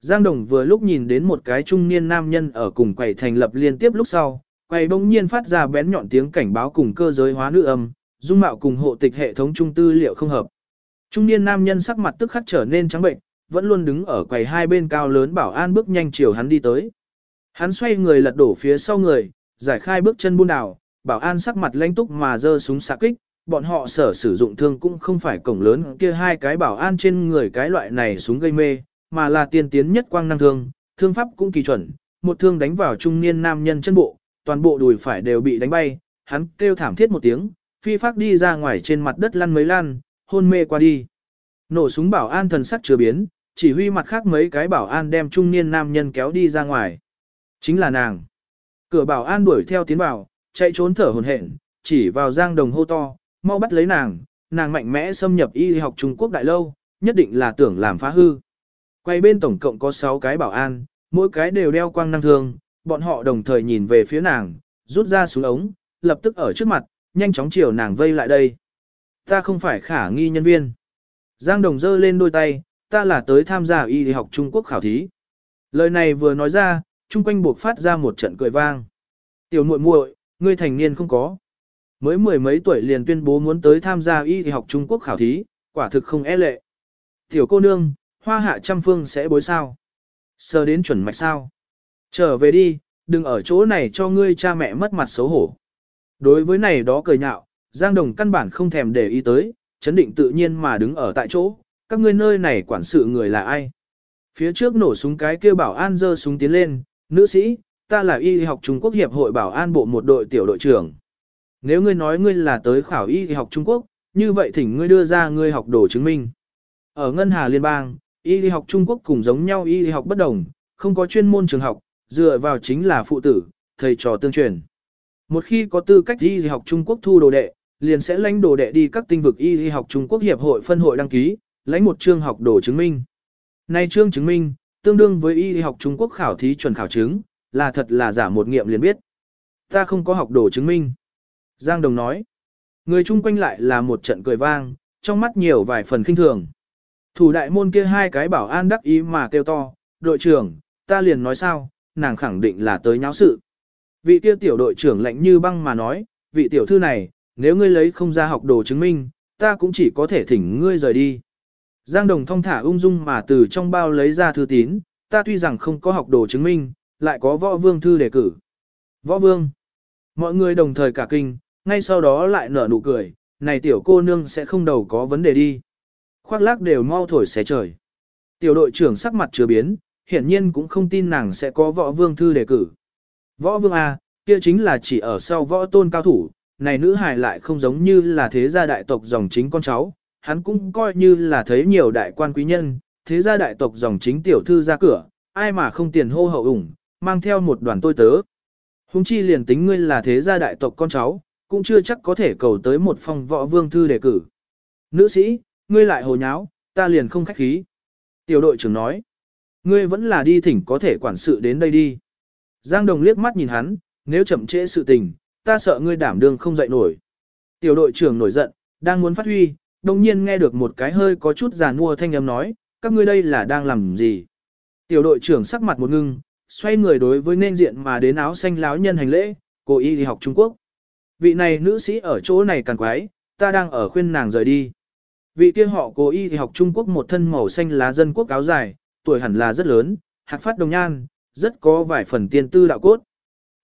Giang Đồng vừa lúc nhìn đến một cái trung niên nam nhân ở cùng quầy thành lập liên tiếp lúc sau, quầy bỗng nhiên phát ra bén nhọn tiếng cảnh báo cùng cơ giới hóa nữ âm, dung mạo cùng hộ tịch hệ thống trung tư liệu không hợp. Trung niên nam nhân sắc mặt tức khắc trở nên trắng bệnh, vẫn luôn đứng ở quầy hai bên cao lớn bảo an bước nhanh chiều hắn đi tới. Hắn xoay người lật đổ phía sau người, giải khai bước chân buôn đảo, bảo an sắc mặt lãnh túc mà giơ súng xạ kích, bọn họ sở sử dụng thương cũng không phải cổng lớn kia hai cái bảo an trên người cái loại này súng gây mê, mà là tiên tiến nhất quang năng thương, thương pháp cũng kỳ chuẩn, một thương đánh vào trung niên nam nhân chân bộ, toàn bộ đùi phải đều bị đánh bay, hắn kêu thảm thiết một tiếng, phi phát đi ra ngoài trên mặt đất lăn mấy lăn, hôn mê qua đi. Nổ súng bảo an thần sắc chưa biến, chỉ huy mặt khác mấy cái bảo an đem trung niên nam nhân kéo đi ra ngoài. Chính là nàng. Cửa bảo an đuổi theo tiến vào, chạy trốn thở hổn hển, chỉ vào giang đồng hô to, mau bắt lấy nàng, nàng mạnh mẽ xâm nhập y học Trung Quốc đại lâu, nhất định là tưởng làm phá hư. Quay bên tổng cộng có 6 cái bảo an, mỗi cái đều đeo quang năng thương, bọn họ đồng thời nhìn về phía nàng, rút ra súng ống, lập tức ở trước mặt, nhanh chóng chiều nàng vây lại đây. Ta không phải khả nghi nhân viên. Giang Đồng giơ lên đôi tay, ta là tới tham gia y học Trung Quốc khảo thí. Lời này vừa nói ra, chung quanh buộc phát ra một trận cười vang. Tiểu muội muội, ngươi thành niên không có. Mới mười mấy tuổi liền tuyên bố muốn tới tham gia y học Trung Quốc khảo thí, quả thực không e lệ. Tiểu cô nương, hoa hạ trăm phương sẽ bối sao. Sờ đến chuẩn mạch sao. Trở về đi, đừng ở chỗ này cho ngươi cha mẹ mất mặt xấu hổ. Đối với này đó cười nhạo, Giang Đồng căn bản không thèm để ý tới, chấn định tự nhiên mà đứng ở tại chỗ, các ngươi nơi này quản sự người là ai. Phía trước nổ súng cái kêu bảo an dơ súng tiến lên, nữ sĩ, ta là y học Trung Quốc Hiệp hội bảo an bộ một đội tiểu đội trưởng. Nếu ngươi nói ngươi là tới khảo y học Trung Quốc, như vậy thỉnh ngươi đưa ra ngươi học đồ chứng minh. Ở Ngân Hà Liên bang, y học Trung Quốc cùng giống nhau y học bất đồng, không có chuyên môn trường học, dựa vào chính là phụ tử, thầy trò tương truyền. Một khi có tư cách y học Trung Quốc thu đồ đệ, liền sẽ lãnh đồ đệ đi các tinh vực y học Trung Quốc hiệp hội phân hội đăng ký, lãnh một chương học đồ chứng minh. Này chương chứng minh, tương đương với y học Trung Quốc khảo thí chuẩn khảo chứng, là thật là giả một nghiệm liền biết. Ta không có học đồ chứng minh. Giang Đồng nói. Người chung quanh lại là một trận cười vang, trong mắt nhiều vài phần kinh thường. Thủ đại môn kia hai cái bảo an đắc ý mà kêu to, đội trưởng, ta liền nói sao, nàng khẳng định là tới nháo sự. Vị kia tiểu đội trưởng lạnh như băng mà nói, vị tiểu thư này, nếu ngươi lấy không ra học đồ chứng minh, ta cũng chỉ có thể thỉnh ngươi rời đi. Giang Đồng thong thả ung dung mà từ trong bao lấy ra thư tín, ta tuy rằng không có học đồ chứng minh, lại có võ vương thư đề cử. Võ vương. Mọi người đồng thời cả kinh, ngay sau đó lại nở nụ cười, này tiểu cô nương sẽ không đầu có vấn đề đi. Khoác lác đều mau thổi xé trời. Tiểu đội trưởng sắc mặt chưa biến, hiển nhiên cũng không tin nàng sẽ có võ vương thư đề cử. Võ vương A, kia chính là chỉ ở sau võ tôn cao thủ, này nữ hài lại không giống như là thế gia đại tộc dòng chính con cháu, hắn cũng coi như là thấy nhiều đại quan quý nhân, thế gia đại tộc dòng chính tiểu thư ra cửa, ai mà không tiền hô hậu ủng, mang theo một đoàn tôi tớ. Hùng chi liền tính ngươi là thế gia đại tộc con cháu, cũng chưa chắc có thể cầu tới một phong võ vương thư đề cử. Nữ sĩ, ngươi lại hồ nháo, ta liền không khách khí. Tiểu đội trưởng nói, ngươi vẫn là đi thỉnh có thể quản sự đến đây đi. Giang Đồng liếc mắt nhìn hắn, nếu chậm trễ sự tình, ta sợ ngươi đảm đương không dậy nổi. Tiểu đội trưởng nổi giận, đang muốn phát huy, đồng nhiên nghe được một cái hơi có chút giàn mua thanh âm nói, các ngươi đây là đang làm gì? Tiểu đội trưởng sắc mặt một ngưng, xoay người đối với nên diện mà đến áo xanh láo nhân hành lễ, cô y đi học Trung Quốc. Vị này nữ sĩ ở chỗ này càng quái, ta đang ở khuyên nàng rời đi. Vị kia họ cố y thì học Trung Quốc một thân màu xanh lá dân quốc áo dài, tuổi hẳn là rất lớn, hạc phát đồng nhan, rất có vài phần tiên tư đạo cốt.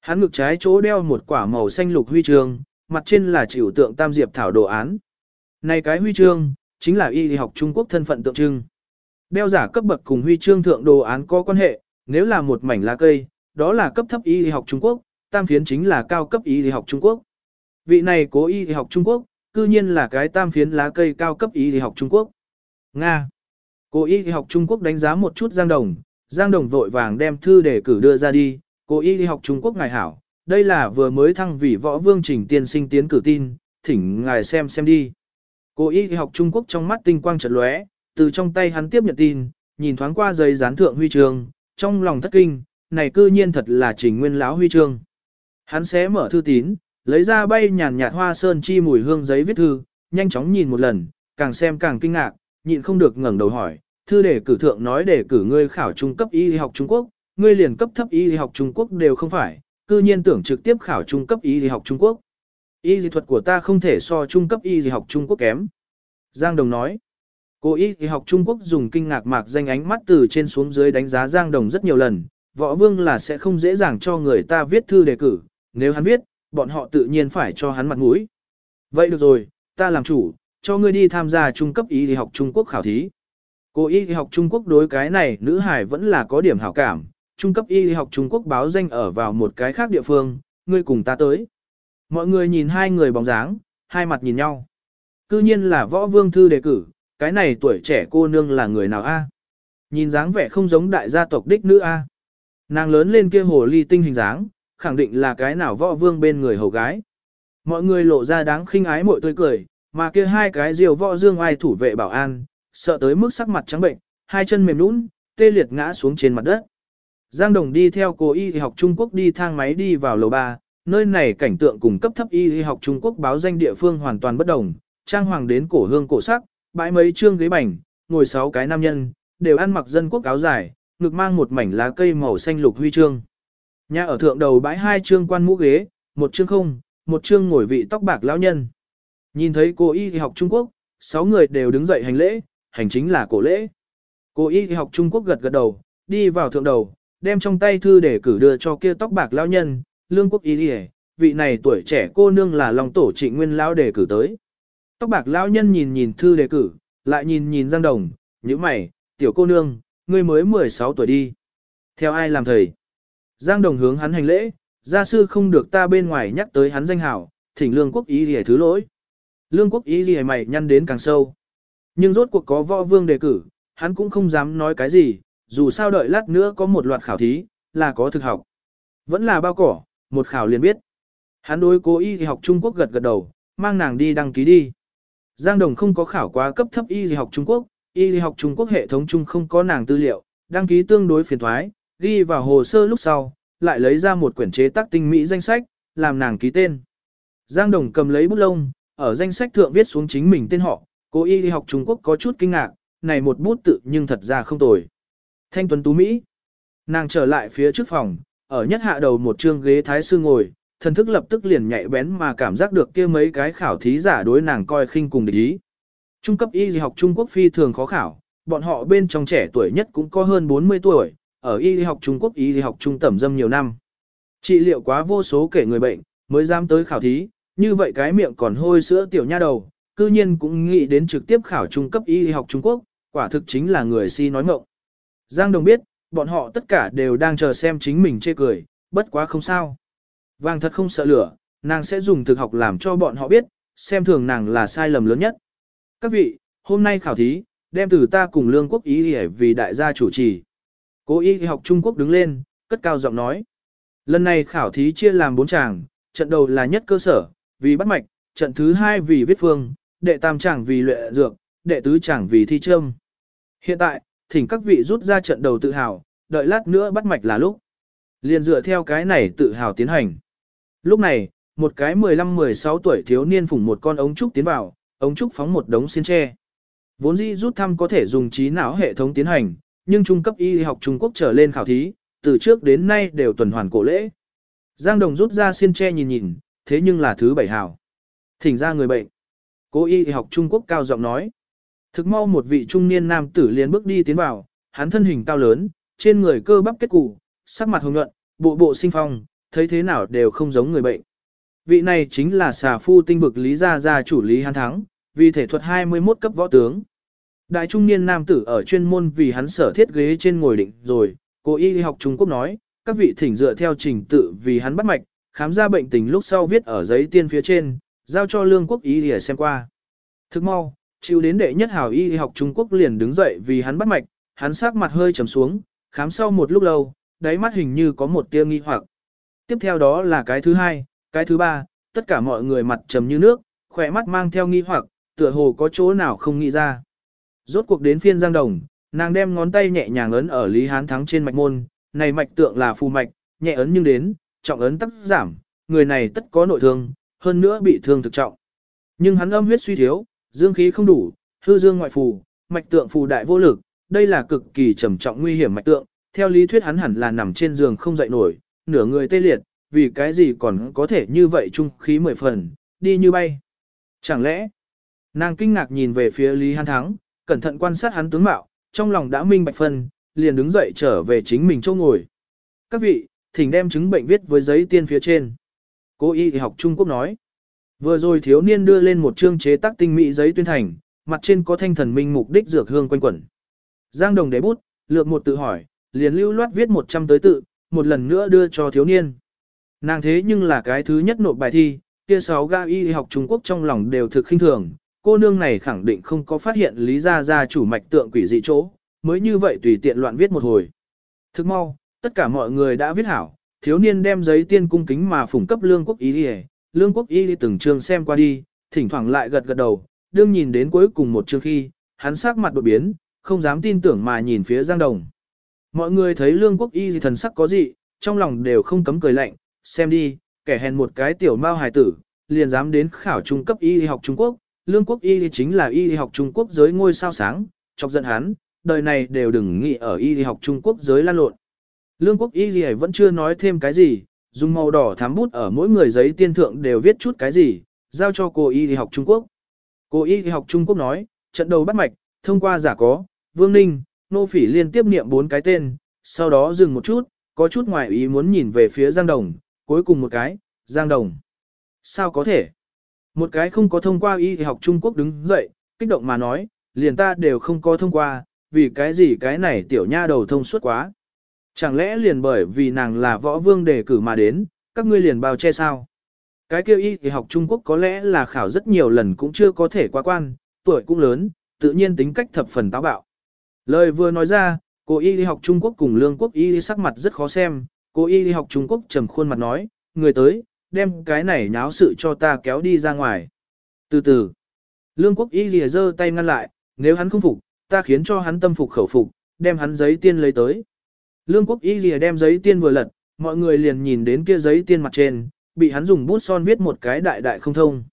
Hắn ngực trái chỗ đeo một quả màu xanh lục huy chương, mặt trên là chịu tượng tam diệp thảo đồ án. Này cái huy chương, chính là y học Trung Quốc thân phận tượng trưng. Đeo giả cấp bậc cùng huy chương thượng đồ án có quan hệ, nếu là một mảnh lá cây, đó là cấp thấp y học Trung Quốc, tam phiến chính là cao cấp y học Trung Quốc. Vị này cố y học Trung Quốc, cư nhiên là cái tam phiến lá cây cao cấp y học Trung Quốc. Nga. Cô y học Trung Quốc đánh giá một chút Giang Đồng, Giang Đồng vội vàng đem thư để cử đưa ra đi, cô y học Trung Quốc ngài hảo, đây là vừa mới thăng vị võ vương trình tiên sinh tiến cử tin, thỉnh ngài xem xem đi. Cô y học Trung Quốc trong mắt tinh quang chợt lóe, từ trong tay hắn tiếp nhận tin, nhìn thoáng qua giấy gián thượng huy chương, trong lòng thất kinh, này cư nhiên thật là trình nguyên lão huy chương. Hắn sẽ mở thư tín, lấy ra bay nhàn nhạt hoa sơn chi mùi hương giấy viết thư, nhanh chóng nhìn một lần, càng xem càng kinh ngạc, nhịn không được ngẩng đầu hỏi, thư đề cử thượng nói để cử ngươi khảo trung cấp y học Trung Quốc, ngươi liền cấp thấp y học Trung Quốc đều không phải, cư nhiên tưởng trực tiếp khảo trung cấp y học Trung Quốc. Y dị thuật của ta không thể so trung cấp y học Trung Quốc kém. Giang Đồng nói, cô y học Trung Quốc dùng kinh ngạc mạc danh ánh mắt từ trên xuống dưới đánh giá Giang Đồng rất nhiều lần, võ vương là sẽ không dễ dàng cho người ta viết thư đề cử, nếu hắn viết, bọn họ tự nhiên phải cho hắn mặt mũi. Vậy được rồi, ta làm chủ, cho ngươi đi tham gia trung cấp y học Trung Quốc khảo thí. Cô y học Trung Quốc đối cái này nữ hải vẫn là có điểm hảo cảm, trung cấp y học Trung Quốc báo danh ở vào một cái khác địa phương, ngươi cùng ta tới. Mọi người nhìn hai người bóng dáng, hai mặt nhìn nhau. Cư nhiên là võ vương thư đề cử, cái này tuổi trẻ cô nương là người nào a? Nhìn dáng vẻ không giống đại gia tộc đích nữ a. Nàng lớn lên kia hồ ly tinh hình dáng, khẳng định là cái nào võ vương bên người hầu gái. Mọi người lộ ra đáng khinh ái mội tươi cười, mà kia hai cái diều võ dương ai thủ vệ bảo an, sợ tới mức sắc mặt trắng bệnh, hai chân mềm nũng, tê liệt ngã xuống trên mặt đất. Giang Đồng đi theo cô y học Trung Quốc đi thang máy đi vào lầu 3, nơi này cảnh tượng cùng cấp thấp y học Trung Quốc báo danh địa phương hoàn toàn bất đồng, trang hoàng đến cổ hương cổ sắc, bãi mấy trương ghế bành, ngồi sáu cái nam nhân, đều ăn mặc dân quốc áo dài, ngực mang một mảnh lá cây màu xanh lục huy chương. Nhà ở thượng đầu bãi hai trương quan mũ ghế, một trương không, một trương ngồi vị tóc bạc lão nhân. Nhìn thấy cô y học Trung Quốc, sáu người đều đứng dậy hành lễ, hành chính là cổ lễ. Cô y học Trung Quốc gật gật đầu, đi vào thượng đầu, đem trong tay thư để cử đưa cho kia tóc bạc lão nhân, lương quốc y đi vị này tuổi trẻ cô nương là lòng tổ trịnh nguyên lão đề cử tới. Tóc bạc lão nhân nhìn nhìn thư đề cử, lại nhìn nhìn Giang Đồng, như mày, tiểu cô nương, ngươi mới 16 tuổi đi. Theo ai làm thầy? Giang Đồng hướng hắn hành lễ, gia sư không được ta bên ngoài nhắc tới hắn danh hảo, thỉnh lương quốc ý gì thứ lỗi. Lương quốc ý gì mày nhăn đến càng sâu. Nhưng rốt cuộc có võ vương đề cử, hắn cũng không dám nói cái gì, dù sao đợi lát nữa có một loạt khảo thí, là có thực học. Vẫn là bao cỏ, một khảo liền biết. Hắn đối cố y học Trung Quốc gật gật đầu, mang nàng đi đăng ký đi. Giang Đồng không có khảo quá cấp thấp y học Trung Quốc, y học Trung Quốc hệ thống chung không có nàng tư liệu, đăng ký tương đối phiền thoái, ghi vào hồ sơ lúc sau, lại lấy ra một quyển chế tác tinh mỹ danh sách, làm nàng ký tên. Giang Đồng cầm lấy bút lông, ở danh sách thượng viết xuống chính mình tên họ, cô y học Trung Quốc có chút kinh ngạc, này một bút tự nhưng thật ra không tồi. Thanh Tuấn Tú Mỹ. Nàng trở lại phía trước phòng, ở nhất hạ đầu một trương ghế thái sư ngồi, thần thức lập tức liền nhạy bén mà cảm giác được kia mấy cái khảo thí giả đối nàng coi khinh cùng địch ý. Trung cấp y học Trung Quốc phi thường khó khảo, bọn họ bên trong trẻ tuổi nhất cũng có hơn 40 tuổi, ở y học Trung Quốc y học trung tẩm dâm nhiều năm. Trị liệu quá vô số kể người bệnh, mới dám tới khảo thí, như vậy cái miệng còn hôi sữa tiểu nha đầu, cư nhiên cũng nghĩ đến trực tiếp khảo trung cấp y học Trung Quốc, quả thực chính là người si nói ngộng. Giang Đồng biết, bọn họ tất cả đều đang chờ xem chính mình chê cười, bất quá không sao. Vàng thật không sợ lửa, nàng sẽ dùng thực học làm cho bọn họ biết, xem thường nàng là sai lầm lớn nhất. Các vị, hôm nay khảo thí, đem từ ta cùng lương quốc ý để vì đại gia chủ trì. Cố y học Trung Quốc đứng lên, cất cao giọng nói. Lần này khảo thí chia làm bốn tràng, trận đầu là nhất cơ sở, vì bắt mạch, trận thứ hai vì viết phương, đệ tam tràng vì luyện dược, đệ tứ tràng vì thi trâm. Hiện tại, thỉnh các vị rút ra trận đầu tự hào, đợi lát nữa bắt mạch là lúc. Liền dựa theo cái này tự hào tiến hành. Lúc này, một cái 15-16 tuổi thiếu niên phủng một con ống trúc tiến vào, ống trúc phóng một đống xiên tre. Vốn dĩ rút thăm có thể dùng trí não hệ thống tiến hành, nhưng trung cấp y học Trung Quốc trở lên khảo thí, từ trước đến nay đều tuần hoàn cổ lễ. Giang Đồng rút ra xiên tre nhìn nhìn, thế nhưng là thứ bảy hảo. Thỉnh ra người bệnh. Cố y học Trung Quốc cao giọng nói. Thực mau một vị trung niên nam tử liền bước đi tiến vào, hắn thân hình cao lớn, trên người cơ bắp kết củ, sắc mặt hồng nhuận, bộ bộ sinh phong, thấy thế nào đều không giống người bệnh. Vị này chính là xà phu tinh vực Lý Gia Gia chủ Lý Hán Thắng, vì thể thuật 21 cấp võ tướng. Đại trung niên nam tử ở chuyên môn vì hắn sở thiết ghế trên ngồi định rồi, cô y học Trung Quốc nói, các vị thỉnh dựa theo trình tự vì hắn bắt mạch, khám ra bệnh tình lúc sau viết ở giấy tiên phía trên, giao cho lương quốc y để xem qua. Thức mau, chịu đến đệ nhất hảo y học Trung Quốc liền đứng dậy vì hắn bắt mạch, hắn sắc mặt hơi trầm xuống, khám sau một lúc lâu, đáy mắt hình như có một tia nghi hoặc. Tiếp theo đó là cái thứ hai, cái thứ ba, tất cả mọi người mặt trầm như nước, khỏe mắt mang theo nghi hoặc, tựa hồ có chỗ nào không nghĩ ra. Rốt cuộc đến phiên Giang Đồng, nàng đem ngón tay nhẹ nhàng ấn ở Lý Hán Thắng trên mạch môn, này mạch tượng là phù mạch, nhẹ ấn nhưng đến, trọng ấn tắc giảm, người này tất có nội thương, hơn nữa bị thương thực trọng. Nhưng hắn âm huyết suy thiếu, dương khí không đủ, hư dương ngoại phù, mạch tượng phù đại vô lực, đây là cực kỳ trầm trọng nguy hiểm mạch tượng, theo lý thuyết hắn hẳn là nằm trên giường không dậy nổi, nửa người tê liệt, vì cái gì còn có thể như vậy trung khí mười phần, đi như bay. Chẳng lẽ, nàng kinh ngạc nhìn về phía Lý Hán Thắng, cẩn thận quan sát hắn tướng mạo, trong lòng đã minh bạch phân, liền đứng dậy trở về chính mình chỗ ngồi. Các vị, thỉnh đem chứng bệnh viết với giấy tiên phía trên. Cố y học Trung Quốc nói. Vừa rồi thiếu niên đưa lên một chương chế tác tinh mỹ giấy tuyên thành, mặt trên có thanh thần minh mục đích dược hương quanh quẩn. Giang đồng đế bút, lược một tự hỏi, liền lưu loát viết 100 tới tự, một lần nữa đưa cho thiếu niên. Nàng thế nhưng là cái thứ nhất nộp bài thi, kia sáu ga y học Trung Quốc trong lòng đều thực khinh thường, cô nương này khẳng định không có phát hiện lý gia gia chủ mạch tượng quỷ dị chỗ, mới như vậy tùy tiện loạn viết một hồi. Thức mau, tất cả mọi người đã viết hảo, thiếu niên đem giấy tiên cung kính mà phủng cấp lương quốc y đi lương quốc y đi từng chương xem qua đi, thỉnh thoảng lại gật gật đầu, đương nhìn đến cuối cùng một chương khi, hắn sắc mặt đột biến, không dám tin tưởng mà nhìn phía Giang Đồng. Mọi người thấy lương quốc y gì thần sắc có gì, trong lòng đều không cấm cười lạnh, xem đi, kẻ hèn một cái tiểu mao hài tử, liền dám đến khảo trung cấp y học Trung Quốc, lương quốc y chính là y học Trung Quốc giới ngôi sao sáng, chọc giận hắn, đời này đều đừng nghĩ ở y học Trung Quốc giới lan lộn. Lương quốc y vẫn chưa nói thêm cái gì, dùng màu đỏ thám bút ở mỗi người giấy tiên thượng đều viết chút cái gì, giao cho cô y học Trung Quốc. Cô y học Trung Quốc nói, trận đầu bắt mạch, thông qua giả có, Vương Ninh, Nô Phỉ liên tiếp niệm bốn cái tên, sau đó dừng một chút, có chút ngoài ý muốn nhìn về phía Giang Đồng, cuối cùng một cái, Giang Đồng. Sao có thể? Một cái không có thông qua y học Trung Quốc đứng dậy, kích động mà nói, liền ta đều không có thông qua, vì cái gì cái này tiểu nha đầu thông suốt quá. Chẳng lẽ liền bởi vì nàng là võ vương đề cử mà đến, các ngươi liền bao che sao? Cái kêu y thì học Trung Quốc có lẽ là khảo rất nhiều lần cũng chưa có thể qua quan, tuổi cũng lớn, tự nhiên tính cách thập phần táo bạo. Lời vừa nói ra, cô y đi học Trung Quốc cùng lương quốc y sắc mặt rất khó xem, cô y đi học Trung Quốc trầm khuôn mặt nói, người tới, đem cái này nháo sự cho ta kéo đi ra ngoài. Từ từ, lương quốc y lìa giơ tay ngăn lại, nếu hắn không phục, ta khiến cho hắn tâm phục khẩu phục, đem hắn giấy tiên lấy tới. Lương quốc y lìa đem giấy tiên vừa lật, mọi người liền nhìn đến kia giấy tiên mặt trên, bị hắn dùng bút son viết một cái đại đại không thông.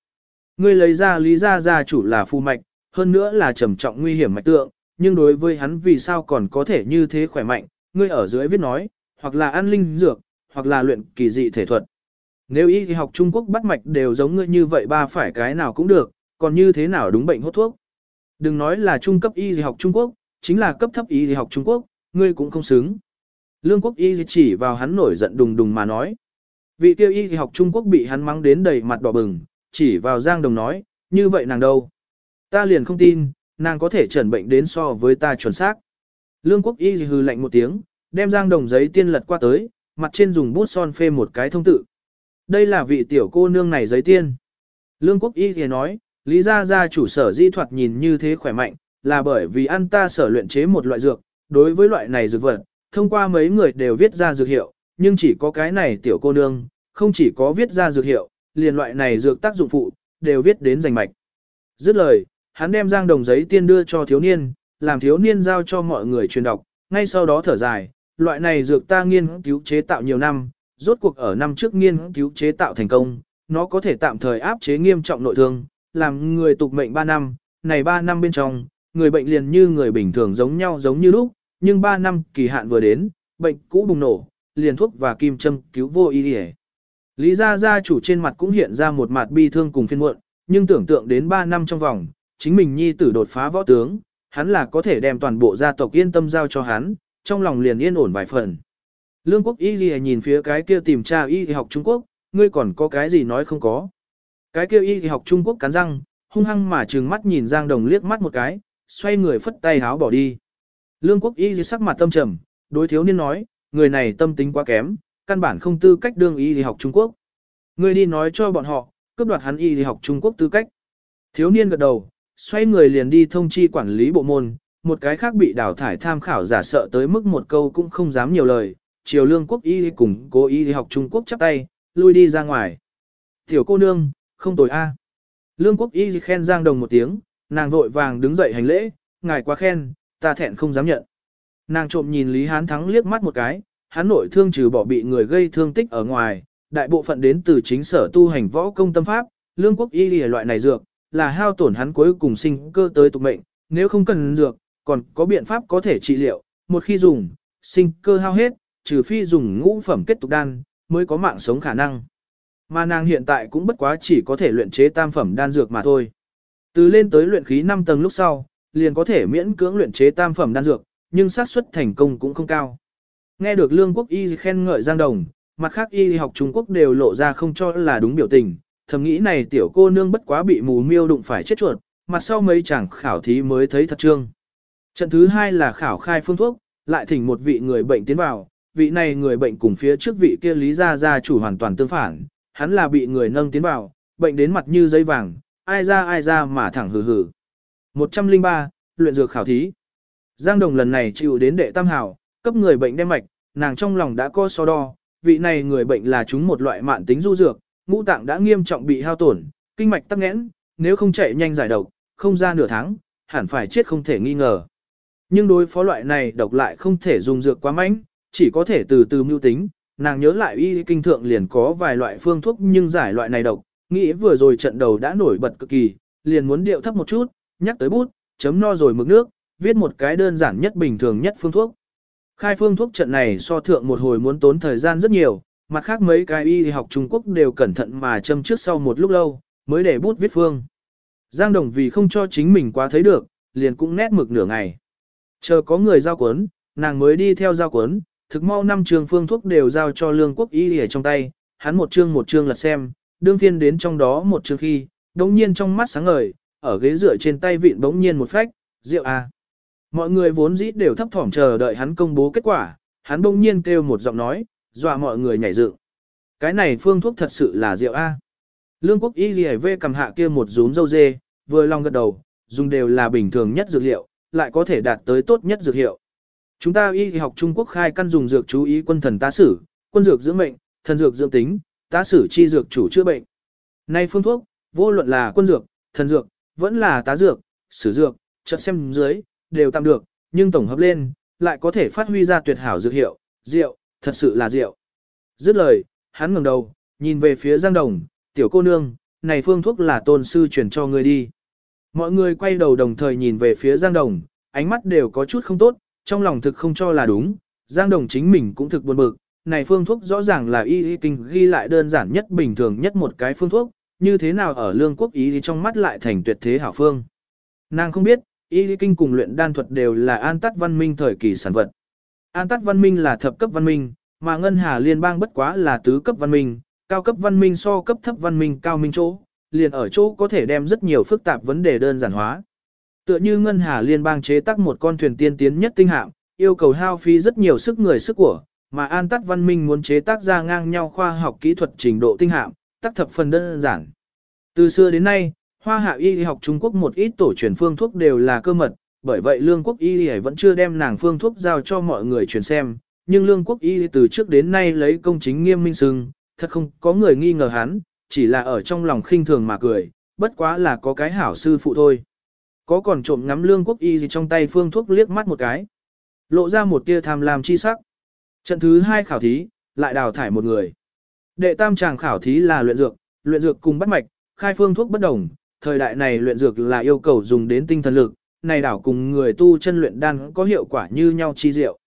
Ngươi lấy ra lý ra gia chủ là phù mạch, hơn nữa là trầm trọng nguy hiểm mạch tượng, nhưng đối với hắn vì sao còn có thể như thế khỏe mạnh, ngươi ở dưới viết nói, hoặc là ăn linh dược, hoặc là luyện kỳ dị thể thuật. Nếu y thì học Trung Quốc bắt mạch đều giống ngươi như vậy ba phải cái nào cũng được, còn như thế nào đúng bệnh hốt thuốc. Đừng nói là trung cấp y thì học Trung Quốc, chính là cấp thấp y thì học Trung Quốc, ngươi cũng không xứng. Lương quốc y chỉ vào hắn nổi giận đùng đùng mà nói. Vị tiêu y thì học Trung Quốc bị hắn mắng đến đầy mặt đỏ bừng, chỉ vào Giang Đồng nói, như vậy nàng đâu? Ta liền không tin, nàng có thể chẩn bệnh đến so với ta chuẩn xác. Lương quốc y hừ lạnh một tiếng, đem Giang Đồng giấy tiên lật qua tới, mặt trên dùng bút son phê một cái thông tự. Đây là vị tiểu cô nương này giấy tiên. Lương quốc y thì nói, lý gia gia chủ sở di thoạt nhìn như thế khỏe mạnh, là bởi vì ăn ta sở luyện chế một loại dược, đối với loại này dược vật, thông qua mấy người đều viết ra dược hiệu, nhưng chỉ có cái này tiểu cô nương, không chỉ có viết ra dược hiệu, liền loại này dược tác dụng phụ, đều viết đến rành mạch. Dứt lời, hắn đem giang đồng giấy tiên đưa cho thiếu niên, làm thiếu niên giao cho mọi người truyền đọc, ngay sau đó thở dài, loại này dược ta nghiên cứu chế tạo nhiều năm, rốt cuộc ở năm trước nghiên cứu chế tạo thành công, nó có thể tạm thời áp chế nghiêm trọng nội thương, làm người tục mệnh 3 năm, này 3 năm bên trong, người bệnh liền như người bình thường giống nhau giống như lúc, nhưng 3 năm kỳ hạn vừa đến, bệnh cũ bùng nổ, liền thuốc và kim châm cứu vô ý đi Lý gia gia chủ trên mặt cũng hiện ra một mặt bi thương cùng phiên muộn, nhưng tưởng tượng đến 3 năm trong vòng, chính mình nhi tử đột phá võ tướng, hắn là có thể đem toàn bộ gia tộc yên tâm giao cho hắn, trong lòng liền yên ổn vài phần. Lương quốc y gì nhìn phía cái kia tìm tra y học Trung Quốc, ngươi còn có cái gì nói không có. Cái kia y học Trung Quốc cắn răng, hung hăng mà trừng mắt nhìn Giang Đồng liếc mắt một cái, xoay người phất tay háo bỏ đi. Lương quốc y gì sắc mặt tâm trầm, đối thiếu niên nói, người này tâm tính quá kém, căn bản không tư cách đương y học Trung Quốc. Ngươi đi nói cho bọn họ, cướp đoạt hắn y học Trung Quốc tư cách. Thiếu niên gật đầu, xoay người liền đi thông chi quản lý bộ môn, một cái khác bị đào thải tham khảo giả sợ tới mức một câu cũng không dám nhiều lời, triều lương quốc y cùng cô y học Trung Quốc chắp tay, lui đi ra ngoài. Tiểu cô nương, không tồi a. Lương quốc y khen Giang Đồng một tiếng, nàng vội vàng đứng dậy hành lễ, ngài quá khen, ta thẹn không dám nhận. Nàng trộm nhìn Lý Hán Thắng liếc mắt một cái, hắn nội thương trừ bỏ bị người gây thương tích ở ngoài, đại bộ phận đến từ chính sở tu hành võ công tâm pháp, lương quốc y loại này dược, là hao tổn hắn cuối cùng sinh cơ tới tục mệnh, nếu không cần dược, còn có biện pháp có thể trị liệu, một khi dùng, sinh cơ hao hết, trừ phi dùng ngũ phẩm kết tục đan, mới có mạng sống khả năng. Mà nàng hiện tại cũng bất quá chỉ có thể luyện chế tam phẩm đan dược mà thôi. Từ lên tới luyện khí 5 tầng lúc sau, liền có thể miễn cưỡng luyện chế tam phẩm đan dược, nhưng xác suất thành công cũng không cao. Nghe được Lương Quốc Y khen ngợi Giang Đồng, mặt khác y học Trung Quốc đều lộ ra không cho là đúng biểu tình, thầm nghĩ này tiểu cô nương bất quá bị mù miêu đụng phải chết chuột, mặt sau mấy chàng khảo thí mới thấy thật trương. Trận thứ hai là khảo khai phương thuốc, lại thỉnh một vị người bệnh tiến vào, vị này người bệnh cùng phía trước vị kia lý gia gia chủ hoàn toàn tương phản, hắn là bị người nâng tiến vào, bệnh đến mặt như giấy vàng, ai ra ai ra mà thẳng hừ hừ. 103, luyện dược khảo thí. Giang Đồng lần này chịu đến đệ tam hảo, cấp người bệnh đem mạch, nàng trong lòng đã có so đo, vị này người bệnh là chúng một loại mạn tính du dược, ngũ tạng đã nghiêm trọng bị hao tổn, kinh mạch tắc nghẽn, nếu không chạy nhanh giải độc, không ra nửa tháng, hẳn phải chết không thể nghi ngờ. Nhưng đối phó loại này độc lại không thể dùng dược quá mạnh, chỉ có thể từ từ mưu tính, nàng nhớ lại y kinh thượng liền có vài loại phương thuốc nhưng giải loại này độc, nghĩ vừa rồi trận đầu đã nổi bật cực kỳ, liền muốn điệu thấp một chút, nhắc tới bút, chấm no rồi mực nước, viết một cái đơn giản nhất bình thường nhất phương thuốc. Khai phương thuốc trận này so thượng một hồi muốn tốn thời gian rất nhiều, mặt khác mấy cái y học Trung Quốc đều cẩn thận mà châm trước sau một lúc lâu, mới để bút viết phương. Giang Đồng vì không cho chính mình quá thấy được, liền cũng nét mực nửa ngày. Chờ có người giao cuốn, nàng mới đi theo giao cuốn, thực mau năm trường phương thuốc đều giao cho lương quốc y ở trong tay, hắn một chương một chương lật xem, đương phiên đến trong đó một chương khi, đống nhiên trong mắt sáng ngời, ở ghế dựa trên tay vịn bỗng nhiên một phách, rượu à. Mọi người vốn dĩ đều thấp thỏm chờ đợi hắn công bố kết quả, hắn bỗng nhiên kêu một giọng nói, dọa mọi người nhảy dựng. Cái này phương thuốc thật sự là rượu A. Lương quốc y lìa vê cầm hạ kia một rúm dâu dê, vừa lòng gật đầu, dùng đều là bình thường nhất dược liệu, lại có thể đạt tới tốt nhất dược hiệu. Chúng ta y học Trung Quốc khai căn dùng dược chú ý quân thần tá sử, quân dược dưỡng mệnh, thần dược dưỡng tính, tá sử chi dược chủ chữa bệnh. Nay phương thuốc, vô luận là quân dược, thần dược, vẫn là tá dược, sử dược, chợt xem dưới, đều tạm được, nhưng tổng hợp lên, lại có thể phát huy ra tuyệt hảo dược hiệu, rượu, thật sự là rượu. Dứt lời, hắn ngẩng đầu, nhìn về phía Giang Đồng, tiểu cô nương, này phương thuốc là tôn sư truyền cho ngươi đi. Mọi người quay đầu đồng thời nhìn về phía Giang Đồng, ánh mắt đều có chút không tốt, trong lòng thực không cho là đúng, Giang Đồng chính mình cũng thực buồn bực, này phương thuốc rõ ràng là y y kinh ghi lại đơn giản nhất bình thường nhất một cái phương thuốc, như thế nào ở lương quốc ý thì trong mắt lại thành tuyệt thế hảo phương. Nàng không biết, y y kinh cùng luyện đan thuật đều là an tắt văn minh thời kỳ sản vật. An tắt văn minh là thập cấp văn minh, mà ngân hà liên bang bất quá là tứ cấp văn minh, cao cấp văn minh so cấp thấp văn minh cao minh chỗ, liền ở chỗ có thể đem rất nhiều phức tạp vấn đề đơn giản hóa. Tựa như ngân hà liên bang chế tác một con thuyền tiên tiến nhất tinh hạm, yêu cầu hao phí rất nhiều sức người sức của, mà an tắt văn minh muốn chế tác ra ngang nhau khoa học kỹ thuật trình độ tinh hạm, tác thập phần đơn giản. Từ xưa đến nay, hoa hạ y học Trung Quốc một ít tổ truyền phương thuốc đều là cơ mật, bởi vậy lương quốc y vẫn chưa đem nàng phương thuốc giao cho mọi người truyền xem, nhưng lương quốc y từ trước đến nay lấy công chính nghiêm minh sưng, thật không có người nghi ngờ hắn, chỉ là ở trong lòng khinh thường mà cười, bất quá là có cái hảo sư phụ thôi. Có còn trộm ngắm lương quốc y gì trong tay phương thuốc liếc mắt một cái. Lộ ra một tia tham lam chi sắc. Trận thứ hai khảo thí, lại đào thải một người. Đệ tam tràng khảo thí là luyện dược, luyện dược cùng bắt mạch, khai phương thuốc bất đồng. Thời đại này luyện dược là yêu cầu dùng đến tinh thần lực, này đảo cùng người tu chân luyện đan có hiệu quả như nhau chi diệu.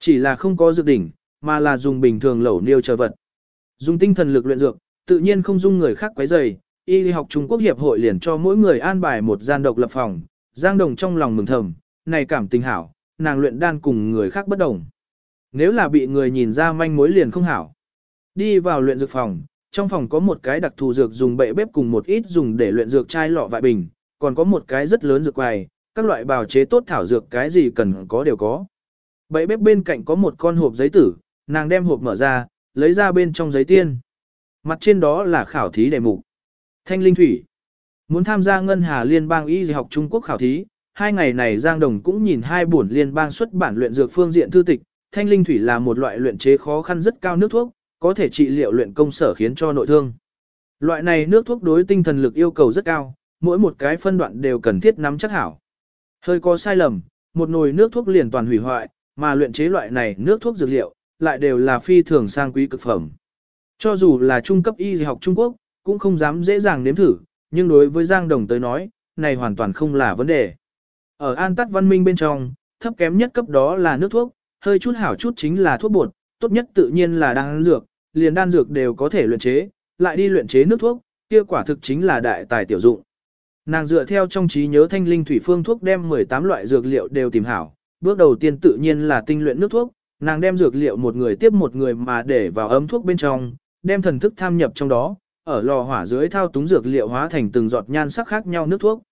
Chỉ là không có dược đỉnh, mà là dùng bình thường lẩu niêu chờ vật. Dùng tinh thần lực luyện dược, tự nhiên không dung người khác quấy rầy. Y học Trung Quốc Hiệp hội liền cho mỗi người an bài một gian độc lập phòng, Giang Đồng trong lòng mừng thầm, này cảm tình hảo, nàng luyện đan cùng người khác bất đồng. Nếu là bị người nhìn ra manh mối liền không hảo. Đi vào luyện dược phòng, trong phòng có một cái đặc thù dược dùng bệ bếp cùng một ít dùng để luyện dược chai lọ vại bình, còn có một cái rất lớn dược quầy, các loại bào chế tốt thảo dược cái gì cần có đều có. Bệ bếp bên cạnh có một con hộp giấy tử, nàng đem hộp mở ra, lấy ra bên trong giấy tiên. Mặt trên đó là khảo thí đề mục. Thanh linh thủy. Muốn tham gia ngân hà liên bang y học Trung Quốc khảo thí, hai ngày này Giang Đồng cũng nhìn hai buồn liên bang xuất bản luyện dược phương diện thư tịch. Thanh linh thủy là một loại luyện chế khó khăn rất cao nước thuốc, có thể trị liệu luyện công sở khiến cho nội thương. Loại này nước thuốc đối tinh thần lực yêu cầu rất cao, mỗi một cái phân đoạn đều cần thiết nắm chắc hảo. Hơi có sai lầm, một nồi nước thuốc liền toàn hủy hoại, mà luyện chế loại này nước thuốc dược liệu, lại đều là phi thường sang quý cực phẩm. Cho dù là trung cấp y học Trung Quốc, cũng không dám dễ dàng nếm thử, nhưng đối với Giang Đồng tới nói, này hoàn toàn không là vấn đề. Ở an tắt văn minh bên trong, thấp kém nhất cấp đó là nước thuốc, hơi chút hảo chút chính là thuốc bột, tốt nhất tự nhiên là đan dược, liền đan dược đều có thể luyện chế, lại đi luyện chế nước thuốc, kia quả thực chính là đại tài tiểu dụng. Nàng dựa theo trong trí nhớ thanh linh thủy phương thuốc đem 18 loại dược liệu đều tìm hảo, bước đầu tiên tự nhiên là tinh luyện nước thuốc, nàng đem dược liệu một người tiếp một người mà để vào ấm thuốc bên trong, đem thần thức tham nhập trong đó, ở lò hỏa dưới thao túng dược liệu hóa thành từng giọt nhan sắc khác nhau nước thuốc.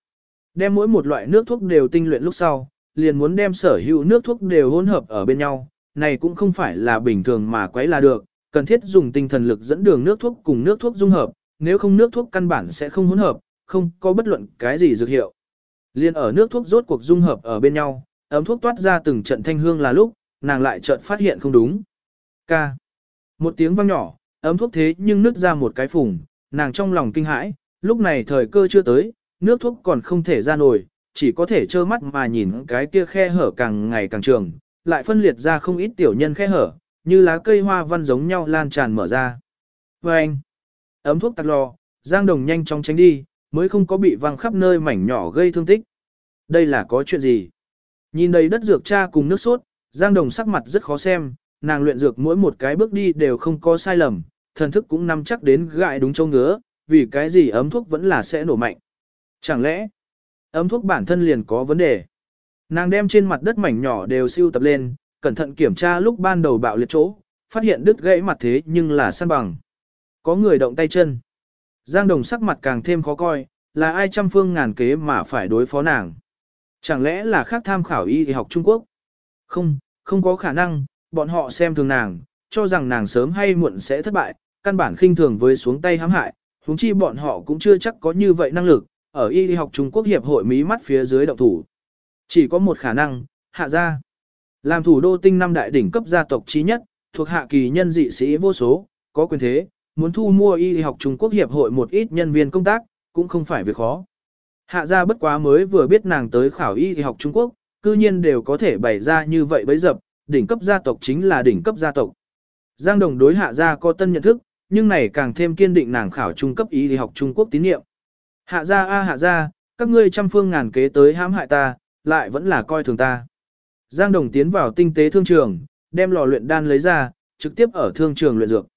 Đem mỗi một loại nước thuốc đều tinh luyện lúc sau, liền muốn đem sở hữu nước thuốc đều hỗn hợp ở bên nhau, này cũng không phải là bình thường mà quấy là được, cần thiết dùng tinh thần lực dẫn đường nước thuốc cùng nước thuốc dung hợp, nếu không nước thuốc căn bản sẽ không hỗn hợp, không có bất luận cái gì dược hiệu. Liên ở nước thuốc rốt cuộc dung hợp ở bên nhau, ấm thuốc toát ra từng trận thanh hương là lúc, nàng lại chợt phát hiện không đúng. Ca. Một tiếng vang nhỏ, ấm thuốc thế nhưng nứt ra một cái phùng, nàng trong lòng kinh hãi, lúc này thời cơ chưa tới, nước thuốc còn không thể ra nổi, chỉ có thể trơ mắt mà nhìn cái kia khe hở càng ngày càng trường, lại phân liệt ra không ít tiểu nhân khe hở, như lá cây hoa văn giống nhau lan tràn mở ra. Và anh, ấm thuốc tạc lò, Giang Đồng nhanh chóng tránh đi, mới không có bị văng khắp nơi mảnh nhỏ gây thương tích. Đây là có chuyện gì? Nhìn đầy đất dược cha cùng nước sốt, Giang Đồng sắc mặt rất khó xem, nàng luyện dược mỗi một cái bước đi đều không có sai lầm, thần thức cũng nắm chắc đến gại đúng châu ngứa, vì cái gì ấm thuốc vẫn là sẽ nổ mạnh. Chẳng lẽ, ấm thuốc bản thân liền có vấn đề? Nàng đem trên mặt đất mảnh nhỏ đều siêu tập lên, cẩn thận kiểm tra lúc ban đầu bạo liệt chỗ, phát hiện đứt gãy mặt thế nhưng là săn bằng. Có người động tay chân. Giang Đồng sắc mặt càng thêm khó coi, là ai trăm phương ngàn kế mà phải đối phó nàng. Chẳng lẽ là khác tham khảo y học Trung Quốc? Không, không có khả năng, bọn họ xem thường nàng, cho rằng nàng sớm hay muộn sẽ thất bại, căn bản khinh thường với xuống tay hãm hại, huống chi bọn họ cũng chưa chắc có như vậy năng lực, ở y học Trung Quốc hiệp hội mí mắt phía dưới động thủ. Chỉ có một khả năng, hạ gia. Làm thủ đô tinh năm đại đỉnh cấp gia tộc trí nhất, thuộc hạ kỳ nhân dị sĩ vô số, có quyền thế, muốn thu mua y học Trung Quốc hiệp hội một ít nhân viên công tác, cũng không phải việc khó. Hạ gia bất quá mới vừa biết nàng tới khảo y học Trung Quốc, cư nhiên đều có thể bày ra như vậy bấy dập, đỉnh cấp gia tộc chính là đỉnh cấp gia tộc. Giang Đồng đối hạ gia có tân nhận thức, nhưng này càng thêm kiên định nàng khảo trung cấp ý thì học Trung Quốc tín nhiệm. Hạ gia a hạ gia, các ngươi trăm phương ngàn kế tới hãm hại ta, lại vẫn là coi thường ta. Giang Đồng tiến vào tinh tế thương trường, đem lò luyện đan lấy ra, trực tiếp ở thương trường luyện dược.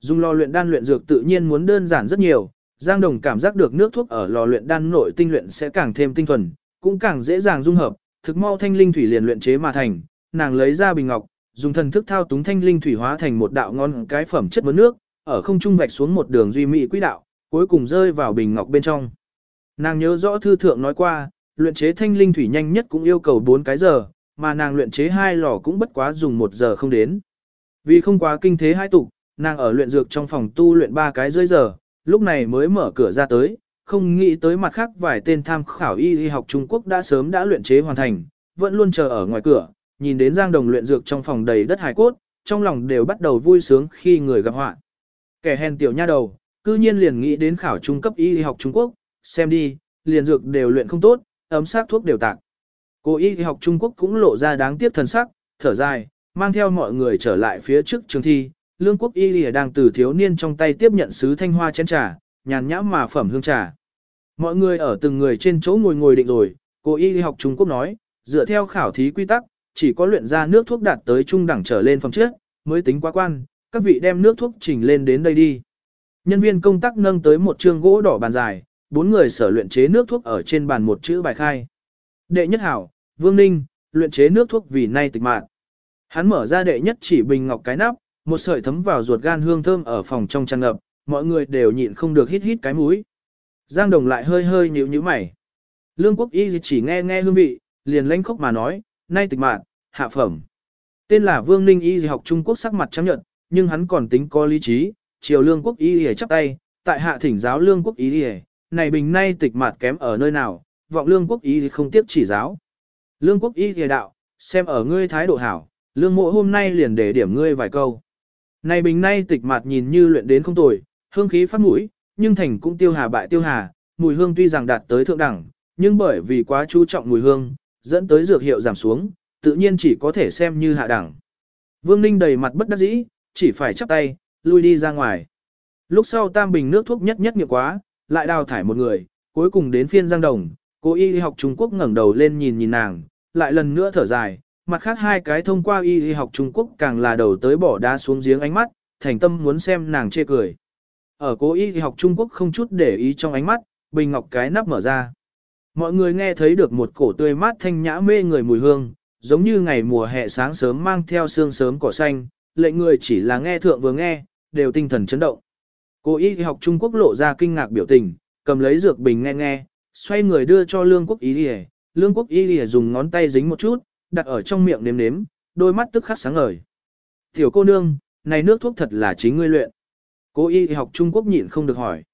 Dùng lò luyện đan luyện dược tự nhiên muốn đơn giản rất nhiều, Giang Đồng cảm giác được nước thuốc ở lò luyện đan nội tinh luyện sẽ càng thêm tinh thuần, cũng càng dễ dàng dung hợp, thực mau thanh linh thủy liền luyện chế mà thành, nàng lấy ra bình ngọc, dùng thần thức thao túng thanh linh thủy hóa thành một đạo ngon cái phẩm chất mớ nước, ở không trung vạch xuống một đường duy mỹ quỹ đạo, cuối cùng rơi vào bình ngọc bên trong. Nàng nhớ rõ thư thượng nói qua, luyện chế thanh linh thủy nhanh nhất cũng yêu cầu 4 cái giờ, mà nàng luyện chế hai lò cũng bất quá dùng 1 giờ không đến. Vì không quá kinh thế hai tục, nàng ở luyện dược trong phòng tu luyện 3 cái dưới giờ, lúc này mới mở cửa ra tới, không nghĩ tới mặt khác vài tên tham khảo y y học Trung Quốc đã sớm đã luyện chế hoàn thành, vẫn luôn chờ ở ngoài cửa, nhìn đến Giang Đồng luyện dược trong phòng đầy đất hài cốt, trong lòng đều bắt đầu vui sướng khi người gặp họa. Kẻ hèn tiểu nha đầu, cư nhiên liền nghĩ đến khảo trung cấp y y học Trung Quốc, xem đi, liền dược đều luyện không tốt, ấm sắc thuốc đều tạc. Cô y y học Trung Quốc cũng lộ ra đáng tiếc thần sắc, thở dài, mang theo mọi người trở lại phía trước trường thi, lương quốc y lìa đang từ thiếu niên trong tay tiếp nhận sứ thanh hoa chén trà, nhàn nhã mà phẩm hương trà. Mọi người ở từng người trên chỗ ngồi ngồi định rồi, cô y học Trung Quốc nói, dựa theo khảo thí quy tắc, chỉ có luyện ra nước thuốc đạt tới trung đẳng trở lên phẩm trước, mới tính quá quan, các vị đem nước thuốc chỉnh lên đến đây đi. Nhân viên công tác nâng tới một chương gỗ đỏ bàn dài, bốn người sở luyện chế nước thuốc ở trên bàn một chữ bài khai. Đệ nhất hảo, Vương Ninh, luyện chế nước thuốc vì nay tịch mạng. Hắn mở ra đệ nhất chỉ bình ngọc cái nắp, một sợi thấm vào ruột gan hương thơm ở phòng trong tràn ngập, mọi người đều nhịn không được hít hít cái mũi. Giang Đồng lại hơi hơi nhíu nhíu mày. Lương Quốc Y chỉ nghe nghe hương vị, liền lanh khóc mà nói, nay tịch mạn, hạ phẩm. Tên là Vương Ninh Y học Trung Quốc sắc mặt trắng nhận, nhưng hắn còn tính có lý trí, chiều Lương Quốc Y chắp tay, tại hạ thỉnh giáo Lương Quốc Y này bình nay tịch mạt kém ở nơi nào, vọng Lương Quốc Y không tiếp chỉ giáo. Lương Quốc Y đạo, xem ở ngươi thái độ hảo, Lương mộ hôm nay liền để điểm ngươi vài câu. Này bình nay tịch mạt nhìn như luyện đến không tồi, hương khí phát mũi, nhưng thành cũng tiêu hà bại tiêu hà, mùi hương tuy rằng đạt tới thượng đẳng, nhưng bởi vì quá chú trọng mùi hương, dẫn tới dược hiệu giảm xuống, tự nhiên chỉ có thể xem như hạ đẳng. Vương Ninh đầy mặt bất đắc dĩ, chỉ phải chắp tay, lui đi ra ngoài. Lúc sau tam bình nước thuốc nhất nhất nghiệp quá, lại đào thải một người, cuối cùng đến phiên Giang Đồng, Cô y học Trung Quốc ngẩng đầu lên nhìn nhìn nàng, lại lần nữa thở dài, mặt khác hai cái thông qua y học Trung Quốc càng là đầu tới bỏ đá xuống giếng ánh mắt, thành tâm muốn xem nàng chê cười. Ở cố y học Trung Quốc không chút để ý trong ánh mắt, bình ngọc cái nắp mở ra. Mọi người nghe thấy được một cổ tươi mát thanh nhã mê người mùi hương, giống như ngày mùa hè sáng sớm mang theo sương sớm cỏ xanh, lệnh người chỉ là nghe thượng vừa nghe, đều tinh thần chấn động. Cô y học Trung Quốc lộ ra kinh ngạc biểu tình, cầm lấy dược bình nghe nghe, xoay người đưa cho lương quốc y đi lương quốc y đi dùng ngón tay dính một chút, đặt ở trong miệng nếm nếm, đôi mắt tức khắc sáng ngời. Tiểu cô nương, này nước thuốc thật là chính ngươi luyện. Cô y học Trung Quốc nhịn không được hỏi.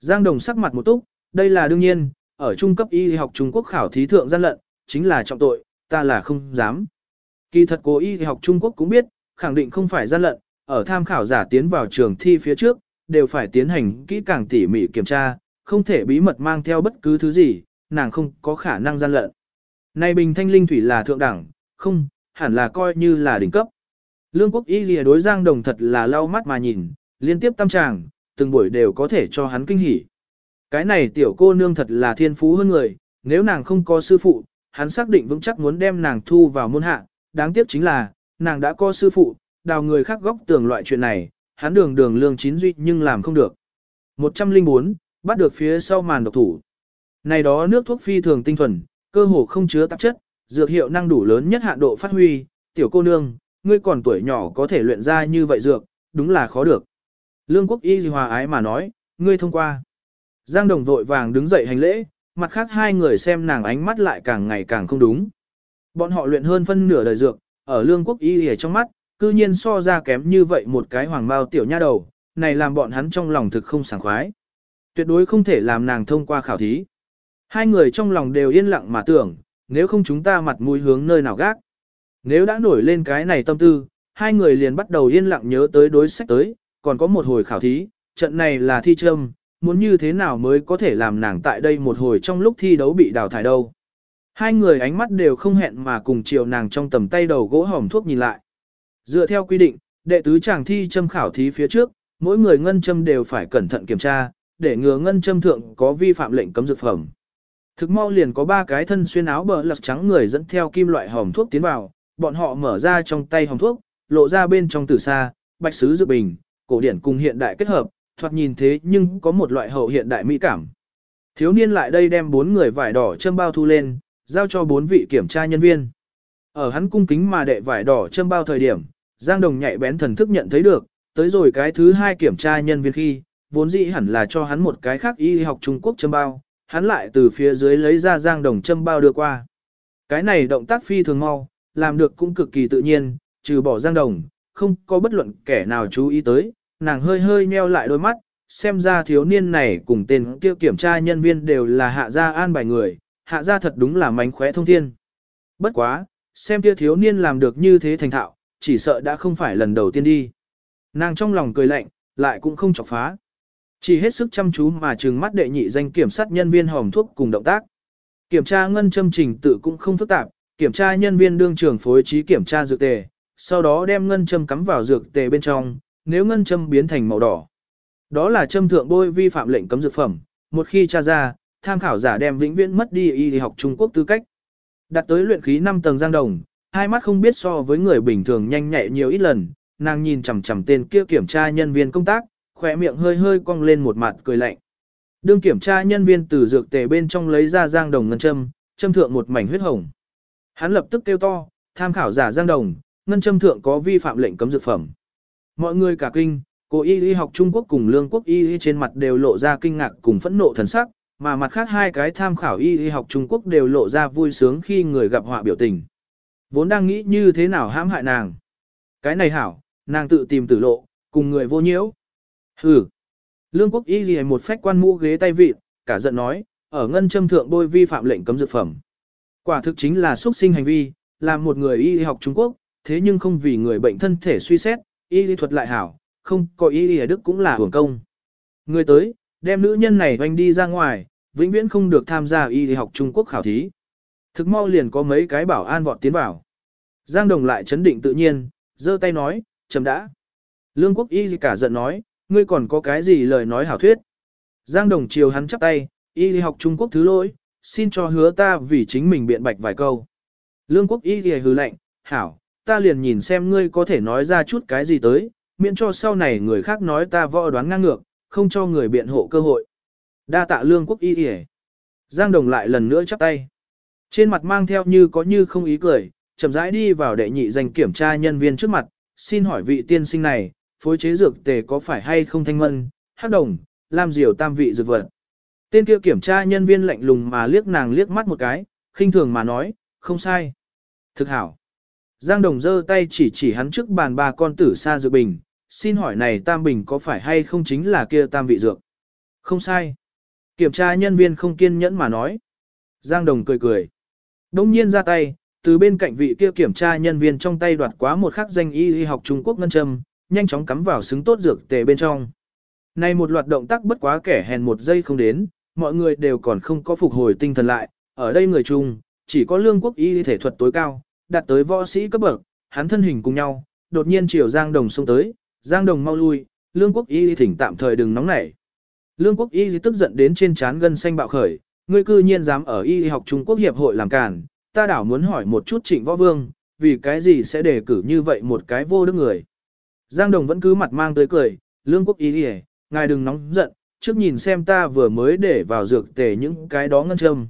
Giang Đồng sắc mặt một túc, đây là đương nhiên, ở trung cấp y học Trung Quốc khảo thí thượng gian lận, chính là trọng tội, ta là không dám. Kỳ thật cố y học Trung Quốc cũng biết, khẳng định không phải gian lận, ở tham khảo giả tiến vào trường thi phía trước, đều phải tiến hành kỹ càng tỉ mỉ kiểm tra, không thể bí mật mang theo bất cứ thứ gì, nàng không có khả năng gian lận. Này bình thanh linh thủy là thượng đẳng, không, hẳn là coi như là đỉnh cấp. Lương quốc y lìa đối giang đồng thật là lau mắt mà nhìn, liên tiếp tâm tràng, từng buổi đều có thể cho hắn kinh hỉ. Cái này tiểu cô nương thật là thiên phú hơn người, nếu nàng không có sư phụ, hắn xác định vững chắc muốn đem nàng thu vào môn hạ, đáng tiếc chính là, nàng đã có sư phụ, đào người khác góc tường loại chuyện này, hắn đường đường lương chín duy nhưng làm không được. 104, bắt được phía sau màn độc thủ. Này đó nước thuốc phi thường tinh thuần, cơ hồ không chứa tạp chất, dược hiệu năng đủ lớn nhất hạn độ phát huy, tiểu cô nương, ngươi còn tuổi nhỏ có thể luyện ra như vậy dược, đúng là khó được. Lương quốc y hòa ái mà nói, ngươi thông qua. Giang đồng vội vàng đứng dậy hành lễ, mặt khác hai người xem nàng ánh mắt lại càng ngày càng không đúng. Bọn họ luyện hơn phân nửa đời dược, ở lương quốc y ở trong mắt, cư nhiên so ra kém như vậy một cái hoàng bao tiểu nha đầu, này làm bọn hắn trong lòng thực không sảng khoái. Tuyệt đối không thể làm nàng thông qua khảo thí. Hai người trong lòng đều yên lặng mà tưởng, nếu không chúng ta mặt mũi hướng nơi nào gác. Nếu đã nổi lên cái này tâm tư, hai người liền bắt đầu yên lặng nhớ tới đối sách tới, còn có một hồi khảo thí, trận này là thi trâm, muốn như thế nào mới có thể làm nàng tại đây một hồi trong lúc thi đấu bị đào thải đâu. Hai người ánh mắt đều không hẹn mà cùng chiều nàng trong tầm tay đầu gỗ hỏng thuốc nhìn lại. Dựa theo quy định, đệ tứ chàng thi châm khảo thí phía trước, mỗi người ngân châm đều phải cẩn thận kiểm tra, để ngừa ngân châm thượng có vi phạm lệnh cấm dược phẩm. Thực mau liền có ba cái thân xuyên áo bờ lật trắng người dẫn theo kim loại hòm thuốc tiến vào, bọn họ mở ra trong tay hòm thuốc, lộ ra bên trong từ xa, bạch sứ dự bình, cổ điển cùng hiện đại kết hợp, thoạt nhìn thế nhưng có một loại hậu hiện đại mỹ cảm. Thiếu niên lại đây đem bốn người vải đỏ châm bao thu lên, giao cho bốn vị kiểm tra nhân viên. Ở hắn cung kính mà đệ vải đỏ châm bao thời điểm, Giang Đồng nhạy bén thần thức nhận thấy được, tới rồi cái thứ hai kiểm tra nhân viên khi, vốn dĩ hẳn là cho hắn một cái khác y học Trung Quốc châm bao, hắn lại từ phía dưới lấy ra Giang Đồng châm bao đưa qua. Cái này động tác phi thường mau, làm được cũng cực kỳ tự nhiên, trừ bỏ Giang Đồng, không có bất luận kẻ nào chú ý tới, nàng hơi hơi nheo lại đôi mắt, xem ra thiếu niên này cùng tên kia kiểm tra nhân viên đều là hạ gia an bài người, hạ gia thật đúng là mánh khóe thông thiên. Bất quá, xem kia thiếu niên làm được như thế thành thạo, chỉ sợ đã không phải lần đầu tiên đi. Nàng trong lòng cười lạnh, lại cũng không chọc phá. Chỉ hết sức chăm chú mà trừng mắt đệ nhị danh kiểm sát nhân viên hòm thuốc cùng động tác. Kiểm tra ngân châm trình tự cũng không phức tạp, kiểm tra nhân viên đương trường phối trí kiểm tra dược tề, sau đó đem ngân châm cắm vào dược tề bên trong, nếu ngân châm biến thành màu đỏ. Đó là châm thượng bôi vi phạm lệnh cấm dược phẩm, một khi tra ra, tham khảo giả đem vĩnh viễn mất đi y học Trung Quốc tư cách. Đặt tới luyện khí 5 tầng giang đồng, hai mắt không biết so với người bình thường nhanh nhạy nhiều ít lần, nàng nhìn chằm chằm tên kia kiểm tra nhân viên công tác, khỏe miệng hơi hơi cong lên một mặt cười lạnh. Đương kiểm tra nhân viên từ dược tề bên trong lấy ra giang đồng ngân châm, châm thượng một mảnh huyết hồng. Hắn lập tức kêu to, tham khảo giả giang đồng, ngân châm thượng có vi phạm lệnh cấm dược phẩm. Mọi người cả kinh, cô y y học Trung Quốc cùng lương quốc y y trên mặt đều lộ ra kinh ngạc cùng phẫn nộ thần sắc, mà mặt khác hai cái tham khảo y y học Trung Quốc đều lộ ra vui sướng khi người gặp họa biểu tình. Vốn đang nghĩ như thế nào hãm hại nàng. Cái này hảo, nàng tự tìm tử lộ, cùng người vô nhiễu. Hừ. Lương quốc y gì một phách quan mũ ghế tay vịt, cả giận nói, ở ngân châm thượng bôi vi phạm lệnh cấm dược phẩm. Quả thực chính là xuất sinh hành vi, làm một người y học Trung Quốc, thế nhưng không vì người bệnh thân thể suy xét, y lý thuật lại hảo, không có y lý đức cũng là hưởng công. Người tới, đem nữ nhân này doanh đi ra ngoài, vĩnh viễn không được tham gia y lý học Trung Quốc khảo thí. Thực mau liền có mấy cái bảo an vọt tiến vào. Giang Đồng lại chấn định tự nhiên, giơ tay nói, chấm đã. Lương quốc y cả giận nói, ngươi còn có cái gì lời nói hảo thuyết. Giang Đồng chiều hắn chắp tay, y học Trung Quốc thứ lỗi, xin cho hứa ta vì chính mình biện bạch vài câu. Lương quốc y thì hứ lệnh, hảo, ta liền nhìn xem ngươi có thể nói ra chút cái gì tới, miễn cho sau này người khác nói ta võ đoán ngang ngược, không cho người biện hộ cơ hội. Đa tạ lương quốc y thì Giang Đồng lại lần nữa chắp tay. Trên mặt mang theo như có như không ý cười, chậm rãi đi vào đệ nhị danh kiểm tra nhân viên trước mặt, xin hỏi vị tiên sinh này, phối chế dược tề có phải hay không thanh mân, hắc đồng, làm diều tam vị dược vật. Tên kia kiểm tra nhân viên lạnh lùng mà liếc nàng liếc mắt một cái, khinh thường mà nói, không sai. Thực hảo. Giang Đồng giơ tay chỉ chỉ hắn trước bàn ba con tử sa dược bình, xin hỏi này tam bình có phải hay không chính là kia tam vị dược? Không sai. Kiểm tra nhân viên không kiên nhẫn mà nói. Giang Đồng cười cười. Đông nhiên ra tay, từ bên cạnh vị kia kiểm tra nhân viên trong tay đoạt quá một khắc danh y y học Trung Quốc ngân châm, nhanh chóng cắm vào xứng tốt dược tề bên trong. Này một loạt động tác bất quá kẻ hèn một giây không đến, mọi người đều còn không có phục hồi tinh thần lại, ở đây người chung, chỉ có lương quốc y thể thuật tối cao, đạt tới võ sĩ cấp bậc, hắn thân hình cùng nhau, đột nhiên chiều Giang Đồng xông tới, Giang Đồng mau lui, lương quốc y thỉnh tạm thời đừng nóng nảy. Lương quốc y tức giận đến trên trán gân xanh bạo khởi, ngươi cư nhiên dám ở y học Trung Quốc hiệp hội làm cản, ta đảo muốn hỏi một chút trịnh võ vương, vì cái gì sẽ đề cử như vậy một cái vô đức người. Giang Đồng vẫn cứ mặt mang tới cười, lương quốc y ngài đừng nóng giận, trước nhìn xem ta vừa mới để vào dược tề những cái đó ngân châm.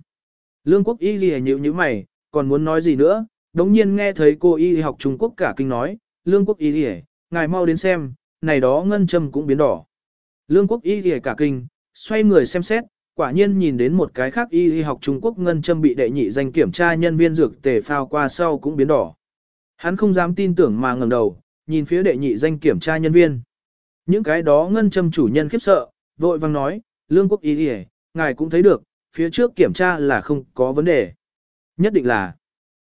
Lương quốc y gì nhíu như mày, còn muốn nói gì nữa, đống nhiên nghe thấy cô y học Trung Quốc cả kinh nói, lương quốc y gì ngài mau đến xem, này đó ngân châm cũng biến đỏ. Lương quốc y gì cả kinh, xoay người xem xét, quả nhiên nhìn đến một cái khác y học Trung Quốc ngân châm bị đệ nhị danh kiểm tra nhân viên dược tề phao qua sau cũng biến đỏ. Hắn không dám tin tưởng mà ngẩng đầu, nhìn phía đệ nhị danh kiểm tra nhân viên. Những cái đó ngân châm chủ nhân khiếp sợ, vội vang nói, lương quốc y đi ngài cũng thấy được, phía trước kiểm tra là không có vấn đề. Nhất định là,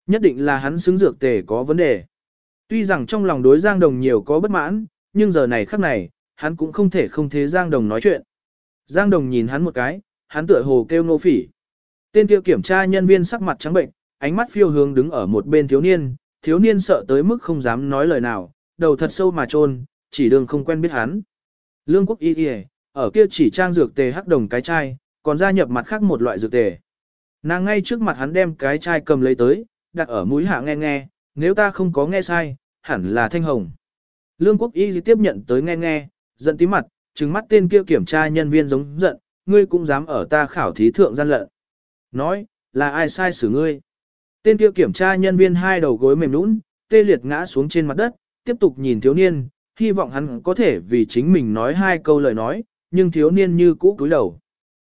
nhất định là hắn xứng dược tề có vấn đề. Tuy rằng trong lòng đối Giang Đồng nhiều có bất mãn, nhưng giờ này khắc này, hắn cũng không thể không thế Giang Đồng nói chuyện. Giang Đồng nhìn hắn một cái, hắn tựa hồ kêu ngô phỉ. Tên kia kiểm tra nhân viên sắc mặt trắng bệnh, ánh mắt phiêu hướng đứng ở một bên thiếu niên, thiếu niên sợ tới mức không dám nói lời nào, đầu thật sâu mà trôn, chỉ đường không quen biết hắn. Lương quốc y y ở kia chỉ trang dược tề hắc đồng cái chai, còn gia nhập mặt khác một loại dược tề. Nàng ngay trước mặt hắn đem cái chai cầm lấy tới, đặt ở mũi hạ nghe nghe, nếu ta không có nghe sai, hẳn là thanh hồng. Lương quốc y tiếp nhận tới nghe nghe, giận tí mặt, trừng mắt tên kia kiểm tra nhân viên giống giận, ngươi cũng dám ở ta khảo thí thượng gian lận. Nói, là ai sai xử ngươi? Tên kia kiểm tra nhân viên hai đầu gối mềm nũng, tê liệt ngã xuống trên mặt đất, tiếp tục nhìn thiếu niên, hy vọng hắn có thể vì chính mình nói hai câu lời nói, nhưng thiếu niên như cũ cúi đầu.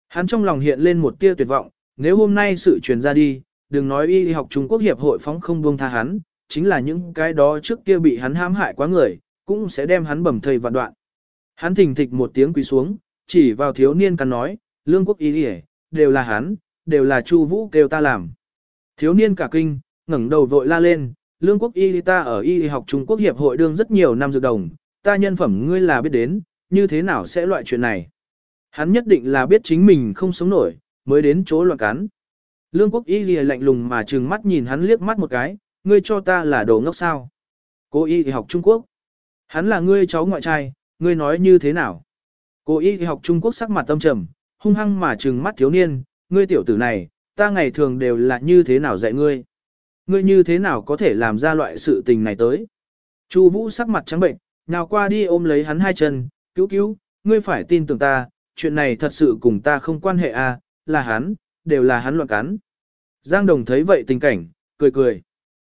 Hắn trong lòng hiện lên một tia tuyệt vọng, nếu hôm nay sự truyền ra đi, đừng nói y học Trung Quốc Hiệp hội phóng không buông tha hắn, chính là những cái đó trước kia bị hắn hãm hại quá người, cũng sẽ đem hắn bầm thây vạn đoạn. Hắn thình thịch một tiếng quỳ xuống, chỉ vào thiếu niên cắn nói, lương quốc y hề, đều là hắn, đều là Chu Vũ kêu ta làm. Thiếu niên cả kinh, ngẩng đầu vội la lên, lương quốc y ta ở y học Trung Quốc Hiệp hội đương rất nhiều năm dược đồng, ta nhân phẩm ngươi là biết đến, như thế nào sẽ loại chuyện này. Hắn nhất định là biết chính mình không sống nổi, mới đến chỗ loạn cắn. Lương quốc y lạnh lùng mà trừng mắt nhìn hắn liếc mắt một cái, ngươi cho ta là đồ ngốc sao. Cô y học Trung Quốc. Hắn là ngươi cháu ngoại trai, ngươi nói như thế nào? Cô y học Trung Quốc sắc mặt tâm trầm, hung hăng mà trừng mắt thiếu niên, ngươi tiểu tử này, ta ngày thường đều là như thế nào dạy ngươi? Ngươi như thế nào có thể làm ra loại sự tình này tới? Chu Vũ sắc mặt trắng bệnh, nào qua đi ôm lấy hắn hai chân, cứu cứu, ngươi phải tin tưởng ta, chuyện này thật sự cùng ta không quan hệ à, là hắn, đều là hắn loạn cắn. Giang Đồng thấy vậy tình cảnh, cười cười.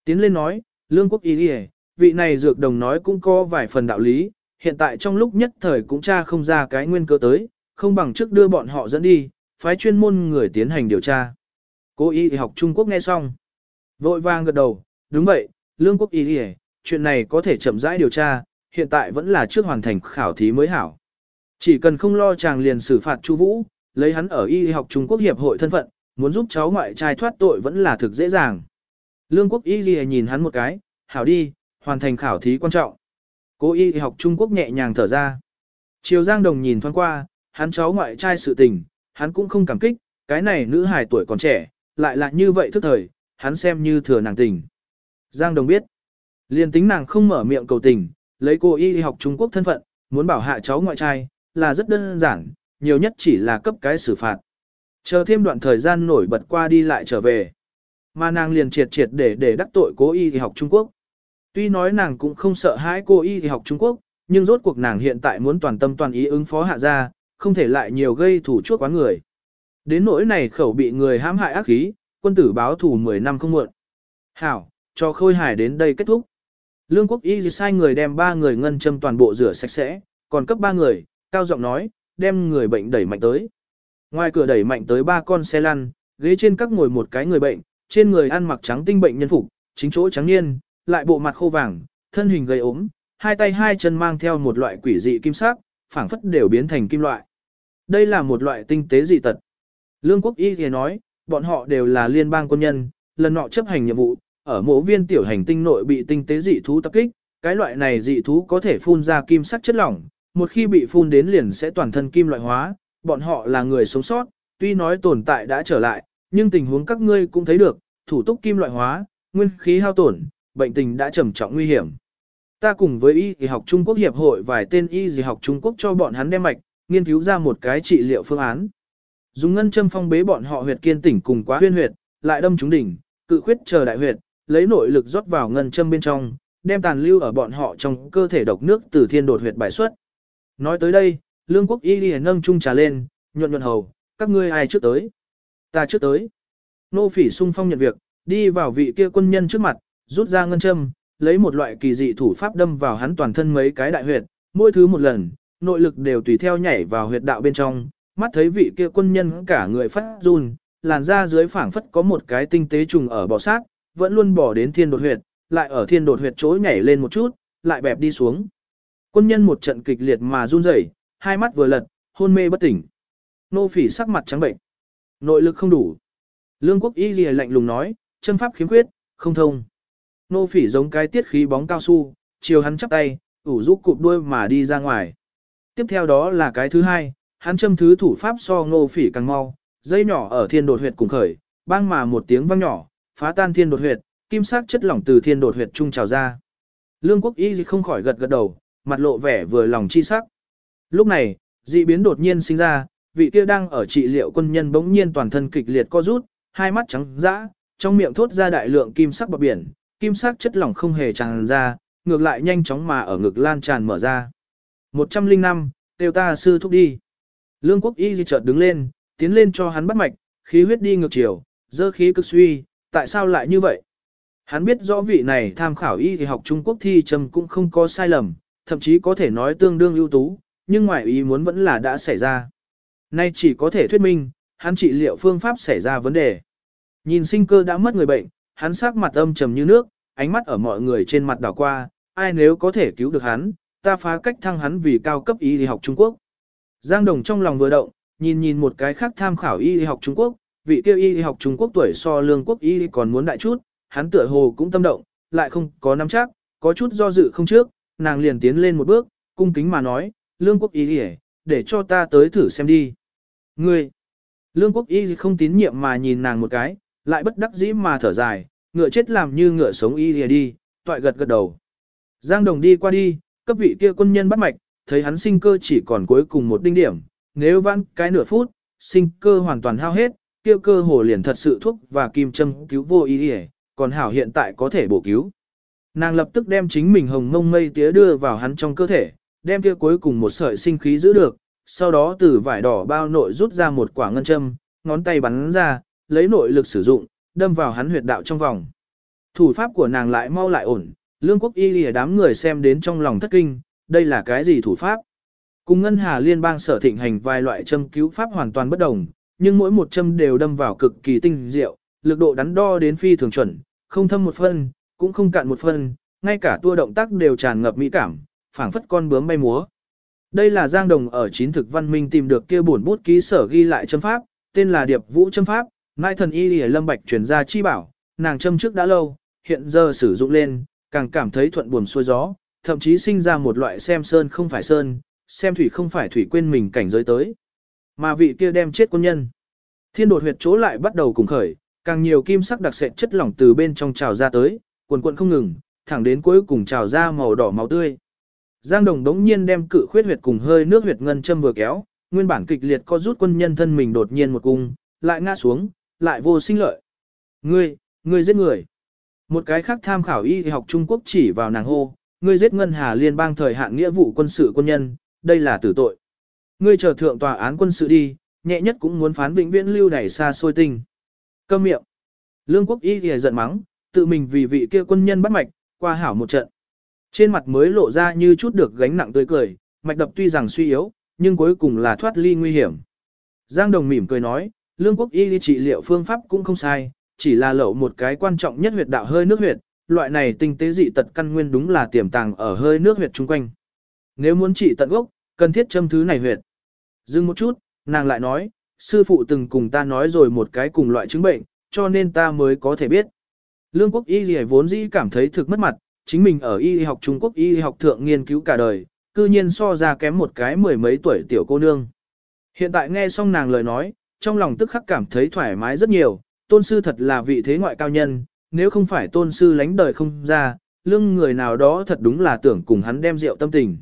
Tiến lên nói, Lương Quốc Y đi vị này dược đồng nói cũng có vài phần đạo lý, hiện tại trong lúc nhất thời cũng tra không ra cái nguyên cơ tới, không bằng trước đưa bọn họ dẫn đi, phái chuyên môn người tiến hành điều tra. Cố y học Trung Quốc nghe xong. Vội vàng gật đầu, đúng vậy, Lương Quốc Y đi chuyện này có thể chậm rãi điều tra, hiện tại vẫn là trước hoàn thành khảo thí mới hảo. Chỉ cần không lo chàng liền xử phạt Chu Vũ, lấy hắn ở y học Trung Quốc hiệp hội thân phận, muốn giúp cháu ngoại trai thoát tội vẫn là thực dễ dàng. Lương Quốc Y nhìn hắn một cái, hảo đi, hoàn thành khảo thí quan trọng. Cố y học Trung Quốc nhẹ nhàng thở ra. Triều Giang Đồng nhìn thoáng qua, hắn cháu ngoại trai sự tình, hắn cũng không cảm kích, cái này nữ hài tuổi còn trẻ, lại là như vậy thức thời, hắn xem như thừa nàng tình. Giang Đồng biết, liền tính nàng không mở miệng cầu tình, lấy cô y học Trung Quốc thân phận, muốn bảo hạ cháu ngoại trai, là rất đơn giản, nhiều nhất chỉ là cấp cái xử phạt. Chờ thêm đoạn thời gian nổi bật qua đi lại trở về. Mà nàng liền triệt triệt để để đắc tội cố y học Trung Quốc. Tuy nói nàng cũng không sợ hãi cô y thì học Trung Quốc, nhưng rốt cuộc nàng hiện tại muốn toàn tâm toàn ý ứng phó hạ ra, không thể lại nhiều gây thủ chuốc quán người. Đến nỗi này khẩu bị người hãm hại ác khí, quân tử báo thủ 10 năm không muộn. Hảo, cho khôi hải đến đây kết thúc. Lương quốc y sai người đem ba người ngân châm toàn bộ rửa sạch sẽ, còn cấp ba người, cao giọng nói, đem người bệnh đẩy mạnh tới. Ngoài cửa đẩy mạnh tới ba con xe lăn, ghế trên các ngồi một cái người bệnh, trên người ăn mặc trắng tinh bệnh nhân phục, chính chỗ trắng niên, lại bộ mặt khô vàng, thân hình gầy ốm, hai tay hai chân mang theo một loại quỷ dị kim sắc, phảng phất đều biến thành kim loại. Đây là một loại tinh tế dị tật. Lương quốc y thì nói, bọn họ đều là liên bang quân nhân, lần nọ chấp hành nhiệm vụ, ở mộ viên tiểu hành tinh nội bị tinh tế dị thú tập kích, cái loại này dị thú có thể phun ra kim sắc chất lỏng, một khi bị phun đến liền sẽ toàn thân kim loại hóa, bọn họ là người sống sót, tuy nói tồn tại đã trở lại, nhưng tình huống các ngươi cũng thấy được, thủ túc kim loại hóa, nguyên khí hao tổn, bệnh tình đã trầm trọng nguy hiểm. Ta cùng với y y học Trung Quốc Hiệp hội vài tên y y học Trung Quốc cho bọn hắn đem mạch, nghiên cứu ra một cái trị liệu phương án. Dùng ngân châm phong bế bọn họ huyệt kiên tỉnh cùng quá huyên huyệt, lại đâm trúng đỉnh, cự khuyết chờ đại huyệt, lấy nội lực rót vào ngân châm bên trong, đem tàn lưu ở bọn họ trong cơ thể độc nước từ thiên đột huyệt bài xuất. Nói tới đây, lương quốc y liền nâng chung trà lên, nhuận nhuận hầu, các ngươi ai trước tới? Ta trước tới. Nô phỉ sung phong nhận việc, đi vào vị kia quân nhân trước mặt, rút ra ngân châm, lấy một loại kỳ dị thủ pháp đâm vào hắn toàn thân mấy cái đại huyệt, mỗi thứ một lần, nội lực đều tùy theo nhảy vào huyệt đạo bên trong, mắt thấy vị kia quân nhân cả người phát run, làn da dưới phảng phất có một cái tinh tế trùng ở bò sát, vẫn luôn bỏ đến thiên đột huyệt, lại ở thiên đột huyệt chỗ nhảy lên một chút, lại bẹp đi xuống. Quân nhân một trận kịch liệt mà run rẩy, hai mắt vừa lật, hôn mê bất tỉnh. Nô phỉ sắc mặt trắng bệnh. Nội lực không đủ. Lương quốc y lìa lạnh lùng nói, chân pháp khiếm khuyết, không thông. Nô phỉ giống cái tiết khí bóng cao su, chiều hắn chắp tay, ủ rũ cụp đuôi mà đi ra ngoài. Tiếp theo đó là cái thứ hai, hắn châm thứ thủ pháp so nô phỉ càng mau, dây nhỏ ở thiên đột huyệt cùng khởi, bang mà một tiếng vang nhỏ, phá tan thiên đột huyệt, kim sắc chất lỏng từ thiên đột huyệt trung trào ra. Lương quốc y không khỏi gật gật đầu, mặt lộ vẻ vừa lòng chi sắc. Lúc này, dị biến đột nhiên sinh ra, vị kia đang ở trị liệu quân nhân bỗng nhiên toàn thân kịch liệt co rút, hai mắt trắng dã, trong miệng thốt ra đại lượng kim sắc bọt biển, kim sắc chất lỏng không hề tràn ra, ngược lại nhanh chóng mà ở ngực lan tràn mở ra. 105, tiêu ta sư thúc đi. Lương quốc y di chợt đứng lên, tiến lên cho hắn bắt mạch, khí huyết đi ngược chiều, dơ khí cực suy, tại sao lại như vậy? Hắn biết rõ vị này tham khảo y thì học Trung Quốc thi trầm cũng không có sai lầm, thậm chí có thể nói tương đương ưu tú, nhưng ngoại ý muốn vẫn là đã xảy ra. Nay chỉ có thể thuyết minh, hắn trị liệu phương pháp xảy ra vấn đề. Nhìn sinh cơ đã mất người bệnh, hắn sắc mặt âm trầm như nước, ánh mắt ở mọi người trên mặt đảo qua, ai nếu có thể cứu được hắn, ta phá cách thăng hắn vì cao cấp y học Trung Quốc. Giang Đồng trong lòng vừa động, nhìn nhìn một cái khác tham khảo y học Trung Quốc, vị kia y học Trung Quốc tuổi so lương quốc y còn muốn đại chút, hắn tựa hồ cũng tâm động, lại không có nắm chắc, có chút do dự không trước, nàng liền tiến lên một bước, cung kính mà nói, lương quốc y y để cho ta tới thử xem đi. Ngươi, lương quốc y không tín nhiệm mà nhìn nàng một cái, lại bất đắc dĩ mà thở dài, ngựa chết làm như ngựa sống y lìa đi, toại gật gật đầu. Giang Đồng đi qua đi, cấp vị kia quân nhân bắt mạch, thấy hắn sinh cơ chỉ còn cuối cùng một đinh điểm, nếu vãn cái nửa phút, sinh cơ hoàn toàn hao hết, kia cơ hồ liền thật sự thuốc và kim châm cứu vô ý lìa, còn hảo hiện tại có thể bổ cứu. Nàng lập tức đem chính mình hồng ngông mây tía đưa vào hắn trong cơ thể, đem kia cuối cùng một sợi sinh khí giữ được, sau đó từ vải đỏ bao nội rút ra một quả ngân châm, ngón tay bắn ra, lấy nội lực sử dụng, đâm vào hắn huyệt đạo trong vòng. Thủ pháp của nàng lại mau lại ổn, lương quốc y lìa đám người xem đến trong lòng thất kinh, đây là cái gì thủ pháp? Cùng ngân hà liên bang sở thịnh hành vài loại châm cứu pháp hoàn toàn bất đồng, nhưng mỗi một châm đều đâm vào cực kỳ tinh diệu, lực độ đắn đo đến phi thường chuẩn, không thâm một phân, cũng không cạn một phân, ngay cả tua động tác đều tràn ngập mỹ cảm, phảng phất con bướm bay múa. Đây là Giang Đồng ở chín thực văn minh tìm được kia bổn bút ký sở ghi lại châm pháp, tên là Điệp Vũ châm pháp, Mai thần y lìa Lâm Bạch truyền ra chi bảo, nàng châm trước đã lâu, hiện giờ sử dụng lên, càng cảm thấy thuận buồm xuôi gió, thậm chí sinh ra một loại xem sơn không phải sơn, xem thủy không phải thủy quên mình cảnh giới tới. Mà vị kia đem chết quân nhân. Thiên đột huyệt chỗ lại bắt đầu cùng khởi, càng nhiều kim sắc đặc sệt chất lỏng từ bên trong trào ra tới, quần quần không ngừng, thẳng đến cuối cùng trào ra màu đỏ máu tươi. Giang Đồng đống nhiên đem cự khuyết huyệt cùng hơi nước huyệt ngân châm vừa kéo, nguyên bản kịch liệt có rút quân nhân thân mình đột nhiên một cung, lại ngã xuống, lại vô sinh lợi. Ngươi, ngươi giết người. Một cái khác tham khảo y học Trung Quốc chỉ vào nàng hô, ngươi giết ngân hà liên bang thời hạn nghĩa vụ quân sự quân nhân, đây là tử tội. Ngươi chờ thượng tòa án quân sự đi, nhẹ nhất cũng muốn phán vĩnh viễn lưu đẩy xa xôi tinh. Câm miệng. Lương quốc y thì giận mắng, tự mình vì vị kia quân nhân bắt mạch, qua hảo một trận. Trên mặt mới lộ ra như chút được gánh nặng tươi cười, mạch đập tuy rằng suy yếu, nhưng cuối cùng là thoát ly nguy hiểm. Giang Đồng mỉm cười nói, lương quốc y trị liệu phương pháp cũng không sai, chỉ là lậu một cái quan trọng nhất huyệt đạo hơi nước huyệt, loại này tinh tế dị tật căn nguyên đúng là tiềm tàng ở hơi nước huyệt chung quanh. Nếu muốn trị tận gốc, cần thiết châm thứ này huyệt. Dừng một chút, nàng lại nói, sư phụ từng cùng ta nói rồi một cái cùng loại chứng bệnh, cho nên ta mới có thể biết. Lương quốc y gì vốn dĩ cảm thấy thực mất mặt, chính mình ở y học Trung Quốc y học thượng nghiên cứu cả đời, cư nhiên so ra kém một cái mười mấy tuổi tiểu cô nương. Hiện tại nghe xong nàng lời nói, trong lòng tức khắc cảm thấy thoải mái rất nhiều, tôn sư thật là vị thế ngoại cao nhân, nếu không phải tôn sư lánh đời không ra, lương người nào đó thật đúng là tưởng cùng hắn đem rượu tâm tình.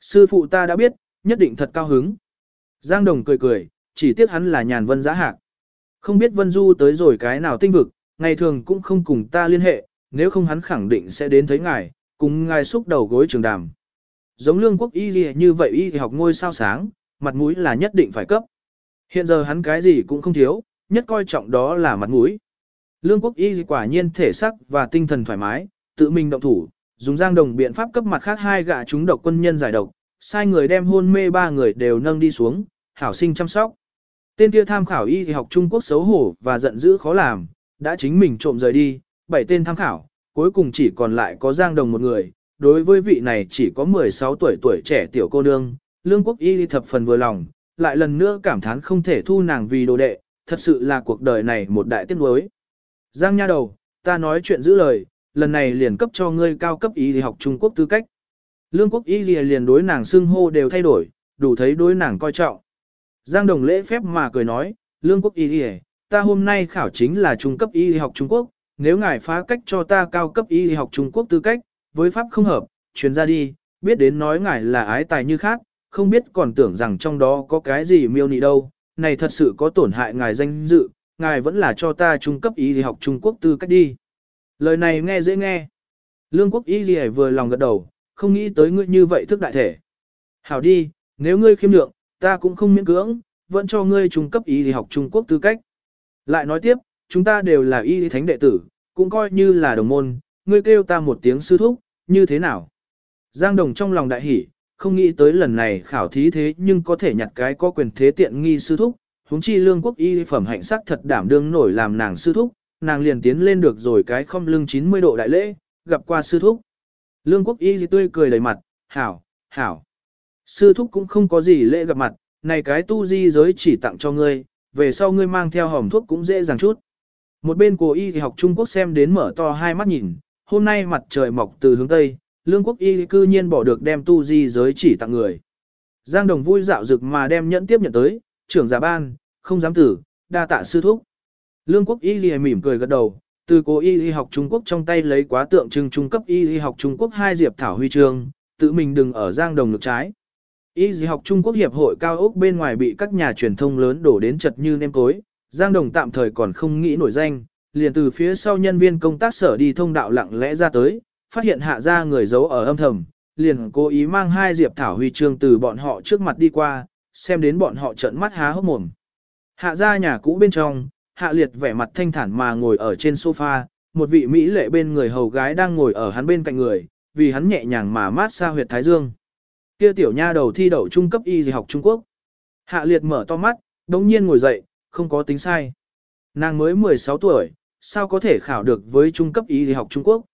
Sư phụ ta đã biết, nhất định thật cao hứng. Giang Đồng cười cười, chỉ tiếc hắn là nhàn vân giã hạc. Không biết Vân Du tới rồi cái nào tinh vực, ngày thường cũng không cùng ta liên hệ, nếu không hắn khẳng định sẽ đến thấy ngài, cùng ngài xúc đầu gối trường đàm. Giống lương quốc y như vậy y học ngôi sao sáng, mặt mũi là nhất định phải cấp. Hiện giờ hắn cái gì cũng không thiếu, nhất coi trọng đó là mặt mũi. Lương quốc y quả nhiên thể sắc và tinh thần thoải mái, tự mình động thủ, dùng giang đồng biện pháp cấp mặt khác hai gạ chúng độc quân nhân giải độc, sai người đem hôn mê ba người đều nâng đi xuống, hảo sinh chăm sóc. Tên kia tham khảo y học Trung Quốc xấu hổ và giận dữ khó làm, đã chính mình trộm rời đi, bảy tên tham khảo, cuối cùng chỉ còn lại có Giang Đồng một người. Đối với vị này chỉ có 16 tuổi tuổi trẻ tiểu cô nương, Lương Quốc Y thập phần vừa lòng, lại lần nữa cảm thán không thể thu nàng vì đồ đệ, thật sự là cuộc đời này một đại tiếc nuối. Giang nha đầu, ta nói chuyện giữ lời, lần này liền cấp cho ngươi cao cấp y học Trung Quốc tư cách. Lương Quốc Y liền đối nàng xưng hô đều thay đổi, đủ thấy đối nàng coi trọng. Giang Đồng lễ phép mà cười nói, Lương Quốc Y ta hôm nay khảo chính là trung cấp y học Trung Quốc, nếu ngài phá cách cho ta cao cấp y học Trung Quốc tư cách, với pháp không hợp, chuyển ra đi, biết đến nói ngài là ái tài như khác, không biết còn tưởng rằng trong đó có cái gì miêu nị đâu, này thật sự có tổn hại ngài danh dự, ngài vẫn là cho ta trung cấp y học Trung Quốc tư cách đi. Lời này nghe dễ nghe. Lương quốc y gì vừa lòng gật đầu, không nghĩ tới ngươi như vậy thức đại thể. Hảo đi, nếu ngươi khiêm lượng, ta cũng không miễn cưỡng, vẫn cho ngươi trung cấp y học Trung Quốc tư cách. Lại nói tiếp, chúng ta đều là y thánh đệ tử, cũng coi như là đồng môn, ngươi kêu ta một tiếng sư thúc, như thế nào? Giang Đồng trong lòng đại hỉ, không nghĩ tới lần này khảo thí thế nhưng có thể nhặt cái có quyền thế tiện nghi sư thúc, huống chi lương quốc y phẩm hạnh sắc thật đảm đương nổi làm nàng sư thúc, nàng liền tiến lên được rồi cái không lưng 90 độ đại lễ, gặp qua sư thúc. Lương quốc y tươi cười đầy mặt, hảo, hảo. Sư thúc cũng không có gì lễ gặp mặt, này cái tu di giới chỉ tặng cho ngươi, về sau ngươi mang theo hòm thuốc cũng dễ dàng chút. Một bên cô y thì học Trung Quốc xem đến mở to hai mắt nhìn, hôm nay mặt trời mọc từ hướng Tây, lương quốc y cư nhiên bỏ được đem tu di giới chỉ tặng người. Giang Đồng vui dạo dực mà đem nhẫn tiếp nhận tới, trưởng giả ban, không dám tử, đa tạ sư thúc. Lương quốc y lìa mỉm cười gật đầu, từ cố y y học Trung Quốc trong tay lấy quá tượng trưng trung cấp y y học Trung Quốc hai diệp thảo huy chương, tự mình đừng ở Giang Đồng ngược trái. Y y học Trung Quốc hiệp hội cao ốc bên ngoài bị các nhà truyền thông lớn đổ đến chật như nêm cối, Giang Đồng tạm thời còn không nghĩ nổi danh, liền từ phía sau nhân viên công tác sở đi thông đạo lặng lẽ ra tới, phát hiện hạ ra người giấu ở âm thầm, liền cố ý mang hai diệp thảo huy chương từ bọn họ trước mặt đi qua, xem đến bọn họ trợn mắt há hốc mồm. Hạ ra nhà cũ bên trong, hạ liệt vẻ mặt thanh thản mà ngồi ở trên sofa, một vị Mỹ lệ bên người hầu gái đang ngồi ở hắn bên cạnh người, vì hắn nhẹ nhàng mà mát xa huyệt thái dương. Kia tiểu nha đầu thi đậu trung cấp y học Trung Quốc. Hạ liệt mở to mắt, đống nhiên ngồi dậy, không có tính sai. Nàng mới 16 tuổi, sao có thể khảo được với trung cấp y học Trung Quốc?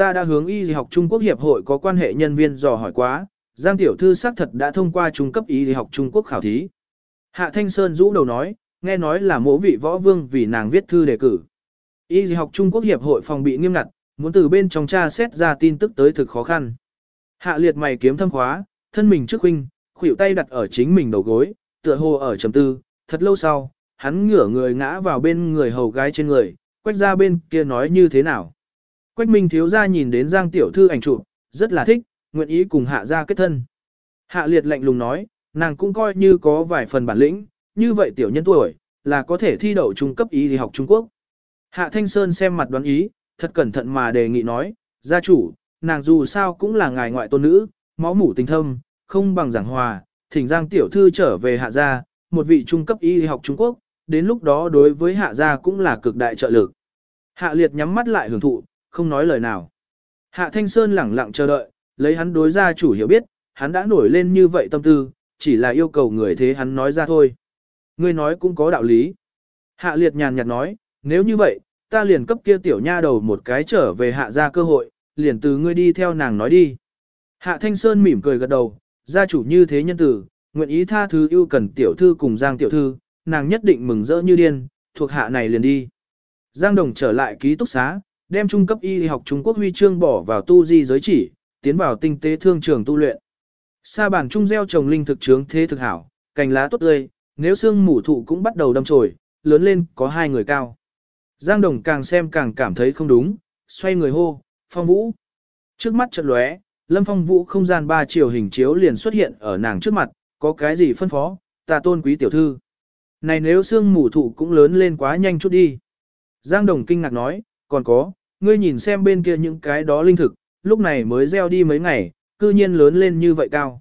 Ta đã hướng y học Trung Quốc Hiệp hội có quan hệ nhân viên dò hỏi quá, Giang Tiểu Thư xác thật đã thông qua trung cấp y học Trung Quốc khảo thí. Hạ Thanh Sơn rũ đầu nói, nghe nói là mỗ vị võ vương vì nàng viết thư đề cử. Y học Trung Quốc Hiệp hội phòng bị nghiêm ngặt, muốn từ bên trong tra xét ra tin tức tới thực khó khăn. Hạ liệt mày kiếm thâm khóa, thân mình trước huynh, khuỷu tay đặt ở chính mình đầu gối, tựa hồ ở trầm tư, thật lâu sau, hắn ngửa người ngã vào bên người hầu gái trên người, quách ra bên kia nói như thế nào. Quách minh thiếu gia nhìn đến giang tiểu thư ảnh chụp, rất là thích, nguyện ý cùng hạ gia kết thân. Hạ liệt lạnh lùng nói, nàng cũng coi như có vài phần bản lĩnh, như vậy tiểu nhân tuổi, là có thể thi đậu trung cấp y học Trung Quốc. Hạ Thanh Sơn xem mặt đoán ý, thật cẩn thận mà đề nghị nói, gia chủ, nàng dù sao cũng là ngài ngoại tôn nữ, máu mủ tình thâm, không bằng giảng hòa, thỉnh Giang tiểu thư trở về hạ gia, một vị trung cấp y học Trung Quốc, đến lúc đó đối với hạ gia cũng là cực đại trợ lực. Hạ liệt nhắm mắt lại hưởng thụ, không nói lời nào. Hạ Thanh Sơn lẳng lặng chờ đợi, lấy hắn đối gia chủ hiểu biết, hắn đã nổi lên như vậy tâm tư, chỉ là yêu cầu người thế hắn nói ra thôi. Ngươi nói cũng có đạo lý. Hạ liệt nhàn nhạt nói, nếu như vậy, ta liền cấp kia tiểu nha đầu một cái trở về hạ gia cơ hội, liền từ ngươi đi theo nàng nói đi. Hạ Thanh Sơn mỉm cười gật đầu, gia chủ như thế nhân tử, nguyện ý tha thứ yêu cần tiểu thư cùng Giang tiểu thư, nàng nhất định mừng rỡ như điên, thuộc hạ này liền đi. Giang Đồng trở lại ký túc xá, đem trung cấp y học Trung Quốc huy chương bỏ vào tu di giới chỉ, tiến vào tinh tế thương trường tu luyện. Sa bản trung gieo trồng linh thực trướng thế thực hảo, cành lá tốt tươi, nếu xương mủ thụ cũng bắt đầu đâm chồi, lớn lên có hai người cao. Giang Đồng càng xem càng cảm thấy không đúng, xoay người hô, phong vũ. Trước mắt chợt lóe, lâm phong vũ không gian ba chiều hình chiếu liền xuất hiện ở nàng trước mặt, có cái gì phân phó, ta tôn quý tiểu thư. Này nếu xương mủ thụ cũng lớn lên quá nhanh chút đi. Giang Đồng kinh ngạc nói, còn có, ngươi nhìn xem bên kia những cái đó linh thực, lúc này mới gieo đi mấy ngày, cư nhiên lớn lên như vậy cao.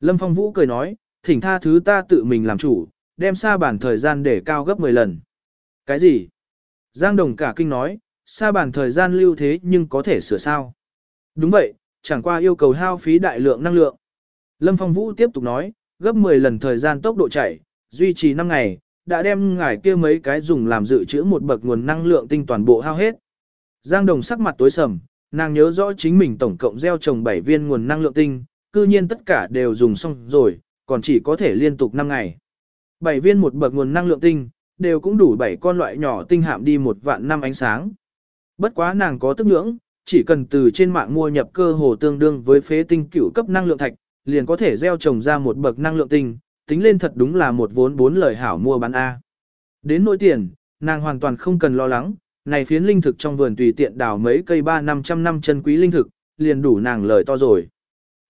Lâm Phong Vũ cười nói, thỉnh tha thứ ta tự mình làm chủ, đem xa bản thời gian để cao gấp 10 lần. Cái gì? Giang Đồng cả kinh nói, xa bản thời gian lưu thế nhưng có thể sửa sao? Đúng vậy, chẳng qua yêu cầu hao phí đại lượng năng lượng. Lâm Phong Vũ tiếp tục nói, gấp 10 lần thời gian tốc độ chạy, duy trì 5 ngày, đã đem ngải kia mấy cái dùng làm dự trữ một bậc nguồn năng lượng tinh toàn bộ hao hết. Giang Đồng sắc mặt tối sầm, nàng nhớ rõ chính mình tổng cộng gieo trồng 7 viên nguồn năng lượng tinh, cư nhiên tất cả đều dùng xong rồi, còn chỉ có thể liên tục 5 ngày. 7 viên một bậc nguồn năng lượng tinh, đều cũng đủ 7 con loại nhỏ tinh hạm đi một vạn năm ánh sáng. Bất quá nàng có tức nhưỡng, chỉ cần từ trên mạng mua nhập cơ hồ tương đương với phế tinh cửu cấp năng lượng thạch, liền có thể gieo trồng ra một bậc năng lượng tinh, tính lên thật đúng là một vốn bốn lời hảo mua bán A. Đến nỗi tiền, nàng hoàn toàn không cần lo lắng, này phiến linh thực trong vườn tùy tiện đào mấy cây ba năm trăm năm chân quý linh thực, liền đủ nàng lời to rồi.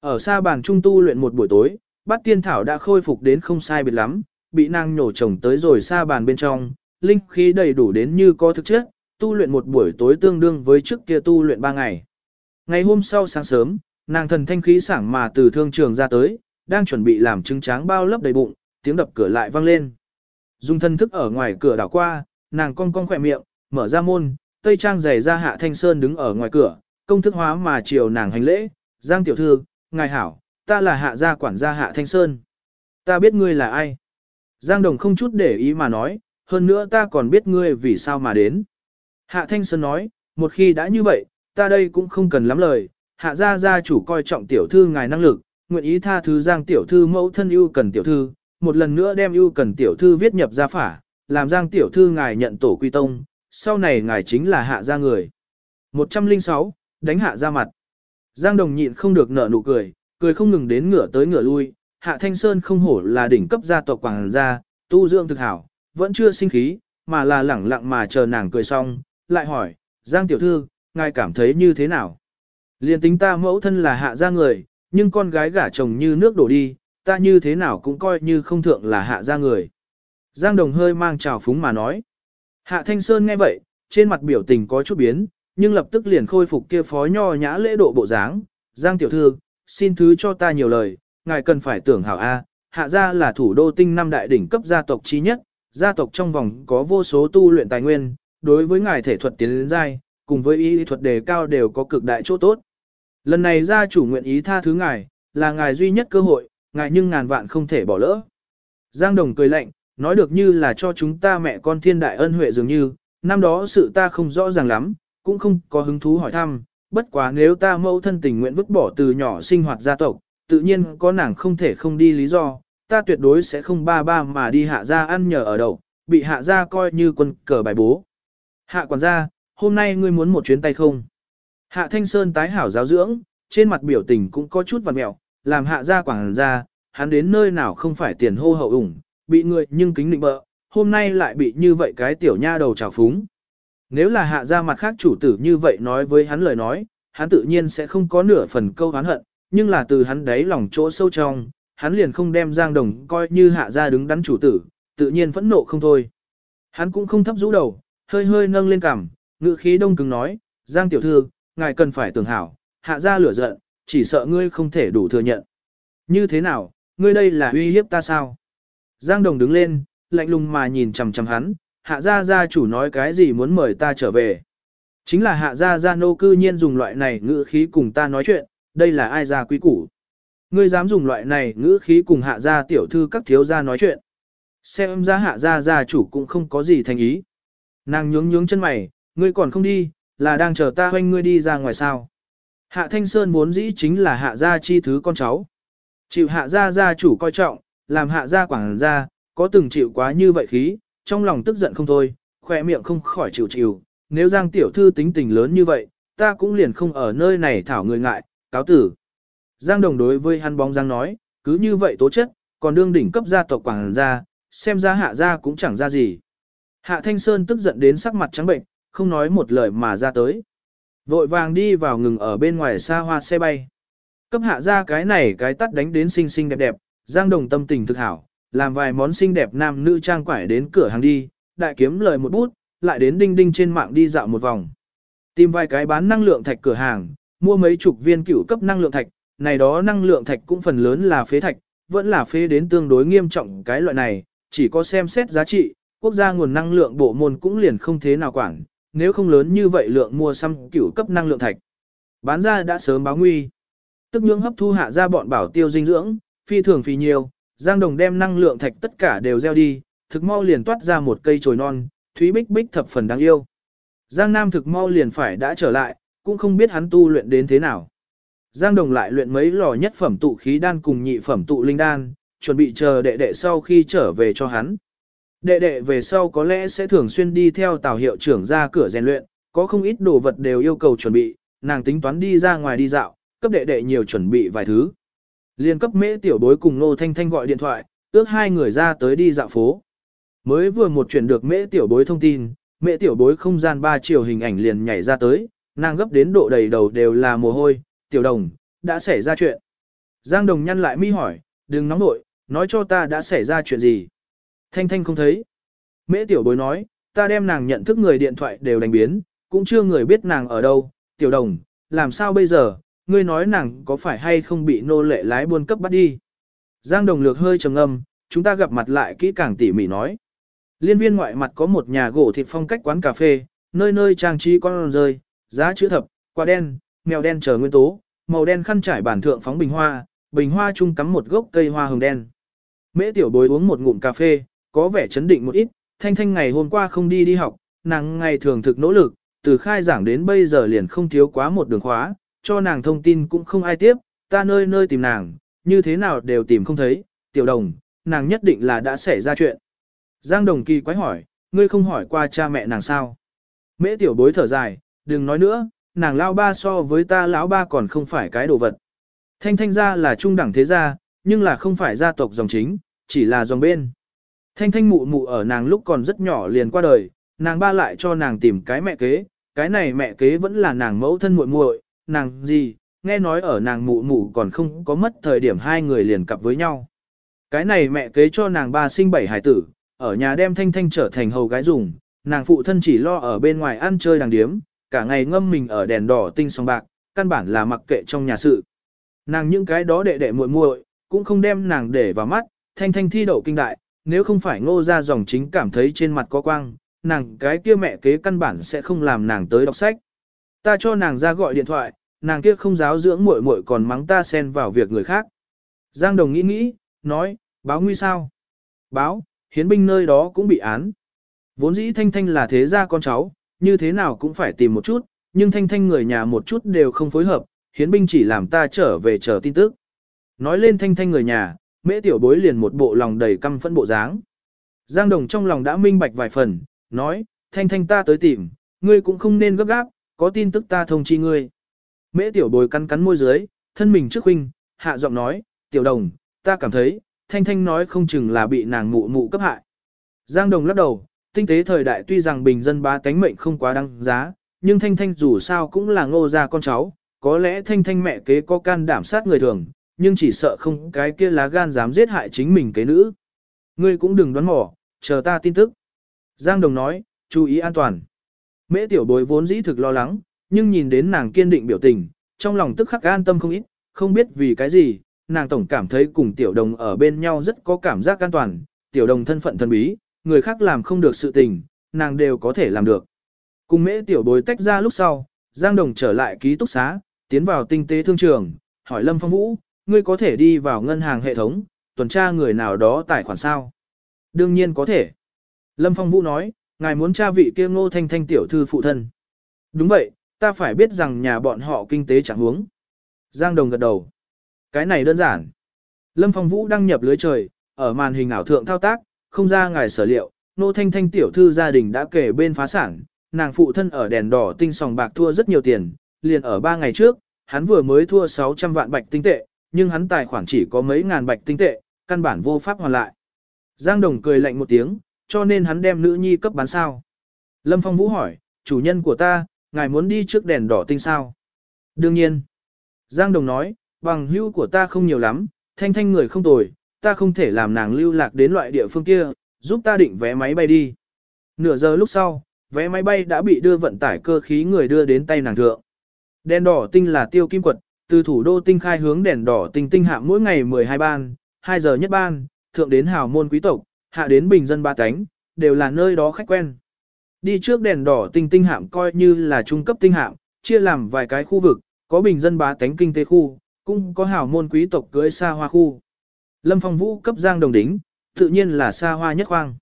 Ở xa bàn trung tu luyện một buổi tối, bát tiên thảo đã khôi phục đến không sai biệt lắm, bị nàng nhổ trồng tới rồi xa bàn bên trong, linh khí đầy đủ đến như có thực chất, tu luyện một buổi tối tương đương với trước kia tu luyện ba ngày. Ngày hôm sau sáng sớm, nàng thần thanh khí sảng mà từ thương trường ra tới, đang chuẩn bị làm trứng tráng bao lấp đầy bụng, tiếng đập cửa lại vang lên. dùng thân thức ở ngoài cửa đảo qua, nàng cong cong khỏe miệng, mở ra môn, tây trang giày ra hạ thanh sơn đứng ở ngoài cửa, công thức hóa mà chiều nàng hành lễ, giang tiểu thư, ngài hảo, ta là hạ gia quản gia hạ thanh sơn. Ta biết ngươi là ai. Giang đồng không chút để ý mà nói, hơn nữa ta còn biết ngươi vì sao mà đến. Hạ thanh sơn nói, một khi đã như vậy, ta đây cũng không cần lắm lời, hạ gia gia chủ coi trọng tiểu thư ngài năng lực, nguyện ý tha thứ Giang tiểu thư mẫu thân ưu cần tiểu thư, một lần nữa đem ưu cần tiểu thư viết nhập gia phả, làm Giang tiểu thư ngài nhận tổ quy tông, sau này ngài chính là hạ gia người. 106, đánh hạ ra mặt. Giang đồng nhịn không được nở nụ cười, cười không ngừng đến ngửa tới ngửa lui, hạ thanh sơn không hổ là đỉnh cấp gia tộc quảng gia, tu dưỡng thực hảo, vẫn chưa sinh khí, mà là lẳng lặng mà chờ nàng cười xong, lại hỏi, Giang tiểu thư, ngài cảm thấy như thế nào? Liên tính ta mẫu thân là hạ gia người, nhưng con gái gả chồng như nước đổ đi, ta như thế nào cũng coi như không thượng là hạ gia người. Giang Đồng hơi mang trào phúng mà nói. Hạ Thanh Sơn nghe vậy, trên mặt biểu tình có chút biến, nhưng lập tức liền khôi phục kia phó nho nhã lễ độ bộ dáng. Giang tiểu thư, xin thứ cho ta nhiều lời, ngài cần phải tưởng hảo A, hạ gia là thủ đô tinh năm đại đỉnh cấp gia tộc chi nhất, gia tộc trong vòng có vô số tu luyện tài nguyên, đối với ngài thể thuật tiến giai, cùng với y thuật đề cao đều có cực đại chỗ tốt. Lần này gia chủ nguyện ý tha thứ ngài, là ngài duy nhất cơ hội, ngài nhưng ngàn vạn không thể bỏ lỡ. Giang Đồng cười lạnh, nói được như là cho chúng ta mẹ con thiên đại ân huệ dường như, năm đó sự ta không rõ ràng lắm, cũng không có hứng thú hỏi thăm, bất quá nếu ta mẫu thân tình nguyện vứt bỏ từ nhỏ sinh hoạt gia tộc, tự nhiên có nàng không thể không đi lý do, ta tuyệt đối sẽ không ba ba mà đi hạ gia ăn nhờ ở đậu, bị hạ gia coi như quân cờ bài bố. Hạ quản gia, hôm nay ngươi muốn một chuyến tay không? Hạ Thanh Sơn tái hảo giáo dưỡng, trên mặt biểu tình cũng có chút vằn mẹo, làm hạ gia quảng ra, hắn đến nơi nào không phải tiền hô hậu ủng, bị người nhưng kính định bợ, hôm nay lại bị như vậy cái tiểu nha đầu trào phúng. Nếu là hạ gia mặt khác chủ tử như vậy nói với hắn lời nói, hắn tự nhiên sẽ không có nửa phần câu hán hận, nhưng là từ hắn đáy lòng chỗ sâu trong, hắn liền không đem Giang Đồng coi như hạ gia đứng đắn chủ tử, tự nhiên phẫn nộ không thôi. Hắn cũng không thấp rũ đầu, hơi hơi nâng lên cằm, ngự khí đông cứng nói, Giang tiểu thư, ngài cần phải tưởng hảo, hạ ra lửa giận, chỉ sợ ngươi không thể đủ thừa nhận. Như thế nào, ngươi đây là uy hiếp ta sao? Giang Đồng đứng lên, lạnh lùng mà nhìn chằm chằm hắn, hạ gia gia chủ nói cái gì muốn mời ta trở về. Chính là hạ gia gia nô cư nhiên dùng loại này ngữ khí cùng ta nói chuyện, đây là ai gia quý củ. Ngươi dám dùng loại này ngữ khí cùng hạ gia tiểu thư các thiếu gia nói chuyện. Xem ra hạ gia gia chủ cũng không có gì thành ý. Nàng nhướng nhướng chân mày, ngươi còn không đi, là đang chờ ta hoanh ngươi đi ra ngoài sao. Hạ Thanh Sơn vốn dĩ chính là hạ gia chi thứ con cháu. Chịu hạ gia gia chủ coi trọng, làm hạ gia quảng gia, có từng chịu quá như vậy khí, trong lòng tức giận không thôi, khỏe miệng không khỏi chịu chịu. Nếu Giang tiểu thư tính tình lớn như vậy, ta cũng liền không ở nơi này thảo người ngại, cáo tử. Giang đồng đối với hắn bóng Giang nói, cứ như vậy tố chất, còn đương đỉnh cấp gia tộc quảng gia, xem ra hạ gia cũng chẳng ra gì. Hạ Thanh Sơn tức giận đến sắc mặt trắng bệnh, không nói một lời mà ra tới. Vội vàng đi vào ngừng ở bên ngoài xa hoa xe bay. Cấp hạ ra cái này cái tắt đánh đến xinh xinh đẹp đẹp, Giang Đồng tâm tình thực hảo, làm vài món xinh đẹp nam nữ trang quải đến cửa hàng đi, đại kiếm lời một bút, lại đến đinh đinh trên mạng đi dạo một vòng. Tìm vài cái bán năng lượng thạch cửa hàng, mua mấy chục viên cửu cấp năng lượng thạch, này đó năng lượng thạch cũng phần lớn là phế thạch, vẫn là phế đến tương đối nghiêm trọng cái loại này, chỉ có xem xét giá trị, quốc gia nguồn năng lượng bộ môn cũng liền không thế nào quản, nếu không lớn như vậy lượng mua xăm cửu cấp năng lượng thạch. Bán ra đã sớm báo nguy. Tức nhưỡng hấp thu hạ ra bọn bảo tiêu dinh dưỡng, phi thường phi nhiều, Giang Đồng đem năng lượng thạch tất cả đều gieo đi, thực mau liền toát ra một cây chồi non, thúy bích bích thập phần đáng yêu. Giang Nam thực mau liền phải đã trở lại, cũng không biết hắn tu luyện đến thế nào. Giang Đồng lại luyện mấy lò nhất phẩm tụ khí đan cùng nhị phẩm tụ linh đan, chuẩn bị chờ đệ đệ sau khi trở về cho hắn. Đệ đệ về sau có lẽ sẽ thường xuyên đi theo tào hiệu trưởng ra cửa rèn luyện, có không ít đồ vật đều yêu cầu chuẩn bị, nàng tính toán đi ra ngoài đi dạo, cấp đệ đệ nhiều chuẩn bị vài thứ. Liên cấp mễ tiểu bối cùng Nô Thanh Thanh gọi điện thoại, ước hai người ra tới đi dạo phố. Mới vừa một chuyển được mễ tiểu bối thông tin, mễ tiểu bối không gian ba chiều hình ảnh liền nhảy ra tới, nàng gấp đến độ đầy đầu đều là mồ hôi, tiểu đồng, đã xảy ra chuyện. Giang đồng nhăn lại mi hỏi, đừng nóng nội, nói cho ta đã xảy ra chuyện gì. Thanh Thanh không thấy. Mễ tiểu bối nói, ta đem nàng nhận thức người điện thoại đều đánh biến, cũng chưa người biết nàng ở đâu, tiểu đồng, làm sao bây giờ, ngươi nói nàng có phải hay không bị nô lệ lái buôn cấp bắt đi. Giang đồng lược hơi trầm ngâm, chúng ta gặp mặt lại kỹ càng tỉ mỉ nói. Liên viên ngoại mặt có một nhà gỗ thịt phong cách quán cà phê, nơi nơi trang trí con rơi, giá chữ thập, quả đen, mèo đen chờ nguyên tố, màu đen khăn trải bản thượng phóng bình hoa, bình hoa chung cắm một gốc cây hoa hồng đen. Mễ tiểu bối uống một ngụm cà phê, có vẻ chấn định một ít, thanh thanh ngày hôm qua không đi đi học, nàng ngày thường thực nỗ lực, từ khai giảng đến bây giờ liền không thiếu quá một đường khóa, cho nàng thông tin cũng không ai tiếp, ta nơi nơi tìm nàng, như thế nào đều tìm không thấy, tiểu đồng, nàng nhất định là đã xảy ra chuyện. Giang đồng kỳ quái hỏi, ngươi không hỏi qua cha mẹ nàng sao? Mễ tiểu bối thở dài, đừng nói nữa, nàng lao ba so với ta lão ba còn không phải cái đồ vật. Thanh thanh gia là trung đẳng thế gia, nhưng là không phải gia tộc dòng chính, chỉ là dòng bên. Thanh thanh mụ mụ ở nàng lúc còn rất nhỏ liền qua đời, nàng ba lại cho nàng tìm cái mẹ kế, cái này mẹ kế vẫn là nàng mẫu thân muội muội, nàng gì, nghe nói ở nàng mụ mụ còn không có mất thời điểm hai người liền cặp với nhau. Cái này mẹ kế cho nàng ba sinh bảy hải tử, ở nhà đem thanh thanh trở thành hầu gái dùng, nàng phụ thân chỉ lo ở bên ngoài ăn chơi đàng điếm, cả ngày ngâm mình ở đèn đỏ tinh song bạc, căn bản là mặc kệ trong nhà sự. Nàng những cái đó đệ đệ muội muội cũng không đem nàng để vào mắt, thanh thanh thi đậu kinh đại, nếu không phải ngô ra dòng chính cảm thấy trên mặt có quang, nàng cái kia mẹ kế căn bản sẽ không làm nàng tới đọc sách. Ta cho nàng ra gọi điện thoại, nàng kia không giáo dưỡng muội muội còn mắng ta xen vào việc người khác. Giang Đồng nghĩ nghĩ, nói, báo nguy sao? Báo, hiến binh nơi đó cũng bị án. Vốn dĩ Thanh Thanh là thế gia con cháu, như thế nào cũng phải tìm một chút, nhưng Thanh Thanh người nhà một chút đều không phối hợp, hiến binh chỉ làm ta trở về chờ tin tức. Nói lên Thanh Thanh người nhà, mễ tiểu bối liền một bộ lòng đầy căm phẫn bộ dáng. Giang Đồng trong lòng đã minh bạch vài phần, nói, Thanh Thanh ta tới tìm, ngươi cũng không nên gấp gáp, có tin tức ta thông chi ngươi. Mễ tiểu Bồi cắn cắn môi dưới, thân mình trước huynh, hạ giọng nói, tiểu đồng, ta cảm thấy, thanh thanh nói không chừng là bị nàng mụ mụ cấp hại. Giang đồng lắc đầu, tinh tế thời đại tuy rằng bình dân bá cánh mệnh không quá đăng giá, nhưng thanh thanh dù sao cũng là ngô gia con cháu, có lẽ thanh thanh mẹ kế có can đảm sát người thường, nhưng chỉ sợ không cái kia lá gan dám giết hại chính mình kế nữ. Ngươi cũng đừng đoán mò, chờ ta tin tức. Giang Đồng nói, chú ý an toàn. Mễ tiểu bối vốn dĩ thực lo lắng, nhưng nhìn đến nàng kiên định biểu tình, trong lòng tức khắc an tâm không ít, không biết vì cái gì, nàng tổng cảm thấy cùng tiểu đồng ở bên nhau rất có cảm giác an toàn, tiểu đồng thân phận thần bí, người khác làm không được sự tình, nàng đều có thể làm được. Cùng mễ tiểu bối tách ra lúc sau, Giang Đồng trở lại ký túc xá, tiến vào tinh tế thương trường, hỏi Lâm Phong Vũ, ngươi có thể đi vào ngân hàng hệ thống, tuần tra người nào đó tài khoản sao? Đương nhiên có thể. Lâm Phong Vũ nói, ngài muốn tra vị kia ngô thanh thanh tiểu thư phụ thân. Đúng vậy, ta phải biết rằng nhà bọn họ kinh tế chẳng huống. Giang Đồng gật đầu. Cái này đơn giản. Lâm Phong Vũ đăng nhập lưới trời, ở màn hình ảo thượng thao tác, không ra ngài sở liệu, nô thanh thanh tiểu thư gia đình đã kể bên phá sản, nàng phụ thân ở đèn đỏ tinh sòng bạc thua rất nhiều tiền, liền ở 3 ngày trước, hắn vừa mới thua 600 vạn bạch tinh tệ, nhưng hắn tài khoản chỉ có mấy ngàn bạch tinh tệ, căn bản vô pháp hoàn lại. Giang Đồng cười lạnh một tiếng, cho nên hắn đem nữ nhi cấp bán sao. Lâm Phong Vũ hỏi, chủ nhân của ta, ngài muốn đi trước đèn đỏ tinh sao? Đương nhiên. Giang Đồng nói, bằng hữu của ta không nhiều lắm, thanh thanh người không tồi, ta không thể làm nàng lưu lạc đến loại địa phương kia, giúp ta định vé máy bay đi. Nửa giờ lúc sau, vé máy bay đã bị đưa vận tải cơ khí người đưa đến tay nàng thượng. Đèn đỏ tinh là tiêu kim quật, từ thủ đô tinh khai hướng đèn đỏ tinh tinh hạ mỗi ngày 12 ban, 2 giờ nhất ban, thượng đến hào môn quý tộc, hạ đến bình dân ba cánh, đều là nơi đó khách quen. Đi trước đèn đỏ tinh tinh hạm coi như là trung cấp tinh hạm, chia làm vài cái khu vực, có bình dân bá tánh kinh tế khu, cũng có hảo môn quý tộc cưới xa hoa khu. Lâm Phong Vũ cấp Giang Đồng đính, tự nhiên là xa hoa nhất khoang.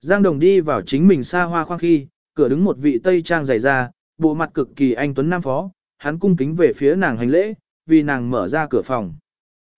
Giang Đồng đi vào chính mình xa hoa khoang khi, cửa đứng một vị Tây Trang dày ra, bộ mặt cực kỳ anh Tuấn Nam Phó, hắn cung kính về phía nàng hành lễ, vì nàng mở ra cửa phòng.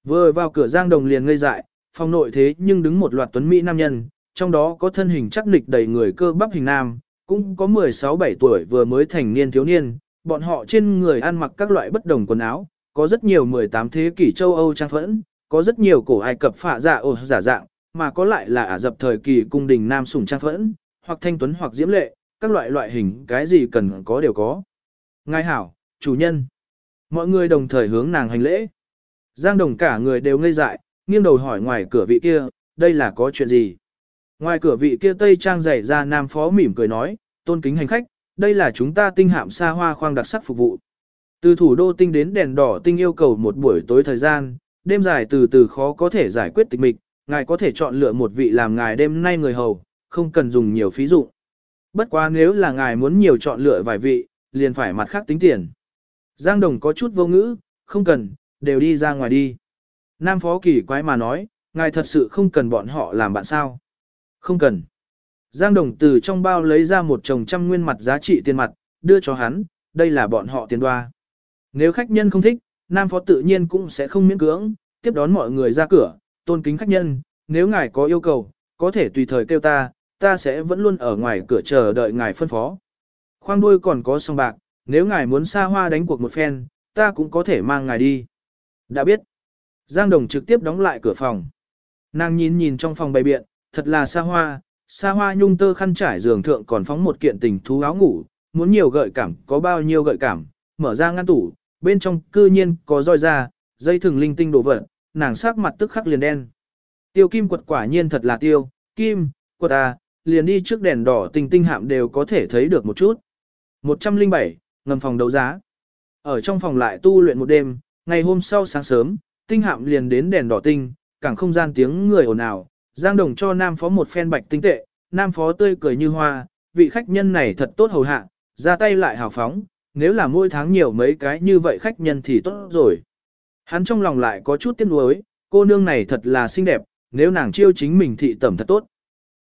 Vừa vào cửa Giang Đồng liền ngây dại, phòng nội thế nhưng đứng một loạt Tuấn Mỹ nam nhân, trong đó có thân hình chắc nịch đầy người cơ bắp hình nam, cũng có 16-17 tuổi vừa mới thành niên thiếu niên, bọn họ trên người ăn mặc các loại bất đồng quần áo, có rất nhiều 18 thế kỷ châu Âu trang phẫn, có rất nhiều cổ Ai Cập phạ dạ ồ giả dạng, mà có lại là ả dập thời kỳ cung đình nam sủng trang phẫn, hoặc thanh tuấn hoặc diễm lệ, các loại loại hình cái gì cần có đều có. Ngài hảo, chủ nhân. Mọi người đồng thời hướng nàng hành lễ. Giang đồng cả người đều ngây dại, nghiêng đầu hỏi ngoài cửa vị kia, đây là có chuyện gì? Ngoài cửa vị kia tây trang dày ra nam phó mỉm cười nói, tôn kính hành khách, đây là chúng ta tinh hạm xa hoa khoang đặc sắc phục vụ. Từ thủ đô tinh đến đèn đỏ tinh yêu cầu một buổi tối thời gian, đêm dài từ từ khó có thể giải quyết tịch mịch, ngài có thể chọn lựa một vị làm ngài đêm nay người hầu, không cần dùng nhiều phí dụng. Bất quá nếu là ngài muốn nhiều chọn lựa vài vị, liền phải mặt khác tính tiền. Giang Đồng có chút vô ngữ, không cần, đều đi ra ngoài đi. Nam Phó Kỳ quái mà nói, ngài thật sự không cần bọn họ làm bạn sao. Không cần. Giang Đồng từ trong bao lấy ra một chồng trăm nguyên mặt giá trị tiền mặt, đưa cho hắn, đây là bọn họ tiền đoa. Nếu khách nhân không thích, Nam Phó tự nhiên cũng sẽ không miễn cưỡng, tiếp đón mọi người ra cửa, tôn kính khách nhân, nếu ngài có yêu cầu, có thể tùy thời kêu ta, ta sẽ vẫn luôn ở ngoài cửa chờ đợi ngài phân phó. Khoang đuôi còn có song bạc, nếu ngài muốn xa hoa đánh cuộc một phen, ta cũng có thể mang ngài đi. Đã biết. Giang Đồng trực tiếp đóng lại cửa phòng. Nàng nhìn nhìn trong phòng bày biện, thật là xa hoa, xa hoa nhung tơ khăn trải giường thượng còn phóng một kiện tình thú áo ngủ, muốn nhiều gợi cảm có bao nhiêu gợi cảm, mở ra ngăn tủ, bên trong cư nhiên có roi da, dây thừng linh tinh đồ vật, nàng sắc mặt tức khắc liền đen. Tiêu kim quật quả nhiên thật là tiêu, kim, quật à, liền đi trước đèn đỏ tinh tinh hạm đều có thể thấy được một chút. 107, ngầm phòng đấu giá. Ở trong phòng lại tu luyện một đêm, ngày hôm sau sáng sớm, tinh hạm liền đến đèn đỏ tinh, cảng không gian tiếng người ồn ào, Giang Đồng cho Nam Phó một phen bạch tinh tệ, Nam Phó tươi cười như hoa, vị khách nhân này thật tốt hầu hạ, ra tay lại hào phóng, nếu là mỗi tháng nhiều mấy cái như vậy khách nhân thì tốt rồi. Hắn trong lòng lại có chút tiếc nuối, cô nương này thật là xinh đẹp, nếu nàng chiêu chính mình thị tẩm thật tốt.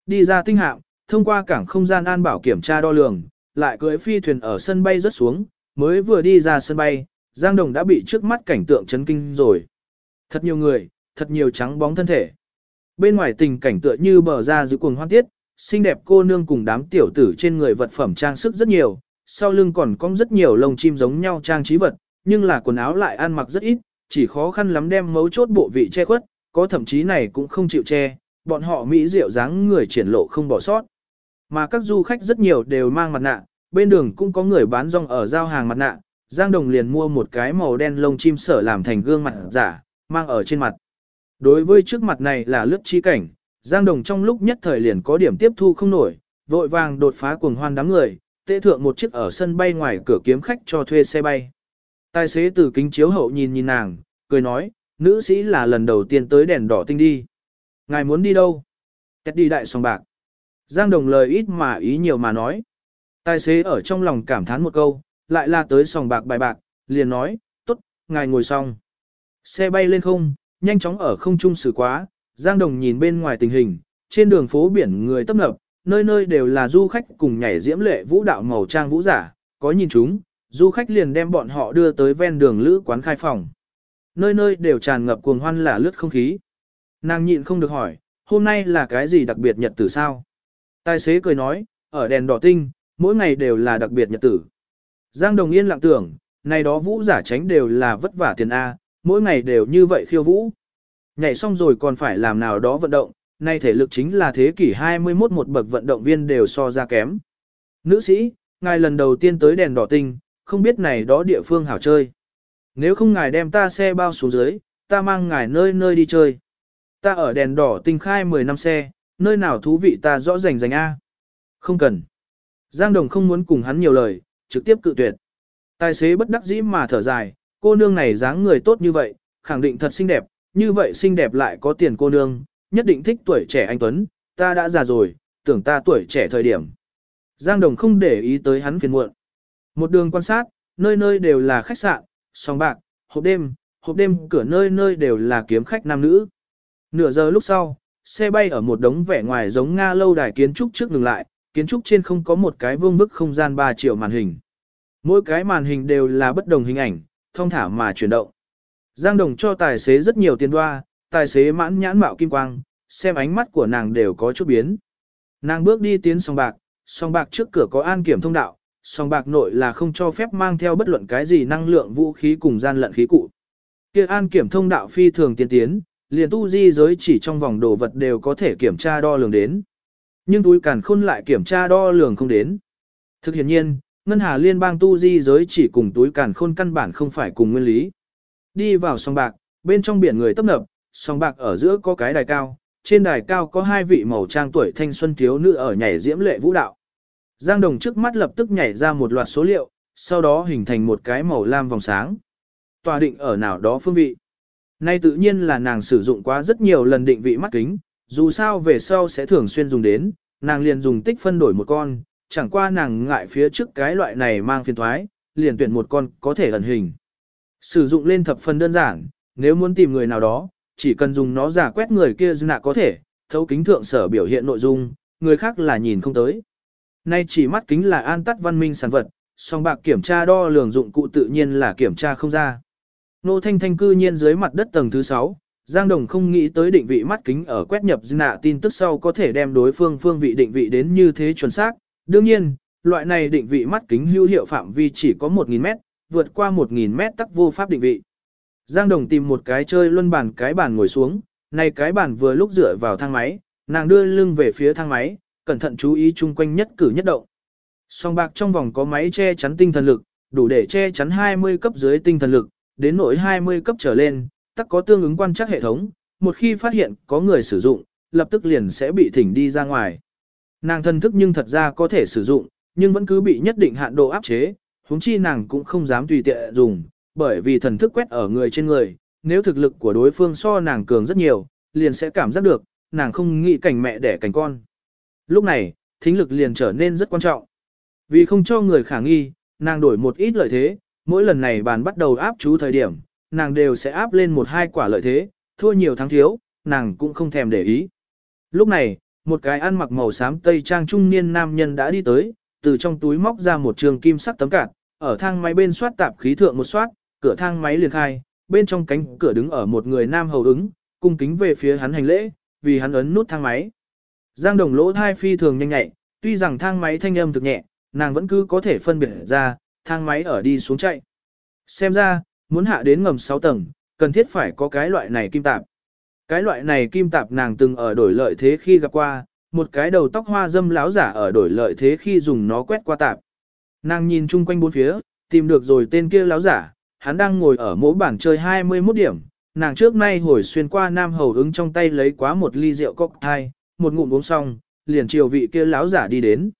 Đi ra tinh hạm, thông qua cảng không gian an bảo kiểm tra đo lường, lại cưỡi phi thuyền ở sân bay rất xuống, mới vừa đi ra sân bay, Giang Đồng đã bị trước mắt cảnh tượng chấn kinh rồi. Thật nhiều người, thật nhiều trắng bóng thân thể. Bên ngoài tình cảnh tựa như bờ ra giữa cuồng hoan tiết, xinh đẹp cô nương cùng đám tiểu tử trên người vật phẩm trang sức rất nhiều, sau lưng còn có rất nhiều lông chim giống nhau trang trí vật, nhưng là quần áo lại ăn mặc rất ít, chỉ khó khăn lắm đem mấu chốt bộ vị che khuất, có thậm chí này cũng không chịu che, bọn họ mỹ diệu dáng người triển lộ không bỏ sót. Mà các du khách rất nhiều đều mang mặt nạ, bên đường cũng có người bán rong ở giao hàng mặt nạ, Giang Đồng liền mua một cái màu đen lông chim sở làm thành gương mặt giả, mang ở trên mặt. Đối với trước mặt này là lướt chi cảnh, Giang Đồng trong lúc nhất thời liền có điểm tiếp thu không nổi, vội vàng đột phá cuồng hoan đám người, tệ thượng một chiếc ở sân bay ngoài cửa kiếm khách cho thuê xe bay. Tài xế từ kính chiếu hậu nhìn nhìn nàng, cười nói, nữ sĩ là lần đầu tiên tới đèn đỏ tinh đi. Ngài muốn đi đâu? Kết đi đại sòng bạc. Giang Đồng lời ít mà ý nhiều mà nói. Tài xế ở trong lòng cảm thán một câu, lại là tới sòng bạc bài bạc, liền nói, tốt, ngài ngồi xong. Xe bay lên không, nhanh chóng ở không trung xử quá, Giang Đồng nhìn bên ngoài tình hình, trên đường phố biển người tấp nập, nơi nơi đều là du khách cùng nhảy diễm lệ vũ đạo màu trang vũ giả, có nhìn chúng, du khách liền đem bọn họ đưa tới ven đường lữ quán khai phòng. Nơi nơi đều tràn ngập cuồng hoan là lướt không khí. Nàng nhịn không được hỏi, hôm nay là cái gì đặc biệt nhật tử sao? Tài xế cười nói, ở đèn đỏ tinh, mỗi ngày đều là đặc biệt nhật tử. Giang Đồng Yên lặng tưởng, này đó vũ giả tránh đều là vất vả tiền A, mỗi ngày đều như vậy khiêu vũ. Nhảy xong rồi còn phải làm nào đó vận động, nay thể lực chính là thế kỷ 21 một bậc vận động viên đều so ra kém. Nữ sĩ, ngài lần đầu tiên tới đèn đỏ tinh, không biết này đó địa phương hảo chơi. Nếu không ngài đem ta xe bao xuống dưới, ta mang ngài nơi nơi đi chơi. Ta ở đèn đỏ tinh khai 10 năm xe, nơi nào thú vị ta rõ rành rành A. Không cần. Giang Đồng không muốn cùng hắn nhiều lời, trực tiếp cự tuyệt. Tài xế bất đắc dĩ mà thở dài, cô nương này dáng người tốt như vậy, khẳng định thật xinh đẹp, như vậy xinh đẹp lại có tiền cô nương, nhất định thích tuổi trẻ anh Tuấn, ta đã già rồi, tưởng ta tuổi trẻ thời điểm. Giang Đồng không để ý tới hắn phiền muộn. Một đường quan sát, nơi nơi đều là khách sạn, song bạc, hộp đêm, hộp đêm cửa nơi nơi đều là kiếm khách nam nữ. Nửa giờ lúc sau, xe bay ở một đống vẻ ngoài giống Nga lâu đài kiến trúc trước ngừng lại, kiến trúc trên không có một cái vương bức không gian 3 triệu màn hình. Mỗi cái màn hình đều là bất đồng hình ảnh, thông thả mà chuyển động. Giang Đồng cho tài xế rất nhiều tiền đoa, tài xế mãn nhãn mạo kim quang, xem ánh mắt của nàng đều có chút biến. Nàng bước đi tiến song bạc, song bạc trước cửa có an kiểm thông đạo, song bạc nội là không cho phép mang theo bất luận cái gì năng lượng vũ khí cùng gian lận khí cụ. Kia an kiểm thông đạo phi thường tiên tiến, liền tu di giới chỉ trong vòng đồ vật đều có thể kiểm tra đo lường đến. Nhưng túi càn khôn lại kiểm tra đo lường không đến. Thực hiện nhiên, Ngân Hà Liên bang tu di giới chỉ cùng túi càn khôn căn bản không phải cùng nguyên lý. Đi vào song bạc, bên trong biển người tấp nập, song bạc ở giữa có cái đài cao, trên đài cao có hai vị màu trang tuổi thanh xuân thiếu nữ ở nhảy diễm lệ vũ đạo. Giang Đồng trước mắt lập tức nhảy ra một loạt số liệu, sau đó hình thành một cái màu lam vòng sáng. Tòa định ở nào đó phương vị. Nay tự nhiên là nàng sử dụng quá rất nhiều lần định vị mắt kính, dù sao về sau sẽ thường xuyên dùng đến, nàng liền dùng tích phân đổi một con, chẳng qua nàng ngại phía trước cái loại này mang phiền thoái, liền tuyển một con có thể ẩn hình. Sử dụng lên thập phần đơn giản, nếu muốn tìm người nào đó, chỉ cần dùng nó giả quét người kia nạ có thể, thấu kính thượng sở biểu hiện nội dung, người khác là nhìn không tới. Nay chỉ mắt kính là an tắt văn minh sản vật, song bạc kiểm tra đo lường dụng cụ tự nhiên là kiểm tra không ra. Nô Thanh Thanh cư nhiên dưới mặt đất tầng thứ 6, Giang Đồng không nghĩ tới định vị mắt kính ở quét nhập nạ tin tức sau có thể đem đối phương phương vị định vị đến như thế chuẩn xác. Đương nhiên, loại này định vị mắt kính hữu hiệu phạm vi chỉ có 1.000 mét, vượt qua 1.000 mét tắc vô pháp định vị. Giang Đồng tìm một cái chơi luân bàn cái bàn ngồi xuống, này cái bàn vừa lúc dựa vào thang máy, nàng đưa lưng về phía thang máy, cẩn thận chú ý chung quanh nhất cử nhất động. Song bạc trong vòng có máy che chắn tinh thần lực, đủ để che chắn 20 cấp dưới tinh thần lực, đến nỗi 20 cấp trở lên, tắc có tương ứng quan trắc hệ thống, một khi phát hiện có người sử dụng, lập tức liền sẽ bị thỉnh đi ra ngoài. Nàng thân thức nhưng thật ra có thể sử dụng, nhưng vẫn cứ bị nhất định hạn độ áp chế, huống chi nàng cũng không dám tùy tiện dùng, bởi vì thần thức quét ở người trên người, nếu thực lực của đối phương so nàng cường rất nhiều, liền sẽ cảm giác được, nàng không nghĩ cảnh mẹ đẻ cảnh con. Lúc này, thính lực liền trở nên rất quan trọng. Vì không cho người khả nghi, nàng đổi một ít lợi thế, mỗi lần này bàn bắt đầu áp chú thời điểm, nàng đều sẽ áp lên một hai quả lợi thế, thua nhiều thắng thiếu, nàng cũng không thèm để ý. Lúc này, một cái ăn mặc màu xám tây trang trung niên nam nhân đã đi tới, từ trong túi móc ra một trường kim sắc tấm cạt, ở thang máy bên soát tạp khí thượng một soát, cửa thang máy liền khai, bên trong cánh cửa đứng ở một người nam hầu ứng, cung kính về phía hắn hành lễ, vì hắn ấn nút thang máy. Giang đồng lỗ thai phi thường nhanh nhạy, tuy rằng thang máy thanh âm thực nhẹ, nàng vẫn cứ có thể phân biệt ra, thang máy ở đi xuống chạy. Xem ra, muốn hạ đến ngầm 6 tầng, cần thiết phải có cái loại này kim tạp. Cái loại này kim tạp nàng từng ở đổi lợi thế khi gặp qua, một cái đầu tóc hoa dâm láo giả ở đổi lợi thế khi dùng nó quét qua tạp. Nàng nhìn chung quanh bốn phía, tìm được rồi tên kia láo giả, hắn đang ngồi ở mỗi bảng chơi 21 điểm. Nàng trước nay hồi xuyên qua nam hầu ứng trong tay lấy quá một ly rượu cocktail, một ngụm uống xong, liền chiều vị kia láo giả đi đến.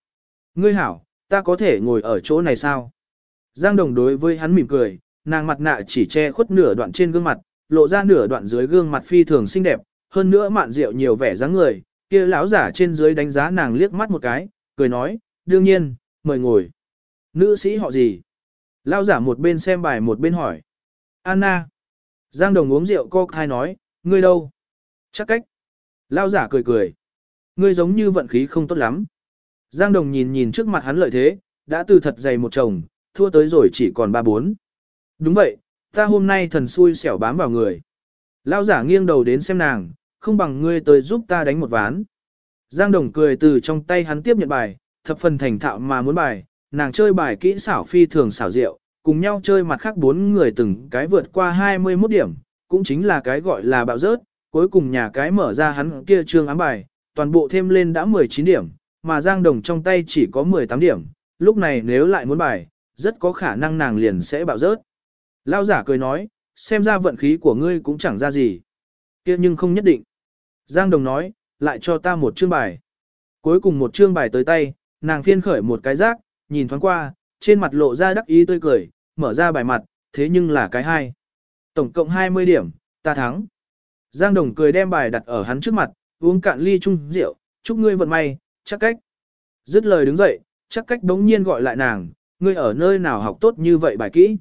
Ngươi hảo, ta có thể ngồi ở chỗ này sao? Giang Đồng đối với hắn mỉm cười, nàng mặt nạ chỉ che khuất nửa đoạn trên gương mặt, lộ ra nửa đoạn dưới gương mặt phi thường xinh đẹp, hơn nữa mạn rượu nhiều vẻ dáng người, kia lão giả trên dưới đánh giá nàng liếc mắt một cái, cười nói, đương nhiên, mời ngồi. Nữ sĩ họ gì? Lão giả một bên xem bài một bên hỏi. Anna. Giang Đồng uống rượu co thai nói, ngươi đâu? Chắc cách. Lão giả cười cười. Ngươi giống như vận khí không tốt lắm. Giang Đồng nhìn nhìn trước mặt hắn lợi thế, đã từ thật dày một chồng, thua tới rồi chỉ còn ba bốn. Đúng vậy, ta hôm nay thần xui xẻo bám vào người. Lão giả nghiêng đầu đến xem nàng, không bằng ngươi tới giúp ta đánh một ván. Giang Đồng cười từ trong tay hắn tiếp nhận bài, thập phần thành thạo mà muốn bài, nàng chơi bài kỹ xảo phi thường xảo diệu, cùng nhau chơi mặt khác bốn người từng cái vượt qua 21 điểm, cũng chính là cái gọi là bạo rớt, cuối cùng nhà cái mở ra hắn kia trương ám bài, toàn bộ thêm lên đã 19 điểm, mà Giang Đồng trong tay chỉ có 18 điểm, lúc này nếu lại muốn bài, rất có khả năng nàng liền sẽ bạo rớt. Lao giả cười nói, xem ra vận khí của ngươi cũng chẳng ra gì. kia nhưng không nhất định. Giang Đồng nói, lại cho ta một chương bài. Cuối cùng một chương bài tới tay, nàng phiên khởi một cái rác, nhìn thoáng qua, trên mặt lộ ra đắc ý tươi cười, mở ra bài mặt, thế nhưng là cái hai. Tổng cộng 20 điểm, ta thắng. Giang Đồng cười đem bài đặt ở hắn trước mặt, uống cạn ly chung rượu, chúc ngươi vận may, chắc cách. Dứt lời đứng dậy, chắc cách đống nhiên gọi lại nàng, ngươi ở nơi nào học tốt như vậy bài kỹ.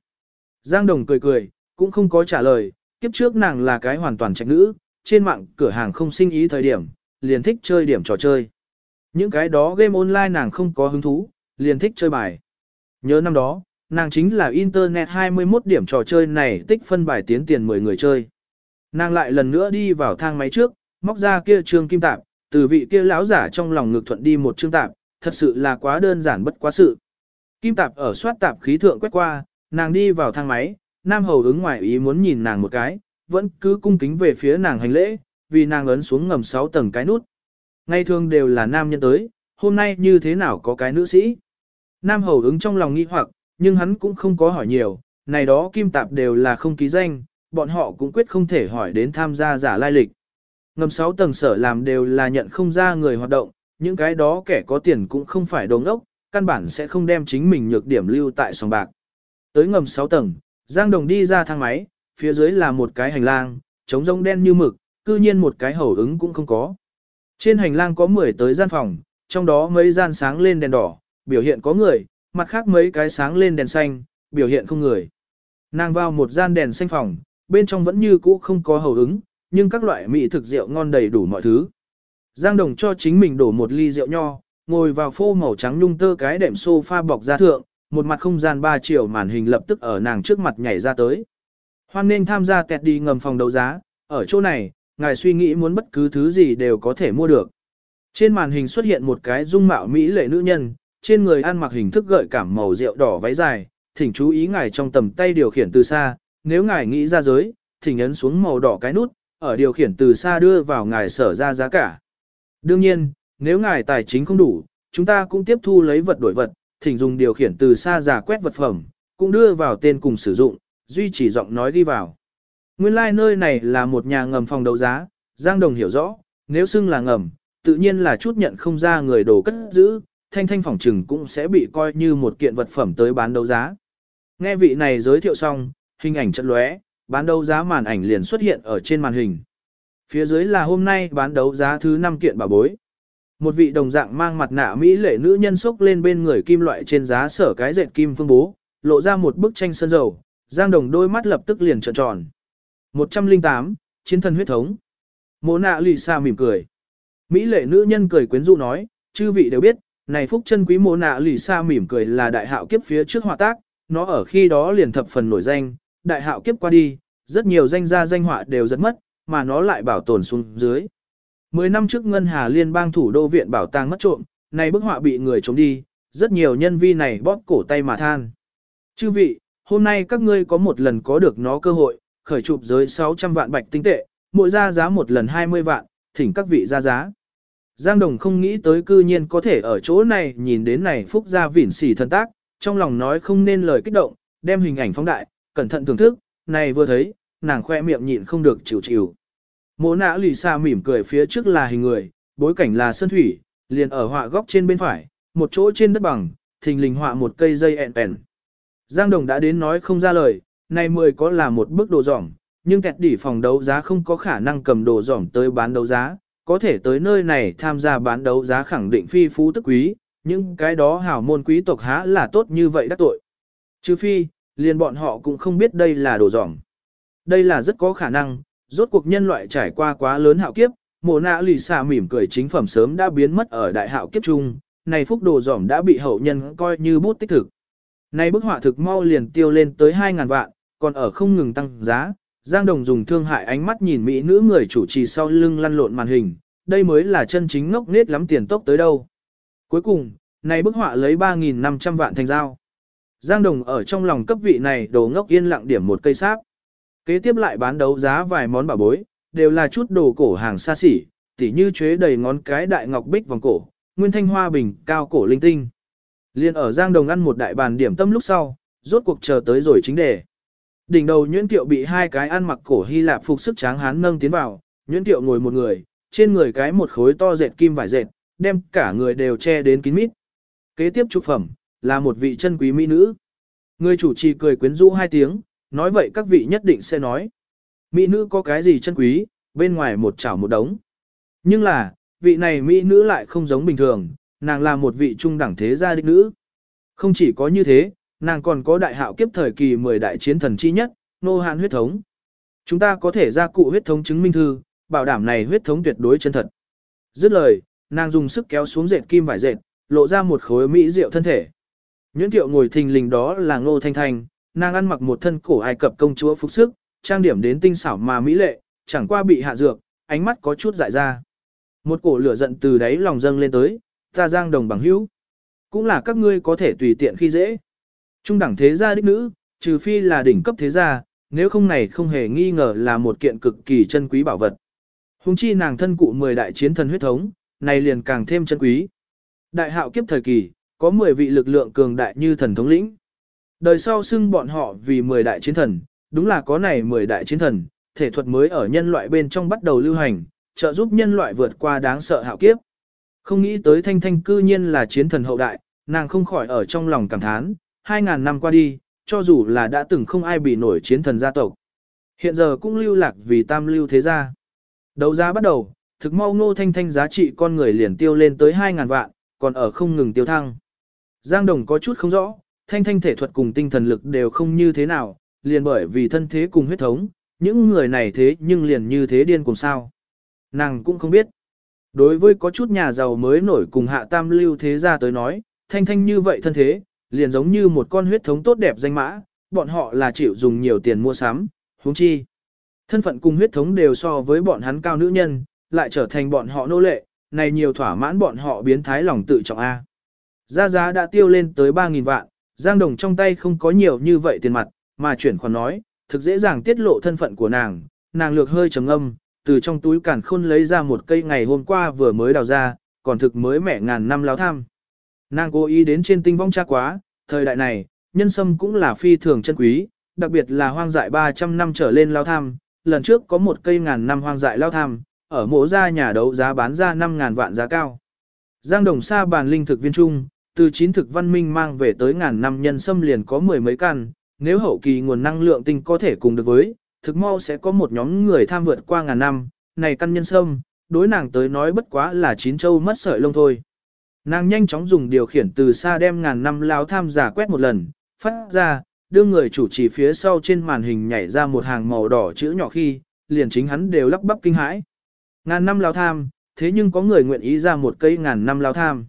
Giang Đồng cười cười, cũng không có trả lời, kiếp trước nàng là cái hoàn toàn trạch nữ, trên mạng cửa hàng không sinh ý thời điểm, liền thích chơi điểm trò chơi. Những cái đó game online nàng không có hứng thú, liền thích chơi bài. Nhớ năm đó, nàng chính là Internet 21 điểm trò chơi này tích phân bài tiến tiền 10 người chơi. Nàng lại lần nữa đi vào thang máy trước, móc ra kia trương kim tạp, từ vị kia lão giả trong lòng ngực thuận đi một trương tạp, thật sự là quá đơn giản bất quá sự. Kim tạp ở soát tạp khí thượng quét qua, nàng đi vào thang máy, nam hầu ứng ngoài ý muốn nhìn nàng một cái, vẫn cứ cung kính về phía nàng hành lễ, vì nàng ấn xuống ngầm 6 tầng cái nút. Ngày thường đều là nam nhân tới, hôm nay như thế nào có cái nữ sĩ. Nam hầu ứng trong lòng nghi hoặc, nhưng hắn cũng không có hỏi nhiều, này đó kim tạp đều là không ký danh, bọn họ cũng quyết không thể hỏi đến tham gia giả lai lịch. Ngầm 6 tầng sở làm đều là nhận không ra người hoạt động, những cái đó kẻ có tiền cũng không phải đồ ngốc, căn bản sẽ không đem chính mình nhược điểm lưu tại sòng bạc. Tới ngầm 6 tầng, Giang Đồng đi ra thang máy, phía dưới là một cái hành lang, trống rông đen như mực, cư nhiên một cái hầu ứng cũng không có. Trên hành lang có 10 tới gian phòng, trong đó mấy gian sáng lên đèn đỏ, biểu hiện có người, mặt khác mấy cái sáng lên đèn xanh, biểu hiện không người. Nàng vào một gian đèn xanh phòng, bên trong vẫn như cũ không có hầu ứng, nhưng các loại mỹ thực rượu ngon đầy đủ mọi thứ. Giang Đồng cho chính mình đổ một ly rượu nho, ngồi vào phô màu trắng nhung tơ cái đệm sofa bọc ra thượng, một mặt không gian ba chiều màn hình lập tức ở nàng trước mặt nhảy ra tới. Hoan nên tham gia tẹt đi ngầm phòng đấu giá, ở chỗ này, ngài suy nghĩ muốn bất cứ thứ gì đều có thể mua được. Trên màn hình xuất hiện một cái dung mạo mỹ lệ nữ nhân, trên người ăn mặc hình thức gợi cảm màu rượu đỏ váy dài, thỉnh chú ý ngài trong tầm tay điều khiển từ xa, nếu ngài nghĩ ra giới, thỉnh ấn xuống màu đỏ cái nút, ở điều khiển từ xa đưa vào ngài sở ra giá cả. Đương nhiên, nếu ngài tài chính không đủ, chúng ta cũng tiếp thu lấy vật đổi vật, thỉnh dùng điều khiển từ xa giả quét vật phẩm, cũng đưa vào tên cùng sử dụng, duy trì giọng nói đi vào. Nguyên lai like nơi này là một nhà ngầm phòng đấu giá, Giang Đồng hiểu rõ, nếu xưng là ngầm, tự nhiên là chút nhận không ra người đồ cất giữ, thanh thanh phòng trừng cũng sẽ bị coi như một kiện vật phẩm tới bán đấu giá. Nghe vị này giới thiệu xong, hình ảnh chợt lóe, bán đấu giá màn ảnh liền xuất hiện ở trên màn hình. Phía dưới là hôm nay bán đấu giá thứ 5 kiện bảo bối. Một vị đồng dạng mang mặt nạ mỹ lệ nữ nhân xốc lên bên người kim loại trên giá sở cái dệt kim phương bố, lộ ra một bức tranh sơn dầu, Giang Đồng đôi mắt lập tức liền trợn tròn. 108, chiến thần huyết thống. Mộ nạ lì xa mỉm cười. Mỹ lệ nữ nhân cười quyến rũ nói, chư vị đều biết, này phúc chân quý mộ nạ lì xa mỉm cười là đại hạo kiếp phía trước họa tác, nó ở khi đó liền thập phần nổi danh, đại hạo kiếp qua đi, rất nhiều danh gia danh họa đều rất mất, mà nó lại bảo tồn xuống dưới. Mười năm trước Ngân Hà Liên bang thủ đô viện bảo tàng mất trộm, này bức họa bị người trộm đi, rất nhiều nhân vi này bóp cổ tay mà than. Chư vị, hôm nay các ngươi có một lần có được nó cơ hội, khởi chụp giới 600 vạn bạch tinh tệ, mỗi ra giá một lần 20 vạn, thỉnh các vị ra giá. Giang Đồng không nghĩ tới cư nhiên có thể ở chỗ này nhìn đến này phúc gia vỉn xỉ thân tác, trong lòng nói không nên lời kích động, đem hình ảnh phóng đại, cẩn thận thưởng thức, này vừa thấy, nàng khoe miệng nhịn không được chịu chịu. Mộ nã lì xa mỉm cười phía trước là hình người, bối cảnh là sơn thủy, liền ở họa góc trên bên phải, một chỗ trên đất bằng, thình lình họa một cây dây ẹn ẹn. Giang Đồng đã đến nói không ra lời, này mười có là một bước đồ dỏng, nhưng kẹt đỉ phòng đấu giá không có khả năng cầm đồ dỏng tới bán đấu giá, có thể tới nơi này tham gia bán đấu giá khẳng định phi phú tức quý, nhưng cái đó hảo môn quý tộc há là tốt như vậy đắc tội. Chứ phi, liền bọn họ cũng không biết đây là đồ dỏng. Đây là rất có khả năng, rốt cuộc nhân loại trải qua quá lớn hạo kiếp, mộ nạ lì xà mỉm cười chính phẩm sớm đã biến mất ở đại hạo kiếp trung, này phúc đồ giỏm đã bị hậu nhân coi như bút tích thực. Này bức họa thực mau liền tiêu lên tới 2.000 vạn, còn ở không ngừng tăng giá, Giang Đồng dùng thương hại ánh mắt nhìn mỹ nữ người chủ trì sau lưng lăn lộn màn hình, đây mới là chân chính ngốc nết lắm tiền tốc tới đâu. Cuối cùng, này bức họa lấy 3.500 vạn thành giao. Giang Đồng ở trong lòng cấp vị này đồ ngốc yên lặng điểm một cây sáp. Kế tiếp lại bán đấu giá vài món bảo bối, đều là chút đồ cổ hàng xa xỉ, tỉ như chế đầy ngón cái đại ngọc bích vòng cổ, nguyên thanh hoa bình, cao cổ linh tinh. Liên ở Giang Đồng ăn một đại bàn điểm tâm lúc sau, rốt cuộc chờ tới rồi chính đề. Đỉnh đầu nhuyễn tiệu bị hai cái ăn mặc cổ Hy Lạp phục sức tráng hán nâng tiến vào, nhuyễn tiệu ngồi một người, trên người cái một khối to dệt kim vải dệt, đem cả người đều che đến kín mít. Kế tiếp trục phẩm, là một vị chân quý mỹ nữ. Người chủ trì cười quyến rũ hai tiếng, nói vậy các vị nhất định sẽ nói. Mỹ nữ có cái gì chân quý, bên ngoài một chảo một đống. Nhưng là, vị này Mỹ nữ lại không giống bình thường, nàng là một vị trung đẳng thế gia đích nữ. Không chỉ có như thế, nàng còn có đại hạo kiếp thời kỳ 10 đại chiến thần chi nhất, nô hạn huyết thống. Chúng ta có thể ra cụ huyết thống chứng minh thư, bảo đảm này huyết thống tuyệt đối chân thật. Dứt lời, nàng dùng sức kéo xuống dệt kim vải dệt, lộ ra một khối mỹ diệu thân thể. Nhuyễn tiệu ngồi thình lình đó là ngô thanh thanh, nàng ăn mặc một thân cổ Ai Cập công chúa phục sức, trang điểm đến tinh xảo mà mỹ lệ, chẳng qua bị hạ dược, ánh mắt có chút dại ra. Một cổ lửa giận từ đáy lòng dâng lên tới, ta giang đồng bằng hữu. Cũng là các ngươi có thể tùy tiện khi dễ. Trung đẳng thế gia đích nữ, trừ phi là đỉnh cấp thế gia, nếu không này không hề nghi ngờ là một kiện cực kỳ chân quý bảo vật. Hùng chi nàng thân cụ 10 đại chiến thần huyết thống, này liền càng thêm chân quý. Đại hạo kiếp thời kỳ, có 10 vị lực lượng cường đại như thần thống lĩnh. Đời sau xưng bọn họ vì 10 đại chiến thần, đúng là có này 10 đại chiến thần, thể thuật mới ở nhân loại bên trong bắt đầu lưu hành, trợ giúp nhân loại vượt qua đáng sợ hạo kiếp. Không nghĩ tới thanh thanh cư nhiên là chiến thần hậu đại, nàng không khỏi ở trong lòng cảm thán, 2.000 năm qua đi, cho dù là đã từng không ai bị nổi chiến thần gia tộc. Hiện giờ cũng lưu lạc vì tam lưu thế gia. Đấu giá bắt đầu, thực mau ngô thanh thanh giá trị con người liền tiêu lên tới 2.000 vạn, còn ở không ngừng tiêu thăng. Giang Đồng có chút không rõ, thanh thanh thể thuật cùng tinh thần lực đều không như thế nào, liền bởi vì thân thế cùng huyết thống, những người này thế nhưng liền như thế điên cùng sao. Nàng cũng không biết. Đối với có chút nhà giàu mới nổi cùng hạ tam lưu thế gia tới nói, thanh thanh như vậy thân thế, liền giống như một con huyết thống tốt đẹp danh mã, bọn họ là chịu dùng nhiều tiền mua sắm, huống chi. Thân phận cùng huyết thống đều so với bọn hắn cao nữ nhân, lại trở thành bọn họ nô lệ, này nhiều thỏa mãn bọn họ biến thái lòng tự trọng A. Giá giá đã tiêu lên tới 3.000 vạn, Giang Đồng trong tay không có nhiều như vậy tiền mặt, mà chuyển khoản nói, thực dễ dàng tiết lộ thân phận của nàng, nàng lược hơi trầm âm, từ trong túi cản khôn lấy ra một cây ngày hôm qua vừa mới đào ra, còn thực mới mẻ ngàn năm láo tham. Nàng cố ý đến trên tinh vong cha quá, thời đại này, nhân sâm cũng là phi thường chân quý, đặc biệt là hoang dại 300 năm trở lên lao tham, lần trước có một cây ngàn năm hoang dại lao tham, ở mộ ra nhà đấu giá bán ra 5.000 vạn giá cao. Giang Đồng Sa bàn linh thực viên trung, từ chín thực văn minh mang về tới ngàn năm nhân sâm liền có mười mấy căn, nếu hậu kỳ nguồn năng lượng tinh có thể cùng được với, thực mau sẽ có một nhóm người tham vượt qua ngàn năm, này căn nhân sâm, đối nàng tới nói bất quá là chín châu mất sợi lông thôi. Nàng nhanh chóng dùng điều khiển từ xa đem ngàn năm lao tham giả quét một lần, phát ra, đưa người chủ trì phía sau trên màn hình nhảy ra một hàng màu đỏ chữ nhỏ khi, liền chính hắn đều lắp bắp kinh hãi. Ngàn năm lao tham, thế nhưng có người nguyện ý ra một cây ngàn năm lao tham.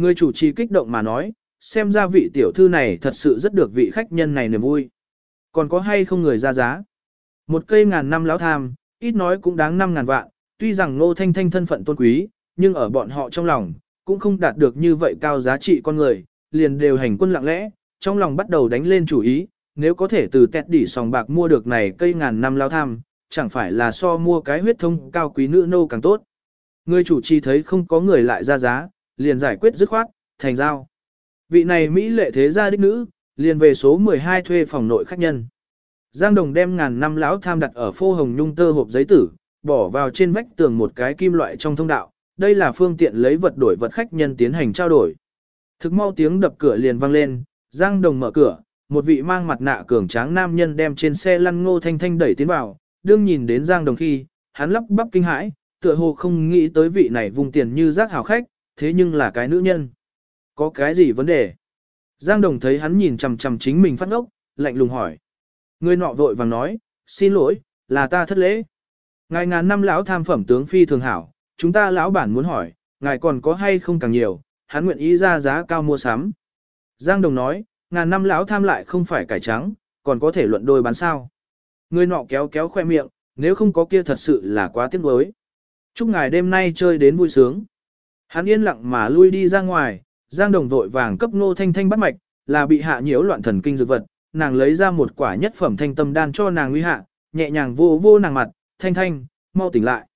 Người chủ trì kích động mà nói, xem ra vị tiểu thư này thật sự rất được vị khách nhân này niềm vui. Còn có hay không người ra giá? Một cây ngàn năm lão tham, ít nói cũng đáng năm ngàn vạn, tuy rằng nô thanh thanh thân phận tôn quý, nhưng ở bọn họ trong lòng, cũng không đạt được như vậy cao giá trị con người, liền đều hành quân lặng lẽ, trong lòng bắt đầu đánh lên chủ ý, nếu có thể từ tẹt đỉ sòng bạc mua được này cây ngàn năm lao tham, chẳng phải là so mua cái huyết thông cao quý nữ nô càng tốt. Người chủ trì thấy không có người lại ra giá, liền giải quyết dứt khoát, thành giao. Vị này Mỹ lệ thế gia đích nữ, liền về số 12 thuê phòng nội khách nhân. Giang Đồng đem ngàn năm lão tham đặt ở phô hồng nhung tơ hộp giấy tử, bỏ vào trên vách tường một cái kim loại trong thông đạo, đây là phương tiện lấy vật đổi vật khách nhân tiến hành trao đổi. Thực mau tiếng đập cửa liền vang lên, Giang Đồng mở cửa, một vị mang mặt nạ cường tráng nam nhân đem trên xe lăn Ngô Thanh Thanh đẩy tiến vào, đương nhìn đến Giang Đồng khi, hắn lắp bắp kinh hãi, tựa hồ không nghĩ tới vị này vùng tiền như rác hào khách, thế nhưng là cái nữ nhân. Có cái gì vấn đề? Giang Đồng thấy hắn nhìn chằm chằm chính mình phát ngốc, lạnh lùng hỏi. Người nọ vội vàng nói, xin lỗi, là ta thất lễ. Ngài ngàn năm lão tham phẩm tướng phi thường hảo, chúng ta lão bản muốn hỏi, ngài còn có hay không càng nhiều, hắn nguyện ý ra giá cao mua sắm. Giang Đồng nói, ngàn năm lão tham lại không phải cải trắng, còn có thể luận đôi bán sao. Người nọ kéo kéo khoe miệng, nếu không có kia thật sự là quá tiếc nuối. Chúc ngài đêm nay chơi đến vui sướng. Hắn yên lặng mà lui đi ra ngoài, Giang Đồng vội vàng cấp Nô Thanh Thanh bắt mạch, là bị hạ nhiễu loạn thần kinh dược vật, nàng lấy ra một quả nhất phẩm thanh tâm đan cho nàng uy hạ, nhẹ nhàng vô vô nàng mặt, "Thanh Thanh, mau tỉnh lại."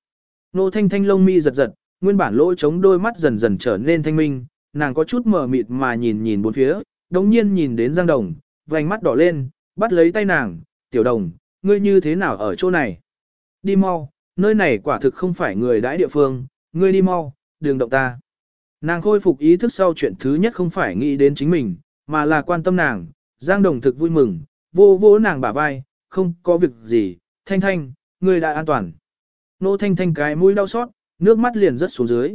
Nô Thanh Thanh lông mi giật giật, nguyên bản lỗ chống đôi mắt dần dần trở nên thanh minh, nàng có chút mờ mịt mà nhìn nhìn bốn phía, đống nhiên nhìn đến Giang Đồng, vành mắt đỏ lên, bắt lấy tay nàng, "Tiểu Đồng, ngươi như thế nào ở chỗ này?" "Đi mau, nơi này quả thực không phải người đãi địa phương, ngươi đi mau, đừng động ta." Nàng khôi phục ý thức sau chuyện thứ nhất không phải nghĩ đến chính mình, mà là quan tâm nàng, Giang Đồng thực vui mừng, vô vô nàng bả vai, không có việc gì, Thanh Thanh, ngươi đã an toàn. Nô Thanh Thanh cái mũi đau xót, nước mắt liền rớt xuống dưới.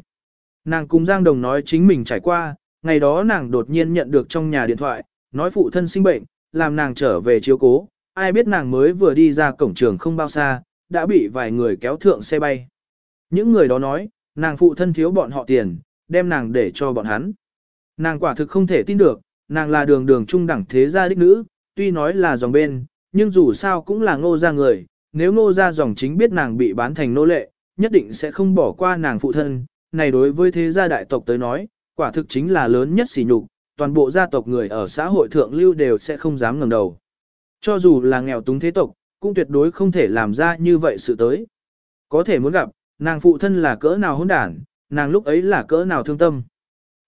Nàng cùng Giang Đồng nói chính mình trải qua, ngày đó nàng đột nhiên nhận được trong nhà điện thoại, nói phụ thân sinh bệnh, làm nàng trở về chiếu cố, ai biết nàng mới vừa đi ra cổng trường không bao xa, đã bị vài người kéo thượng xe bay. Những người đó nói, nàng phụ thân thiếu bọn họ tiền, đem nàng để cho bọn hắn. Nàng quả thực không thể tin được, nàng là đường đường trung đẳng thế gia đích nữ, tuy nói là dòng bên, nhưng dù sao cũng là ngô gia người, nếu ngô gia dòng chính biết nàng bị bán thành nô lệ, nhất định sẽ không bỏ qua nàng phụ thân, này đối với thế gia đại tộc tới nói, quả thực chính là lớn nhất sỉ nhục, toàn bộ gia tộc người ở xã hội thượng lưu đều sẽ không dám ngẩng đầu. Cho dù là nghèo túng thế tộc, cũng tuyệt đối không thể làm ra như vậy sự tới. Có thể muốn gặp, nàng phụ thân là cỡ nào hỗn đản, nàng lúc ấy là cỡ nào thương tâm.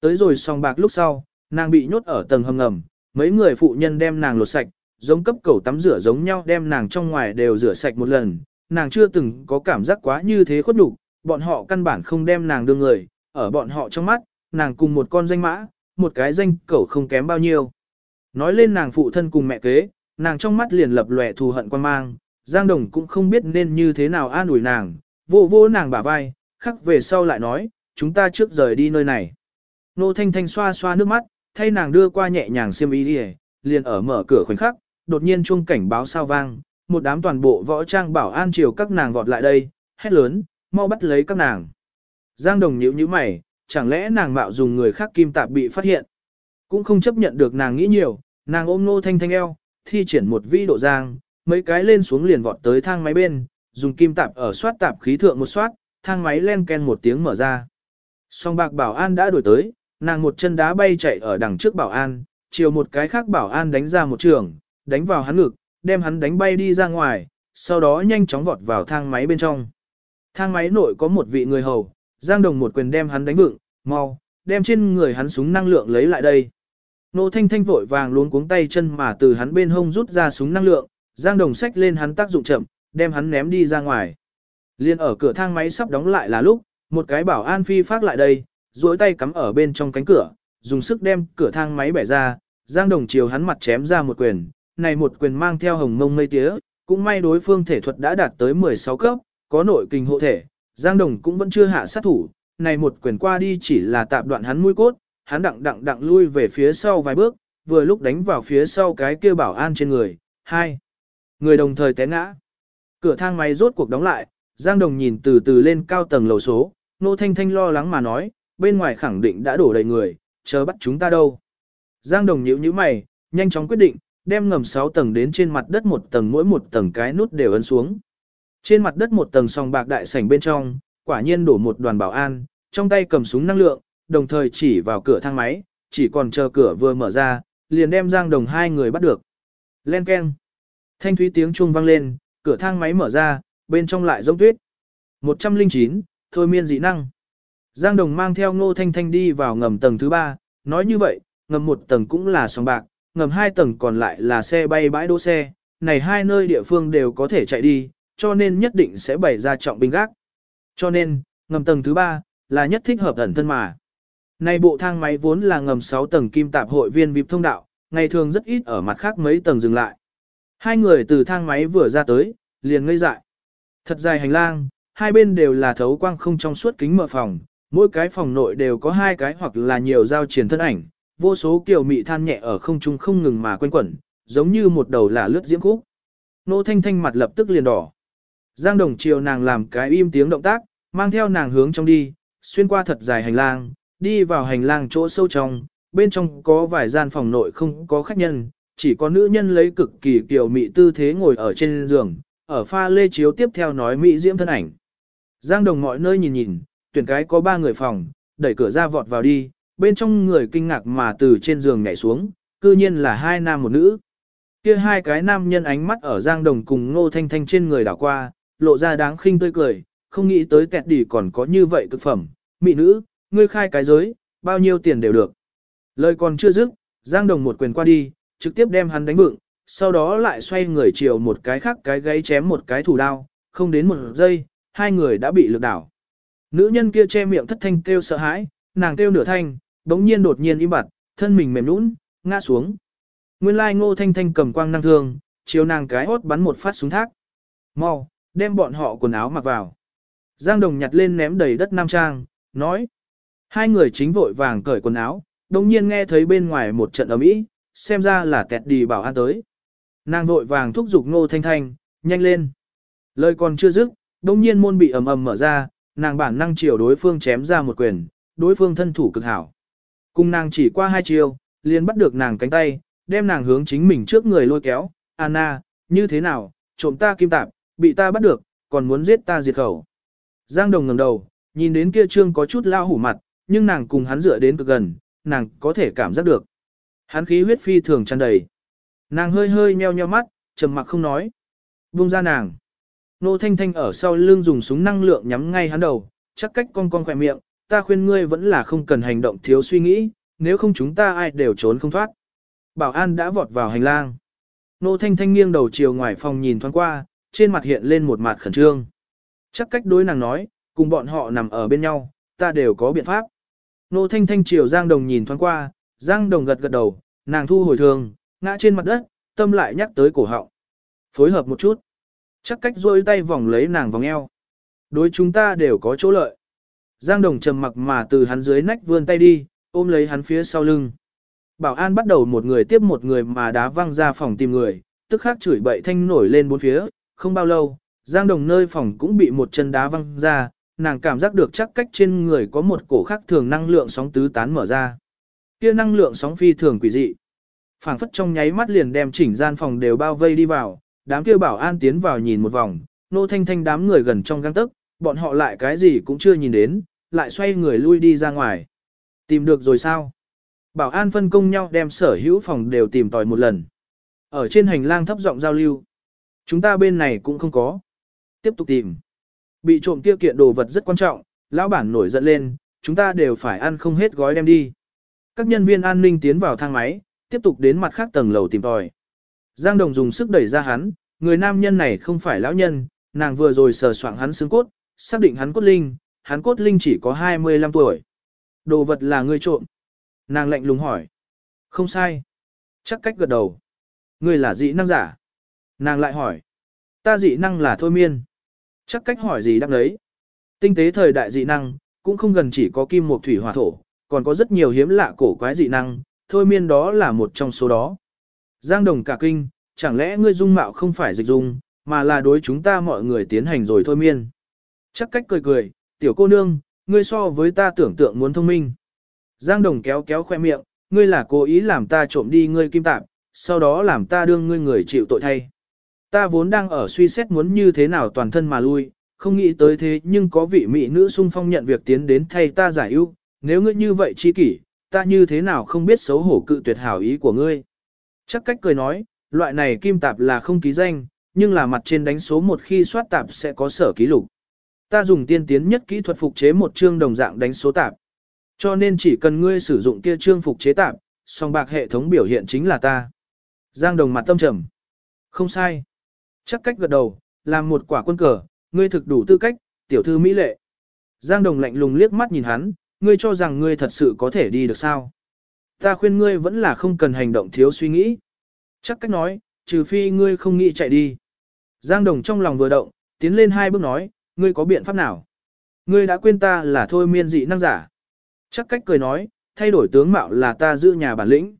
Tới rồi song bạc lúc sau, nàng bị nhốt ở tầng hầm ngầm, mấy người phụ nhân đem nàng lột sạch, giống cấp cầu tắm rửa giống nhau đem nàng trong ngoài đều rửa sạch một lần, nàng chưa từng có cảm giác quá như thế khuất nhục, bọn họ căn bản không đem nàng đưa người, ở bọn họ trong mắt, nàng cùng một con danh mã, một cái danh cẩu không kém bao nhiêu. Nói lên nàng phụ thân cùng mẹ kế, nàng trong mắt liền lập lòe thù hận quan mang, Giang Đồng cũng không biết nên như thế nào an ủi nàng, vô vô nàng bả vai, khắc về sau lại nói, chúng ta trước rời đi nơi này. Nô Thanh Thanh xoa xoa nước mắt, thay nàng đưa qua nhẹ nhàng xiêm y đi liền ở mở cửa khoảnh khắc, đột nhiên chuông cảnh báo sao vang, một đám toàn bộ võ trang bảo an chiều các nàng vọt lại đây, hét lớn, mau bắt lấy các nàng. Giang Đồng nhíu nhíu mày, chẳng lẽ nàng mạo dùng người khác kim tạp bị phát hiện. Cũng không chấp nhận được nàng nghĩ nhiều, nàng ôm Nô Thanh Thanh eo, thi triển một vi độ giang, mấy cái lên xuống liền vọt tới thang máy bên, dùng kim tạp ở soát tạp khí thượng một soát, thang máy len ken một tiếng mở ra. Song bạc bảo an đã đuổi tới, nàng một chân đá bay chạy ở đằng trước bảo an, chiều một cái khác bảo an đánh ra một trường, đánh vào hắn ngực, đem hắn đánh bay đi ra ngoài, sau đó nhanh chóng vọt vào thang máy bên trong. Thang máy nội có một vị người hầu, Giang Đồng một quyền đem hắn đánh vựng, mau, đem trên người hắn súng năng lượng lấy lại đây. Nô Thanh Thanh vội vàng luống cuống tay chân mà từ hắn bên hông rút ra súng năng lượng, Giang Đồng xách lên hắn tác dụng chậm, đem hắn ném đi ra ngoài. Liên ở cửa thang máy sắp đóng lại là lúc, một cái bảo an phi phát lại đây, duỗi tay cắm ở bên trong cánh cửa, dùng sức đem cửa thang máy bẻ ra, Giang Đồng chiều hắn mặt chém ra một quyền, này một quyền mang theo hồng mông mây tía, cũng may đối phương thể thuật đã đạt tới 16 cấp, có nội kinh hộ thể, Giang Đồng cũng vẫn chưa hạ sát thủ, này một quyền qua đi chỉ là tạm đoạn hắn mũi cốt, hắn đặng đặng đặng lui về phía sau vài bước, vừa lúc đánh vào phía sau cái kia bảo an trên người, hai. Người đồng thời té ngã. Cửa thang máy rốt cuộc đóng lại, Giang Đồng nhìn từ từ lên cao tầng lầu số, Nô Thanh Thanh lo lắng mà nói, bên ngoài khẳng định đã đổ đầy người, chờ bắt chúng ta đâu. Giang Đồng nhíu nhíu mày, nhanh chóng quyết định, đem ngầm 6 tầng đến trên mặt đất một tầng mỗi một tầng cái nút đều ấn xuống. Trên mặt đất một tầng song bạc đại sảnh bên trong, quả nhiên đổ một đoàn bảo an, trong tay cầm súng năng lượng, đồng thời chỉ vào cửa thang máy, chỉ còn chờ cửa vừa mở ra, liền đem Giang Đồng hai người bắt được. Len keng. Thanh thúy tiếng chuông vang lên, cửa thang máy mở ra, bên trong lại giống tuyết. 109, thôi miên dị năng. Giang Đồng mang theo Ngô Thanh Thanh đi vào ngầm tầng thứ ba, nói như vậy, ngầm một tầng cũng là sòng bạc, ngầm hai tầng còn lại là xe bay bãi đỗ xe, này hai nơi địa phương đều có thể chạy đi, cho nên nhất định sẽ bày ra trọng binh gác. Cho nên, ngầm tầng thứ ba là nhất thích hợp ẩn thân mà. Này bộ thang máy vốn là ngầm 6 tầng kim tạp hội viên VIP thông đạo, ngày thường rất ít ở mặt khác mấy tầng dừng lại. Hai người từ thang máy vừa ra tới, liền ngây dại. Thật dài hành lang, hai bên đều là thấu quang không trong suốt kính mở phòng, mỗi cái phòng nội đều có hai cái hoặc là nhiều giao triển thân ảnh, vô số kiều mị than nhẹ ở không trung không ngừng mà quanh quẩn, giống như một đầu là lướt diễm khúc. Nô Thanh Thanh mặt lập tức liền đỏ. Giang Đồng chiều nàng làm cái im tiếng động tác, mang theo nàng hướng trong đi, xuyên qua thật dài hành lang, đi vào hành lang chỗ sâu trong, bên trong có vài gian phòng nội không có khách nhân, chỉ có nữ nhân lấy cực kỳ kiều mị tư thế ngồi ở trên giường, ở pha lê chiếu tiếp theo nói mỹ diễm thân ảnh. Giang Đồng mọi nơi nhìn nhìn, tuyển cái có ba người phòng, đẩy cửa ra vọt vào đi, bên trong người kinh ngạc mà từ trên giường nhảy xuống, cư nhiên là hai nam một nữ. Kia hai cái nam nhân ánh mắt ở Giang Đồng cùng Ngô Thanh Thanh trên người đảo qua, lộ ra đáng khinh tươi cười, không nghĩ tới kẹt đỉ còn có như vậy cực phẩm, mỹ nữ, ngươi khai cái giới, bao nhiêu tiền đều được. Lời còn chưa dứt, Giang Đồng một quyền qua đi, trực tiếp đem hắn đánh vựng, sau đó lại xoay người chiều một cái khác cái gáy chém một cái thủ đao, không đến một giây, hai người đã bị lực đảo. Nữ nhân kia che miệng thất thanh kêu sợ hãi, nàng kêu nửa thanh, đống nhiên đột nhiên im bặt, thân mình mềm nũng, ngã xuống. Nguyên lai ngô thanh thanh cầm quang năng thương, chiều nàng cái hốt bắn một phát xuống thác. Mau, đem bọn họ quần áo mặc vào. Giang Đồng nhặt lên ném đầy đất nam trang, nói. Hai người chính vội vàng cởi quần áo, đồng nhiên nghe thấy bên ngoài một trận ầm ĩ, xem ra là tẹt đi bảo an tới. Nàng vội vàng thúc giục ngô thanh thanh, nhanh lên. Lời còn chưa dứt, đông nhiên môn bị ầm ầm mở ra, nàng bản năng chiều đối phương chém ra một quyền, đối phương thân thủ cực hảo. Cùng nàng chỉ qua hai chiều, liền bắt được nàng cánh tay, đem nàng hướng chính mình trước người lôi kéo, Anna, như thế nào, trộm ta kim tạp, bị ta bắt được, còn muốn giết ta diệt khẩu. Giang Đồng ngẩng đầu, nhìn đến kia trương có chút lao hủ mặt, nhưng nàng cùng hắn dựa đến cực gần, nàng có thể cảm giác được. Hắn khí huyết phi thường tràn đầy. Nàng hơi hơi nheo nheo mắt, trầm mặc không nói. Buông ra nàng. Nô Thanh Thanh ở sau lưng dùng súng năng lượng nhắm ngay hắn đầu, chắc cách con con khỏe miệng, ta khuyên ngươi vẫn là không cần hành động thiếu suy nghĩ, nếu không chúng ta ai đều trốn không thoát. Bảo an đã vọt vào hành lang. Nô Thanh Thanh nghiêng đầu chiều ngoài phòng nhìn thoáng qua, trên mặt hiện lên một mặt khẩn trương. Chắc cách đối nàng nói, cùng bọn họ nằm ở bên nhau, ta đều có biện pháp. Nô Thanh Thanh chiều Giang Đồng nhìn thoáng qua, Giang Đồng gật gật đầu, nàng thu hồi thường, ngã trên mặt đất, tâm lại nhắc tới cổ họng. Phối hợp một chút. Chắc cách rôi tay vòng lấy nàng vòng eo. Đối chúng ta đều có chỗ lợi. Giang Đồng trầm mặc mà từ hắn dưới nách vươn tay đi, ôm lấy hắn phía sau lưng. Bảo an bắt đầu một người tiếp một người mà đá văng ra phòng tìm người, tức khắc chửi bậy thanh nổi lên bốn phía, không bao lâu, Giang Đồng nơi phòng cũng bị một chân đá văng ra, nàng cảm giác được chắc cách trên người có một cổ khác thường năng lượng sóng tứ tán mở ra. Kia năng lượng sóng phi thường quỷ dị. phảng phất trong nháy mắt liền đem chỉnh gian phòng đều bao vây đi vào, đám kia bảo an tiến vào nhìn một vòng, nô thanh thanh đám người gần trong găng tức, bọn họ lại cái gì cũng chưa nhìn đến, lại xoay người lui đi ra ngoài. Tìm được rồi sao? Bảo an phân công nhau đem sở hữu phòng đều tìm tòi một lần. Ở trên hành lang thấp giọng giao lưu. Chúng ta bên này cũng không có. Tiếp tục tìm. Bị trộm kia kiện đồ vật rất quan trọng, lão bản nổi giận lên, chúng ta đều phải ăn không hết gói đem đi. Các nhân viên an ninh tiến vào thang máy, tiếp tục đến mặt khác tầng lầu tìm tòi. Giang Đồng dùng sức đẩy ra hắn, người nam nhân này không phải lão nhân, nàng vừa rồi sờ soạng hắn xương cốt, xác định hắn cốt linh, hắn cốt linh chỉ có 25 tuổi. Đồ vật là người trộm. Nàng lạnh lùng hỏi. Không sai. Chắc cách gật đầu. Người là dị năng giả. Nàng lại hỏi. Ta dị năng là thôi miên. Chắc cách hỏi gì đáp đấy. Tinh tế thời đại dị năng, cũng không gần chỉ có kim một thủy hỏa thổ, còn có rất nhiều hiếm lạ cổ quái dị năng, thôi miên đó là một trong số đó. Giang đồng cả kinh, chẳng lẽ ngươi dung mạo không phải dịch dung, mà là đối chúng ta mọi người tiến hành rồi thôi miên. Chắc cách cười cười, tiểu cô nương, ngươi so với ta tưởng tượng muốn thông minh. Giang đồng kéo kéo khoe miệng, ngươi là cố ý làm ta trộm đi ngươi kim tạp, sau đó làm ta đương ngươi người chịu tội thay. Ta vốn đang ở suy xét muốn như thế nào toàn thân mà lui, không nghĩ tới thế nhưng có vị mỹ nữ sung phong nhận việc tiến đến thay ta giải ưu, nếu ngươi như vậy chi kỷ, ta như thế nào không biết xấu hổ cự tuyệt hảo ý của ngươi. Chắc cách cười nói, loại này kim tạp là không ký danh, nhưng là mặt trên đánh số một khi soát tạp sẽ có sở ký lục. Ta dùng tiên tiến nhất kỹ thuật phục chế một chương đồng dạng đánh số tạp. Cho nên chỉ cần ngươi sử dụng kia chương phục chế tạp, song bạc hệ thống biểu hiện chính là ta. Giang đồng mặt tâm trầm. Không sai. Chắc cách gật đầu, làm một quả quân cờ, ngươi thực đủ tư cách, tiểu thư mỹ lệ. Giang Đồng lạnh lùng liếc mắt nhìn hắn, ngươi cho rằng ngươi thật sự có thể đi được sao? Ta khuyên ngươi vẫn là không cần hành động thiếu suy nghĩ. Chắc cách nói, trừ phi ngươi không nghĩ chạy đi. Giang Đồng trong lòng vừa động, tiến lên hai bước nói, ngươi có biện pháp nào? Ngươi đã quên ta là thôi miên dị năng giả. Chắc cách cười nói, thay đổi tướng mạo là ta giữ nhà bản lĩnh.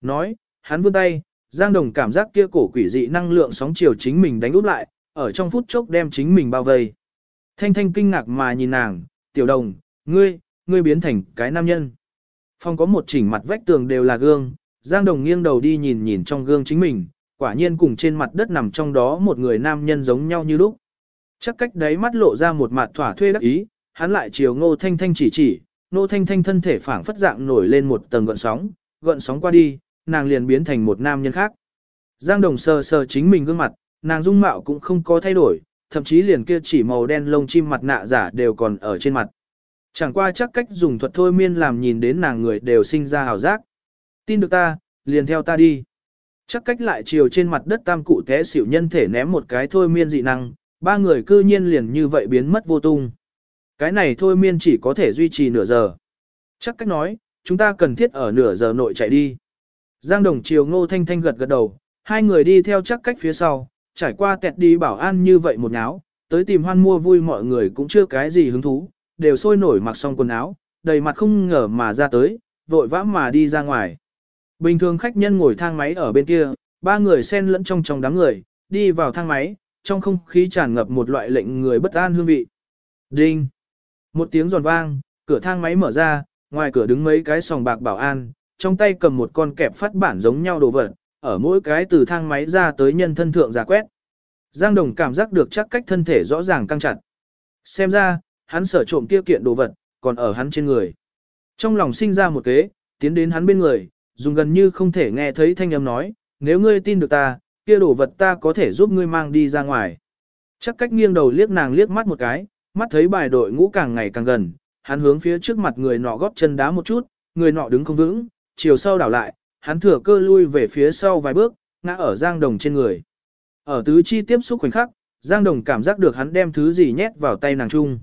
Nói, hắn vươn tay, Giang Đồng cảm giác kia cổ quỷ dị năng lượng sóng chiều chính mình đánh úp lại, ở trong phút chốc đem chính mình bao vây. Thanh Thanh kinh ngạc mà nhìn nàng, tiểu đồng, ngươi, ngươi biến thành cái nam nhân. Phòng có một chỉnh mặt vách tường đều là gương, Giang Đồng nghiêng đầu đi nhìn nhìn trong gương chính mình, quả nhiên cùng trên mặt đất nằm trong đó một người nam nhân giống nhau như lúc. Chắc cách đấy mắt lộ ra một mặt thỏa thuê đắc ý, hắn lại chiều Ngô Thanh Thanh chỉ chỉ, Ngô Thanh Thanh thân thể phảng phất dạng nổi lên một tầng gợn sóng, gợn sóng qua đi, nàng liền biến thành một nam nhân khác. Giang Đồng sờ sờ chính mình gương mặt, nàng dung mạo cũng không có thay đổi, thậm chí liền kia chỉ màu đen lông chim mặt nạ giả đều còn ở trên mặt. Chẳng qua chắc cách dùng thuật thôi miên làm nhìn đến nàng người đều sinh ra hào giác. Tin được ta, liền theo ta đi. Chắc cách lại chiều trên mặt đất tam cụ té xỉu nhân thể ném một cái thôi miên dị năng, ba người cư nhiên liền như vậy biến mất vô tung. Cái này thôi miên chỉ có thể duy trì nửa giờ. Chắc cách nói, chúng ta cần thiết ở nửa giờ nội chạy đi. Giang Đồng chiều Ngô Thanh Thanh gật gật đầu, hai người đi theo chắc cách phía sau, trải qua tẹt đi bảo an như vậy một nháo, tới tìm hoan mua vui mọi người cũng chưa cái gì hứng thú, đều sôi nổi mặc xong quần áo, đầy mặt không ngờ mà ra tới, vội vã mà đi ra ngoài. Bình thường khách nhân ngồi thang máy ở bên kia, ba người xen lẫn trong trong đám người, đi vào thang máy, trong không khí tràn ngập một loại lệnh người bất an hương vị. Đinh! Một tiếng giòn vang, cửa thang máy mở ra, ngoài cửa đứng mấy cái sòng bạc bảo an, trong tay cầm một con kẹp phát bản giống nhau đồ vật, ở mỗi cái từ thang máy ra tới nhân thân thượng giả quét. Giang Đồng cảm giác được chắc cách thân thể rõ ràng căng chặt. Xem ra, hắn sở trộm kia kiện đồ vật, còn ở hắn trên người. Trong lòng sinh ra một kế, tiến đến hắn bên người, dùng gần như không thể nghe thấy thanh âm nói, nếu ngươi tin được ta, kia đồ vật ta có thể giúp ngươi mang đi ra ngoài. Chắc cách nghiêng đầu liếc nàng liếc mắt một cái, mắt thấy bài đội ngũ càng ngày càng gần, hắn hướng phía trước mặt người nọ góp chân đá một chút, người nọ đứng không vững, chiều sau đảo lại, hắn thừa cơ lui về phía sau vài bước, ngã ở Giang Đồng trên người. Ở tứ chi tiếp xúc khoảnh khắc, Giang Đồng cảm giác được hắn đem thứ gì nhét vào tay nàng chung.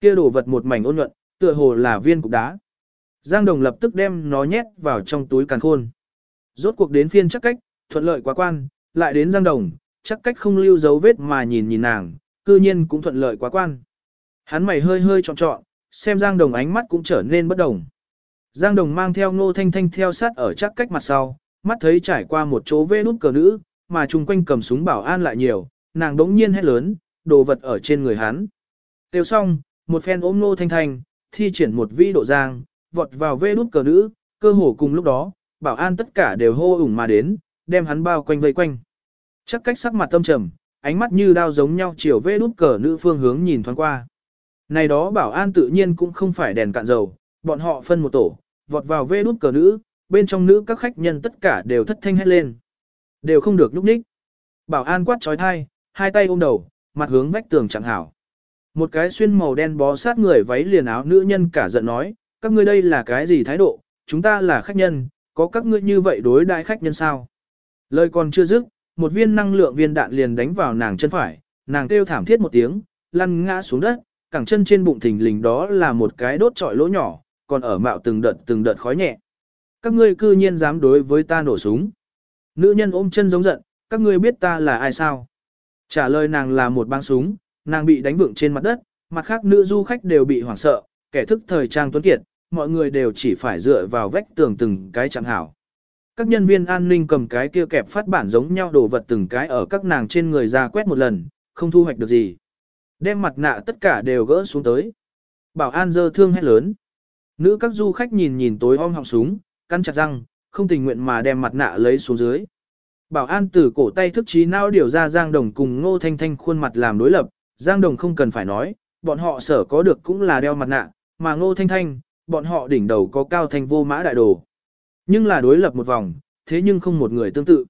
Kia đồ vật một mảnh ôn nhuận, tựa hồ là viên cục đá. Giang Đồng lập tức đem nó nhét vào trong túi càn khôn. Rốt cuộc đến phiên chắc cách, thuận lợi quá quan, lại đến Giang Đồng, chắc cách không lưu dấu vết mà nhìn nhìn nàng, cư nhiên cũng thuận lợi quá quan. Hắn mày hơi hơi trọn trọn, xem Giang Đồng ánh mắt cũng trở nên bất đồng. Giang Đồng mang theo Ngô Thanh Thanh theo sát ở chắc cách mặt sau, mắt thấy trải qua một chỗ vê nút cờ nữ, mà chung quanh cầm súng bảo an lại nhiều, nàng đống nhiên hét lớn, đồ vật ở trên người hắn. Tiêu xong, một phen ôm nô Thanh Thanh, thi triển một vi độ giang, vọt vào vê nút cờ nữ, cơ hồ cùng lúc đó, bảo an tất cả đều hô ủng mà đến, đem hắn bao quanh vây quanh. Chắc cách sắc mặt tâm trầm, ánh mắt như đao giống nhau chiều vê nút cờ nữ phương hướng nhìn thoáng qua. Này đó bảo an tự nhiên cũng không phải đèn cạn dầu, bọn họ phân một tổ, vọt vào vê nút cờ nữ, bên trong nữ các khách nhân tất cả đều thất thanh hét lên. Đều không được nhúc nhích. Bảo an quát trói thai, hai tay ôm đầu, mặt hướng vách tường chẳng hảo. Một cái xuyên màu đen bó sát người váy liền áo nữ nhân cả giận nói, các ngươi đây là cái gì thái độ, chúng ta là khách nhân, có các ngươi như vậy đối đại khách nhân sao? Lời còn chưa dứt, một viên năng lượng viên đạn liền đánh vào nàng chân phải, nàng kêu thảm thiết một tiếng, lăn ngã xuống đất, cẳng chân trên bụng thình lình đó là một cái đốt trọi lỗ nhỏ, còn ở mạo từng đợt từng đợt khói nhẹ. Các ngươi cư nhiên dám đối với ta nổ súng. Nữ nhân ôm chân giống giận, các ngươi biết ta là ai sao? Trả lời nàng là một băng súng, nàng bị đánh vựng trên mặt đất, mặt khác nữ du khách đều bị hoảng sợ, kẻ thức thời trang tuấn kiệt, mọi người đều chỉ phải dựa vào vách tường từng cái chẳng hảo. Các nhân viên an ninh cầm cái kia kẹp phát bản giống nhau đồ vật từng cái ở các nàng trên người ra quét một lần, không thu hoạch được gì. Đem mặt nạ tất cả đều gỡ xuống tới. Bảo an dơ thương hét lớn. Nữ các du khách nhìn nhìn tối om họng súng, căn chặt răng, không tình nguyện mà đem mặt nạ lấy xuống dưới. Bảo an từ cổ tay thức trí não điều ra Giang Đồng cùng Ngô Thanh Thanh khuôn mặt làm đối lập, Giang Đồng không cần phải nói, bọn họ sở có được cũng là đeo mặt nạ, mà Ngô Thanh Thanh, bọn họ đỉnh đầu có cao thanh vô mã đại đồ. Nhưng là đối lập một vòng, thế nhưng không một người tương tự.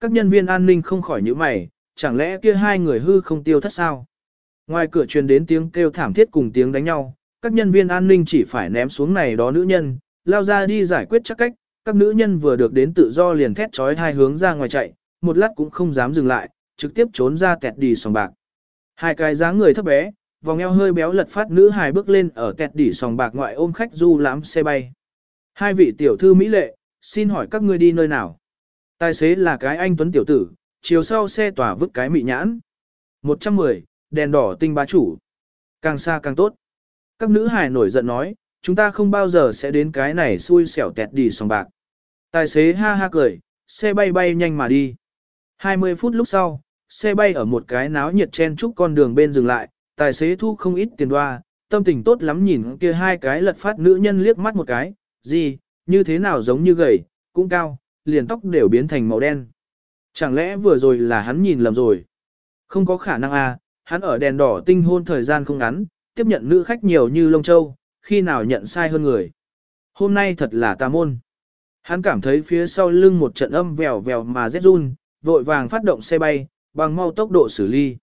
Các nhân viên an ninh không khỏi nhíu mày, chẳng lẽ kia hai người hư không tiêu thất sao? Ngoài cửa truyền đến tiếng kêu thảm thiết cùng tiếng đánh nhau, các nhân viên an ninh chỉ phải ném xuống này đó nữ nhân, lao ra đi giải quyết chắc cách, các nữ nhân vừa được đến tự do liền thét trói hai hướng ra ngoài chạy, một lát cũng không dám dừng lại, trực tiếp trốn ra kẹt đi sòng bạc. Hai cái dáng người thấp bé, vòng eo hơi béo lật phát nữ hài bước lên ở kẹt đỉ sòng bạc ngoại ôm khách du lãm xe bay. Hai vị tiểu thư Mỹ lệ, xin hỏi các ngươi đi nơi nào? Tài xế là cái anh tuấn tiểu tử, chiều sau xe tỏa vứt cái mị nhãn. 110, đèn đỏ tinh bá chủ. Càng xa càng tốt. Các nữ hài nổi giận nói, chúng ta không bao giờ sẽ đến cái này xui xẻo tẹt đi sòng bạc. Tài xế ha ha cười, xe bay bay nhanh mà đi. 20 phút lúc sau, xe bay ở một cái náo nhiệt chen chúc con đường bên dừng lại, tài xế thu không ít tiền đoa, tâm tình tốt lắm nhìn kia hai cái lật phát nữ nhân liếc mắt một cái, gì, như thế nào giống như gầy, cũng cao, liền tóc đều biến thành màu đen. Chẳng lẽ vừa rồi là hắn nhìn lầm rồi? Không có khả năng à, hắn ở đèn đỏ tinh hôn thời gian không ngắn, tiếp nhận nữ khách nhiều như lông châu, khi nào nhận sai hơn người. Hôm nay thật là tà môn. Hắn cảm thấy phía sau lưng một trận âm vèo vèo mà rét run, vội vàng phát động xe bay, bằng mau tốc độ xử lý.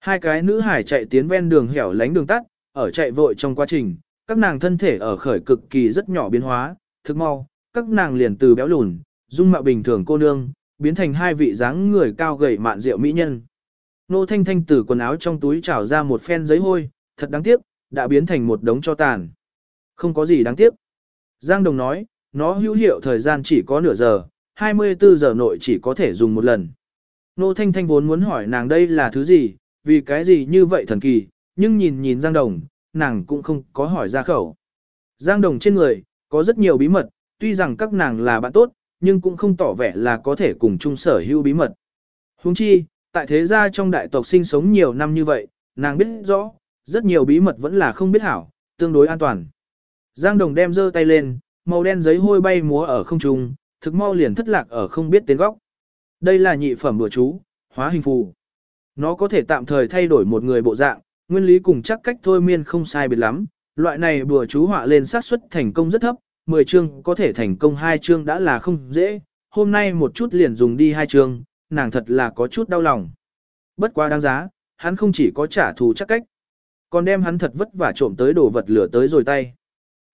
Hai cái nữ hải chạy tiến ven đường hẻo lánh đường tắt, ở chạy vội trong quá trình, các nàng thân thể ở khởi cực kỳ rất nhỏ biến hóa, thực mau, các nàng liền từ béo lùn, dung mạo bình thường cô nương, biến thành hai vị dáng người cao gầy mạn rượu mỹ nhân. Nô Thanh Thanh từ quần áo trong túi trào ra một phen giấy hôi, thật đáng tiếc, đã biến thành một đống cho tàn. Không có gì đáng tiếc. Giang Đồng nói, nó hữu hiệu thời gian chỉ có nửa giờ, 24 giờ nội chỉ có thể dùng một lần. Nô Thanh Thanh vốn muốn hỏi nàng đây là thứ gì, vì cái gì như vậy thần kỳ, nhưng nhìn nhìn Giang Đồng, nàng cũng không có hỏi ra khẩu. Giang Đồng trên người, có rất nhiều bí mật, tuy rằng các nàng là bạn tốt, nhưng cũng không tỏ vẻ là có thể cùng chung sở hữu bí mật. Huống chi, tại thế gia trong đại tộc sinh sống nhiều năm như vậy, nàng biết rõ, rất nhiều bí mật vẫn là không biết hảo, tương đối an toàn. Giang Đồng đem giơ tay lên, màu đen giấy hôi bay múa ở không trung, thực mau liền thất lạc ở không biết tên góc. Đây là nhị phẩm bùa chú, hóa hình phù. Nó có thể tạm thời thay đổi một người bộ dạng, nguyên lý cùng chắc cách thôi miên không sai biệt lắm. Loại này bùa chú họa lên xác suất thành công rất thấp, 10 chương có thể thành công hai chương đã là không dễ, hôm nay một chút liền dùng đi hai chương, nàng thật là có chút đau lòng. Bất quá đáng giá, hắn không chỉ có trả thù chắc cách, còn đem hắn thật vất vả trộm tới đồ vật lửa tới rồi tay.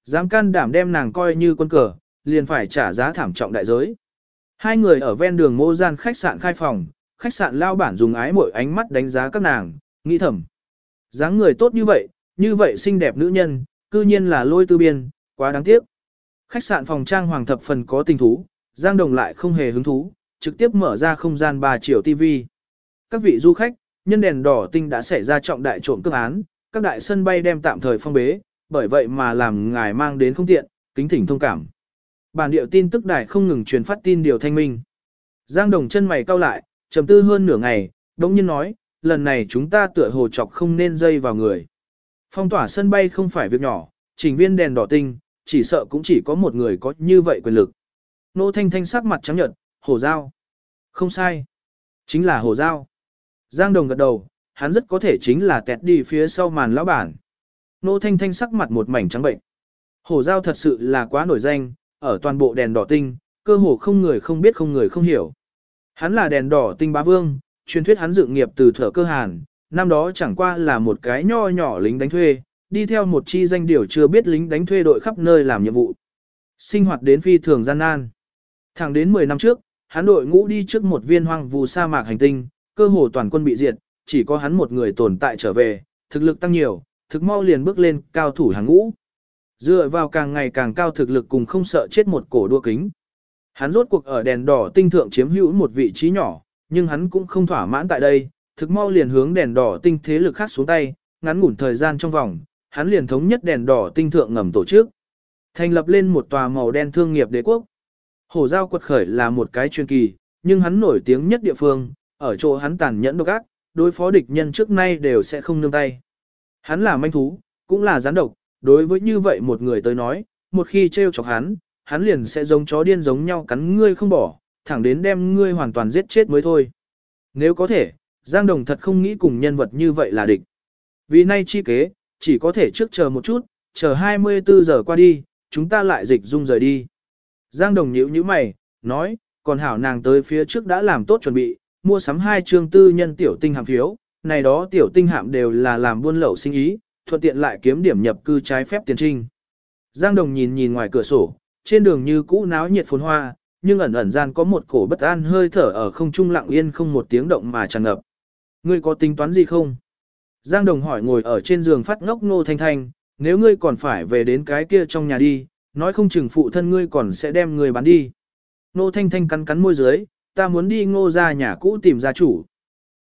Dám can đảm đem nàng coi như quân cờ, liền phải trả giá thảm trọng đại giới. Hai người ở ven đường mô gian khách sạn khai phòng, khách sạn lao bản dùng ái mỗi ánh mắt đánh giá các nàng, nghĩ thầm. dáng người tốt như vậy, như vậy xinh đẹp nữ nhân, cư nhiên là lôi tư biên, quá đáng tiếc. Khách sạn phòng trang hoàng thập phần có tình thú, Giang Đồng lại không hề hứng thú, trực tiếp mở ra không gian 3 triệu TV. Các vị du khách, nhân đèn đỏ tinh đã xảy ra trọng đại trộm cướp án, các đại sân bay đem tạm thời phong bế, bởi vậy mà làm ngài mang đến không tiện, kính thỉnh thông cảm. Bản điệu tin tức đài không ngừng truyền phát tin điều thanh minh. Giang Đồng chân mày cau lại, trầm tư hơn nửa ngày, đống nhiên nói, lần này chúng ta tựa hồ chọc không nên dây vào người. Phong tỏa sân bay không phải việc nhỏ, trình viên đèn đỏ tinh, chỉ sợ cũng chỉ có một người có như vậy quyền lực. Nô Thanh Thanh sắc mặt trắng nhợt, hổ giao. Không sai. Chính là hổ giao. Giang Đồng gật đầu, hắn rất có thể chính là tẹt đi phía sau màn lão bản. Nô Thanh Thanh sắc mặt một mảnh trắng bệnh. Hổ giao thật sự là quá nổi danh, ở toàn bộ đèn đỏ tinh, cơ hồ không người không biết không người không hiểu. Hắn là đèn đỏ tinh bá vương, truyền thuyết hắn dự nghiệp từ thở cơ hàn, năm đó chẳng qua là một cái nho nhỏ lính đánh thuê, đi theo một chi danh điều chưa biết lính đánh thuê đội khắp nơi làm nhiệm vụ. Sinh hoạt đến phi thường gian nan. Thẳng đến 10 năm trước, hắn đội ngũ đi trước một viên hoang vù sa mạc hành tinh, cơ hồ toàn quân bị diệt, chỉ có hắn một người tồn tại trở về, thực lực tăng nhiều, thực mau liền bước lên cao thủ hàng ngũ. Dựa vào càng ngày càng cao thực lực cùng không sợ chết một cổ đua kính. Hắn rốt cuộc ở đèn đỏ tinh thượng chiếm hữu một vị trí nhỏ, nhưng hắn cũng không thỏa mãn tại đây, thực mau liền hướng đèn đỏ tinh thế lực khác xuống tay, ngắn ngủn thời gian trong vòng, hắn liền thống nhất đèn đỏ tinh thượng ngầm tổ chức. Thành lập lên một tòa màu đen thương nghiệp đế quốc. Hổ giao quật khởi là một cái chuyên kỳ, nhưng hắn nổi tiếng nhất địa phương, ở chỗ hắn tàn nhẫn độc ác, đối phó địch nhân trước nay đều sẽ không nương tay. Hắn là manh thú, cũng là gián độc, đối với như vậy một người tới nói, một khi trêu chọc hắn, hắn liền sẽ giống chó điên giống nhau cắn ngươi không bỏ, thẳng đến đem ngươi hoàn toàn giết chết mới thôi. Nếu có thể, Giang Đồng thật không nghĩ cùng nhân vật như vậy là địch. Vì nay chi kế, chỉ có thể trước chờ một chút, chờ 24 giờ qua đi, chúng ta lại dịch dung rời đi. Giang Đồng nhíu nhíu mày, nói, còn hảo nàng tới phía trước đã làm tốt chuẩn bị, mua sắm hai chương tư nhân tiểu tinh hạm phiếu, này đó tiểu tinh hạm đều là làm buôn lậu sinh ý, thuận tiện lại kiếm điểm nhập cư trái phép tiền trinh. Giang Đồng nhìn nhìn ngoài cửa sổ, trên đường như cũ náo nhiệt phồn hoa, nhưng ẩn ẩn gian có một cổ bất an hơi thở ở không trung lặng yên không một tiếng động mà tràn ngập. Ngươi có tính toán gì không? Giang Đồng hỏi ngồi ở trên giường phát ngốc Nô Thanh Thanh, nếu ngươi còn phải về đến cái kia trong nhà đi, nói không chừng phụ thân ngươi còn sẽ đem ngươi bán đi. Nô Thanh Thanh cắn cắn môi dưới, ta muốn đi ngô ra nhà cũ tìm gia chủ.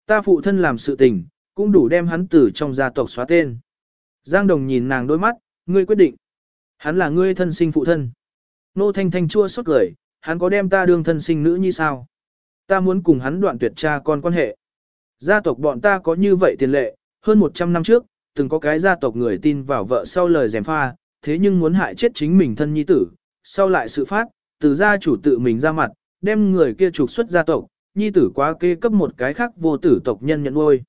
Ta phụ thân làm sự tình, cũng đủ đem hắn tử trong gia tộc xóa tên. Giang Đồng nhìn nàng đôi mắt, ngươi quyết định. Hắn là ngươi thân sinh phụ thân. Nô Thanh Thanh chua xót cười, hắn có đem ta đương thân sinh nữ như sao? Ta muốn cùng hắn đoạn tuyệt cha con quan hệ. Gia tộc bọn ta có như vậy tiền lệ, hơn 100 năm trước, từng có cái gia tộc người tin vào vợ sau lời dèm pha, thế nhưng muốn hại chết chính mình thân nhi tử, sau lại sự phát, từ gia chủ tự mình ra mặt, đem người kia trục xuất gia tộc, nhi tử quá kê cấp một cái khác vô tử tộc nhân nhận nuôi.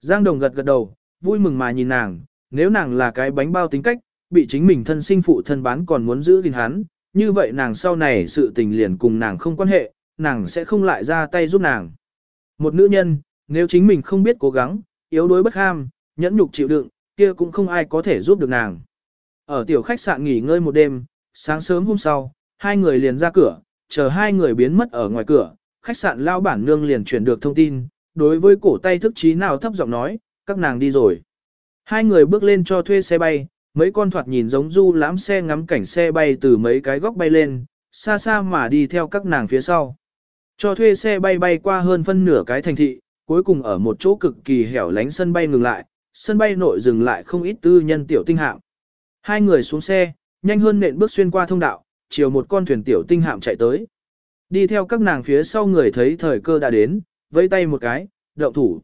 Giang Đồng gật gật đầu, vui mừng mà nhìn nàng, nếu nàng là cái bánh bao tính cách, bị chính mình thân sinh phụ thân bán còn muốn giữ gìn hắn, như vậy nàng sau này sự tình liền cùng nàng không quan hệ, nàng sẽ không lại ra tay giúp nàng. Một nữ nhân, nếu chính mình không biết cố gắng, yếu đuối bất ham, nhẫn nhục chịu đựng, kia cũng không ai có thể giúp được nàng. Ở tiểu khách sạn nghỉ ngơi một đêm, sáng sớm hôm sau, hai người liền ra cửa, chờ hai người biến mất ở ngoài cửa, khách sạn lao bản nương liền chuyển được thông tin, đối với cổ tay thức trí nào thấp giọng nói, các nàng đi rồi. Hai người bước lên cho thuê xe bay, mấy con thoạt nhìn giống du lãm xe ngắm cảnh xe bay từ mấy cái góc bay lên, xa xa mà đi theo các nàng phía sau. Cho thuê xe bay bay qua hơn phân nửa cái thành thị, cuối cùng ở một chỗ cực kỳ hẻo lánh sân bay ngừng lại, sân bay nội dừng lại không ít tư nhân tiểu tinh hạm. Hai người xuống xe, nhanh hơn nện bước xuyên qua thông đạo, chiều một con thuyền tiểu tinh hạm chạy tới. Đi theo các nàng phía sau người thấy thời cơ đã đến, vẫy tay một cái, động thủ.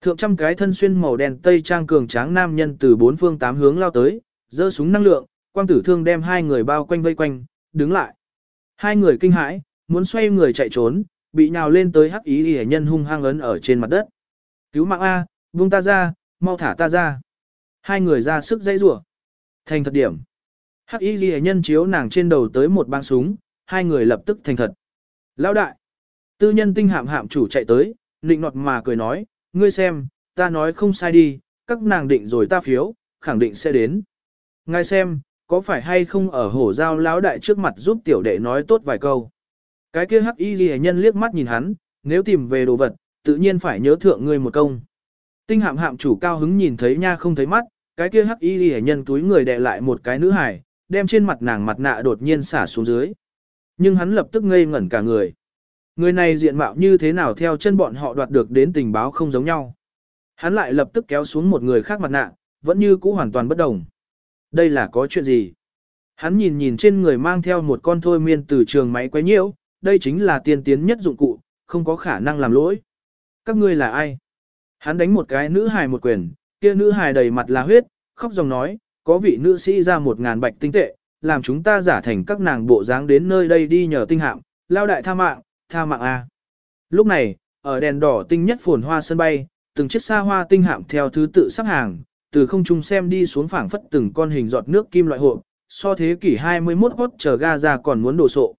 Thượng trăm cái thân xuyên màu đen tây trang cường tráng nam nhân từ bốn phương tám hướng lao tới, giơ súng năng lượng, quang tử thương đem hai người bao quanh vây quanh, đứng lại. Hai người kinh hãi, muốn xoay người chạy trốn, bị nhào lên tới hắc ý hề nhân hung hăng ấn ở trên mặt đất. Cứu mạng A, buông ta ra, mau thả ta ra. Hai người ra sức dây rủa. Thành thật điểm. Hắc ý hề nhân chiếu nàng trên đầu tới một băng súng, hai người lập tức thành thật. Lão đại. Tư nhân tinh hạm hạm chủ chạy tới, nịnh nọt mà cười nói, ngươi xem, ta nói không sai đi, các nàng định rồi ta phiếu, khẳng định sẽ đến. Ngài xem, có phải hay không ở hổ giao lão đại trước mặt giúp tiểu đệ nói tốt vài câu. Cái kia hắc y ghi nhân liếc mắt nhìn hắn, nếu tìm về đồ vật, tự nhiên phải nhớ thượng ngươi một công. Tinh hạm hạm chủ cao hứng nhìn thấy nha không thấy mắt, cái kia hắc y ghi nhân túi người đè lại một cái nữ hải, đem trên mặt nàng mặt nạ đột nhiên xả xuống dưới. Nhưng hắn lập tức ngây ngẩn cả người. Người này diện mạo như thế nào theo chân bọn họ đoạt được đến tình báo không giống nhau. Hắn lại lập tức kéo xuống một người khác mặt nạ, vẫn như cũ hoàn toàn bất đồng. Đây là có chuyện gì? Hắn nhìn nhìn trên người mang theo một con thôi miên từ trường máy quay nhiễu, đây chính là tiên tiến nhất dụng cụ, không có khả năng làm lỗi. Các ngươi là ai? Hắn đánh một cái nữ hài một quyền, kia nữ hài đầy mặt là huyết, khóc dòng nói, có vị nữ sĩ ra một ngàn bạch tinh tệ, làm chúng ta giả thành các nàng bộ dáng đến nơi đây đi nhờ tinh hạm, lao đại tha mạng, tha mạng A. Lúc này, ở đèn đỏ tinh nhất phồn hoa sân bay, từng chiếc xa hoa tinh hạm theo thứ tự sắp hàng, từ không trung xem đi xuống phảng phất từng con hình giọt nước kim loại hộp, so thế kỷ 21 hốt chờ ga ra còn muốn đổ sộ.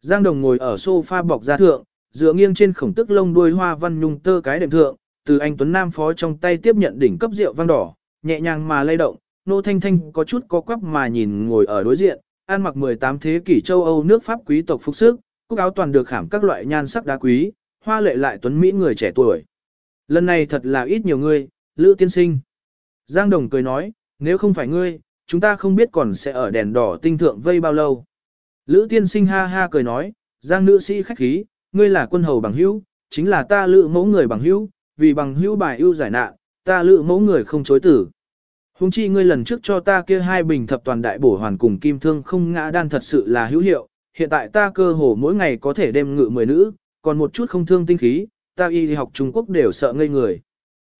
Giang Đồng ngồi ở sofa bọc ra thượng, dựa nghiêng trên khổng tức lông đuôi hoa văn nhung tơ cái đệm thượng, từ anh Tuấn Nam phó trong tay tiếp nhận đỉnh cấp rượu vang đỏ, nhẹ nhàng mà lay động, nô thanh thanh có chút có quắp mà nhìn ngồi ở đối diện, ăn mặc 18 thế kỷ châu Âu nước Pháp quý tộc phục sức, cúc áo toàn được khảm các loại nhan sắc đá quý, hoa lệ lại tuấn mỹ người trẻ tuổi. Lần này thật là ít nhiều người, Lữ tiên sinh. Giang Đồng cười nói, nếu không phải ngươi, chúng ta không biết còn sẽ ở đèn đỏ tinh thượng vây bao lâu. Lữ tiên sinh ha ha cười nói, Giang nữ sĩ khách khí, ngươi là quân hầu bằng hữu, chính là ta lữ mẫu người bằng hữu, vì bằng hữu bài ưu giải nạn, ta lữ mẫu người không chối tử. Hùng chi ngươi lần trước cho ta kia hai bình thập toàn đại bổ hoàn cùng kim thương không ngã đan thật sự là hữu hiệu, hiện tại ta cơ hồ mỗi ngày có thể đem ngự mười nữ, còn một chút không thương tinh khí, ta y đi học Trung Quốc đều sợ ngây người.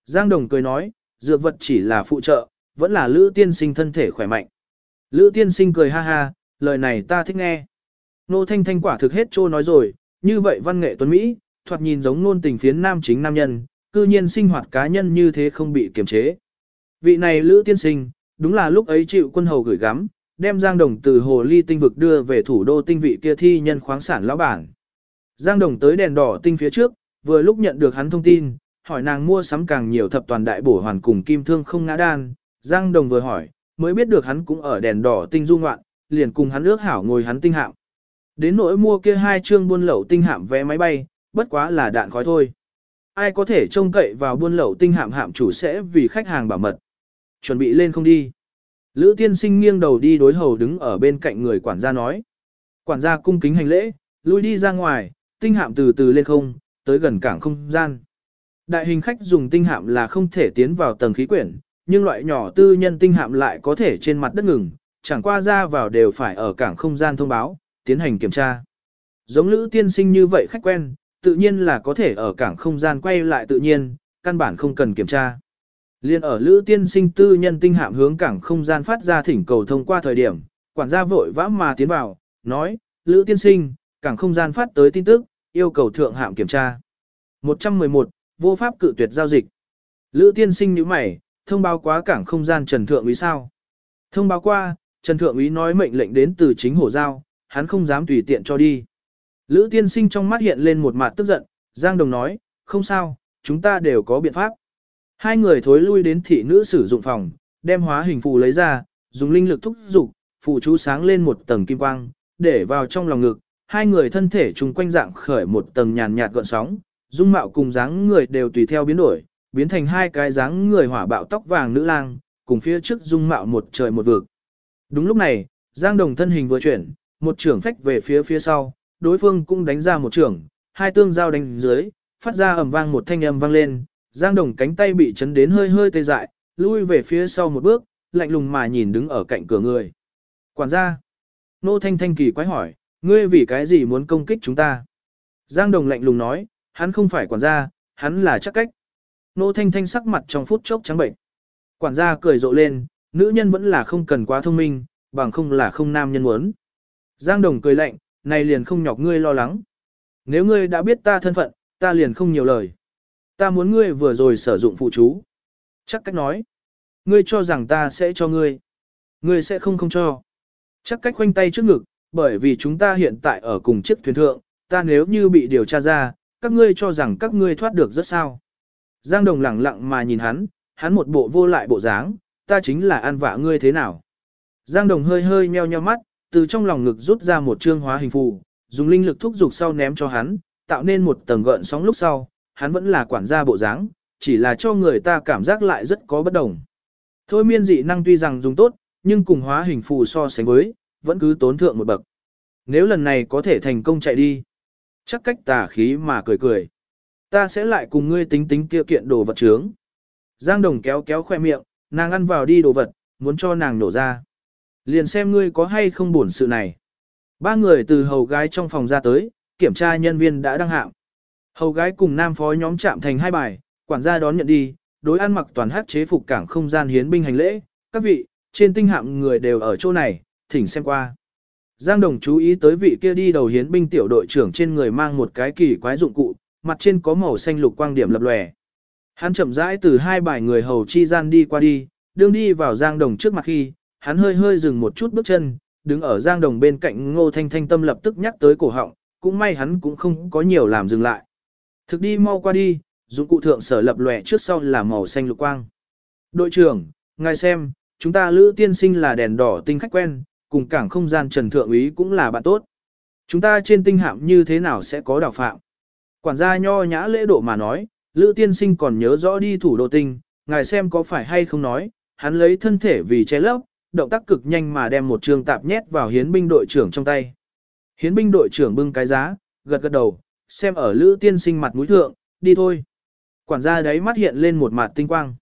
Giang Đồng cười nói, dược vật chỉ là phụ trợ, vẫn là Lữ tiên sinh thân thể khỏe mạnh. Lữ tiên sinh cười ha ha, lời này ta thích nghe. Nô Thanh Thanh quả thực hết trô nói rồi, như vậy văn nghệ tuấn Mỹ, thoạt nhìn giống nôn tình phiến nam chính nam nhân, cư nhiên sinh hoạt cá nhân như thế không bị kiềm chế. Vị này Lữ tiên sinh, đúng là lúc ấy chịu quân hầu gửi gắm, đem Giang Đồng từ hồ ly tinh vực đưa về thủ đô tinh vị kia thi nhân khoáng sản lão bản. Giang Đồng tới đèn đỏ tinh phía trước, vừa lúc nhận được hắn thông tin, hỏi nàng mua sắm càng nhiều thập toàn đại bổ hoàn cùng kim thương không ngã đan. Giang Đồng vừa hỏi, mới biết được hắn cũng ở đèn đỏ tinh du ngoạn, liền cùng hắn ước hảo ngồi hắn tinh hạm. Đến nỗi mua kia hai chương buôn lậu tinh hạm vé máy bay, bất quá là đạn khói thôi. ai có thể trông cậy vào buôn lậu tinh hạm hạm chủ sẽ vì khách hàng bảo mật. Chuẩn bị lên không đi. Lữ tiên sinh nghiêng đầu đi đối hầu đứng ở bên cạnh người quản gia nói. Quản gia cung kính hành lễ, lui đi ra ngoài, tinh hạm từ từ lên không, tới gần cảng không gian. Đại hình khách dùng tinh hạm là không thể tiến vào tầng khí quyển, nhưng loại nhỏ tư nhân tinh hạm lại có thể trên mặt đất ngừng, chẳng qua ra vào đều phải ở cảng không gian thông báo, tiến hành kiểm tra. Giống lữ tiên sinh như vậy khách quen, tự nhiên là có thể ở cảng không gian quay lại tự nhiên, căn bản không cần kiểm tra. Liên ở lữ tiên sinh tư nhân tinh hạm hướng cảng không gian phát ra thỉnh cầu thông qua thời điểm, quản gia vội vã mà tiến vào, nói, lữ tiên sinh, cảng không gian phát tới tin tức, yêu cầu thượng hạm kiểm tra. 111, vô pháp cự tuyệt giao dịch. Lữ tiên sinh nhíu mày, thông báo quá cảng không gian Trần Thượng úy sao? Thông báo qua, Trần Thượng úy nói mệnh lệnh đến từ chính hổ giao, hắn không dám tùy tiện cho đi. Lữ tiên sinh trong mắt hiện lên một mặt tức giận, Giang Đồng nói, không sao, chúng ta đều có biện pháp. Hai người thối lui đến thị nữ sử dụng phòng, đem hóa hình phù lấy ra, dùng linh lực thúc dục, phù chú sáng lên một tầng kim quang, để vào trong lòng ngực, hai người thân thể chung quanh dạng khởi một tầng nhàn nhạt gợn sóng, dung mạo cùng dáng người đều tùy theo biến đổi, biến thành hai cái dáng người hỏa bạo tóc vàng nữ lang, cùng phía trước dung mạo một trời một vực. Đúng lúc này, Giang Đồng thân hình vừa chuyển, một trưởng phách về phía phía sau, đối phương cũng đánh ra một trưởng, hai tương giao đánh dưới, phát ra ầm vang một thanh âm vang lên, Giang Đồng cánh tay bị chấn đến hơi hơi tê dại, lui về phía sau một bước, lạnh lùng mà nhìn đứng ở cạnh cửa người. Quản gia, Nô Thanh Thanh kỳ quái hỏi, ngươi vì cái gì muốn công kích chúng ta? Giang Đồng lạnh lùng nói, hắn không phải quản gia, hắn là chắc cách. Nô Thanh Thanh sắc mặt trong phút chốc trắng bệnh. Quản gia cười rộ lên, nữ nhân vẫn là không cần quá thông minh, bằng không là không nam nhân muốn. Giang Đồng cười lạnh, này liền không nhọc ngươi lo lắng. Nếu ngươi đã biết ta thân phận, ta liền không nhiều lời. Ta muốn ngươi vừa rồi sử dụng phụ chú. Chắc cách nói. Ngươi cho rằng ta sẽ cho ngươi. Ngươi sẽ không không cho. Chắc cách khoanh tay trước ngực, bởi vì chúng ta hiện tại ở cùng chiếc thuyền thượng, ta nếu như bị điều tra ra, các ngươi cho rằng các ngươi thoát được rất sao. Giang Đồng lẳng lặng mà nhìn hắn, hắn một bộ vô lại bộ dáng, ta chính là ăn vạ ngươi thế nào. Giang Đồng hơi hơi nheo nheo mắt, từ trong lòng ngực rút ra một trương hóa hình phù, dùng linh lực thúc dục sau ném cho hắn, tạo nên một tầng gợn sóng lúc sau, hắn vẫn là quản gia bộ dáng, chỉ là cho người ta cảm giác lại rất có bất đồng. Thôi miên dị năng tuy rằng dùng tốt, nhưng cùng hóa hình phù so sánh với, vẫn cứ tốn thượng một bậc. Nếu lần này có thể thành công chạy đi, chắc cách tà khí mà cười cười. Ta sẽ lại cùng ngươi tính tính kia kiện đồ vật trướng. Giang Đồng kéo kéo khoe miệng, nàng ăn vào đi đồ vật, muốn cho nàng nổ ra. Liền xem ngươi có hay không buồn sự này. Ba người từ hầu gái trong phòng ra tới, kiểm tra nhân viên đã đăng hạng. Hầu gái cùng nam phó nhóm chạm thành hai bài, quản gia đón nhận đi, đối ăn mặc toàn hát chế phục cảng không gian hiến binh hành lễ, các vị, trên tinh hạm người đều ở chỗ này, thỉnh xem qua. Giang Đồng chú ý tới vị kia đi đầu hiến binh tiểu đội trưởng trên người mang một cái kỳ quái dụng cụ, mặt trên có màu xanh lục quang điểm lập lòe. Hắn chậm rãi từ hai bài người hầu chi gian đi qua đi, đương đi vào Giang Đồng trước mặt khi, hắn hơi hơi dừng một chút bước chân, đứng ở Giang Đồng bên cạnh Ngô Thanh Thanh tâm lập tức nhắc tới cổ họng, cũng may hắn cũng không có nhiều làm dừng lại. Thực đi mau qua đi, dụng cụ thượng sở lập lòe trước sau là màu xanh lục quang. Đội trưởng, ngài xem, chúng ta lữ tiên sinh là đèn đỏ tinh khách quen, cùng cảng không gian trần thượng úy cũng là bạn tốt. Chúng ta trên tinh hạm như thế nào sẽ có đào phạm? Quản gia nho nhã lễ độ mà nói, lữ tiên sinh còn nhớ rõ đi thủ đô tinh, ngài xem có phải hay không nói, hắn lấy thân thể vì che lấp, động tác cực nhanh mà đem một trường tạp nhét vào hiến binh đội trưởng trong tay. Hiến binh đội trưởng bưng cái giá, gật gật đầu, xem ở lữ tiên sinh mặt mũi thượng, đi thôi. Quản gia đấy mắt hiện lên một mặt tinh quang.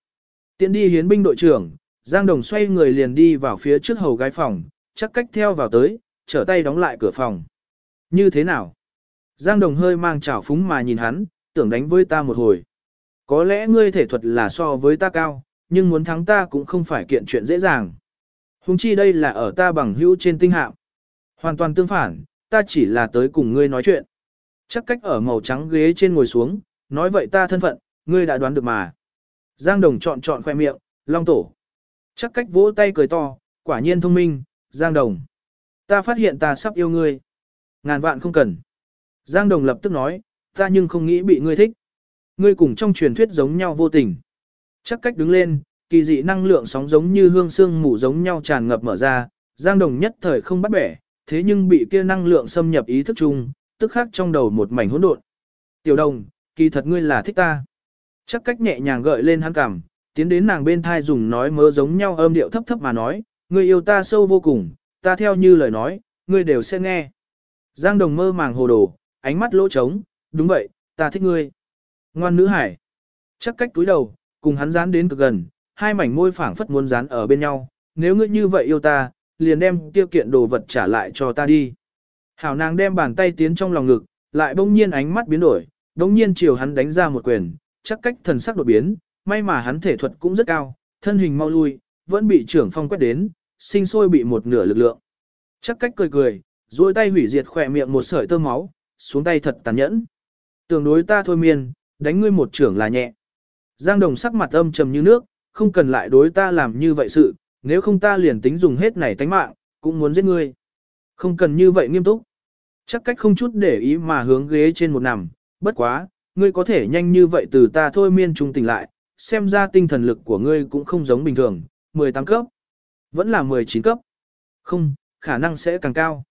Tiến đi hiến binh đội trưởng, Giang Đồng xoay người liền đi vào phía trước hầu gái phòng, chắc cách theo vào tới, trở tay đóng lại cửa phòng. Như thế nào? Giang Đồng hơi mang trào phúng mà nhìn hắn, tưởng đánh với ta một hồi. Có lẽ ngươi thể thuật là so với ta cao, nhưng muốn thắng ta cũng không phải kiện chuyện dễ dàng. Hùng chi đây là ở ta bằng hữu trên tinh hạm. Hoàn toàn tương phản, ta chỉ là tới cùng ngươi nói chuyện. Chắc cách ở màu trắng ghế trên ngồi xuống, nói vậy ta thân phận, ngươi đã đoán được mà. Giang Đồng chọn chọn khoe miệng, long tổ. Chắc cách vỗ tay cười to, quả nhiên thông minh, Giang Đồng. Ta phát hiện ta sắp yêu ngươi. Ngàn vạn không cần. Giang Đồng lập tức nói, ta nhưng không nghĩ bị ngươi thích. Ngươi cùng trong truyền thuyết giống nhau vô tình. Chắc cách đứng lên, kỳ dị năng lượng sóng giống như hương xương mù giống nhau tràn ngập mở ra, Giang Đồng nhất thời không bắt bẻ, thế nhưng bị kia năng lượng xâm nhập ý thức chung, tức khắc trong đầu một mảnh hỗn độn. Tiểu Đồng, kỳ thật ngươi là thích ta. Chắc cách nhẹ nhàng gợi lên hắn cằm, tiến đến nàng bên thai dùng nói mơ giống nhau âm điệu thấp thấp mà nói, ngươi yêu ta sâu vô cùng, ta theo như lời nói, ngươi đều sẽ nghe. Giang đồng mơ màng hồ đồ, ánh mắt lỗ trống, đúng vậy, ta thích ngươi. Ngoan nữ hải. Chắc cách túi đầu, cùng hắn dán đến cực gần, hai mảnh môi phảng phất muốn dán ở bên nhau, nếu ngươi như vậy yêu ta, liền đem tiêu kiện đồ vật trả lại cho ta đi. Hảo nàng đem bàn tay tiến trong lòng ngực, lại bỗng nhiên ánh mắt biến đổi, bỗng nhiên chiều hắn đánh ra một quyền, chắc cách thần sắc đột biến, may mà hắn thể thuật cũng rất cao, thân hình mau lui, vẫn bị trưởng phong quét đến, sinh sôi bị một nửa lực lượng. Chắc cách cười cười, duỗi tay hủy diệt khỏe miệng một sợi tơ máu, xuống tay thật tàn nhẫn. Tưởng đối ta thôi miên, đánh ngươi một trưởng là nhẹ. Giang đồng sắc mặt âm trầm như nước, không cần lại đối ta làm như vậy sự, nếu không ta liền tính dùng hết này tánh mạng, cũng muốn giết ngươi. Không cần như vậy nghiêm túc. Chắc cách không chút để ý mà hướng ghế trên một nằm, bất quá, ngươi có thể nhanh như vậy từ ta thôi miên trung tỉnh lại, xem ra tinh thần lực của ngươi cũng không giống bình thường, 18 cấp, vẫn là 19 cấp. Không, khả năng sẽ càng cao.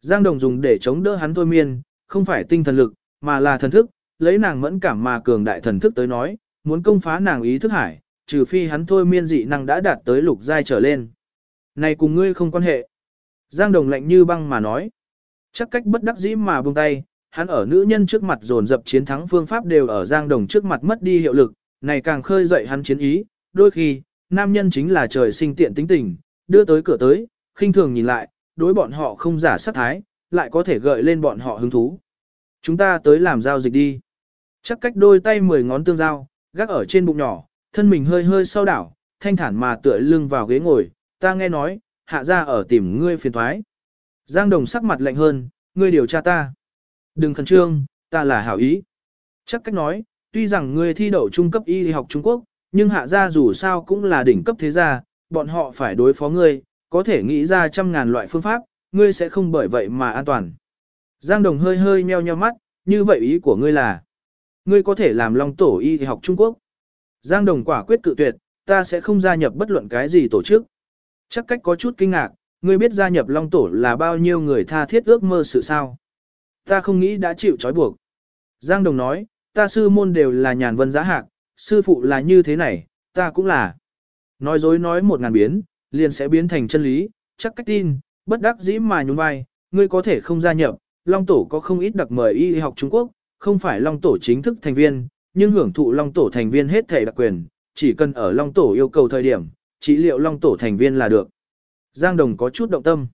Giang Đồng dùng để chống đỡ hắn thôi miên, không phải tinh thần lực, mà là thần thức, lấy nàng mẫn cảm mà cường đại thần thức tới nói, muốn công phá nàng ý thức hải, trừ phi hắn thôi miên dị năng đã đạt tới lục giai trở lên. Này cùng ngươi không quan hệ. Giang Đồng lạnh như băng mà nói. Chắc cách bất đắc dĩ mà buông tay, hắn ở nữ nhân trước mặt dồn dập chiến thắng phương pháp đều ở Giang Đồng trước mặt mất đi hiệu lực, này càng khơi dậy hắn chiến ý, đôi khi, nam nhân chính là trời sinh tiện tính tình, đưa tới cửa tới, khinh thường nhìn lại, đối bọn họ không giả sát thái, lại có thể gợi lên bọn họ hứng thú. Chúng ta tới làm giao dịch đi. Chắc cách đôi tay mười ngón tương giao, gác ở trên bụng nhỏ, thân mình hơi hơi sau đảo, thanh thản mà tựa lưng vào ghế ngồi, ta nghe nói, hạ ra ở tìm ngươi phiền thoái. Giang Đồng sắc mặt lạnh hơn, ngươi điều tra ta. Đừng khẩn trương, ta là hảo ý. Chắc cách nói, tuy rằng ngươi thi đậu trung cấp y học Trung Quốc, nhưng hạ gia dù sao cũng là đỉnh cấp thế gia, bọn họ phải đối phó ngươi, có thể nghĩ ra trăm ngàn loại phương pháp, ngươi sẽ không bởi vậy mà an toàn. Giang Đồng hơi hơi nheo nheo mắt, như vậy ý của ngươi là, ngươi có thể làm long tổ y học Trung Quốc. Giang Đồng quả quyết cự tuyệt, ta sẽ không gia nhập bất luận cái gì tổ chức. Chắc cách có chút kinh ngạc, ngươi biết gia nhập long tổ là bao nhiêu người tha thiết ước mơ sự sao. Ta không nghĩ đã chịu trói buộc. Giang Đồng nói, ta sư môn đều là nhàn vân giá hạc, sư phụ là như thế này, ta cũng là. Nói dối nói một ngàn biến, liền sẽ biến thành chân lý, chắc cách tin, bất đắc dĩ mà nhún vai, ngươi có thể không gia nhập, Long Tổ có không ít đặc mời y học Trung Quốc, không phải Long Tổ chính thức thành viên, nhưng hưởng thụ Long Tổ thành viên hết thể đặc quyền, chỉ cần ở Long Tổ yêu cầu thời điểm, chỉ liệu Long Tổ thành viên là được. Giang Đồng có chút động tâm.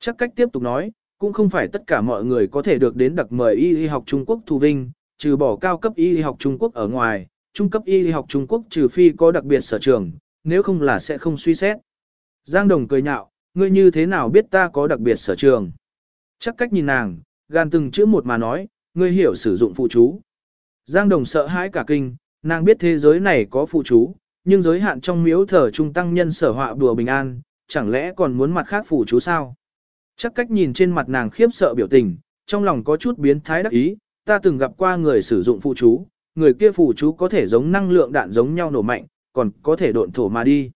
Chắc cách tiếp tục nói, cũng không phải tất cả mọi người có thể được đến đặc mời y y học Trung Quốc thu vinh, trừ bỏ cao cấp y y học Trung Quốc ở ngoài, trung cấp y y học Trung Quốc trừ phi có đặc biệt sở trường, nếu không là sẽ không suy xét. Giang Đồng cười nhạo, ngươi như thế nào biết ta có đặc biệt sở trường? Chắc cách nhìn nàng, gan từng chữ một mà nói, ngươi hiểu sử dụng phụ chú. Giang Đồng sợ hãi cả kinh, nàng biết thế giới này có phụ chú, nhưng giới hạn trong miếu thờ trung tăng nhân sở họa đùa bình an, chẳng lẽ còn muốn mặt khác phủ chú sao? Chắc cách nhìn trên mặt nàng khiếp sợ biểu tình, trong lòng có chút biến thái đắc ý, ta từng gặp qua người sử dụng phụ chú, người kia phụ chú có thể giống năng lượng đạn giống nhau nổ mạnh, còn có thể độn thổ mà đi.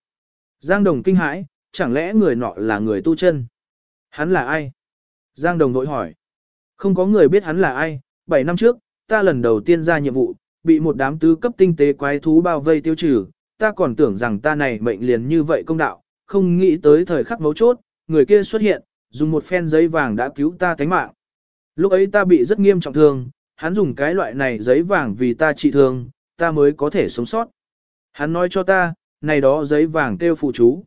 Giang Đồng kinh hãi, chẳng lẽ người nọ là người tu chân? Hắn là ai? Giang Đồng vội hỏi. Không có người biết hắn là ai, 7 năm trước, ta lần đầu tiên ra nhiệm vụ, bị một đám tứ cấp tinh tế quái thú bao vây tiêu trừ, ta còn tưởng rằng ta này mệnh liền như vậy công đạo, không nghĩ tới thời khắc mấu chốt, người kia xuất hiện, dùng một phen giấy vàng đã cứu ta tánh mạng. Lúc ấy ta bị rất nghiêm trọng thương, hắn dùng cái loại này giấy vàng vì ta trị thương, ta mới có thể sống sót. Hắn nói cho ta, này đó giấy vàng kêu phụ chú.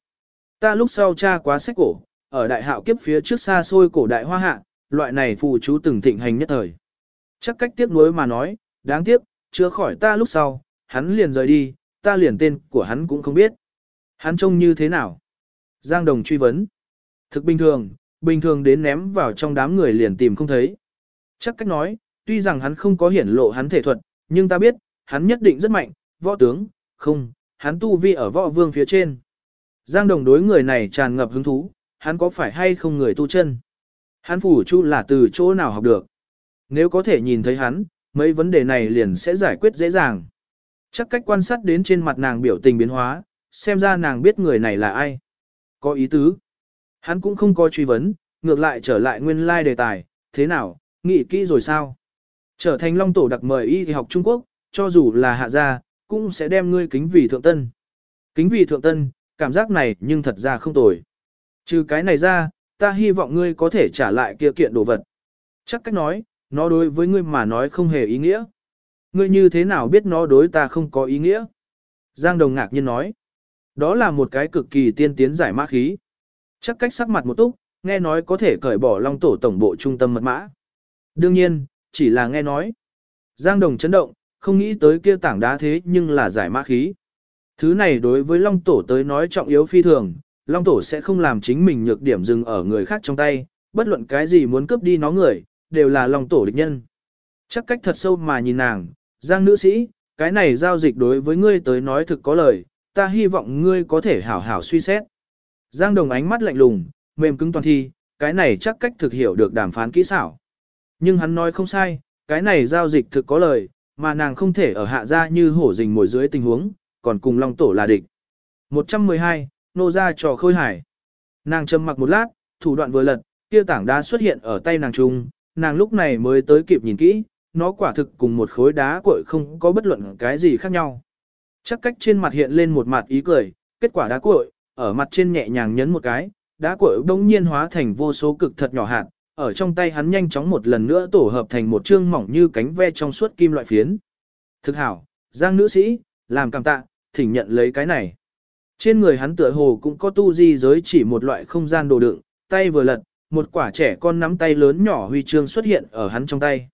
Ta lúc sau tra quá sách cổ, ở đại hạo kiếp phía trước xa xôi cổ đại hoa hạ, loại này phụ chú từng thịnh hành nhất thời. Chắc cách tiếc nuối mà nói, đáng tiếc, chữa khỏi ta lúc sau, hắn liền rời đi, ta liền tên của hắn cũng không biết. Hắn trông như thế nào? Giang Đồng truy vấn. Thực bình thường, bình thường đến ném vào trong đám người liền tìm không thấy. Chắc cách nói, tuy rằng hắn không có hiển lộ hắn thể thuật, nhưng ta biết, hắn nhất định rất mạnh, võ tướng, không, hắn tu vi ở võ vương phía trên. Giang Đồng đối người này tràn ngập hứng thú, hắn có phải hay không người tu chân? Hắn phủ chu là từ chỗ nào học được? Nếu có thể nhìn thấy hắn, mấy vấn đề này liền sẽ giải quyết dễ dàng. Chắc cách quan sát đến trên mặt nàng biểu tình biến hóa, xem ra nàng biết người này là ai. Có ý tứ. Hắn cũng không có truy vấn, ngược lại trở lại nguyên lai like đề tài, thế nào, nghĩ kỹ rồi sao? Trở thành long tổ đặc mời y học Trung Quốc, cho dù là hạ gia, cũng sẽ đem ngươi kính vì thượng tân. Kính vì thượng tân, cảm giác này nhưng thật ra không tồi. Trừ cái này ra, ta hy vọng ngươi có thể trả lại kia kiện đồ vật. Chắc cách nói, nó đối với ngươi mà nói không hề ý nghĩa. Ngươi như thế nào biết nó đối ta không có ý nghĩa? Giang Đồng ngạc nhiên nói. Đó là một cái cực kỳ tiên tiến giải mã khí. Chắc cách sắc mặt một túc, nghe nói có thể cởi bỏ long tổ tổng bộ trung tâm mật mã. Đương nhiên, chỉ là nghe nói. Giang Đồng chấn động, không nghĩ tới kia tảng đá thế nhưng là giải mã khí. Thứ này đối với long tổ tới nói trọng yếu phi thường, long tổ sẽ không làm chính mình nhược điểm dừng ở người khác trong tay, bất luận cái gì muốn cướp đi nó người, đều là long tổ địch nhân. Chắc cách thật sâu mà nhìn nàng, Giang nữ sĩ, cái này giao dịch đối với ngươi tới nói thực có lời, ta hy vọng ngươi có thể hảo hảo suy xét. Giang đồng ánh mắt lạnh lùng, mềm cứng toàn thi, cái này chắc cách thực hiểu được đàm phán kỹ xảo. Nhưng hắn nói không sai, cái này giao dịch thực có lời, mà nàng không thể ở hạ gia như hổ rình mồi dưới tình huống, còn cùng Long Tổ là địch. 112, nô ra trò khôi hải. Nàng trầm mặc một lát, thủ đoạn vừa lật, kia tảng đá xuất hiện ở tay nàng trung, nàng lúc này mới tới kịp nhìn kỹ, nó quả thực cùng một khối đá cội không có bất luận cái gì khác nhau. Chắc cách trên mặt hiện lên một mặt ý cười, kết quả đá cuội, ở mặt trên nhẹ nhàng nhấn một cái, đá cuội bỗng nhiên hóa thành vô số cực thật nhỏ hạt, ở trong tay hắn nhanh chóng một lần nữa tổ hợp thành một chương mỏng như cánh ve trong suốt kim loại phiến. Thực hảo, Giang nữ sĩ, làm cảm tạ, thỉnh nhận lấy cái này. Trên người hắn tựa hồ cũng có tu di giới chỉ một loại không gian đồ đựng, tay vừa lật, một quả trẻ con nắm tay lớn nhỏ huy chương xuất hiện ở hắn trong tay.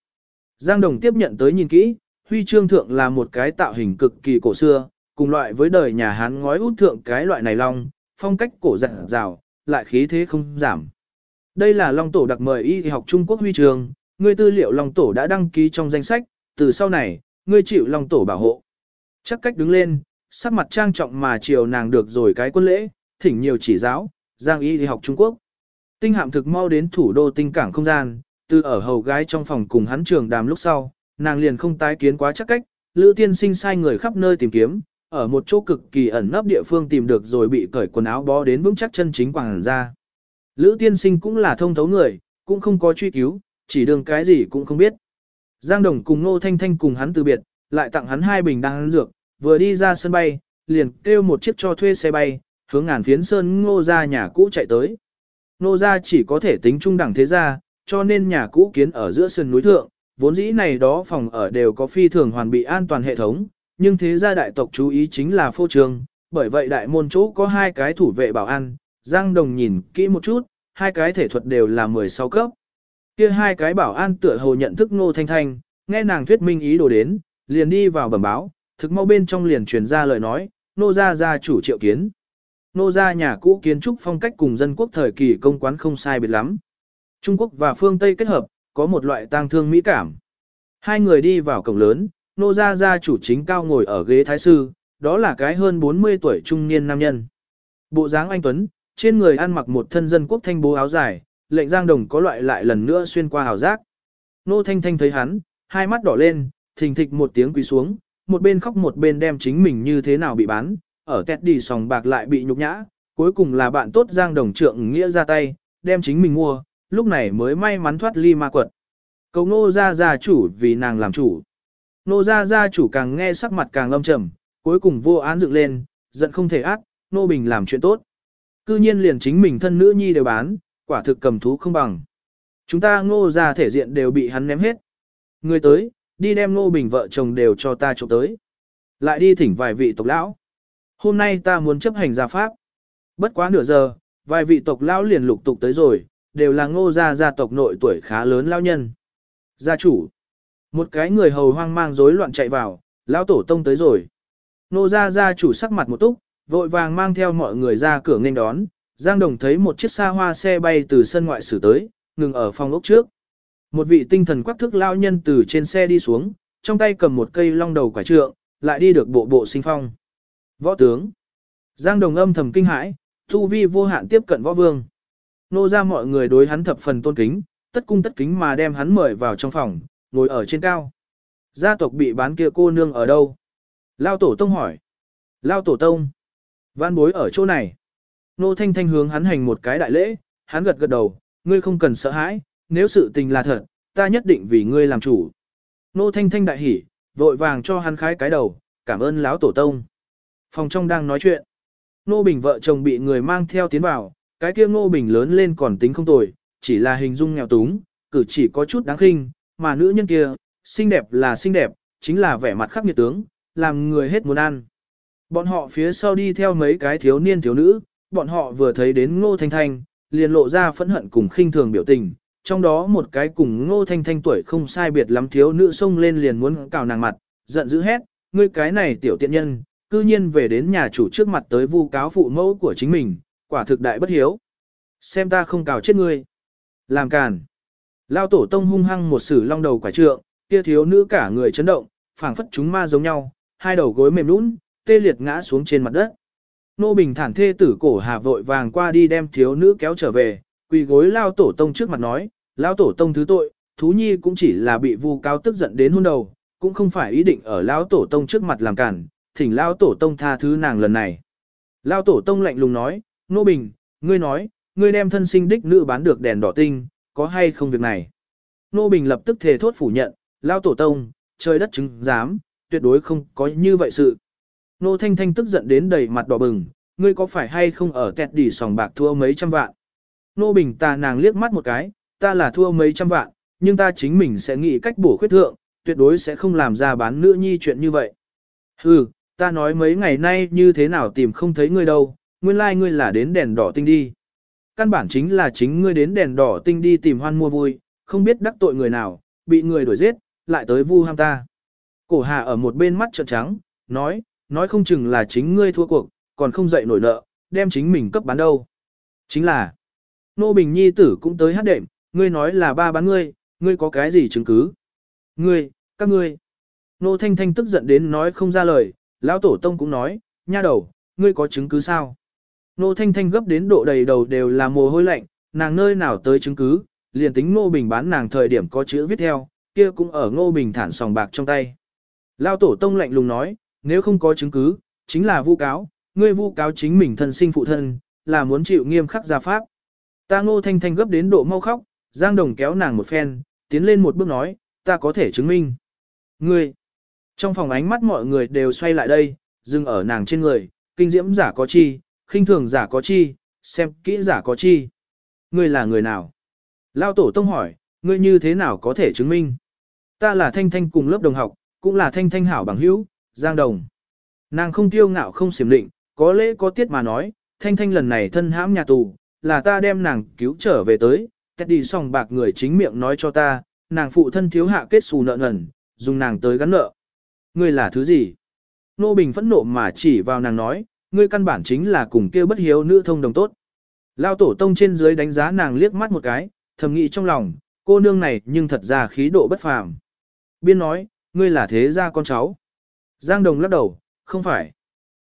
Giang Đồng tiếp nhận tới nhìn kỹ, huy chương thượng là một cái tạo hình cực kỳ cổ xưa, cùng loại với đời nhà Hán ngói út thượng cái loại này long, phong cách cổ dặn rào, lại khí thế không giảm. Đây là Long Tổ đặc mời y học Trung Quốc huy trường, ngươi tư liệu Long Tổ đã đăng ký trong danh sách, từ sau này, ngươi chịu Long Tổ bảo hộ. Chắc cách đứng lên, sắc mặt trang trọng mà chiều nàng được rồi cái quân lễ, thỉnh nhiều chỉ giáo, giang y học Trung Quốc. Tinh hạm thực mau đến thủ đô tinh cảng không gian, từ ở hầu gái trong phòng cùng hắn trường đàm lúc sau, nàng liền không tái kiến quá chắc cách, Lữ tiên sinh sai người khắp nơi tìm kiếm, ở một chỗ cực kỳ ẩn nấp địa phương tìm được rồi bị cởi quần áo bó đến vững chắc chân chính quảng ra. Lữ tiên sinh cũng là thông thấu người, cũng không có truy cứu, chỉ đường cái gì cũng không biết. Giang Đồng cùng Nô Thanh Thanh cùng hắn từ biệt, lại tặng hắn hai bình đan dược, vừa đi ra sân bay, liền kêu một chiếc cho thuê xe bay, hướng ngàn phiến sơn ngô ra nhà cũ chạy tới. Nô ra chỉ có thể tính trung đẳng thế gia, cho nên nhà cũ kiến ở giữa sườn núi thượng, vốn dĩ này đó phòng ở đều có phi thường hoàn bị an toàn hệ thống, nhưng thế gia đại tộc chú ý chính là phô trường. bởi vậy đại môn chỗ có hai cái thủ vệ bảo an, Giang Đồng nhìn kỹ một chút, hai cái thể thuật đều là 16 cấp. Kia hai cái bảo an tựa hồ nhận thức Ngô Thanh Thanh, nghe nàng thuyết minh ý đồ đến, liền đi vào bẩm báo, thực mau bên trong liền truyền ra lời nói, nô gia gia chủ triệu kiến. Nô gia nhà cũ kiến trúc phong cách cùng dân quốc thời kỳ công quán không sai biệt lắm. Trung Quốc và phương Tây kết hợp, có một loại tang thương mỹ cảm. Hai người đi vào cổng lớn, nô gia gia chủ chính cao ngồi ở ghế thái sư, đó là cái hơn 40 tuổi trung niên nam nhân. Bộ dáng anh Tuấn, trên người ăn mặc một thân dân quốc thanh bố áo dài, lệnh giang đồng có loại lại lần nữa xuyên qua hào giác. Nô thanh thanh thấy hắn, hai mắt đỏ lên, thình thịch một tiếng quỳ xuống, một bên khóc một bên đem chính mình như thế nào bị bán, ở tẹt đi sòng bạc lại bị nhục nhã, cuối cùng là bạn tốt giang đồng trượng nghĩa ra tay, đem chính mình mua, lúc này mới may mắn thoát ly ma quật. Cầu nô ra gia chủ vì nàng làm chủ. Nô ra gia chủ càng nghe sắc mặt càng âm trầm, cuối cùng vô án dựng lên, giận không thể ác, nô bình làm chuyện tốt. Cư nhiên liền chính mình thân nữ nhi đều bán, quả thực cầm thú không bằng. Chúng ta ngô ra thể diện đều bị hắn ném hết. Người tới, đi đem ngô bình vợ chồng đều cho ta trộm tới. Lại đi thỉnh vài vị tộc lão. Hôm nay ta muốn chấp hành gia pháp. Bất quá nửa giờ, vài vị tộc lão liền lục tục tới rồi, đều là ngô gia gia tộc nội tuổi khá lớn lao nhân. Gia chủ. Một cái người hầu hoang mang rối loạn chạy vào, lão tổ tông tới rồi. Ngô gia gia chủ sắc mặt một túc, vội vàng mang theo mọi người ra cửa nghênh đón, Giang Đồng thấy một chiếc xa hoa xe bay từ sân ngoại xử tới, ngừng ở phòng ốc trước. Một vị tinh thần quắc thức lao nhân từ trên xe đi xuống, trong tay cầm một cây long đầu quả trượng, lại đi được bộ bộ sinh phong. Võ tướng. Giang Đồng âm thầm kinh hãi, thu vi vô hạn tiếp cận võ vương. Nô ra mọi người đối hắn thập phần tôn kính, tất cung tất kính mà đem hắn mời vào trong phòng, ngồi ở trên cao. Gia tộc bị bán kia cô nương ở đâu? Lao tổ tông hỏi. Lao tổ tông. Văn bối ở chỗ này. Nô Thanh Thanh hướng hắn hành một cái đại lễ, hắn gật gật đầu, ngươi không cần sợ hãi, nếu sự tình là thật, ta nhất định vì ngươi làm chủ. Nô Thanh Thanh đại hỉ, vội vàng cho hắn khái cái đầu, cảm ơn lão tổ tông. Phòng trong đang nói chuyện. Nô Bình vợ chồng bị người mang theo tiến vào, cái kia Ngô Bình lớn lên còn tính không tồi, chỉ là hình dung nghèo túng, cử chỉ có chút đáng khinh, mà nữ nhân kia, xinh đẹp là xinh đẹp, chính là vẻ mặt khắc nghiệt tướng, làm người hết muốn ăn. Bọn họ phía sau đi theo mấy cái thiếu niên thiếu nữ, bọn họ vừa thấy đến Ngô Thanh Thanh, liền lộ ra phẫn hận cùng khinh thường biểu tình, trong đó một cái cùng Ngô Thanh Thanh tuổi không sai biệt lắm thiếu nữ xông lên liền muốn cào nàng mặt, giận dữ hét, ngươi cái này tiểu tiện nhân, cư nhiên về đến nhà chủ trước mặt tới vu cáo phụ mẫu của chính mình, quả thực đại bất hiếu. Xem ta không cào chết ngươi. Làm càn. Lao tổ tông hung hăng một sử long đầu quả trượng, kia thiếu nữ cả người chấn động, phảng phất chúng ma giống nhau, hai đầu gối mềm nũng, tê liệt ngã xuống trên mặt đất. Nô Bình thản thê tử cổ hà vội vàng qua đi đem thiếu nữ kéo trở về, quỳ gối lao tổ tông trước mặt nói, lao tổ tông thứ tội, thú nhi cũng chỉ là bị vu cao tức giận đến hôn đầu, cũng không phải ý định ở lao tổ tông trước mặt làm cản, thỉnh lao tổ tông tha thứ nàng lần này. Lao tổ tông lạnh lùng nói, Nô Bình, ngươi nói, ngươi đem thân sinh đích nữ bán được đèn đỏ tinh, có hay không việc này? Nô Bình lập tức thề thốt phủ nhận, lao tổ tông, trời đất chứng dám, tuyệt đối không có như vậy sự. Nô Thanh Thanh tức giận đến đầy mặt đỏ bừng, ngươi có phải hay không ở kẹt đỉ sòng bạc thua mấy trăm vạn? Nô Bình ta nàng liếc mắt một cái, ta là thua mấy trăm vạn, nhưng ta chính mình sẽ nghĩ cách bổ khuyết thượng, tuyệt đối sẽ không làm ra bán nữ nhi chuyện như vậy. Hừ, ta nói mấy ngày nay như thế nào tìm không thấy ngươi đâu, nguyên lai like ngươi là đến đèn đỏ tinh đi. Căn bản chính là chính ngươi đến đèn đỏ tinh đi tìm hoan mua vui, không biết đắc tội người nào, bị người đuổi giết, lại tới vu ham ta. Cổ hà ở một bên mắt trợn trắng, nói, nói không chừng là chính ngươi thua cuộc, còn không dậy nổi nợ, đem chính mình cấp bán đâu. Chính là, Nô Bình Nhi tử cũng tới hát đệm, ngươi nói là ba bán ngươi, ngươi có cái gì chứng cứ? Ngươi, các ngươi. Nô Thanh Thanh tức giận đến nói không ra lời, lão tổ tông cũng nói, nha đầu, ngươi có chứng cứ sao? Nô Thanh Thanh gấp đến độ đầy đầu đều là mồ hôi lạnh, nàng nơi nào tới chứng cứ, liền tính Ngô Bình bán nàng thời điểm có chữ viết theo, kia cũng ở Ngô Bình thản sòng bạc trong tay. Lao tổ tông lạnh lùng nói, nếu không có chứng cứ, chính là vu cáo, ngươi vu cáo chính mình thân sinh phụ thân, là muốn chịu nghiêm khắc gia pháp. Ta Ngô Thanh Thanh gấp đến độ mau khóc, Giang Đồng kéo nàng một phen, tiến lên một bước nói, ta có thể chứng minh. Ngươi, trong phòng ánh mắt mọi người đều xoay lại đây, dừng ở nàng trên người, kinh diễm giả có chi, khinh thường giả có chi, xem kỹ giả có chi. Ngươi là người nào? Lao tổ tông hỏi, ngươi như thế nào có thể chứng minh? Ta là Thanh Thanh cùng lớp đồng học, cũng là Thanh Thanh hảo bằng hữu, Giang Đồng. Nàng không tiêu ngạo không xiểm định, có lễ có tiết mà nói, Thanh Thanh lần này thân hãm nhà tù, là ta đem nàng cứu trở về tới, kết đi xong bạc người chính miệng nói cho ta, nàng phụ thân thiếu hạ kết xù nợ nần, dùng nàng tới gắn nợ. Ngươi là thứ gì? Nô Bình phẫn nộ mà chỉ vào nàng nói, ngươi căn bản chính là cùng kia bất hiếu nữ thông đồng tốt. Lao tổ tông trên dưới đánh giá nàng liếc mắt một cái, thầm nghĩ trong lòng, cô nương này nhưng thật ra khí độ bất phàm. Biên nói, ngươi là thế gia con cháu. Giang Đồng lắc đầu, không phải.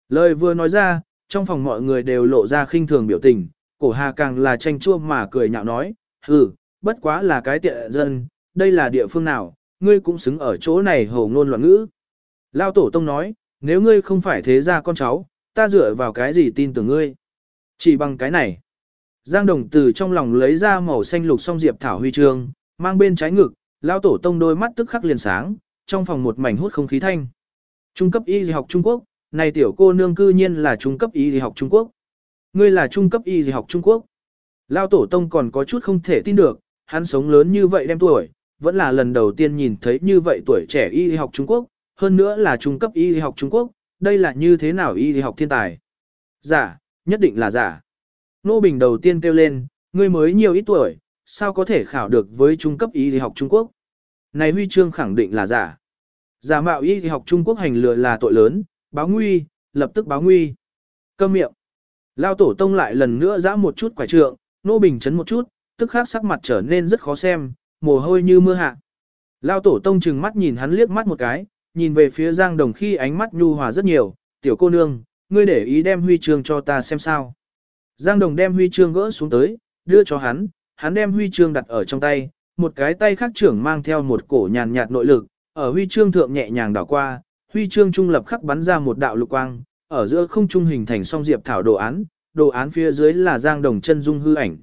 Lời vừa nói ra, trong phòng mọi người đều lộ ra khinh thường biểu tình, cổ hà càng là tranh chua mà cười nhạo nói, hừ, bất quá là cái tiện dân, đây là địa phương nào, ngươi cũng xứng ở chỗ này hồ ngôn loạn ngữ. Lao tổ tông nói, nếu ngươi không phải thế gia con cháu, ta dựa vào cái gì tin tưởng ngươi? Chỉ bằng cái này. Giang Đồng từ trong lòng lấy ra màu xanh lục song diệp thảo huy chương, mang bên trái ngực, lão tổ tông đôi mắt tức khắc liền sáng, trong phòng một mảnh hút không khí thanh. Trung cấp y học Trung Quốc, này tiểu cô nương cư nhiên là trung cấp y học Trung Quốc. Ngươi là trung cấp y học Trung Quốc. Lão tổ tông còn có chút không thể tin được, hắn sống lớn như vậy đem tuổi, vẫn là lần đầu tiên nhìn thấy như vậy tuổi trẻ y học Trung Quốc, hơn nữa là trung cấp y học Trung Quốc, đây là như thế nào y học thiên tài? Giả, nhất định là giả. Nô Bình đầu tiên kêu lên, ngươi mới nhiều ít tuổi, sao có thể khảo được với trung cấp y học Trung Quốc? Này huy chương khẳng định là giả. Giả mạo y học Trung Quốc hành lừa là tội lớn, báo nguy, lập tức báo nguy. Câm miệng. Lao tổ tông lại lần nữa giã một chút quả trượng, nô bình chấn một chút, tức khắc sắc mặt trở nên rất khó xem, mồ hôi như mưa hạ. Lao tổ tông chừng mắt nhìn hắn liếc mắt một cái, nhìn về phía Giang Đồng khi ánh mắt nhu hòa rất nhiều, tiểu cô nương, ngươi để ý đem huy chương cho ta xem sao. Giang Đồng đem huy chương gỡ xuống tới, đưa cho hắn, hắn đem huy chương đặt ở trong tay, một cái tay khác trưởng mang theo một cổ nhàn nhạt nội lực, ở huy chương thượng nhẹ nhàng đảo qua, huy chương trung lập khắc bắn ra một đạo lục quang, ở giữa không trung hình thành song diệp thảo đồ án, đồ án phía dưới là Giang Đồng chân dung hư ảnh.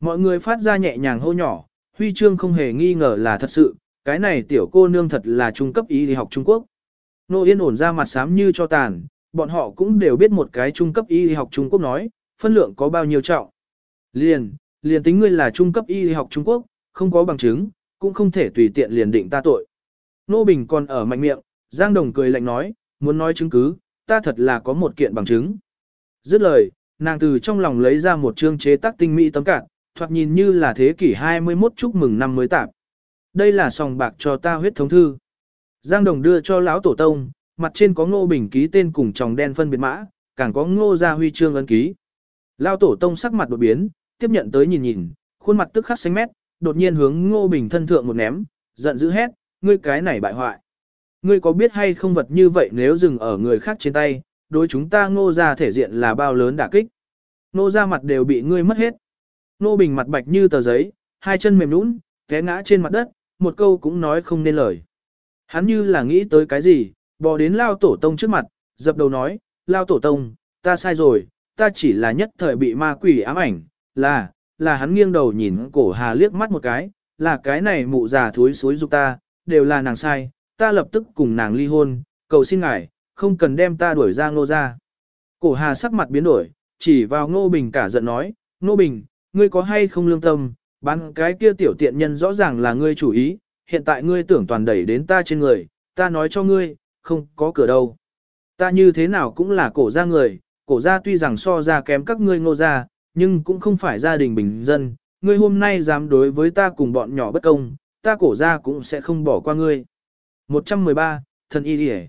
Mọi người phát ra nhẹ nhàng hô nhỏ, huy chương không hề nghi ngờ là thật sự, cái này tiểu cô nương thật là trung cấp y học Trung Quốc. Nô Yên ổn ra mặt xám như cho tàn, bọn họ cũng đều biết một cái trung cấp y học Trung Quốc nói, phân lượng có bao nhiêu trọng. Liền, liền tính ngươi là trung cấp y học Trung Quốc, không có bằng chứng, cũng không thể tùy tiện liền định ta tội. Nô Bình còn ở mạnh miệng, Giang Đồng cười lạnh nói, muốn nói chứng cứ, ta thật là có một kiện bằng chứng. Dứt lời, nàng từ trong lòng lấy ra một chương chế tác tinh mỹ tấm cạn, thoạt nhìn như là thế kỷ 21 chúc mừng năm mới tạp. Đây là sòng bạc cho ta huyết thống thư. Giang Đồng đưa cho lão tổ tông, mặt trên có ngô bình ký tên cùng tròng đen phân biệt mã, càng có ngô gia huy chương ấn ký. Lão tổ tông sắc mặt đột biến, tiếp nhận tới nhìn nhìn, khuôn mặt tức khắc xanh mét, đột nhiên hướng ngô bình thân thượng một ném, giận dữ hét, ngươi cái này bại hoại. Ngươi có biết hay không vật như vậy nếu dừng ở người khác trên tay, đối chúng ta ngô ra thể diện là bao lớn đả kích. Ngô ra mặt đều bị ngươi mất hết. Ngô bình mặt bạch như tờ giấy, hai chân mềm nũng, té ngã trên mặt đất, một câu cũng nói không nên lời. Hắn như là nghĩ tới cái gì, bò đến lao tổ tông trước mặt, dập đầu nói, lao tổ tông, ta sai rồi, ta chỉ là nhất thời bị ma quỷ ám ảnh, là, là hắn nghiêng đầu nhìn cổ hà liếc mắt một cái, là cái này mụ già thối suối giúp ta, đều là nàng sai, ta lập tức cùng nàng ly hôn, cầu xin ngài, không cần đem ta đuổi ra ngô ra. Cổ hà sắc mặt biến đổi, chỉ vào ngô bình cả giận nói, ngô bình, ngươi có hay không lương tâm, bán cái kia tiểu tiện nhân rõ ràng là ngươi chủ ý, hiện tại ngươi tưởng toàn đẩy đến ta trên người, ta nói cho ngươi, không có cửa đâu. Ta như thế nào cũng là cổ gia người, cổ gia tuy rằng so ra kém các ngươi ngô gia, nhưng cũng không phải gia đình bình dân, ngươi hôm nay dám đối với ta cùng bọn nhỏ bất công, ta cổ gia cũng sẽ không bỏ qua ngươi. 113, thần y điề.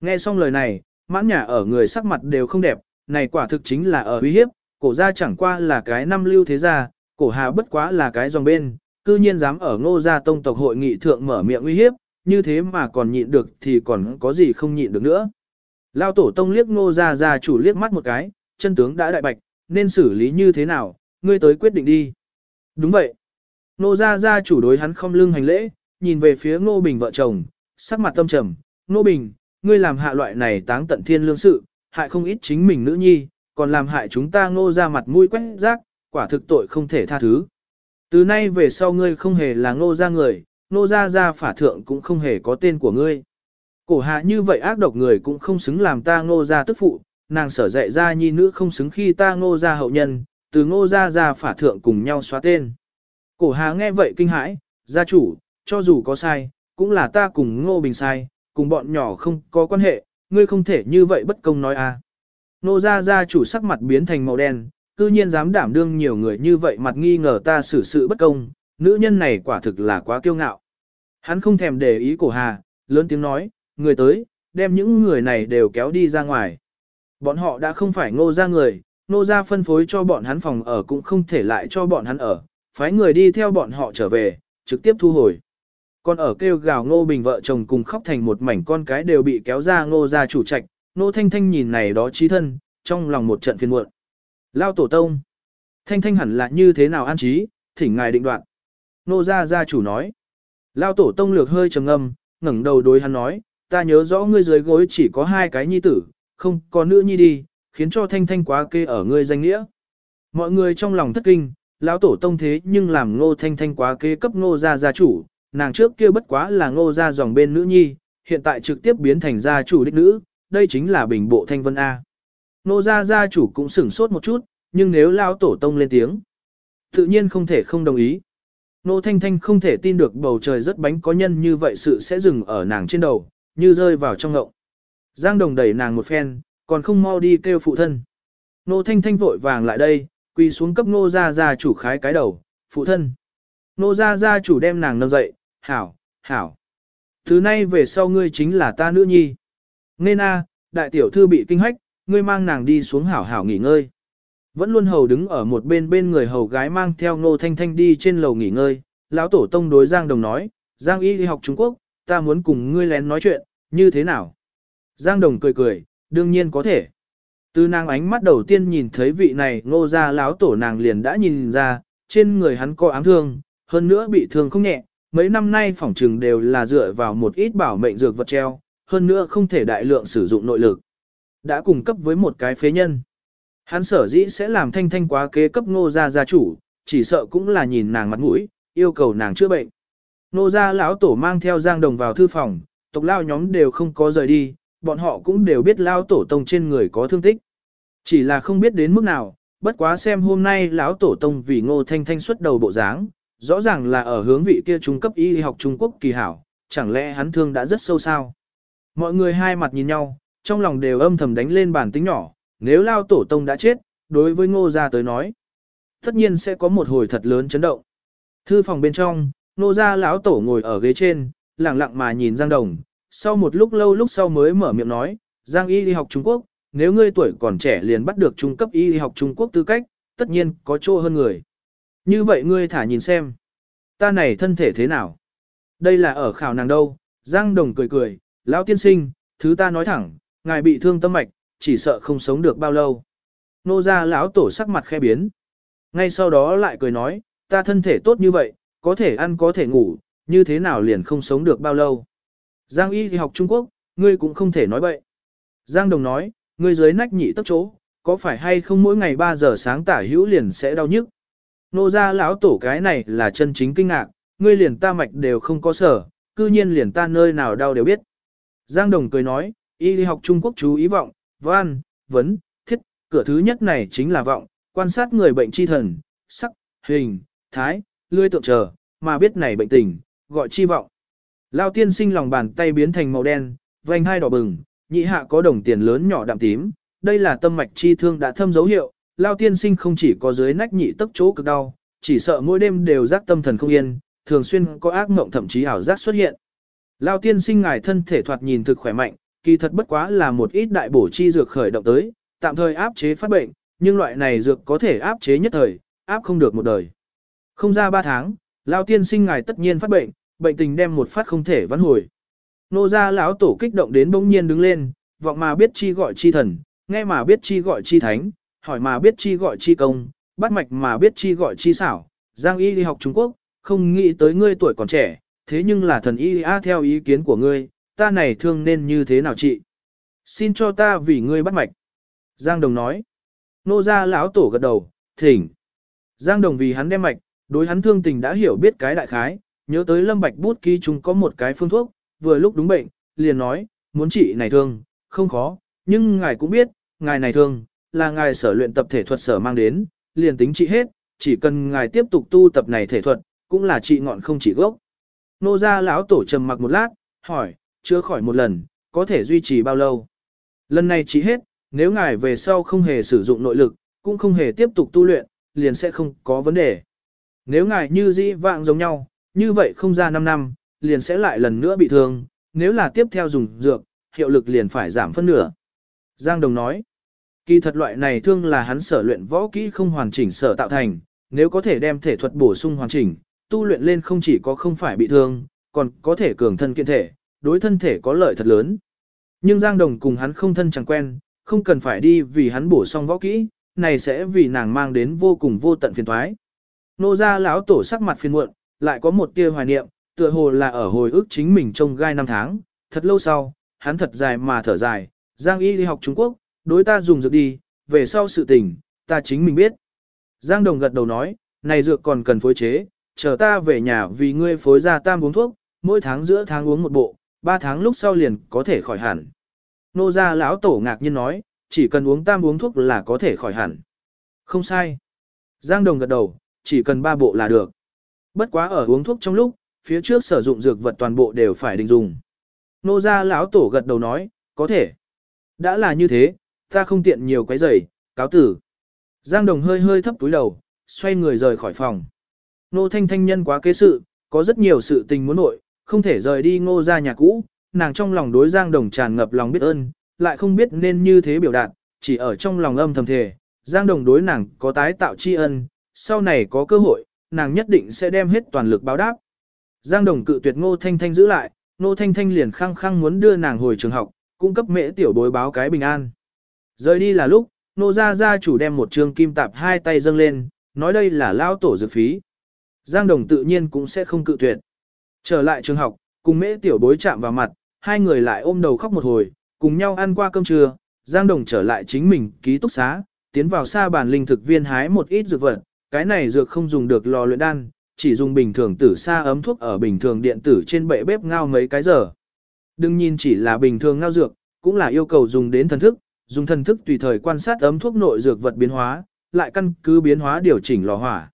Nghe xong lời này, mãn nhà ở người sắc mặt đều không đẹp, này quả thực chính là ở uy hiếp, cổ gia chẳng qua là cái năm lưu thế gia, cổ hà bất quá là cái dòng bên, cư nhiên dám ở ngô gia tông tộc hội nghị thượng mở miệng uy hiếp, như thế mà còn nhịn được thì còn có gì không nhịn được nữa. Lao tổ tông liếc ngô gia gia chủ liếc mắt một cái, chân tướng đã đại bạch, nên xử lý như thế nào, ngươi tới quyết định đi. Đúng vậy. Ngô gia gia chủ đối hắn không lưng hành lễ, nhìn về phía ngô bình vợ chồng, sắc mặt tâm trầm, ngô bình, ngươi làm hạ loại này táng tận thiên lương sự, hại không ít chính mình nữ nhi, còn làm hại chúng ta ngô ra mặt mũi quét rác, quả thực tội không thể tha thứ. Từ nay về sau ngươi không hề là ngô ra người, ngô ra ra phả thượng cũng không hề có tên của ngươi. Cổ hạ như vậy ác độc người cũng không xứng làm ta ngô ra tức phụ, nàng sở dạy ra nhi nữ không xứng khi ta ngô ra hậu nhân, từ ngô ra ra phả thượng cùng nhau xóa tên. Cổ hạ nghe vậy kinh hãi, gia chủ, cho dù có sai, cũng là ta cùng ngô bình sai, cùng bọn nhỏ không có quan hệ, ngươi không thể như vậy bất công nói à. Nô gia gia chủ sắc mặt biến thành màu đen, cư nhiên dám đảm đương nhiều người như vậy mặt nghi ngờ ta xử sự bất công, nữ nhân này quả thực là quá kiêu ngạo. Hắn không thèm để ý cổ hà, lớn tiếng nói, người tới, đem những người này đều kéo đi ra ngoài. Bọn họ đã không phải ngô ra người, ngô ra phân phối cho bọn hắn phòng ở cũng không thể lại cho bọn hắn ở, phái người đi theo bọn họ trở về, trực tiếp thu hồi. Còn ở kêu gào ngô bình vợ chồng cùng khóc thành một mảnh con cái đều bị kéo ra ngô ra chủ trạch, ngô thanh thanh nhìn này đó trí thân, trong lòng một trận phiền muộn. Lao tổ tông. Thanh thanh hẳn là như thế nào an trí, thỉnh ngài định đoạn. Nô gia gia chủ nói. Lao tổ tông lược hơi trầm ngâm, ngẩng đầu đối hắn nói, ta nhớ rõ ngươi dưới gối chỉ có hai cái nhi tử, không có nữ nhi đi, khiến cho thanh thanh quá kê ở ngươi danh nghĩa. Mọi người trong lòng thất kinh, lão tổ tông thế nhưng làm ngô thanh thanh quá kê cấp ngô gia gia chủ, nàng trước kia bất quá là ngô gia dòng bên nữ nhi, hiện tại trực tiếp biến thành gia chủ đích nữ, đây chính là bình bộ thanh vân A. Nô gia gia chủ cũng sửng sốt một chút, nhưng nếu lão tổ tông lên tiếng, tự nhiên không thể không đồng ý. Nô Thanh Thanh không thể tin được bầu trời rất bánh có nhân như vậy sự sẽ dừng ở nàng trên đầu, như rơi vào trong ngộng. Giang Đồng đẩy nàng một phen, còn không mau đi kêu phụ thân. Nô Thanh Thanh vội vàng lại đây, quỳ xuống cấp nô gia gia chủ khái cái đầu, phụ thân. Nô gia gia chủ đem nàng nâng dậy, hảo, hảo. Thứ nay về sau ngươi chính là ta nữ nhi. Nên a, đại tiểu thư bị kinh hách, ngươi mang nàng đi xuống hảo hảo nghỉ ngơi. Vẫn luôn hầu đứng ở một bên bên người hầu gái mang theo Ngô Thanh Thanh đi trên lầu nghỉ ngơi, lão tổ tông đối Giang Đồng nói, Giang y đi học Trung Quốc, ta muốn cùng ngươi lén nói chuyện, như thế nào? Giang Đồng cười cười, đương nhiên có thể. Từ nàng ánh mắt đầu tiên nhìn thấy vị này ngô ra lão tổ nàng liền đã nhìn ra, trên người hắn có ám thương, hơn nữa bị thương không nhẹ, mấy năm nay phỏng trừng đều là dựa vào một ít bảo mệnh dược vật treo, hơn nữa không thể đại lượng sử dụng nội lực. Đã cung cấp với một cái phế nhân. Hắn sở dĩ sẽ làm thanh thanh quá kế cấp ngô gia gia chủ, chỉ sợ cũng là nhìn nàng mặt mũi, yêu cầu nàng chữa bệnh. Ngô gia lão tổ mang theo Giang Đồng vào thư phòng, tộc lao nhóm đều không có rời đi, bọn họ cũng đều biết lao tổ tông trên người có thương tích. Chỉ là không biết đến mức nào, bất quá xem hôm nay lão tổ tông vì ngô thanh thanh xuất đầu bộ dáng, rõ ràng là ở hướng vị kia trung cấp y học Trung Quốc kỳ hảo, chẳng lẽ hắn thương đã rất sâu sao. Mọi người hai mặt nhìn nhau, trong lòng đều âm thầm đánh lên bản tính nhỏ, nếu lao tổ tông đã chết, đối với ngô gia tới nói. Tất nhiên sẽ có một hồi thật lớn chấn động. Thư phòng bên trong, ngô gia lão tổ ngồi ở ghế trên, lặng lặng mà nhìn Giang Đồng, sau một lúc lâu lúc sau mới mở miệng nói, Giang y đi học Trung Quốc, nếu ngươi tuổi còn trẻ liền bắt được trung cấp y học Trung Quốc tư cách, tất nhiên có chỗ hơn người. Như vậy ngươi thả nhìn xem, ta này thân thể thế nào? Đây là ở khảo nàng đâu? Giang Đồng cười cười, lão tiên sinh, thứ ta nói thẳng, ngài bị thương tâm mạch, chỉ sợ không sống được bao lâu. Nô gia lão tổ sắc mặt khe biến. Ngay sau đó lại cười nói, ta thân thể tốt như vậy, có thể ăn có thể ngủ, như thế nào liền không sống được bao lâu. Giang y thì học Trung Quốc, ngươi cũng không thể nói bậy. Giang Đồng nói, ngươi dưới nách nhị tấp chỗ, có phải hay không mỗi ngày 3 giờ sáng tả hữu liền sẽ đau nhức. Nô gia lão tổ cái này là chân chính kinh ngạc, ngươi liền ta mạch đều không có sở, cư nhiên liền ta nơi nào đau đều biết. Giang Đồng cười nói, y học Trung Quốc chú ý vọng, văn, vấn, thiết, cửa thứ nhất này chính là vọng, quan sát người bệnh chi thần, sắc, hình, thái, lươi tượng chờ, mà biết này bệnh tình, gọi chi vọng. Lao tiên sinh lòng bàn tay biến thành màu đen, vành hai đỏ bừng, nhị hạ có đồng tiền lớn nhỏ đạm tím, đây là tâm mạch chi thương đã thâm dấu hiệu, Lao tiên sinh không chỉ có dưới nách nhị tức chỗ cực đau, chỉ sợ mỗi đêm đều giác tâm thần không yên, thường xuyên có ác mộng thậm chí ảo giác xuất hiện. Lao tiên sinh ngài thân thể thoạt nhìn thực khỏe mạnh, kỳ thật bất quá là một ít đại bổ chi dược khởi động tới, tạm thời áp chế phát bệnh, nhưng loại này dược có thể áp chế nhất thời, áp không được một đời. Không ra ba tháng, Lao tiên sinh ngài tất nhiên phát bệnh, bệnh tình đem một phát không thể vãn hồi. Nô gia lão tổ kích động đến bỗng nhiên đứng lên, vọng mà biết chi gọi chi thần, nghe mà biết chi gọi chi thánh, hỏi mà biết chi gọi chi công, bắt mạch mà biết chi gọi chi xảo. Giang y đi học Trung Quốc, không nghĩ tới ngươi tuổi còn trẻ, thế nhưng là thần y a theo ý kiến của ngươi, ta này thương nên như thế nào chị? Xin cho ta vì ngươi bắt mạch. Giang Đồng nói. Nô gia lão tổ gật đầu, thỉnh. Giang Đồng vì hắn đem mạch, đối hắn thương tình đã hiểu biết cái đại khái, nhớ tới Lâm Bạch bút ký chúng có một cái phương thuốc, vừa lúc đúng bệnh, liền nói, muốn trị này thương, không khó, nhưng ngài cũng biết, ngài này thương, là ngài sở luyện tập thể thuật sở mang đến, liền tính trị hết, chỉ cần ngài tiếp tục tu tập này thể thuật, cũng là trị ngọn không chỉ gốc. Nô gia lão tổ trầm mặc một lát, hỏi, chữa khỏi một lần, có thể duy trì bao lâu? Lần này chỉ hết, nếu ngài về sau không hề sử dụng nội lực, cũng không hề tiếp tục tu luyện, liền sẽ không có vấn đề. Nếu ngài như dĩ vạng giống nhau, như vậy không ra 5 năm, liền sẽ lại lần nữa bị thương, nếu là tiếp theo dùng dược, hiệu lực liền phải giảm phân nửa. Giang Đồng nói, kỳ thật loại này thương là hắn sở luyện võ kỹ không hoàn chỉnh sở tạo thành, nếu có thể đem thể thuật bổ sung hoàn chỉnh, tu luyện lên không chỉ có không phải bị thương, còn có thể cường thân kiện thể, đối thân thể có lợi thật lớn. Nhưng Giang Đồng cùng hắn không thân chẳng quen, không cần phải đi vì hắn bổ xong võ kỹ, này sẽ vì nàng mang đến vô cùng vô tận phiền toái. Nô gia lão tổ sắc mặt phiền muộn, lại có một tia hoài niệm, tựa hồ là ở hồi ức chính mình trong gai năm tháng, thật lâu sau, hắn thật dài mà thở dài, Giang y đi học Trung Quốc, đối ta dùng dược đi, về sau sự tình, ta chính mình biết. Giang Đồng gật đầu nói, này dược còn cần phối chế, chờ ta về nhà vì ngươi phối ra tam uống thuốc, mỗi tháng giữa tháng uống một bộ, ba tháng lúc sau liền có thể khỏi hẳn. Nô gia lão tổ ngạc nhiên nói, chỉ cần uống tam uống thuốc là có thể khỏi hẳn. Không sai. Giang Đồng gật đầu, chỉ cần ba bộ là được. Bất quá ở uống thuốc trong lúc, phía trước sử dụng dược vật toàn bộ đều phải định dùng. Nô gia lão tổ gật đầu nói, có thể. Đã là như thế, ta không tiện nhiều quấy rầy, cáo tử. Giang Đồng hơi hơi thấp túi đầu, xoay người rời khỏi phòng. Nô Thanh Thanh nhân quá kế sự, có rất nhiều sự tình muốn nội, không thể rời đi ngô ra nhà cũ, nàng trong lòng đối Giang Đồng tràn ngập lòng biết ơn, lại không biết nên như thế biểu đạt, chỉ ở trong lòng âm thầm thề, Giang Đồng đối nàng có tái tạo tri ân, sau này có cơ hội, nàng nhất định sẽ đem hết toàn lực báo đáp. Giang Đồng cự tuyệt Ngô Thanh Thanh giữ lại, Ngô Thanh Thanh liền khăng khăng muốn đưa nàng hồi trường học, cung cấp mễ tiểu bối báo cái bình an. Rời đi là lúc, Ngô Gia Gia chủ đem một trường kim tạp hai tay dâng lên, nói đây là lao tổ dược phí. Giang Đồng tự nhiên cũng sẽ không cự tuyệt. Trở lại trường học, cùng mễ tiểu bối chạm vào mặt, hai người lại ôm đầu khóc một hồi, cùng nhau ăn qua cơm trưa, Giang Đồng trở lại chính mình ký túc xá, tiến vào xa bàn linh thực viên hái một ít dược vật, cái này dược không dùng được lò luyện đan, chỉ dùng bình thường tử xa ấm thuốc ở bình thường điện tử trên bệ bếp ngao mấy cái giờ. Đừng nhìn chỉ là bình thường ngao dược, cũng là yêu cầu dùng đến thần thức, dùng thần thức tùy thời quan sát ấm thuốc nội dược vật biến hóa, lại căn cứ biến hóa điều chỉnh lò hỏa.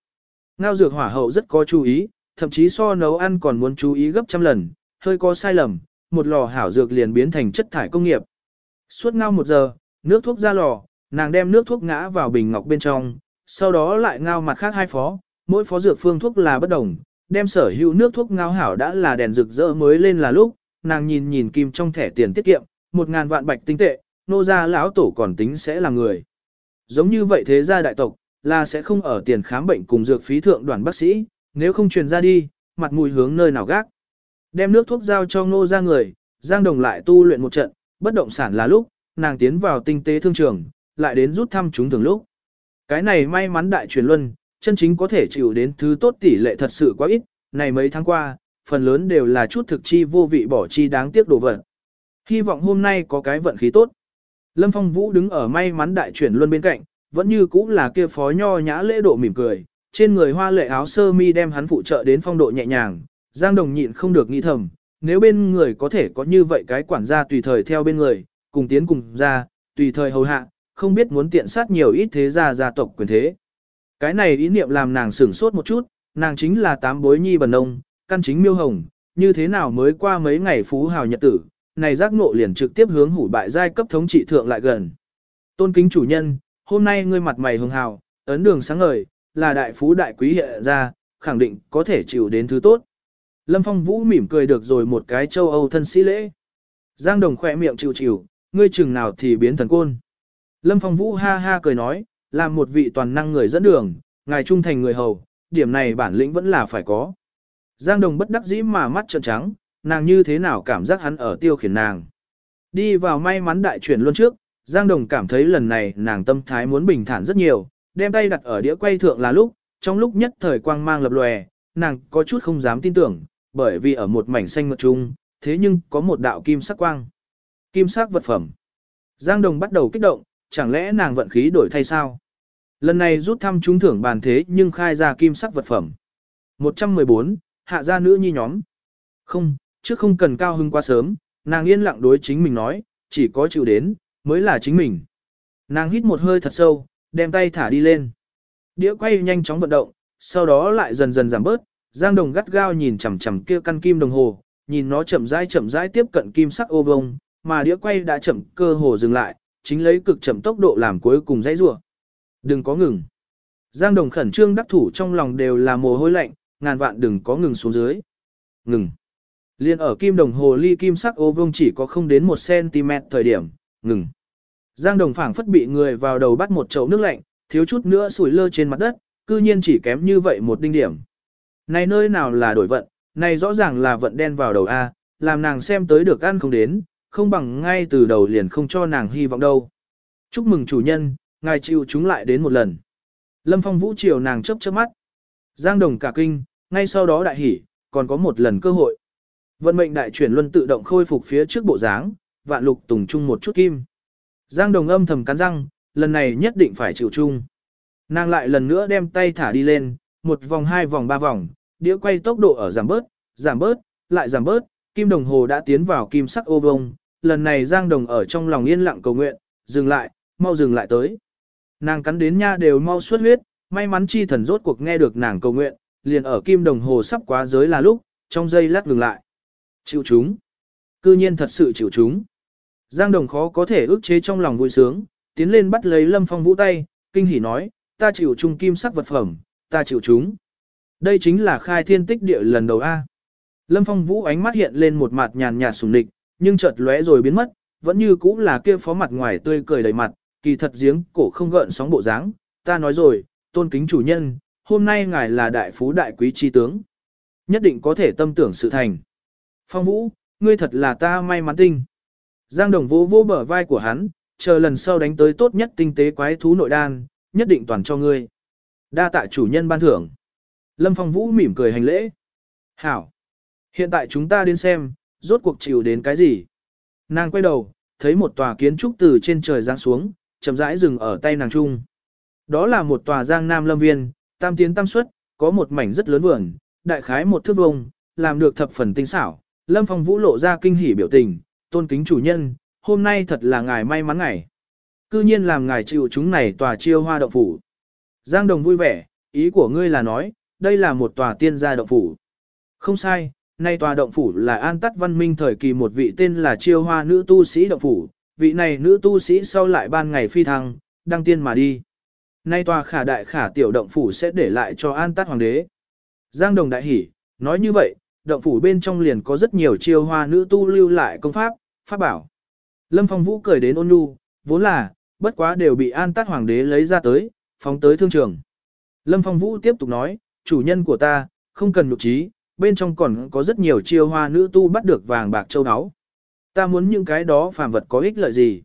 Ngao dược hỏa hậu rất có chú ý, thậm chí so nấu ăn còn muốn chú ý gấp trăm lần, hơi có sai lầm, một lò hảo dược liền biến thành chất thải công nghiệp. Suốt ngao một giờ, nước thuốc ra lò, nàng đem nước thuốc ngã vào bình ngọc bên trong, sau đó lại ngao mặt khác hai phó, mỗi phó dược phương thuốc là bất đồng, đem sở hữu nước thuốc ngao hảo đã là đèn rực rỡ mới lên là lúc, nàng nhìn nhìn kim trong thẻ tiền tiết kiệm, một ngàn vạn bạch tinh tệ, nô gia lão tổ còn tính sẽ là người. Giống như vậy thế gia đại tộc, là sẽ không ở tiền khám bệnh cùng dược phí thượng đoàn bác sĩ, nếu không truyền ra đi, mặt mũi hướng nơi nào gác. Đem nước thuốc giao cho ngô ra người, Giang Đồng lại tu luyện một trận, bất động sản là lúc, nàng tiến vào tinh tế thương trường, lại đến rút thăm chúng thường lúc. Cái này may mắn đại truyền luân, chân chính có thể chịu đến thứ tốt tỷ lệ thật sự quá ít, này mấy tháng qua, phần lớn đều là chút thực chi vô vị bỏ chi đáng tiếc đồ vật. Hy vọng hôm nay có cái vận khí tốt. Lâm Phong Vũ đứng ở may mắn đại chuyển luân bên cạnh, vẫn như cũ là kia phó nho nhã lễ độ mỉm cười, trên người hoa lệ áo sơ mi đem hắn phụ trợ đến phong độ nhẹ nhàng, Giang Đồng nhịn không được nghĩ thầm, nếu bên người có thể có như vậy cái quản gia tùy thời theo bên người, cùng tiến cùng ra, tùy thời hầu hạ, không biết muốn tiện sát nhiều ít thế gia gia tộc quyền thế. Cái này ý niệm làm nàng sửng sốt một chút, nàng chính là tám bối nhi bần nông, căn chính miêu hồng, như thế nào mới qua mấy ngày phú hào nhật tử, này giác ngộ liền trực tiếp hướng hủ bại giai cấp thống trị thượng lại gần. Tôn kính chủ nhân, hôm nay ngươi mặt mày hường hào, ấn đường sáng ngời, là đại phú đại quý hiện ra, khẳng định có thể chịu đến thứ tốt. Lâm Phong Vũ mỉm cười được rồi một cái châu Âu thân sĩ lễ. Giang Đồng khỏe miệng chịu chịu, ngươi chừng nào thì biến thần côn. Lâm Phong Vũ ha ha cười nói, là một vị toàn năng người dẫn đường, ngài trung thành người hầu, điểm này bản lĩnh vẫn là phải có. Giang Đồng bất đắc dĩ mà mắt trợn trắng, nàng như thế nào cảm giác hắn ở tiêu khiển nàng. Đi vào may mắn đại chuyển luôn trước, Giang Đồng cảm thấy lần này nàng tâm thái muốn bình thản rất nhiều, đem tay đặt ở đĩa quay thượng là lúc, trong lúc nhất thời quang mang lập lòe, nàng có chút không dám tin tưởng, bởi vì ở một mảnh xanh mượt trung, thế nhưng có một đạo kim sắc quang. Kim sắc vật phẩm. Giang Đồng bắt đầu kích động, chẳng lẽ nàng vận khí đổi thay sao? Lần này rút thăm trúng thưởng bàn thế nhưng khai ra kim sắc vật phẩm. 114, hạ gia nữ nhi nhóm. Không, chứ không cần cao hưng quá sớm, nàng yên lặng đối chính mình nói, chỉ có chịu đến, mới là chính mình. Nàng hít một hơi thật sâu, đem tay thả đi lên. Đĩa quay nhanh chóng vận động, sau đó lại dần dần giảm bớt, Giang Đồng gắt gao nhìn chằm chằm kia căn kim đồng hồ, nhìn nó chậm rãi chậm rãi tiếp cận kim sắc ô vông, mà đĩa quay đã chậm cơ hồ dừng lại, chính lấy cực chậm tốc độ làm cuối cùng dãy rủa. Đừng có ngừng. Giang Đồng khẩn trương đắc thủ trong lòng đều là mồ hôi lạnh, ngàn vạn đừng có ngừng xuống dưới. Ngừng. Liên ở kim đồng hồ ly kim sắc ô vuông chỉ có không đến 1cm thời điểm, ngừng. Giang đồng phảng phất bị người vào đầu bắt một chậu nước lạnh, thiếu chút nữa sủi lơ trên mặt đất, cư nhiên chỉ kém như vậy một đinh điểm. Này nơi nào là đổi vận, này rõ ràng là vận đen vào đầu A, làm nàng xem tới được ăn không đến, không bằng ngay từ đầu liền không cho nàng hy vọng đâu. Chúc mừng chủ nhân, ngài chịu chúng lại đến một lần. Lâm Phong Vũ chiều nàng chớp chớp mắt. Giang Đồng cả kinh, ngay sau đó đại hỉ, còn có một lần cơ hội. Vận mệnh đại chuyển luân tự động khôi phục phía trước bộ dáng, vạn lục tùng chung một chút kim. Giang Đồng âm thầm cắn răng, lần này nhất định phải chịu chung. Nàng lại lần nữa đem tay thả đi lên, một vòng hai vòng ba vòng, đĩa quay tốc độ ở giảm bớt, giảm bớt, lại giảm bớt, kim đồng hồ đã tiến vào kim sắc ô vông. Lần này Giang Đồng ở trong lòng yên lặng cầu nguyện, dừng lại, mau dừng lại tới. Nàng cắn đến nha đều mau xuất huyết, may mắn chi thần rốt cuộc nghe được nàng cầu nguyện, liền ở kim đồng hồ sắp quá giới là lúc, trong giây lát ngừng lại. Chịu chúng. Cư nhiên thật sự chịu chúng. Giang đồng khó có thể ước chế trong lòng vui sướng, tiến lên bắt lấy lâm phong vũ tay, kinh hỉ nói, ta chịu chung kim sắc vật phẩm, ta chịu chúng. Đây chính là khai thiên tích địa lần đầu A. Lâm phong vũ ánh mắt hiện lên một mặt nhàn nhạt sùng địch, nhưng chợt lóe rồi biến mất, vẫn như cũ là kia phó mặt ngoài tươi cười đầy mặt, kỳ thật giếng cổ không gợn sóng bộ dáng. Ta nói rồi, tôn kính chủ nhân, hôm nay ngài là đại phú đại quý chi tướng. Nhất định có thể tâm tưởng sự thành. Phong Vũ, ngươi thật là ta may mắn tinh. Giang Đồng vô vô bờ vai của hắn, chờ lần sau đánh tới tốt nhất tinh tế quái thú nội đan, nhất định toàn cho ngươi. Đa tạ chủ nhân ban thưởng. Lâm Phong Vũ mỉm cười hành lễ. Hảo. Hiện tại chúng ta đến xem, rốt cuộc chịu đến cái gì. Nàng quay đầu, thấy một tòa kiến trúc từ trên trời giáng xuống, chậm rãi dừng ở tay nàng trung. Đó là một tòa giang nam lâm viên, tam tiến tam xuất, có một mảnh rất lớn vườn, đại khái một thước vuông, làm được thập phần tinh xảo. Lâm Phong Vũ lộ ra kinh hỉ biểu tình, tôn kính chủ nhân, hôm nay thật là ngài may mắn ngày. Cư nhiên làm ngài chịu chúng này tòa chiêu hoa động phủ. Giang Đồng vui vẻ, ý của ngươi là nói, đây là một tòa tiên gia động phủ. Không sai, nay tòa động phủ là an tắt văn minh thời kỳ một vị tên là chiêu hoa nữ tu sĩ động phủ, vị này nữ tu sĩ sau lại ban ngày phi thăng, đăng tiên mà đi. Nay tòa khả đại khả tiểu động phủ sẽ để lại cho an tắt hoàng đế. Giang Đồng đại hỉ, nói như vậy, động phủ bên trong liền có rất nhiều chiêu hoa nữ tu lưu lại công pháp, pháp bảo. Lâm Phong Vũ cười đến ôn nhu, vốn là, bất quá đều bị an tát hoàng đế lấy ra tới, phóng tới thương trường. Lâm Phong Vũ tiếp tục nói, chủ nhân của ta, không cần nhục trí, bên trong còn có rất nhiều chiêu hoa nữ tu bắt được vàng bạc châu áo. Ta muốn những cái đó phàm vật có ích lợi gì.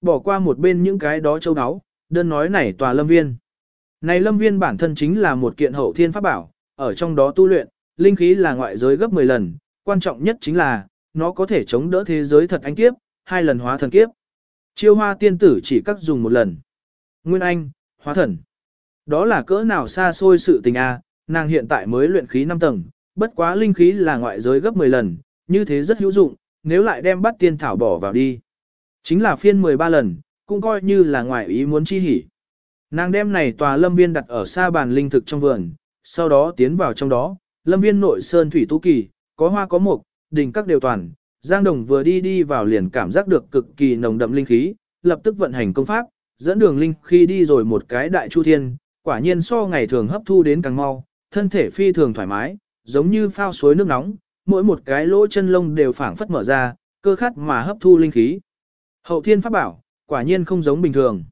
Bỏ qua một bên những cái đó châu áo, đơn nói này tòa lâm viên. Này lâm viên bản thân chính là một kiện hậu thiên pháp bảo, ở trong đó tu luyện, linh khí là ngoại giới gấp 10 lần, quan trọng nhất chính là, nó có thể chống đỡ thế giới thật anh kiếp, hai lần hóa thần kiếp. Chiêu hoa tiên tử chỉ cắt dùng một lần. Nguyên Anh, hóa thần. Đó là cỡ nào xa xôi sự tình a, nàng hiện tại mới luyện khí 5 tầng, bất quá linh khí là ngoại giới gấp 10 lần, như thế rất hữu dụng, nếu lại đem bắt tiên thảo bỏ vào đi. Chính là phiên 13 lần, cũng coi như là ngoại ý muốn chi hỉ. Nàng đem này tòa lâm viên đặt ở xa bàn linh thực trong vườn, sau đó tiến vào trong đó, lâm viên nội sơn thủy tú kỳ, có hoa có mục, đình các đều toàn. Giang Đồng vừa đi đi vào liền cảm giác được cực kỳ nồng đậm linh khí, lập tức vận hành công pháp, dẫn đường linh khi đi rồi một cái đại chu thiên, quả nhiên so ngày thường hấp thu đến càng mau, thân thể phi thường thoải mái, giống như phao suối nước nóng, mỗi một cái lỗ chân lông đều phảng phất mở ra, cơ khát mà hấp thu linh khí. Hậu thiên pháp bảo, quả nhiên không giống bình thường.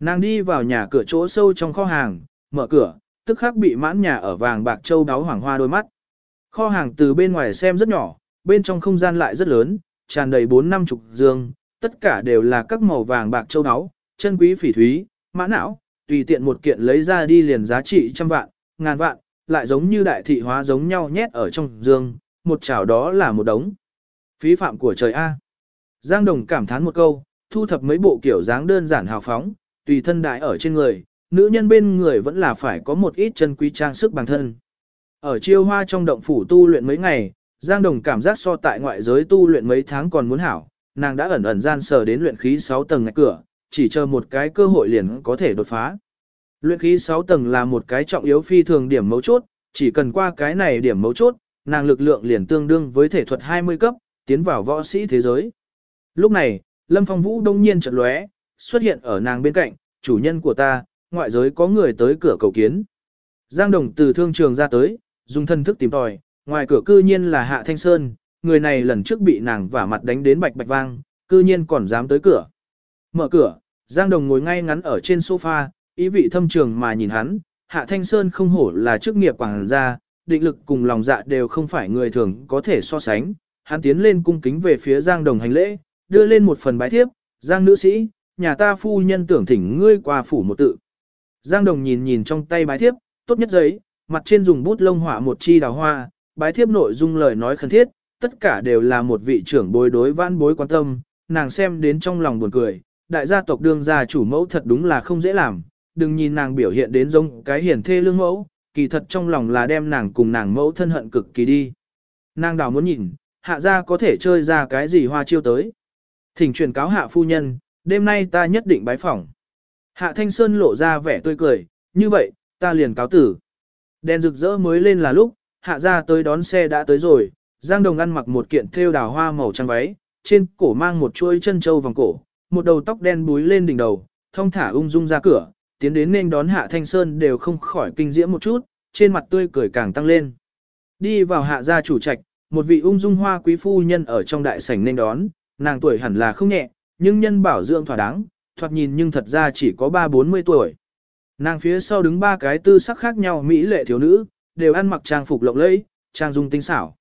Nàng đi vào nhà cửa chỗ sâu trong kho hàng, mở cửa, tức khắc bị mãn nhà ở vàng bạc châu đáo hoàng hoa đôi mắt. Kho hàng từ bên ngoài xem rất nhỏ, bên trong không gian lại rất lớn, tràn đầy bốn năm chục giường, tất cả đều là các màu vàng bạc châu đáo, chân quý phỉ thúy, mã não, tùy tiện một kiện lấy ra đi liền giá trị trăm vạn, ngàn vạn, lại giống như đại thị hóa giống nhau nhét ở trong giường, một chảo đó là một đống. Phí phạm của trời A. Giang Đồng cảm thán một câu, thu thập mấy bộ kiểu dáng đơn giản hào phóng, tùy thân đại ở trên người, nữ nhân bên người vẫn là phải có một ít chân quý trang sức bản thân. Ở chiêu hoa trong động phủ tu luyện mấy ngày, Giang Đồng cảm giác so tại ngoại giới tu luyện mấy tháng còn muốn hảo, nàng đã ẩn ẩn gian sờ đến luyện khí 6 tầng ngạch cửa, chỉ chờ một cái cơ hội liền có thể đột phá. Luyện khí 6 tầng là một cái trọng yếu phi thường điểm mấu chốt, chỉ cần qua cái này điểm mấu chốt, nàng lực lượng liền tương đương với thể thuật 20 cấp, tiến vào võ sĩ thế giới. Lúc này, Lâm Phong Vũ đông nhiên chợt lóe, xuất hiện ở nàng bên cạnh, chủ nhân của ta, ngoại giới có người tới cửa cầu kiến. Giang Đồng từ thương trường ra tới, dùng thân thức tìm tòi, ngoài cửa cư nhiên là Hạ Thanh Sơn, người này lần trước bị nàng vả mặt đánh đến bạch bạch vang, cư nhiên còn dám tới cửa. Mở cửa, Giang Đồng ngồi ngay ngắn ở trên sofa, ý vị thâm trường mà nhìn hắn, Hạ Thanh Sơn không hổ là chức nghiệp quảng gia, định lực cùng lòng dạ đều không phải người thường có thể so sánh. Hắn tiến lên cung kính về phía Giang Đồng hành lễ, đưa lên một phần bái thiếp, Giang nữ sĩ, nhà ta phu nhân tưởng thỉnh ngươi qua phủ một tự. Giang Đồng nhìn nhìn trong tay bái thiếp, tốt nhất giấy, mặt trên dùng bút lông họa một chi đào hoa, bái thiếp nội dung lời nói khẩn thiết, tất cả đều là một vị trưởng bối đối vãn bối quan tâm, nàng xem đến trong lòng buồn cười, đại gia tộc đương gia chủ mẫu thật đúng là không dễ làm, đừng nhìn nàng biểu hiện đến giống cái hiển thê lương mẫu, kỳ thật trong lòng là đem nàng cùng nàng mẫu thân hận cực kỳ đi. Nàng đào muốn nhìn, hạ gia có thể chơi ra cái gì hoa chiêu tới. Thỉnh truyền cáo hạ phu nhân, đêm nay ta nhất định bái phỏng. Hạ Thanh Sơn lộ ra vẻ tươi cười, như vậy, ta liền cáo tử. Đèn rực rỡ mới lên là lúc, hạ ra tới đón xe đã tới rồi, Giang Đồng ăn mặc một kiện thêu đào hoa màu trắng váy, trên cổ mang một chuôi chân châu vòng cổ, một đầu tóc đen búi lên đỉnh đầu, thong thả ung dung ra cửa, tiến đến nên đón Hạ Thanh Sơn đều không khỏi kinh diễm một chút, trên mặt tươi cười càng tăng lên. Đi vào hạ gia chủ trạch, một vị ung dung hoa quý phu nhân ở trong đại sảnh nên đón, nàng tuổi hẳn là không nhẹ, nhưng nhân bảo dưỡng thỏa đáng, thoạt nhìn nhưng thật ra chỉ có 3-40 tuổi. Nàng phía sau đứng ba cái tư sắc khác nhau mỹ lệ thiếu nữ, đều ăn mặc trang phục lộng lẫy, trang dung tinh xảo.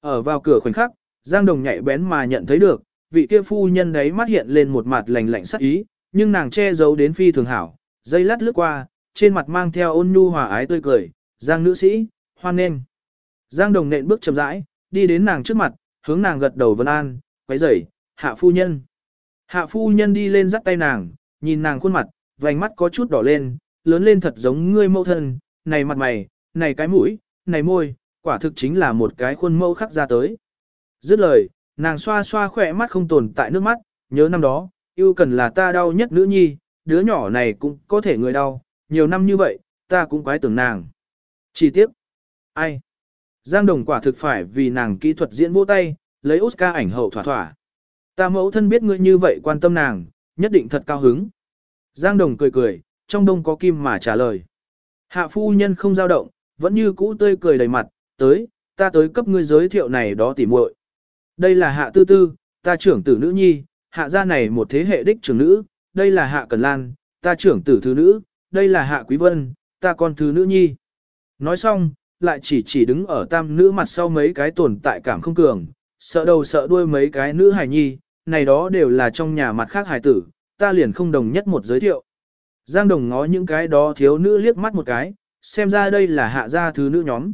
Ở vào cửa khoảnh khắc, Giang Đồng nhạy bén mà nhận thấy được, vị kia phu nhân đấy mắt hiện lên một mặt lạnh lạnh sắc ý, nhưng nàng che giấu đến phi thường hảo, dây lát lướt qua, trên mặt mang theo ôn nhu hòa ái tươi cười, "Giang nữ sĩ, hoan nghênh." Giang Đồng nện bước chậm rãi, đi đến nàng trước mặt, hướng nàng gật đầu vân an, quấy rầy, "Hạ phu nhân." Hạ phu nhân đi lên dắt tay nàng, nhìn nàng khuôn mặt, vành mắt có chút đỏ lên, lớn lên thật giống ngươi mẫu thân, này mặt mày, này cái mũi, này môi, quả thực chính là một cái khuôn mẫu khắc ra tới. Dứt lời, nàng xoa xoa khỏe mắt không tồn tại nước mắt, nhớ năm đó, yêu cần là ta đau nhất nữ nhi, đứa nhỏ này cũng có thể người đau, nhiều năm như vậy, ta cũng quái tưởng nàng. Chỉ tiếc, ai? Giang Đồng quả thực phải vì nàng kỹ thuật diễn vỗ tay, lấy Oscar ảnh hậu thỏa thỏa. Ta mẫu thân biết ngươi như vậy quan tâm nàng, nhất định thật cao hứng. Giang Đồng cười cười, trong đông có kim mà trả lời. Hạ phu nhân không giao động, vẫn như cũ tươi cười đầy mặt, tới, ta tới cấp ngươi giới thiệu này đó tỉ muội. Đây là hạ tư tư, ta trưởng tử nữ nhi, hạ gia này một thế hệ đích trưởng nữ, đây là hạ cần lan, ta trưởng tử thứ nữ, đây là hạ quý vân, ta con thứ nữ nhi. Nói xong, lại chỉ chỉ đứng ở tam nữ mặt sau mấy cái tồn tại cảm không cường, sợ đầu sợ đuôi mấy cái nữ hài nhi, này đó đều là trong nhà mặt khác hài tử, ta liền không đồng nhất một giới thiệu. Giang Đồng ngó những cái đó thiếu nữ liếc mắt một cái, xem ra đây là hạ gia thứ nữ nhóm.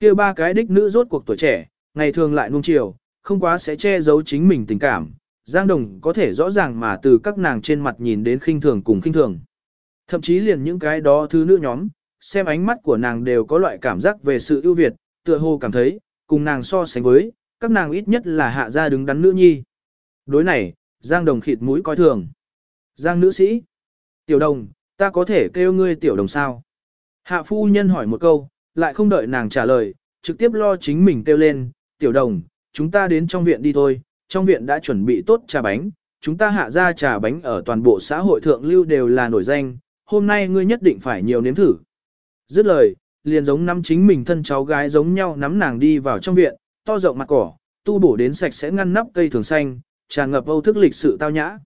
kia ba cái đích nữ rốt cuộc tuổi trẻ, ngày thường lại nuông chiều, không quá sẽ che giấu chính mình tình cảm. Giang Đồng có thể rõ ràng mà từ các nàng trên mặt nhìn đến khinh thường cùng khinh thường. Thậm chí liền những cái đó thứ nữ nhóm, xem ánh mắt của nàng đều có loại cảm giác về sự ưu việt, tựa hồ cảm thấy, cùng nàng so sánh với, các nàng ít nhất là hạ gia đứng đắn nữ nhi. Đối này, Giang Đồng khịt mũi coi thường. Giang nữ sĩ. Tiểu đồng, ta có thể kêu ngươi tiểu đồng sao? Hạ phu nhân hỏi một câu, lại không đợi nàng trả lời, trực tiếp lo chính mình kêu lên, tiểu đồng, chúng ta đến trong viện đi thôi, trong viện đã chuẩn bị tốt trà bánh, chúng ta hạ ra trà bánh ở toàn bộ xã hội thượng lưu đều là nổi danh, hôm nay ngươi nhất định phải nhiều nếm thử. Dứt lời, liền giống nắm chính mình thân cháu gái giống nhau nắm nàng đi vào trong viện, to rộng mặt cỏ, tu bổ đến sạch sẽ ngăn nắp cây thường xanh, tràn ngập âu thức lịch sự tao nhã.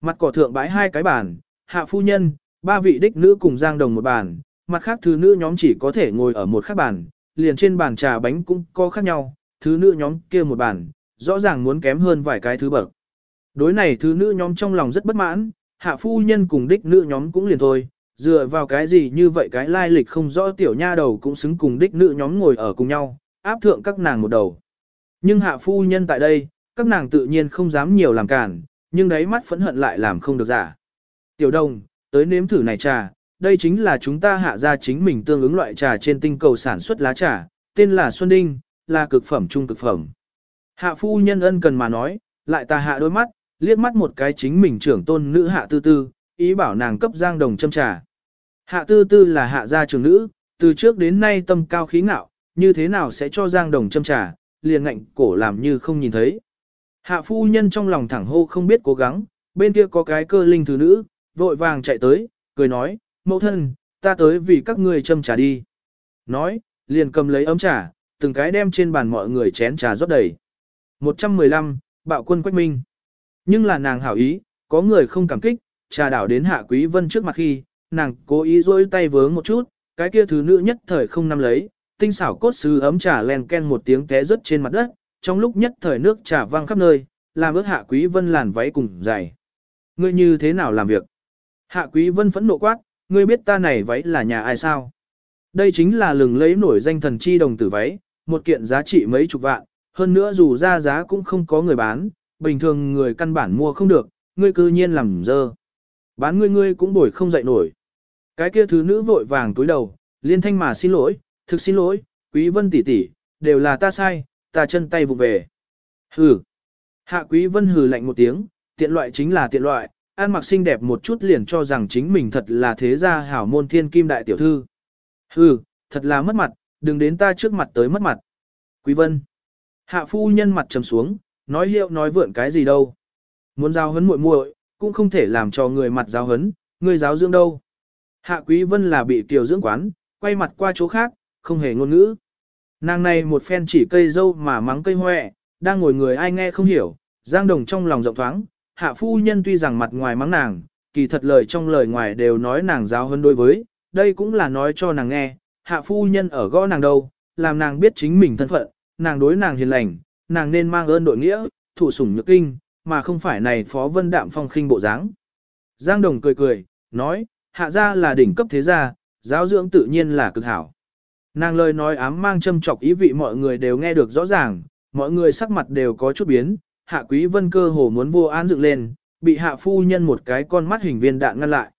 Mặt cỏ thượng bãi hai cái bàn, hạ phu nhân, ba vị đích nữ cùng giang đồng một bàn, mặt khác thứ nữ nhóm chỉ có thể ngồi ở một khác bàn, liền trên bàn trà bánh cũng có khác nhau, thứ nữ nhóm kia một bàn, rõ ràng muốn kém hơn vài cái thứ bậc. Đối này thứ nữ nhóm trong lòng rất bất mãn, hạ phu nhân cùng đích nữ nhóm cũng liền thôi, dựa vào cái gì như vậy cái lai lịch không rõ tiểu nha đầu cũng xứng cùng đích nữ nhóm ngồi ở cùng nhau, áp thượng các nàng một đầu. Nhưng hạ phu nhân tại đây, các nàng tự nhiên không dám nhiều làm cản, nhưng đáy mắt phẫn hận lại làm không được giả. Tiểu đồng, tới nếm thử này trà, đây chính là chúng ta hạ ra chính mình tương ứng loại trà trên tinh cầu sản xuất lá trà, tên là Xuân Đinh, là cực phẩm trung cực phẩm. Hạ phu nhân ân cần mà nói, lại ta hạ đôi mắt, liếc mắt một cái chính mình trưởng tôn nữ hạ tư tư, ý bảo nàng cấp giang đồng châm trà. Hạ tư tư là hạ gia trưởng nữ, từ trước đến nay tâm cao khí ngạo, như thế nào sẽ cho giang đồng châm trà, liền ngạnh cổ làm như không nhìn thấy. Hạ phu nhân trong lòng thẳng hô không biết cố gắng, bên kia có cái cơ linh thứ nữ, vội vàng chạy tới, cười nói, mẫu thân, ta tới vì các ngươi châm trà đi. Nói, liền cầm lấy ấm trà, từng cái đem trên bàn mọi người chén trà rót đầy. 115, bạo quân quách minh. Nhưng là nàng hảo ý, có người không cảm kích, trà đảo đến hạ quý vân trước mặt khi, nàng cố ý rôi tay vướng một chút, cái kia thứ nữ nhất thời không nắm lấy, tinh xảo cốt sứ ấm trà len ken một tiếng té rớt trên mặt đất, trong lúc nhất thời nước trà văng khắp nơi, làm ước hạ quý vân làn váy cùng dày. Ngươi như thế nào làm việc? Hạ quý vân phẫn nộ quát, ngươi biết ta này váy là nhà ai sao? Đây chính là lừng lấy nổi danh thần chi đồng tử váy, một kiện giá trị mấy chục vạn, hơn nữa dù ra giá cũng không có người bán, bình thường người căn bản mua không được, ngươi cư nhiên làm dơ. Bán ngươi ngươi cũng bổi không dậy nổi. Cái kia thứ nữ vội vàng túi đầu, liên thanh mà xin lỗi, thực xin lỗi, quý vân tỷ tỷ, đều là ta sai, ta chân tay vụ về. Hừ. Hạ quý vân hừ lạnh một tiếng, tiện loại chính là tiện loại, an mặc xinh đẹp một chút liền cho rằng chính mình thật là thế gia hảo môn thiên kim đại tiểu thư. Hừ, thật là mất mặt, đừng đến ta trước mặt tới mất mặt. Quý vân. Hạ phu nhân mặt trầm xuống, nói hiệu nói vượn cái gì đâu. Muốn giao hấn muội muội, cũng không thể làm cho người mặt giáo hấn, người giáo dưỡng đâu. Hạ Quý Vân là bị tiểu dưỡng quán, quay mặt qua chỗ khác, không hề ngôn ngữ. Nàng này một phen chỉ cây dâu mà mắng cây hoẹ, đang ngồi người ai nghe không hiểu, Giang Đồng trong lòng rộng thoáng, hạ phu nhân tuy rằng mặt ngoài mắng nàng, kỳ thật lời trong lời ngoài đều nói nàng giáo hơn đối với, đây cũng là nói cho nàng nghe, hạ phu nhân ở gõ nàng đâu, làm nàng biết chính mình thân phận, nàng đối nàng hiền lành, nàng nên mang ơn đội nghĩa, thủ sủng nhược kinh, mà không phải này phó vân đạm phong khinh bộ dáng. Giang Đồng cười cười, nói, hạ gia là đỉnh cấp thế gia, giáo dưỡng tự nhiên là cực hảo. Nàng lời nói ám mang châm chọc ý vị mọi người đều nghe được rõ ràng, mọi người sắc mặt đều có chút biến, hạ quý vân cơ hồ muốn vô án dựng lên, bị hạ phu nhân một cái con mắt hình viên đạn ngăn lại.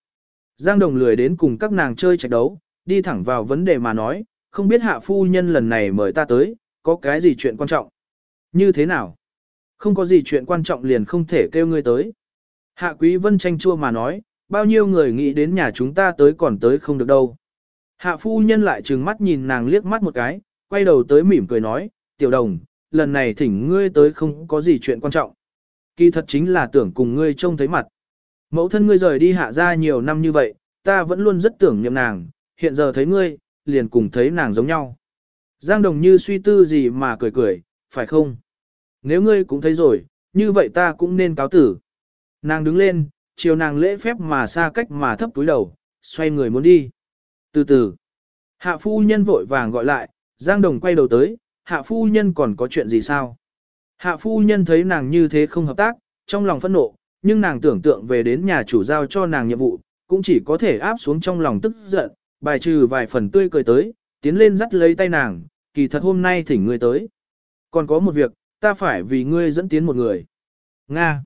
Giang đồng lười đến cùng các nàng chơi trạch đấu, đi thẳng vào vấn đề mà nói, không biết hạ phu nhân lần này mời ta tới, có cái gì chuyện quan trọng? Như thế nào? Không có gì chuyện quan trọng liền không thể kêu ngươi tới. Hạ quý vân tranh chua mà nói, bao nhiêu người nghĩ đến nhà chúng ta tới còn tới không được đâu. Hạ phu nhân lại trừng mắt nhìn nàng liếc mắt một cái, quay đầu tới mỉm cười nói, tiểu đồng, lần này thỉnh ngươi tới không có gì chuyện quan trọng. Kỳ thật chính là tưởng cùng ngươi trông thấy mặt. Mẫu thân ngươi rời đi hạ ra nhiều năm như vậy, ta vẫn luôn rất tưởng niệm nàng, hiện giờ thấy ngươi, liền cùng thấy nàng giống nhau. Giang đồng như suy tư gì mà cười cười, phải không? Nếu ngươi cũng thấy rồi, như vậy ta cũng nên cáo tử. Nàng đứng lên, chiều nàng lễ phép mà xa cách mà thấp túi đầu, xoay người muốn đi. Từ từ, hạ phu nhân vội vàng gọi lại, Giang Đồng quay đầu tới, hạ phu nhân còn có chuyện gì sao? Hạ phu nhân thấy nàng như thế không hợp tác, trong lòng phẫn nộ, nhưng nàng tưởng tượng về đến nhà chủ giao cho nàng nhiệm vụ, cũng chỉ có thể áp xuống trong lòng tức giận, bài trừ vài phần tươi cười tới, tiến lên dắt lấy tay nàng, kỳ thật hôm nay thỉnh ngươi tới. Còn có một việc, ta phải vì ngươi dẫn tiến một người. Nga.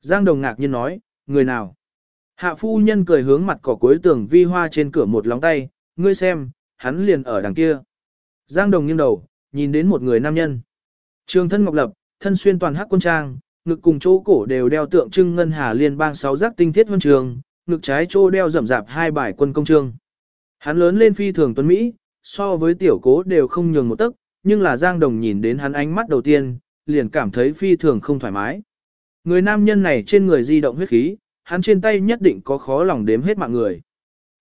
Giang Đồng ngạc nhiên nói, người nào? Hạ phu nhân cười hướng mặt cỏ cuối tường vi hoa trên cửa một lóng tay, ngươi xem, hắn liền ở đằng kia. Giang Đồng nghiêng đầu, nhìn đến một người nam nhân. Trường thân ngọc lập, thân xuyên toàn hắc quân trang, ngực cùng chỗ cổ đều đeo tượng trưng ngân hà liên bang sáu giác tinh thiết huân trường, ngực trái chỗ đeo rậm rạp hai bài quân công trương. Hắn lớn lên phi thường tuấn Mỹ, so với tiểu cố đều không nhường một tấc, nhưng là Giang Đồng nhìn đến hắn ánh mắt đầu tiên, liền cảm thấy phi thường không thoải mái. Người nam nhân này trên người di động huyết khí, hắn trên tay nhất định có khó lòng đếm hết mạng người.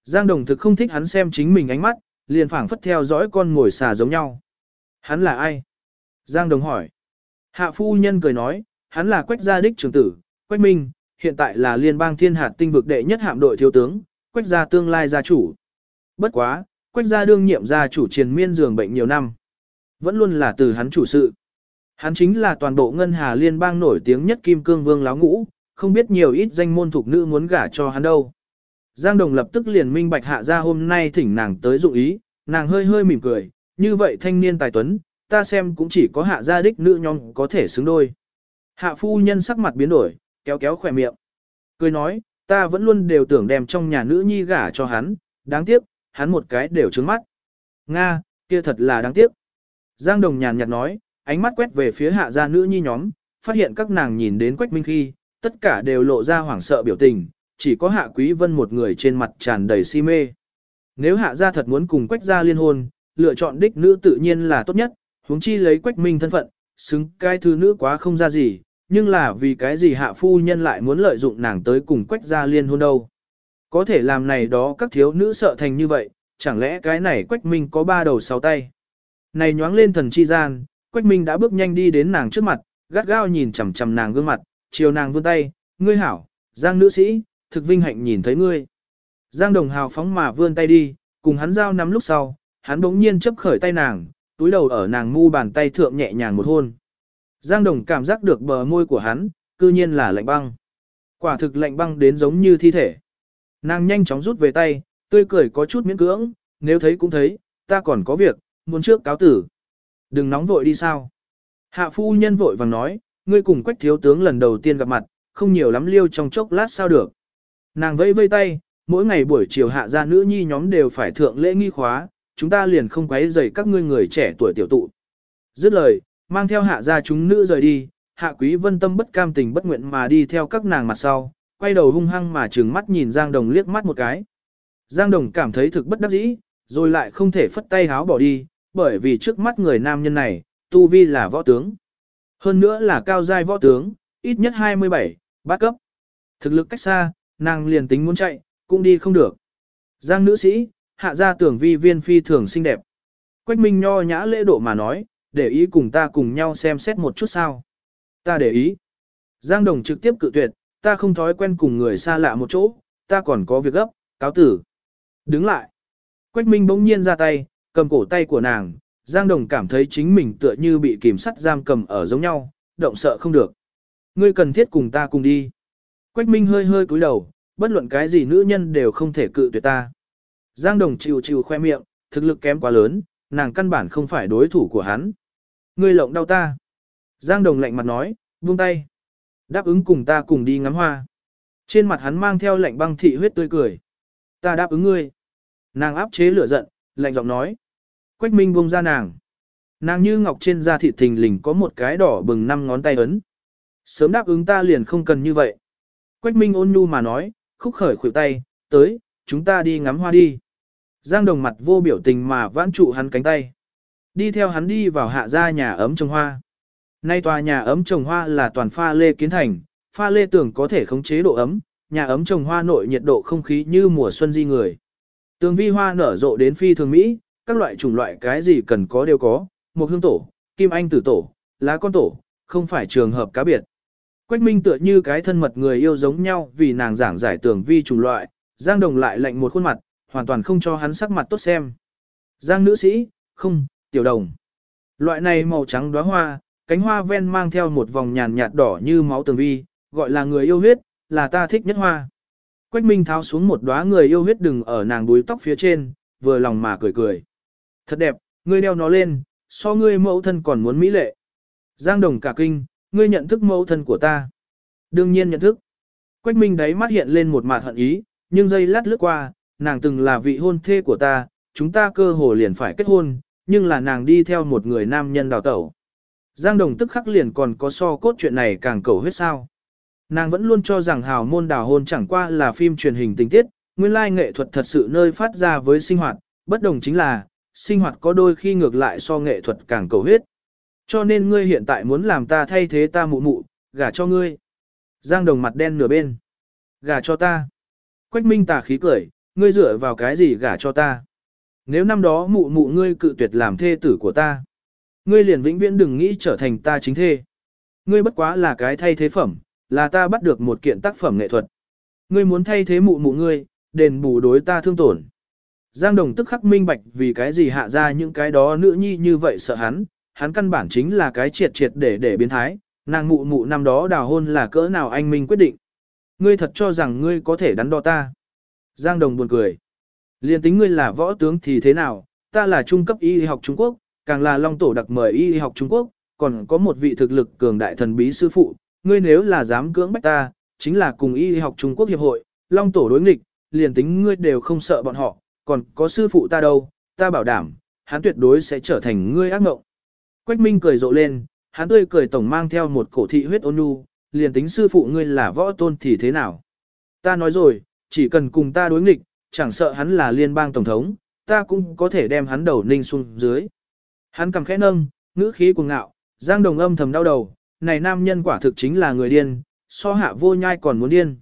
Giang Đồng thực không thích hắn xem chính mình ánh mắt, liền phảng phất theo dõi con ngồi xà giống nhau. Hắn là ai? Giang Đồng hỏi. Hạ phu nhân cười nói, hắn là quách gia đích trưởng tử, quách minh, hiện tại là liên bang thiên hạt tinh vực đệ nhất hạm đội thiếu tướng, quách gia tương lai gia chủ. Bất quá, quách gia đương nhiệm gia chủ triền miên giường bệnh nhiều năm. Vẫn luôn là từ hắn chủ sự. Hắn chính là toàn bộ ngân hà liên bang nổi tiếng nhất kim cương vương láo ngũ, không biết nhiều ít danh môn thuộc nữ muốn gả cho hắn đâu. Giang Đồng lập tức liền minh bạch hạ ra hôm nay thỉnh nàng tới dụng ý, nàng hơi hơi mỉm cười, như vậy thanh niên tài tuấn, ta xem cũng chỉ có hạ gia đích nữ nhóm có thể xứng đôi. Hạ phu nhân sắc mặt biến đổi, kéo kéo khỏe miệng. Cười nói, ta vẫn luôn đều tưởng đem trong nhà nữ nhi gả cho hắn, đáng tiếc, hắn một cái đều trứng mắt. Nga, kia thật là đáng tiếc. Giang Đồng nhàn nhạt nói, ánh mắt quét về phía hạ gia nữ nhi nhóm, phát hiện các nàng nhìn đến Quách Minh khi, tất cả đều lộ ra hoảng sợ biểu tình, chỉ có hạ quý vân một người trên mặt tràn đầy si mê. Nếu hạ gia thật muốn cùng Quách gia liên hôn, lựa chọn đích nữ tự nhiên là tốt nhất, huống chi lấy Quách Minh thân phận, xứng cái thứ nữ quá không ra gì, nhưng là vì cái gì hạ phu nhân lại muốn lợi dụng nàng tới cùng Quách gia liên hôn đâu. Có thể làm này đó các thiếu nữ sợ thành như vậy, chẳng lẽ cái này Quách Minh có ba đầu sáu tay. Này nhoáng lên thần chi gian, Quách Minh đã bước nhanh đi đến nàng trước mặt, gắt gao nhìn chằm chằm nàng gương mặt, chiều nàng vươn tay, ngươi hảo, Giang nữ sĩ, thực vinh hạnh nhìn thấy ngươi. Giang đồng hào phóng mà vươn tay đi, cùng hắn giao nắm lúc sau, hắn bỗng nhiên chấp khởi tay nàng, túi đầu ở nàng mu bàn tay thượng nhẹ nhàng một hôn. Giang đồng cảm giác được bờ môi của hắn, cư nhiên là lạnh băng. Quả thực lạnh băng đến giống như thi thể. Nàng nhanh chóng rút về tay, tươi cười có chút miễn cưỡng, nếu thấy cũng thấy, ta còn có việc, muốn trước cáo tử. Đừng nóng vội đi sao. Hạ phu nhân vội vàng nói, ngươi cùng quách thiếu tướng lần đầu tiên gặp mặt, không nhiều lắm liêu trong chốc lát sao được. Nàng vây vây tay, mỗi ngày buổi chiều hạ gia nữ nhi nhóm đều phải thượng lễ nghi khóa, chúng ta liền không quấy rầy các ngươi người trẻ tuổi tiểu tụ. Dứt lời, mang theo hạ gia chúng nữ rời đi, hạ quý vân tâm bất cam tình bất nguyện mà đi theo các nàng mặt sau, quay đầu hung hăng mà trừng mắt nhìn Giang Đồng liếc mắt một cái. Giang Đồng cảm thấy thực bất đắc dĩ, rồi lại không thể phất tay háo bỏ đi, bởi vì trước mắt người nam nhân này, tu vi là võ tướng. Hơn nữa là cao giai võ tướng, ít nhất 27, bát cấp. Thực lực cách xa, nàng liền tính muốn chạy, cũng đi không được. Giang nữ sĩ, hạ gia tưởng vi viên phi thường xinh đẹp. Quách Minh nho nhã lễ độ mà nói, để ý cùng ta cùng nhau xem xét một chút sao. Ta để ý. Giang Đồng trực tiếp cự tuyệt, ta không thói quen cùng người xa lạ một chỗ, ta còn có việc gấp, cáo tử. Đứng lại. Quách Minh bỗng nhiên ra tay, cầm cổ tay của nàng, Giang Đồng cảm thấy chính mình tựa như bị kìm sắt giam cầm ở giống nhau, động sợ không được. Ngươi cần thiết cùng ta cùng đi. Quách Minh hơi hơi cúi đầu, bất luận cái gì nữ nhân đều không thể cự tuyệt ta. Giang Đồng chịu chịu khoe miệng, thực lực kém quá lớn, nàng căn bản không phải đối thủ của hắn. Ngươi lộng đau ta. Giang Đồng lạnh mặt nói, buông tay. Đáp ứng cùng ta cùng đi ngắm hoa. Trên mặt hắn mang theo lạnh băng thị huyết tươi cười. Ta đáp ứng ngươi. Nàng áp chế lửa giận, lạnh giọng nói. Quách Minh buông ra nàng. Nàng như ngọc trên da thịt thình lình có một cái đỏ bừng năm ngón tay ấn. Sớm đáp ứng ta liền không cần như vậy. Quách Minh ôn nhu mà nói, khúc khởi khuỷu tay, tới, chúng ta đi ngắm hoa đi. Giang đồng mặt vô biểu tình mà vãn trụ hắn cánh tay. Đi theo hắn đi vào hạ gia nhà ấm trồng hoa. Nay tòa nhà ấm trồng hoa là toàn pha lê kiến thành, pha lê tưởng có thể khống chế độ ấm, nhà ấm trồng hoa nội nhiệt độ không khí như mùa xuân di người. Tường vi hoa nở rộ đến phi thường Mỹ, các loại chủng loại cái gì cần có đều có, một hương tổ, kim anh tử tổ, lá con tổ, không phải trường hợp cá biệt. Quách Minh tựa như cái thân mật người yêu giống nhau vì nàng giảng giải tưởng vi chủng loại, Giang Đồng lại lạnh một khuôn mặt, hoàn toàn không cho hắn sắc mặt tốt xem. Giang nữ sĩ, không, tiểu đồng. Loại này màu trắng đóa hoa, cánh hoa ven mang theo một vòng nhàn nhạt đỏ như máu tường vi, gọi là người yêu huyết, là ta thích nhất hoa. Quách Minh tháo xuống một đóa người yêu huyết đừng ở nàng đuôi tóc phía trên, vừa lòng mà cười cười. Thật đẹp, ngươi đeo nó lên, so ngươi mẫu thân còn muốn mỹ lệ. Giang đồng cả kinh, ngươi nhận thức mẫu thân của ta. Đương nhiên nhận thức. Quách Minh đáy mắt hiện lên một mặt hận ý, nhưng giây lát lướt qua, nàng từng là vị hôn thê của ta, chúng ta cơ hồ liền phải kết hôn, nhưng là nàng đi theo một người nam nhân đào tẩu. Giang đồng tức khắc liền còn có so cốt chuyện này càng cầu huyết sao. Nàng vẫn luôn cho rằng hào môn đào hôn chẳng qua là phim truyền hình tình tiết, nguyên lai nghệ thuật thật sự nơi phát ra với sinh hoạt, bất đồng chính là, sinh hoạt có đôi khi ngược lại so nghệ thuật càng cầu huyết. Cho nên ngươi hiện tại muốn làm ta thay thế ta mụ mụ, gả cho ngươi. Giang đồng mặt đen nửa bên. Gả cho ta. Quách minh tà khí cười, ngươi dựa vào cái gì gả cho ta. Nếu năm đó mụ mụ ngươi cự tuyệt làm thê tử của ta. Ngươi liền vĩnh viễn đừng nghĩ trở thành ta chính thê. Ngươi bất quá là cái thay thế phẩm, là ta bắt được một kiện tác phẩm nghệ thuật. Ngươi muốn thay thế mụ mụ ngươi, đền bù đối ta thương tổn. Giang Đồng tức khắc minh bạch vì cái gì hạ ra những cái đó nữ nhi như vậy sợ hắn, hắn căn bản chính là cái triệt triệt để để biến thái, nàng mụ mụ năm đó đào hôn là cỡ nào anh minh quyết định. Ngươi thật cho rằng ngươi có thể đắn đo ta. Giang Đồng buồn cười. Liên tính ngươi là võ tướng thì thế nào, ta là trung cấp y học Trung Quốc, càng là long tổ đặc mời y học Trung Quốc, còn có một vị thực lực cường đại thần bí sư phụ, ngươi nếu là dám cưỡng bách ta, chính là cùng y học Trung Quốc hiệp hội, long tổ đối nghịch, liền tính ngươi đều không sợ bọn họ, còn có sư phụ ta đâu, ta bảo đảm, hắn tuyệt đối sẽ trở thành ngươi ác mộng. Quách Minh cười rộ lên, hắn tươi cười tổng mang theo một cổ thị huyết ôn nhu, liền tính sư phụ ngươi là võ tôn thì thế nào. Ta nói rồi, chỉ cần cùng ta đối nghịch, chẳng sợ hắn là liên bang tổng thống, ta cũng có thể đem hắn đầu ninh xuống dưới. Hắn cầm khẽ nâng, ngữ khí cuồng ngạo, giang đồng âm thầm đau đầu, này nam nhân quả thực chính là người điên, so hạ vô nhai còn muốn điên.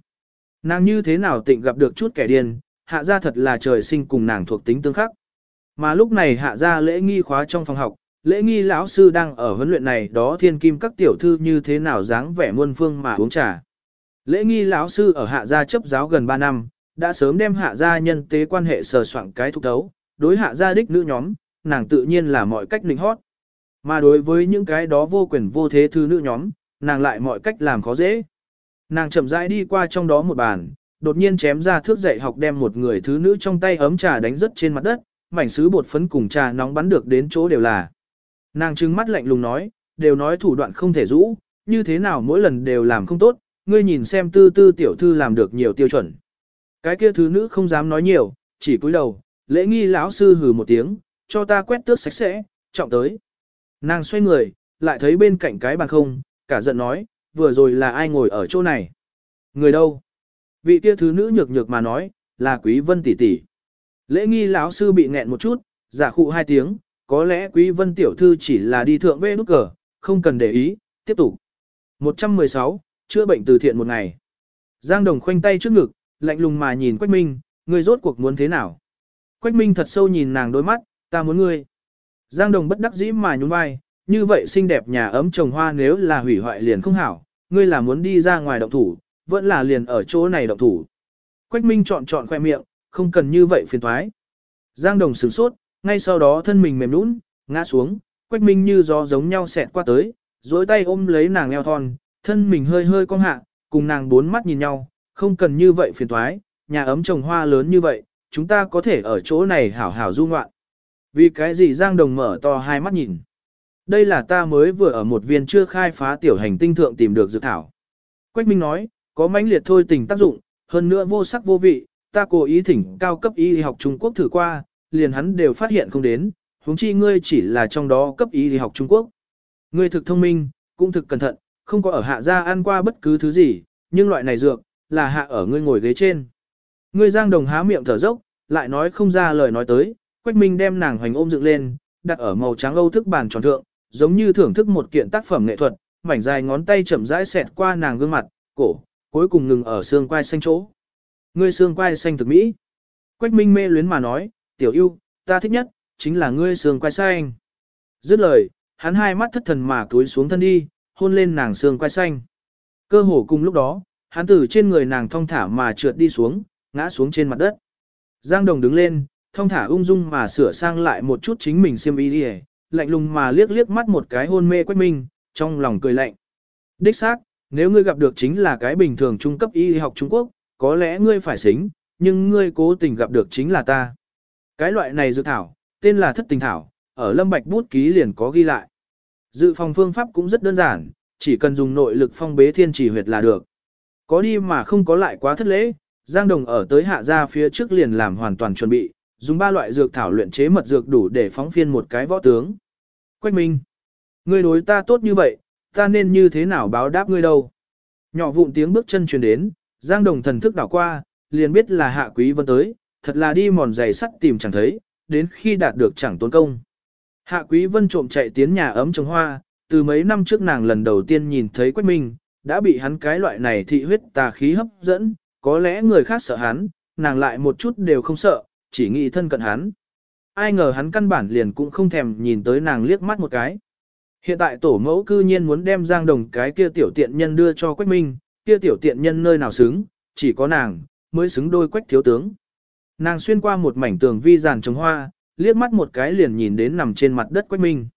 Nàng như thế nào tịnh gặp được chút kẻ điên, hạ gia thật là trời sinh cùng nàng thuộc tính tương khắc. Mà lúc này hạ gia lễ nghi khóa trong phòng học, lễ nghi lão sư đang ở huấn luyện này đó thiên kim các tiểu thư như thế nào dáng vẻ muôn phương mà uống trà. Lễ nghi lão sư ở hạ gia chấp giáo gần 3 năm, đã sớm đem hạ gia nhân tế quan hệ sờ soạn cái thúc tấu, đối hạ gia đích nữ nhóm, nàng tự nhiên là mọi cách nịnh hót. Mà đối với những cái đó vô quyền vô thế thư nữ nhóm, nàng lại mọi cách làm khó dễ. Nàng chậm rãi đi qua trong đó một bàn, đột nhiên chém ra thước dạy học đem một người thứ nữ trong tay ấm trà đánh rất trên mặt đất, mảnh sứ bột phấn cùng trà nóng bắn được đến chỗ đều là. Nàng trừng mắt lạnh lùng nói, đều nói thủ đoạn không thể rũ, như thế nào mỗi lần đều làm không tốt, ngươi nhìn xem tư tư tiểu thư làm được nhiều tiêu chuẩn. Cái kia thứ nữ không dám nói nhiều, chỉ cúi đầu, lễ nghi lão sư hừ một tiếng, cho ta quét tước sạch sẽ, trọng tới. Nàng xoay người, lại thấy bên cạnh cái bàn không, cả giận nói, vừa rồi là ai ngồi ở chỗ này? Người đâu? Vị kia thứ nữ nhược nhược mà nói, là quý vân tỷ tỷ. Lễ nghi lão sư bị nghẹn một chút, giả khụ hai tiếng, có lẽ quý vân tiểu thư chỉ là đi thượng vê nút cờ, không cần để ý, tiếp tục. 116, chữa bệnh từ thiện một ngày. Giang Đồng khoanh tay trước ngực, lạnh lùng mà nhìn Quách Minh, ngươi rốt cuộc muốn thế nào? Quách Minh thật sâu nhìn nàng đôi mắt, ta muốn ngươi. Giang Đồng bất đắc dĩ mà nhún vai, như vậy xinh đẹp nhà ấm trồng hoa nếu là hủy hoại liền không hảo, ngươi là muốn đi ra ngoài động thủ, vẫn là liền ở chỗ này động thủ. Quách Minh chọn chọn khoe miệng, không cần như vậy phiền thoái. Giang Đồng sửng sốt, ngay sau đó thân mình mềm nũng, ngã xuống, Quách Minh như gió giống nhau xẹt qua tới, dối tay ôm lấy nàng eo thon, thân mình hơi hơi cong hạ, cùng nàng bốn mắt nhìn nhau, không cần như vậy phiền thoái, nhà ấm trồng hoa lớn như vậy, chúng ta có thể ở chỗ này hảo hảo du ngoạn. Vì cái gì Giang Đồng mở to hai mắt nhìn. Đây là ta mới vừa ở một viên chưa khai phá tiểu hành tinh thượng tìm được dược thảo. Quách Minh nói, có mãnh liệt thôi tình tác dụng, hơn nữa vô sắc vô vị, ta cố ý thỉnh cao cấp y học Trung Quốc thử qua, liền hắn đều phát hiện không đến, huống chi ngươi chỉ là trong đó cấp y học Trung Quốc. Ngươi thực thông minh, cũng thực cẩn thận, không có ở hạ gia ăn qua bất cứ thứ gì, nhưng loại này dược, là hạ ở ngươi ngồi ghế trên. Ngươi giang đồng há miệng thở dốc, lại nói không ra lời nói tới, Quách Minh đem nàng hoành ôm dựng lên, đặt ở màu trắng âu thức bàn tròn thượng, giống như thưởng thức một kiện tác phẩm nghệ thuật, mảnh dài ngón tay chậm rãi xẹt qua nàng gương mặt, cổ, cuối cùng ngừng ở xương quai xanh chỗ. Ngươi xương quai xanh thực mỹ. Quách Minh mê luyến mà nói, tiểu yêu, ta thích nhất, chính là ngươi xương quai xanh. Dứt lời, hắn hai mắt thất thần mà túi xuống thân đi, hôn lên nàng xương quai xanh. Cơ hồ cùng lúc đó, hắn từ trên người nàng thong thả mà trượt đi xuống, ngã xuống trên mặt đất. Giang Đồng đứng lên, thong thả ung dung mà sửa sang lại một chút chính mình xiêm y đi lạnh lùng mà liếc liếc mắt một cái hôn mê quách minh, trong lòng cười lạnh. Đích xác, nếu ngươi gặp được chính là cái bình thường trung cấp y học Trung Quốc, có lẽ ngươi phải xính, nhưng ngươi cố tình gặp được chính là ta. Cái loại này dự thảo, tên là thất tình thảo, ở lâm bạch bút ký liền có ghi lại. Dự phòng phương pháp cũng rất đơn giản, chỉ cần dùng nội lực phong bế thiên chỉ huyệt là được. Có đi mà không có lại quá thất lễ, Giang Đồng ở tới hạ gia phía trước liền làm hoàn toàn chuẩn bị, dùng ba loại dược thảo luyện chế mật dược đủ để phóng phiên một cái võ tướng. Quách Minh, ngươi đối ta tốt như vậy, ta nên như thế nào báo đáp ngươi đâu? Nhỏ vụn tiếng bước chân truyền đến, Giang Đồng thần thức đảo qua, liền biết là Hạ Quý Vân tới, thật là đi mòn giày sắt tìm chẳng thấy, đến khi đạt được chẳng tốn công. Hạ Quý Vân trộm chạy tiến nhà ấm trồng hoa, từ mấy năm trước nàng lần đầu tiên nhìn thấy Quách Minh, đã bị hắn cái loại này thị huyết tà khí hấp dẫn, có lẽ người khác sợ hắn, nàng lại một chút đều không sợ, chỉ nghĩ thân cận hắn. Ai ngờ hắn căn bản liền cũng không thèm nhìn tới nàng liếc mắt một cái. Hiện tại tổ mẫu cư nhiên muốn đem Giang Đồng cái kia tiểu tiện nhân đưa cho Quách Minh, kia tiểu tiện nhân nơi nào xứng, chỉ có nàng, mới xứng đôi Quách thiếu tướng. Nàng xuyên qua một mảnh tường vi giàn trồng hoa, liếc mắt một cái liền nhìn đến nằm trên mặt đất Quách Minh.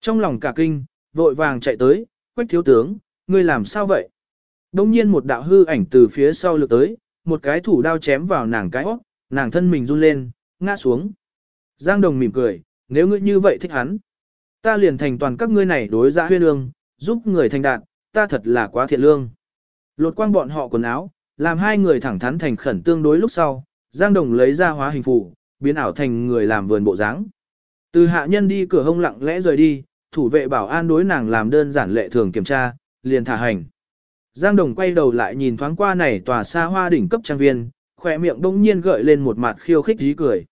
Trong lòng cả kinh, vội vàng chạy tới, Quách thiếu tướng, ngươi làm sao vậy? Đông nhiên một đạo hư ảnh từ phía sau lượt tới, một cái thủ đao chém vào nàng cái óc, nàng thân mình run lên, ngã xuống. Giang Đồng mỉm cười, nếu ngươi như vậy thích hắn, ta liền thành toàn các ngươi này đối giã huyên ương, giúp người thành đạt, ta thật là quá thiện lương. Lột quang bọn họ quần áo, làm hai người thẳng thắn thành khẩn tương đối lúc sau, Giang Đồng lấy ra hóa hình phù, biến ảo thành người làm vườn bộ dáng. Từ hạ nhân đi cửa hông lặng lẽ rời đi, thủ vệ bảo an đối nàng làm đơn giản lệ thường kiểm tra, liền thả hành. Giang Đồng quay đầu lại nhìn thoáng qua này tòa xa hoa đỉnh cấp trang viên, khỏe miệng đông nhiên gợi lên một mặt khiêu khích dí cười.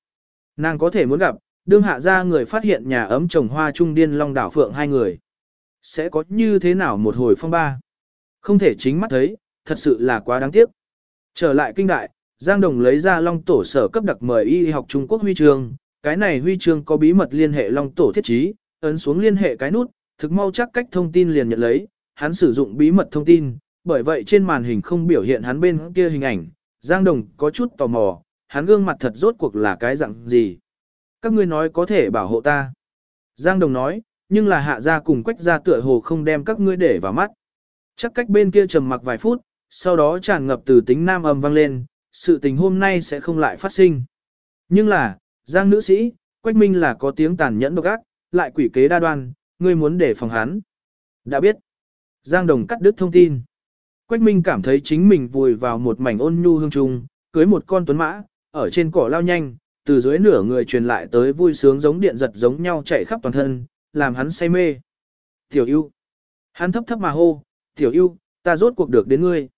Nàng có thể muốn gặp, đương hạ ra người phát hiện nhà ấm trồng hoa trung điên long đảo phượng hai người. Sẽ có như thế nào một hồi phong ba? Không thể chính mắt thấy, thật sự là quá đáng tiếc. Trở lại kinh đại, Giang Đồng lấy ra long tổ sở cấp đặc mời y học Trung Quốc huy chương, cái này huy chương có bí mật liên hệ long tổ thiết trí, ấn xuống liên hệ cái nút, thực mau chắc cách thông tin liền nhận lấy, hắn sử dụng bí mật thông tin, bởi vậy trên màn hình không biểu hiện hắn bên kia hình ảnh, Giang Đồng có chút tò mò, hắn gương mặt thật rốt cuộc là cái dạng gì. Các ngươi nói có thể bảo hộ ta. Giang Đồng nói, nhưng là hạ gia cùng quách gia tựa hồ không đem các ngươi để vào mắt. Chắc cách bên kia trầm mặc vài phút, sau đó tràn ngập từ tính nam âm vang lên, sự tình hôm nay sẽ không lại phát sinh. Nhưng là, Giang nữ sĩ, Quách Minh là có tiếng tàn nhẫn độc ác, lại quỷ kế đa đoan, ngươi muốn để phòng hắn. Đã biết. Giang Đồng cắt đứt thông tin. Quách Minh cảm thấy chính mình vùi vào một mảnh ôn nhu hương trung, cưới một con tuấn mã, ở trên cỏ lao nhanh, từ dưới nửa người truyền lại tới vui sướng giống điện giật giống nhau chạy khắp toàn thân, làm hắn say mê. Tiểu yêu. Hắn thấp thấp mà hô, tiểu yêu, ta rốt cuộc được đến ngươi.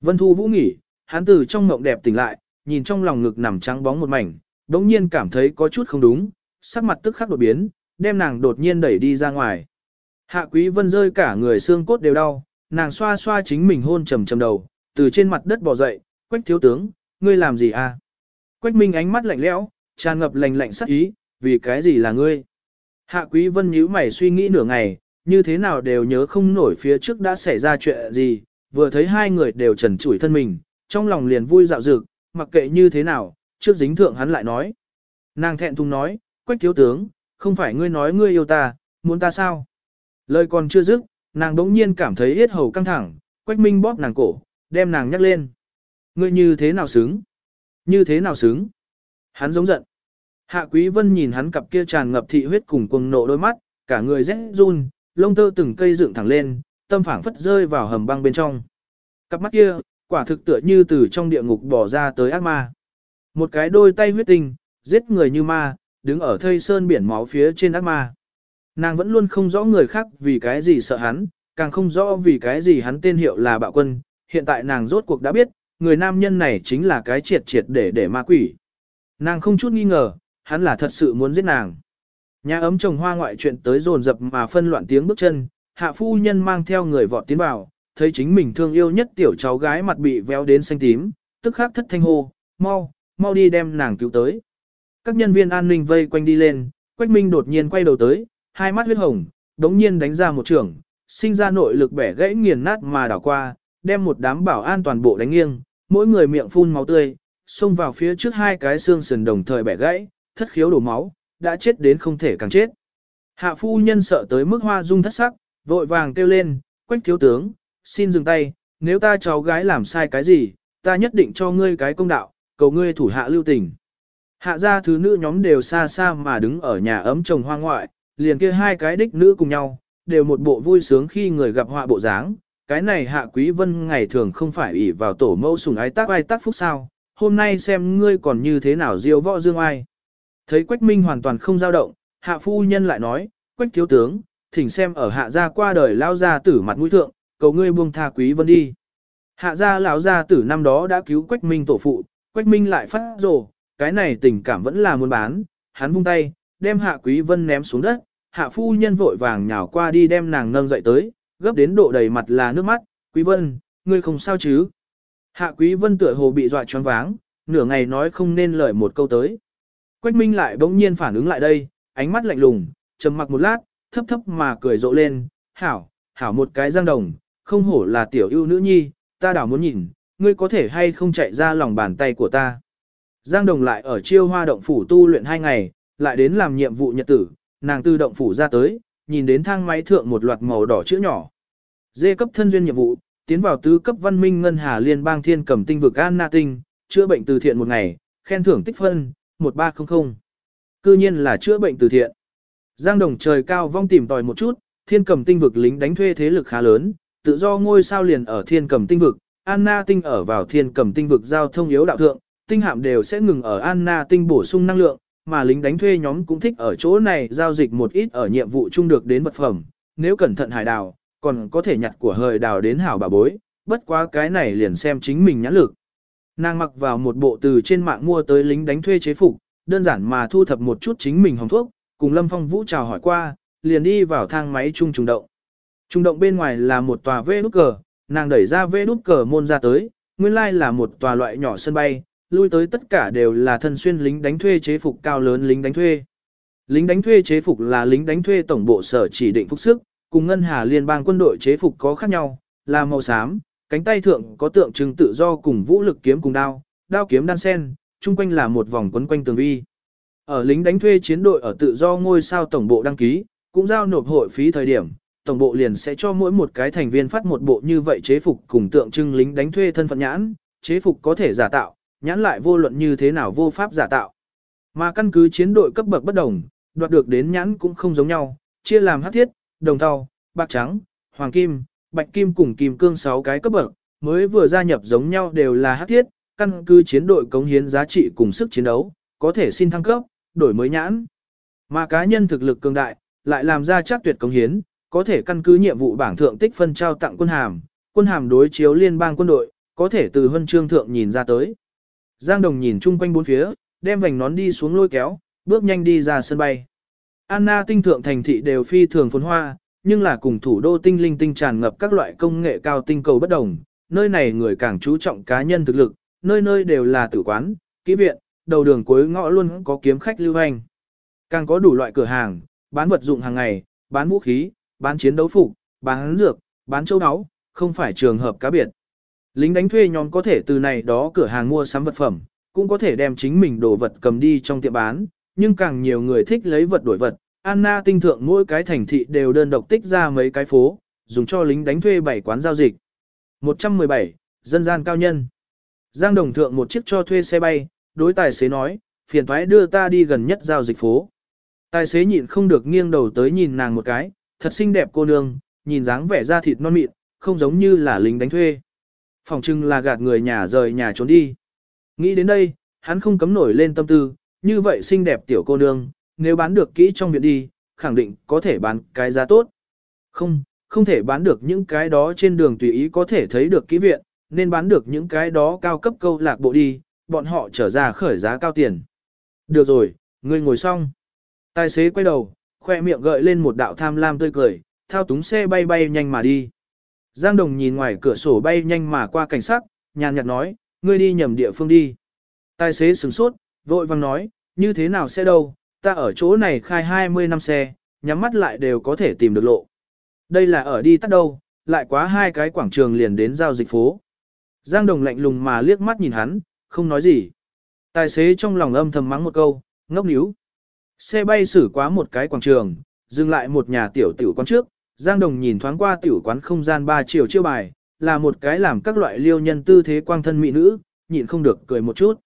Vân Thu Vũ nghỉ, hắn từ trong mộng đẹp tỉnh lại, nhìn trong lòng ngực nằm trắng bóng một mảnh, đống nhiên cảm thấy có chút không đúng, sắc mặt tức khắc đột biến, đem nàng đột nhiên đẩy đi ra ngoài. Hạ Quý Vân rơi cả người xương cốt đều đau, nàng xoa xoa chính mình hôn trầm trầm đầu, từ trên mặt đất bò dậy, quách thiếu tướng, ngươi làm gì à? Quách Minh ánh mắt lạnh lẽo, tràn ngập lạnh lạnh sắc ý, vì cái gì là ngươi? Hạ Quý Vân nhíu mày suy nghĩ nửa ngày, như thế nào đều nhớ không nổi phía trước đã xảy ra chuyện gì, vừa thấy hai người đều trần trụi thân mình, trong lòng liền vui dạo dực, mặc kệ như thế nào, trước dính thượng hắn lại nói. Nàng thẹn thùng nói, quách thiếu tướng, không phải ngươi nói ngươi yêu ta, muốn ta sao? Lời còn chưa dứt, nàng đống nhiên cảm thấy yết hầu căng thẳng, quách minh bóp nàng cổ, đem nàng nhắc lên. Ngươi như thế nào xứng? Như thế nào xứng? Hắn giống giận. Hạ Quý Vân nhìn hắn cặp kia tràn ngập thị huyết cùng cuồng nộ đôi mắt, cả người rẽ run, lông tơ từng cây dựng thẳng lên, tâm phảng phất rơi vào hầm băng bên trong. Cặp mắt kia, quả thực tựa như từ trong địa ngục bỏ ra tới ác ma. Một cái đôi tay huyết tinh, giết người như ma, đứng ở thây sơn biển máu phía trên ác ma. Nàng vẫn luôn không rõ người khác vì cái gì sợ hắn, càng không rõ vì cái gì hắn tên hiệu là bạo quân, hiện tại nàng rốt cuộc đã biết, người nam nhân này chính là cái triệt triệt để để ma quỷ. Nàng không chút nghi ngờ, hắn là thật sự muốn giết nàng. Nhà ấm trồng hoa ngoại chuyện tới dồn dập mà phân loạn tiếng bước chân, hạ phu nhân mang theo người vọt tiến vào, thấy chính mình thương yêu nhất tiểu cháu gái mặt bị véo đến xanh tím, tức khắc thất thanh hô, mau, mau đi đem nàng cứu tới. Các nhân viên an ninh vây quanh đi lên, Quách Minh đột nhiên quay đầu tới, hai mắt huyết hồng, đống nhiên đánh ra một trường, sinh ra nội lực bẻ gãy nghiền nát mà đảo qua, đem một đám bảo an toàn bộ đánh nghiêng, mỗi người miệng phun máu tươi, xông vào phía trước hai cái xương sườn đồng thời bẻ gãy, thất khiếu đổ máu, đã chết đến không thể càng chết. Hạ phu nhân sợ tới mức hoa dung thất sắc, vội vàng kêu lên, quách thiếu tướng, xin dừng tay, nếu ta cháu gái làm sai cái gì, ta nhất định cho ngươi cái công đạo, cầu ngươi thủ hạ lưu tình. Hạ gia thứ nữ nhóm đều xa xa mà đứng ở nhà ấm chồng hoa ngoại, liền kia hai cái đích nữ cùng nhau, đều một bộ vui sướng khi người gặp họa bộ dáng. Cái này hạ quý vân ngày thường không phải ỷ vào tổ mẫu sùng ái tác ai tác phúc sao, hôm nay xem ngươi còn như thế nào diêu võ dương ai. Thấy Quách Minh hoàn toàn không dao động, hạ phu nhân lại nói, Quách thiếu tướng, thỉnh xem ở hạ gia qua đời lao gia tử mặt mũi thượng, cầu ngươi buông tha quý vân đi. Hạ gia lão gia tử năm đó đã cứu Quách Minh tổ phụ, Quách Minh lại phát rồ, cái này tình cảm vẫn là muốn bán, hắn vung tay, đem hạ quý vân ném xuống đất, hạ phu nhân vội vàng nhào qua đi đem nàng nâng dậy tới, gấp đến độ đầy mặt là nước mắt, quý vân, ngươi không sao chứ. Hạ quý vân tựa hồ bị dọa choáng váng, nửa ngày nói không nên lời một câu tới. Quách Minh lại bỗng nhiên phản ứng lại đây, ánh mắt lạnh lùng, trầm mặc một lát, thấp thấp mà cười rộ lên, hảo, hảo một cái giang đồng, không hổ là tiểu ưu nữ nhi, ta đảo muốn nhìn, ngươi có thể hay không chạy ra lòng bàn tay của ta. Giang đồng lại ở chiêu hoa động phủ tu luyện hai ngày, lại đến làm nhiệm vụ nhật tử, nàng tư động phủ ra tới, nhìn đến thang máy thượng một loạt màu đỏ chữ nhỏ. Dê cấp thân duyên nhiệm vụ, tiến vào tứ cấp văn minh ngân hà liên bang thiên cầm tinh vực An Na Tinh, chữa bệnh từ thiện một ngày, khen thưởng tích phân, 1300. Cư nhiên là chữa bệnh từ thiện. Giang đồng trời cao vong tìm tòi một chút, thiên cầm tinh vực lính đánh thuê thế lực khá lớn, tự do ngôi sao liền ở thiên cầm tinh vực, Anna tinh ở vào thiên cầm tinh vực giao thông yếu đạo thượng, tinh hạm đều sẽ ngừng ở Anna tinh bổ sung năng lượng, mà lính đánh thuê nhóm cũng thích ở chỗ này giao dịch một ít ở nhiệm vụ chung được đến vật phẩm, nếu cẩn thận hải đào, còn có thể nhặt của hời đào đến hảo bà bối, bất quá cái này liền xem chính mình nhãn lực. Nàng mặc vào một bộ từ trên mạng mua tới lính đánh thuê chế phục, đơn giản mà thu thập một chút chính mình hồng thuốc, cùng Lâm Phong Vũ chào hỏi qua, liền đi vào thang máy trung trùng động. Trung động bên ngoài là một tòa vê nút cờ, nàng đẩy ra vê nút cờ môn ra tới, nguyên lai là một tòa loại nhỏ sân bay, lui tới tất cả đều là thân xuyên lính đánh thuê chế phục cao lớn lính đánh thuê. Lính đánh thuê chế phục là lính đánh thuê tổng bộ sở chỉ định phục sức, cùng ngân hà liên bang quân đội chế phục có khác nhau, là màu xám, cánh tay thượng có tượng trưng tự do cùng vũ lực kiếm cùng đao, đao kiếm đan sen, chung quanh là một vòng quấn quanh tường vi. Ở lính đánh thuê chiến đội ở tự do ngôi sao tổng bộ đăng ký, cũng giao nộp hội phí thời điểm, tổng bộ liền sẽ cho mỗi một cái thành viên phát một bộ như vậy chế phục cùng tượng trưng lính đánh thuê thân phận nhãn, chế phục có thể giả tạo, nhãn lại vô luận như thế nào vô pháp giả tạo. Mà căn cứ chiến đội cấp bậc bất đồng, đoạt được đến nhãn cũng không giống nhau, chia làm hắc thiết, đồng thau, bạc trắng, hoàng kim, bạch kim cùng kim cương 6 cái cấp bậc, mới vừa gia nhập giống nhau đều là hắc thiết, căn cứ chiến đội cống hiến giá trị cùng sức chiến đấu, có thể xin thăng cấp, đổi mới nhãn. Mà cá nhân thực lực cường đại, lại làm ra chắc tuyệt cống hiến, có thể căn cứ nhiệm vụ bảng thượng tích phân trao tặng quân hàm, quân hàm đối chiếu liên bang quân đội, có thể từ huân chương thượng nhìn ra tới. Giang Đồng nhìn chung quanh bốn phía, đem vành nón đi xuống lôi kéo, bước nhanh đi ra sân bay. Anna tinh thượng thành thị đều phi thường phồn hoa, nhưng là cùng thủ đô tinh linh tinh tràn ngập các loại công nghệ cao tinh cầu bất đồng, nơi này người càng chú trọng cá nhân thực lực, nơi nơi đều là tử quán, kỹ viện, đầu đường cuối ngõ luôn có kiếm khách lưu hành. Càng có đủ loại cửa hàng, bán vật dụng hàng ngày, bán vũ khí, bán chiến đấu phục, bán dược, bán châu áo, không phải trường hợp cá biệt. Lính đánh thuê nhóm có thể từ này đó cửa hàng mua sắm vật phẩm, cũng có thể đem chính mình đồ vật cầm đi trong tiệm bán, nhưng càng nhiều người thích lấy vật đổi vật. Anna tinh thượng mỗi cái thành thị đều đơn độc tích ra mấy cái phố, dùng cho lính đánh thuê bảy quán giao dịch. 117. Dân gian cao nhân Giang Đồng thượng một chiếc cho thuê xe bay, đối tài xế nói, phiền thoái đưa ta đi gần nhất giao dịch phố. Tài xế nhịn không được nghiêng đầu tới nhìn nàng một cái, thật xinh đẹp cô nương, nhìn dáng vẻ da thịt non mịn, không giống như là lính đánh thuê. Phòng trưng là gạt người nhà rời nhà trốn đi. Nghĩ đến đây, hắn không cấm nổi lên tâm tư, như vậy xinh đẹp tiểu cô nương, nếu bán được kỹ trong viện đi, khẳng định có thể bán cái giá tốt. Không, không thể bán được những cái đó trên đường tùy ý có thể thấy được kỹ viện, nên bán được những cái đó cao cấp câu lạc bộ đi, bọn họ trở ra khởi giá cao tiền. Được rồi, ngươi ngồi xong. Tài xế quay đầu, khoe miệng gợi lên một đạo tham lam tươi cười, thao túng xe bay bay nhanh mà đi. Giang Đồng nhìn ngoài cửa sổ bay nhanh mà qua cảnh sát, nhàn nhạt nói, ngươi đi nhầm địa phương đi. Tài xế sửng sốt, vội vang nói, như thế nào xe đâu, ta ở chỗ này khai 20 năm xe, nhắm mắt lại đều có thể tìm được lộ. Đây là ở đi tắt đâu, lại quá hai cái quảng trường liền đến giao dịch phố. Giang Đồng lạnh lùng mà liếc mắt nhìn hắn, không nói gì. Tài xế trong lòng âm thầm mắng một câu, ngốc níu. Xe bay xử quá một cái quảng trường, dừng lại một nhà tiểu tiểu quán trước, Giang Đồng nhìn thoáng qua tiểu quán không gian ba chiều chiêu bài, là một cái làm các loại liêu nhân tư thế quang thân mỹ nữ, nhịn không được cười một chút.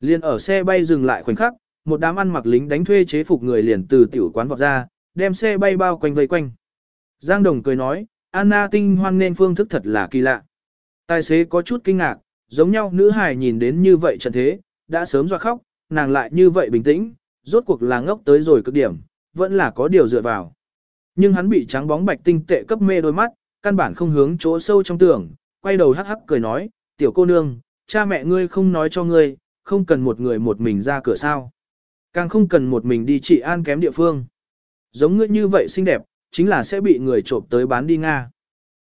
Liên ở xe bay dừng lại khoảnh khắc, một đám ăn mặc lính đánh thuê chế phục người liền từ tiểu quán vọt ra, đem xe bay bao quanh vây quanh. Giang Đồng cười nói, Anna tinh hoan nên phương thức thật là kỳ lạ. Tài xế có chút kinh ngạc, giống nhau nữ hài nhìn đến như vậy trận thế, đã sớm doa khóc, nàng lại như vậy bình tĩnh, rốt cuộc là ngốc tới rồi cực điểm, vẫn là có điều dựa vào. Nhưng hắn bị trắng bóng bạch tinh tệ cấp mê đôi mắt, căn bản không hướng chỗ sâu trong tưởng, quay đầu hắc hắc cười nói, tiểu cô nương, cha mẹ ngươi không nói cho ngươi, không cần một người một mình ra cửa sao. Càng không cần một mình đi trị an kém địa phương. Giống ngươi như vậy xinh đẹp, chính là sẽ bị người trộm tới bán đi Nga.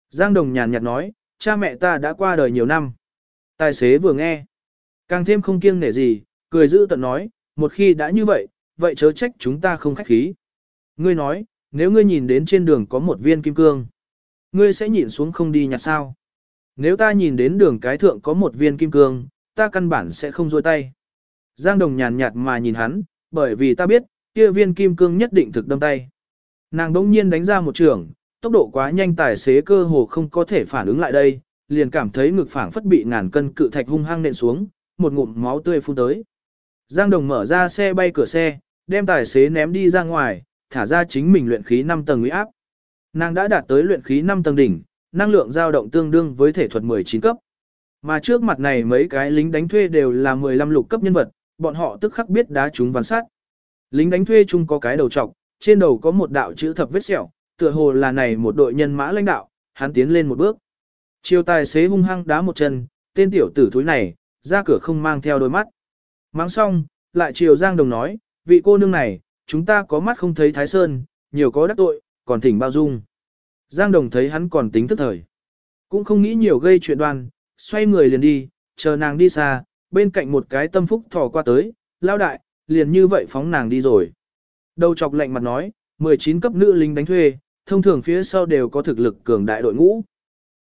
Giang Đồng nhàn nhạt nói, cha mẹ ta đã qua đời nhiều năm. Tài xế vừa nghe, càng thêm không kiêng nể gì, cười giữ tận nói, một khi đã như vậy, vậy chớ trách chúng ta không khách khí. Ngươi nói, nếu ngươi nhìn đến trên đường có một viên kim cương, ngươi sẽ nhìn xuống không đi nhặt sao. Nếu ta nhìn đến đường cái thượng có một viên kim cương, ta căn bản sẽ không rôi tay. Giang Đồng nhàn nhạt mà nhìn hắn, bởi vì ta biết, kia viên kim cương nhất định thực đâm tay. Nàng đông nhiên đánh ra một trường, tốc độ quá nhanh tài xế cơ hồ không có thể phản ứng lại đây, liền cảm thấy ngực phảng phất bị ngàn cân cự thạch hung hăng nện xuống, một ngụm máu tươi phun tới. Giang Đồng mở ra xe bay cửa xe, đem tài xế ném đi ra ngoài, thả ra chính mình luyện khí 5 tầng uy áp. Nàng đã đạt tới luyện khí 5 tầng đỉnh, năng lượng dao động tương đương với thể thuật 19 cấp. Mà trước mặt này mấy cái lính đánh thuê đều là 15 lục cấp nhân vật, bọn họ tức khắc biết đá chúng văn sát. Lính đánh thuê chung có cái đầu trọc, trên đầu có một đạo chữ thập vết sẹo, tựa hồ là này một đội nhân mã lãnh đạo, hắn tiến lên một bước. Chiều tài xế hung hăng đá một chân, tên tiểu tử thúi này, ra cửa không mang theo đôi mắt. Mang xong, lại chiều Giang Đồng nói, vị cô nương này, chúng ta có mắt không thấy Thái Sơn, nhiều có đắc tội, còn thỉnh bao dung. Giang Đồng thấy hắn còn tính thức thời. Cũng không nghĩ nhiều gây chuyện đoan, xoay người liền đi, chờ nàng đi xa, bên cạnh một cái tâm phúc thò qua tới, lao đại, liền như vậy phóng nàng đi rồi. Đầu chọc lạnh mặt nói, 19 cấp nữ lính đánh thuê, thông thường phía sau đều có thực lực cường đại đội ngũ.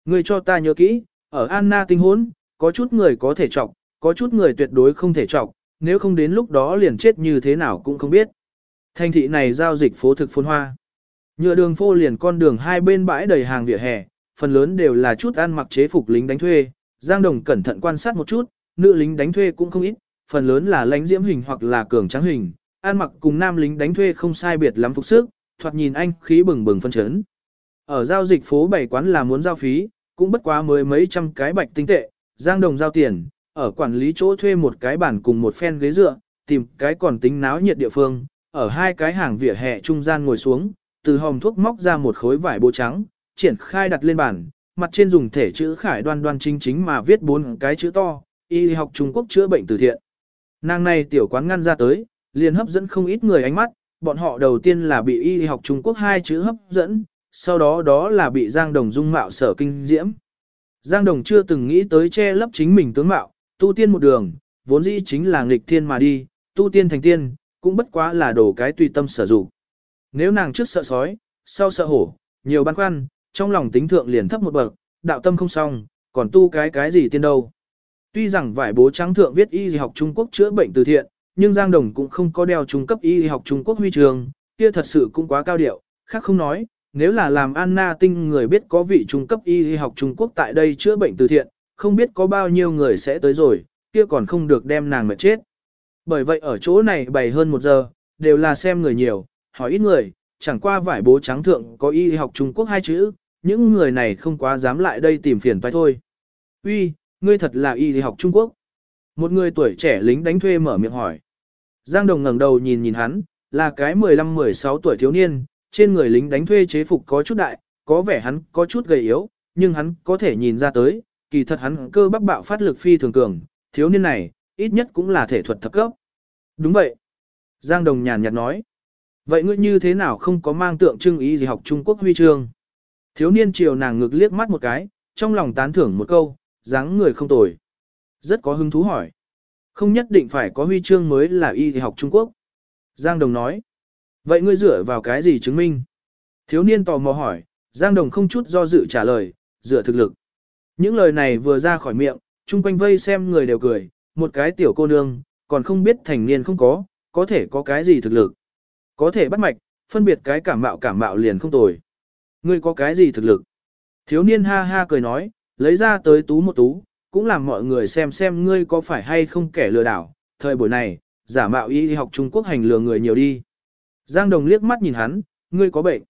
Người cho ta nhớ kỹ, ở Anna tinh hốn, có chút người có thể chọc, có chút người tuyệt đối không thể chọc, nếu không đến lúc đó liền chết như thế nào cũng không biết. Thành thị này giao dịch phố thực phôn hoa. Nhựa đường phô liền con đường hai bên bãi đầy hàng vỉa hè, phần lớn đều là chút ăn mặc chế phục lính đánh thuê. Giang Đồng cẩn thận quan sát một chút, nữ lính đánh thuê cũng không ít, phần lớn là lãnh diễm hình hoặc là cường trắng hình, ăn mặc cùng nam lính đánh thuê không sai biệt lắm phục sức, thoạt nhìn anh khí bừng bừng phân chấn. Ở giao dịch phố bảy quán là muốn giao phí, cũng bất quá mới mấy trăm cái bạch tinh tệ, Giang Đồng giao tiền, ở quản lý chỗ thuê một cái bàn cùng một phen ghế dựa, tìm cái còn tính náo nhiệt địa phương, ở hai cái hàng vỉa hè trung gian ngồi xuống, từ hòm thuốc móc ra một khối vải bố trắng, triển khai đặt lên bàn, mặt trên dùng thể chữ khải đoan đoan chính chính mà viết bốn cái chữ to, y học Trung Quốc chữa bệnh từ thiện. Nàng này tiểu quán ngăn ra tới, liền hấp dẫn không ít người ánh mắt, bọn họ đầu tiên là bị y học Trung Quốc hai chữ hấp dẫn, sau đó đó là bị Giang Đồng dung mạo sở kinh diễm. Giang Đồng chưa từng nghĩ tới che lấp chính mình tướng mạo, tu tiên một đường, vốn dĩ chính là nghịch thiên mà đi, tu tiên thành tiên, cũng bất quá là đổ cái tùy tâm sở dụng. Nếu nàng trước sợ sói, sau sợ hổ, nhiều băn khoăn, trong lòng tính thượng liền thấp một bậc, đạo tâm không xong, còn tu cái cái gì tiên đâu. Tuy rằng vải bố trắng thượng viết y học Trung Quốc chữa bệnh từ thiện, nhưng Giang Đồng cũng không có đeo trung cấp y học Trung Quốc huy trường, kia thật sự cũng quá cao điệu, khác không nói, nếu là làm Anna tinh người biết có vị trung cấp y học Trung Quốc tại đây chữa bệnh từ thiện, không biết có bao nhiêu người sẽ tới rồi, kia còn không được đem nàng mệt chết. Bởi vậy ở chỗ này bày hơn một giờ, đều là xem người nhiều, hỏi ít người, chẳng qua vải bố trắng thượng có y học Trung Quốc hai chữ, những người này không quá dám lại đây tìm phiền phải thôi. Uy, ngươi thật là y học Trung Quốc. Một người tuổi trẻ lính đánh thuê mở miệng hỏi. Giang Đồng ngẩng đầu nhìn nhìn hắn, là cái 15-16 tuổi thiếu niên, trên người lính đánh thuê chế phục có chút đại, có vẻ hắn có chút gầy yếu, nhưng hắn có thể nhìn ra tới, kỳ thật hắn cơ bắp bạo phát lực phi thường cường, thiếu niên này, ít nhất cũng là thể thuật thập cấp. Đúng vậy. Giang Đồng nhàn nhạt nói. Vậy ngươi như thế nào không có mang tượng trưng ý gì học Trung Quốc huy chương? Thiếu niên chiều nàng ngược liếc mắt một cái, trong lòng tán thưởng một câu, dáng người không tồi. Rất có hứng thú hỏi. Không nhất định phải có huy chương mới là y học Trung Quốc. Giang Đồng nói. Vậy ngươi dựa vào cái gì chứng minh? Thiếu niên tò mò hỏi, Giang Đồng không chút do dự trả lời, dựa thực lực. Những lời này vừa ra khỏi miệng, chung quanh vây xem người đều cười, một cái tiểu cô nương, còn không biết thành niên không có, có thể có cái gì thực lực. Có thể bắt mạch, phân biệt cái cảm mạo cảm mạo liền không tồi. Ngươi có cái gì thực lực? Thiếu niên ha ha cười nói, lấy ra tới tú một tú, cũng làm mọi người xem xem ngươi có phải hay không kẻ lừa đảo. Thời buổi này, giả mạo y học Trung Quốc hành lừa người nhiều đi. Giang Đồng liếc mắt nhìn hắn, ngươi có bệnh.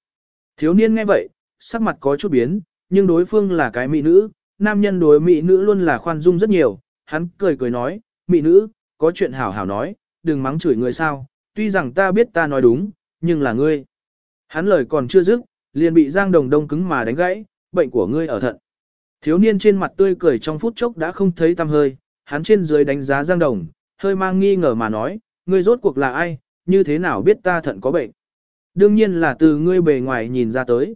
Thiếu niên nghe vậy, sắc mặt có chút biến, nhưng đối phương là cái mỹ nữ, nam nhân đối mỹ nữ luôn là khoan dung rất nhiều. Hắn cười cười nói, mỹ nữ, có chuyện hảo hảo nói, đừng mắng chửi người sao, tuy rằng ta biết ta nói đúng, nhưng là ngươi. Hắn lời còn chưa dứt, liền bị Giang Đồng đông cứng mà đánh gãy, bệnh của ngươi ở thận. Thiếu niên trên mặt tươi cười trong phút chốc đã không thấy tăm hơi, hắn trên dưới đánh giá Giang Đồng, hơi mang nghi ngờ mà nói, ngươi rốt cuộc là ai, như thế nào biết ta thận có bệnh. Đương nhiên là từ ngươi bề ngoài nhìn ra tới.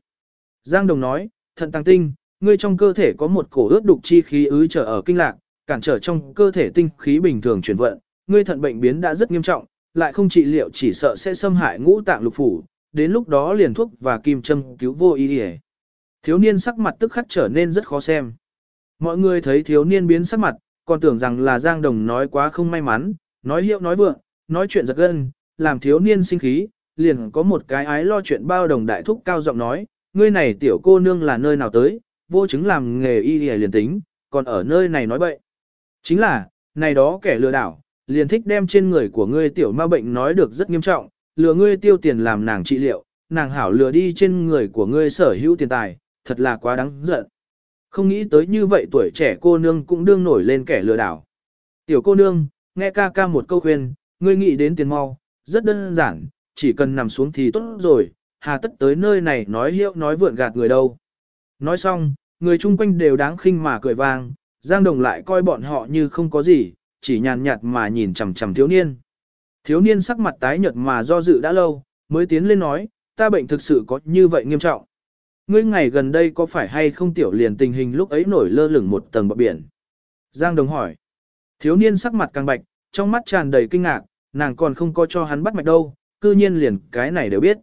Giang Đồng nói, thận tăng tinh, ngươi trong cơ thể có một cổ ướt đục chi khí ứ trở ở kinh lạc, cản trở trong cơ thể tinh khí bình thường chuyển vận, ngươi thận bệnh biến đã rất nghiêm trọng, lại không trị liệu chỉ sợ sẽ xâm hại ngũ tạng lục phủ, đến lúc đó liền thuốc và kim châm cứu vô ý y. Thiếu niên sắc mặt tức khắc trở nên rất khó xem. Mọi người thấy thiếu niên biến sắc mặt, còn tưởng rằng là Giang Đồng nói quá không may mắn, nói hiệu nói vượng, nói chuyện giật gân, làm thiếu niên sinh khí, liền có một cái ái lo chuyện bao đồng đại thúc cao giọng nói, ngươi này tiểu cô nương là nơi nào tới, vô chứng làm nghề y liền tính, còn ở nơi này nói bậy. Chính là, này đó kẻ lừa đảo, liền thích đem trên người của ngươi tiểu ma bệnh nói được rất nghiêm trọng, lừa ngươi tiêu tiền làm nàng trị liệu, nàng hảo lừa đi trên người của ngươi sở hữu tiền tài, thật là quá đáng giận. Không nghĩ tới như vậy tuổi trẻ cô nương cũng đương nổi lên kẻ lừa đảo. Tiểu cô nương, nghe ca ca một câu khuyên, ngươi nghĩ đến tiền mau, rất đơn giản, chỉ cần nằm xuống thì tốt rồi, hà tất tới nơi này nói hiệu nói vượn gạt người đâu. Nói xong, người chung quanh đều đáng khinh mà cười vang, Giang Đồng lại coi bọn họ như không có gì, chỉ nhàn nhạt mà nhìn chằm chằm thiếu niên. Thiếu niên sắc mặt tái nhợt mà do dự đã lâu, mới tiến lên nói, ta bệnh thực sự có như vậy nghiêm trọng. Ngươi ngày gần đây có phải hay không tiểu liền tình hình lúc ấy nổi lơ lửng một tầng bọt biển? Giang Đồng hỏi. Thiếu niên sắc mặt càng bạch, trong mắt tràn đầy kinh ngạc, nàng còn không có cho hắn bắt mạch đâu, cư nhiên liền cái này đều biết.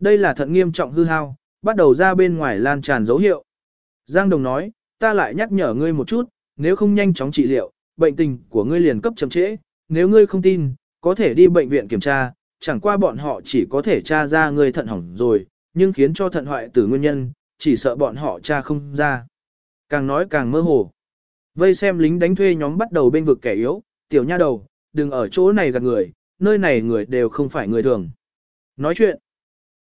Đây là thận nghiêm trọng hư hao, bắt đầu ra bên ngoài lan tràn dấu hiệu. Giang Đồng nói, ta lại nhắc nhở ngươi một chút, nếu không nhanh chóng trị liệu, bệnh tình của ngươi liền cấp chậm trễ, nếu ngươi không tin, có thể đi bệnh viện kiểm tra, chẳng qua bọn họ chỉ có thể tra ra ngươi thận hỏng rồi, nhưng khiến cho thận hoại tử nguyên nhân, chỉ sợ bọn họ tra không ra. Càng nói càng mơ hồ. Vây xem lính đánh thuê nhóm bắt đầu bên vực kẻ yếu, tiểu nha đầu, đừng ở chỗ này gặp người, nơi này người đều không phải người thường. Nói chuyện,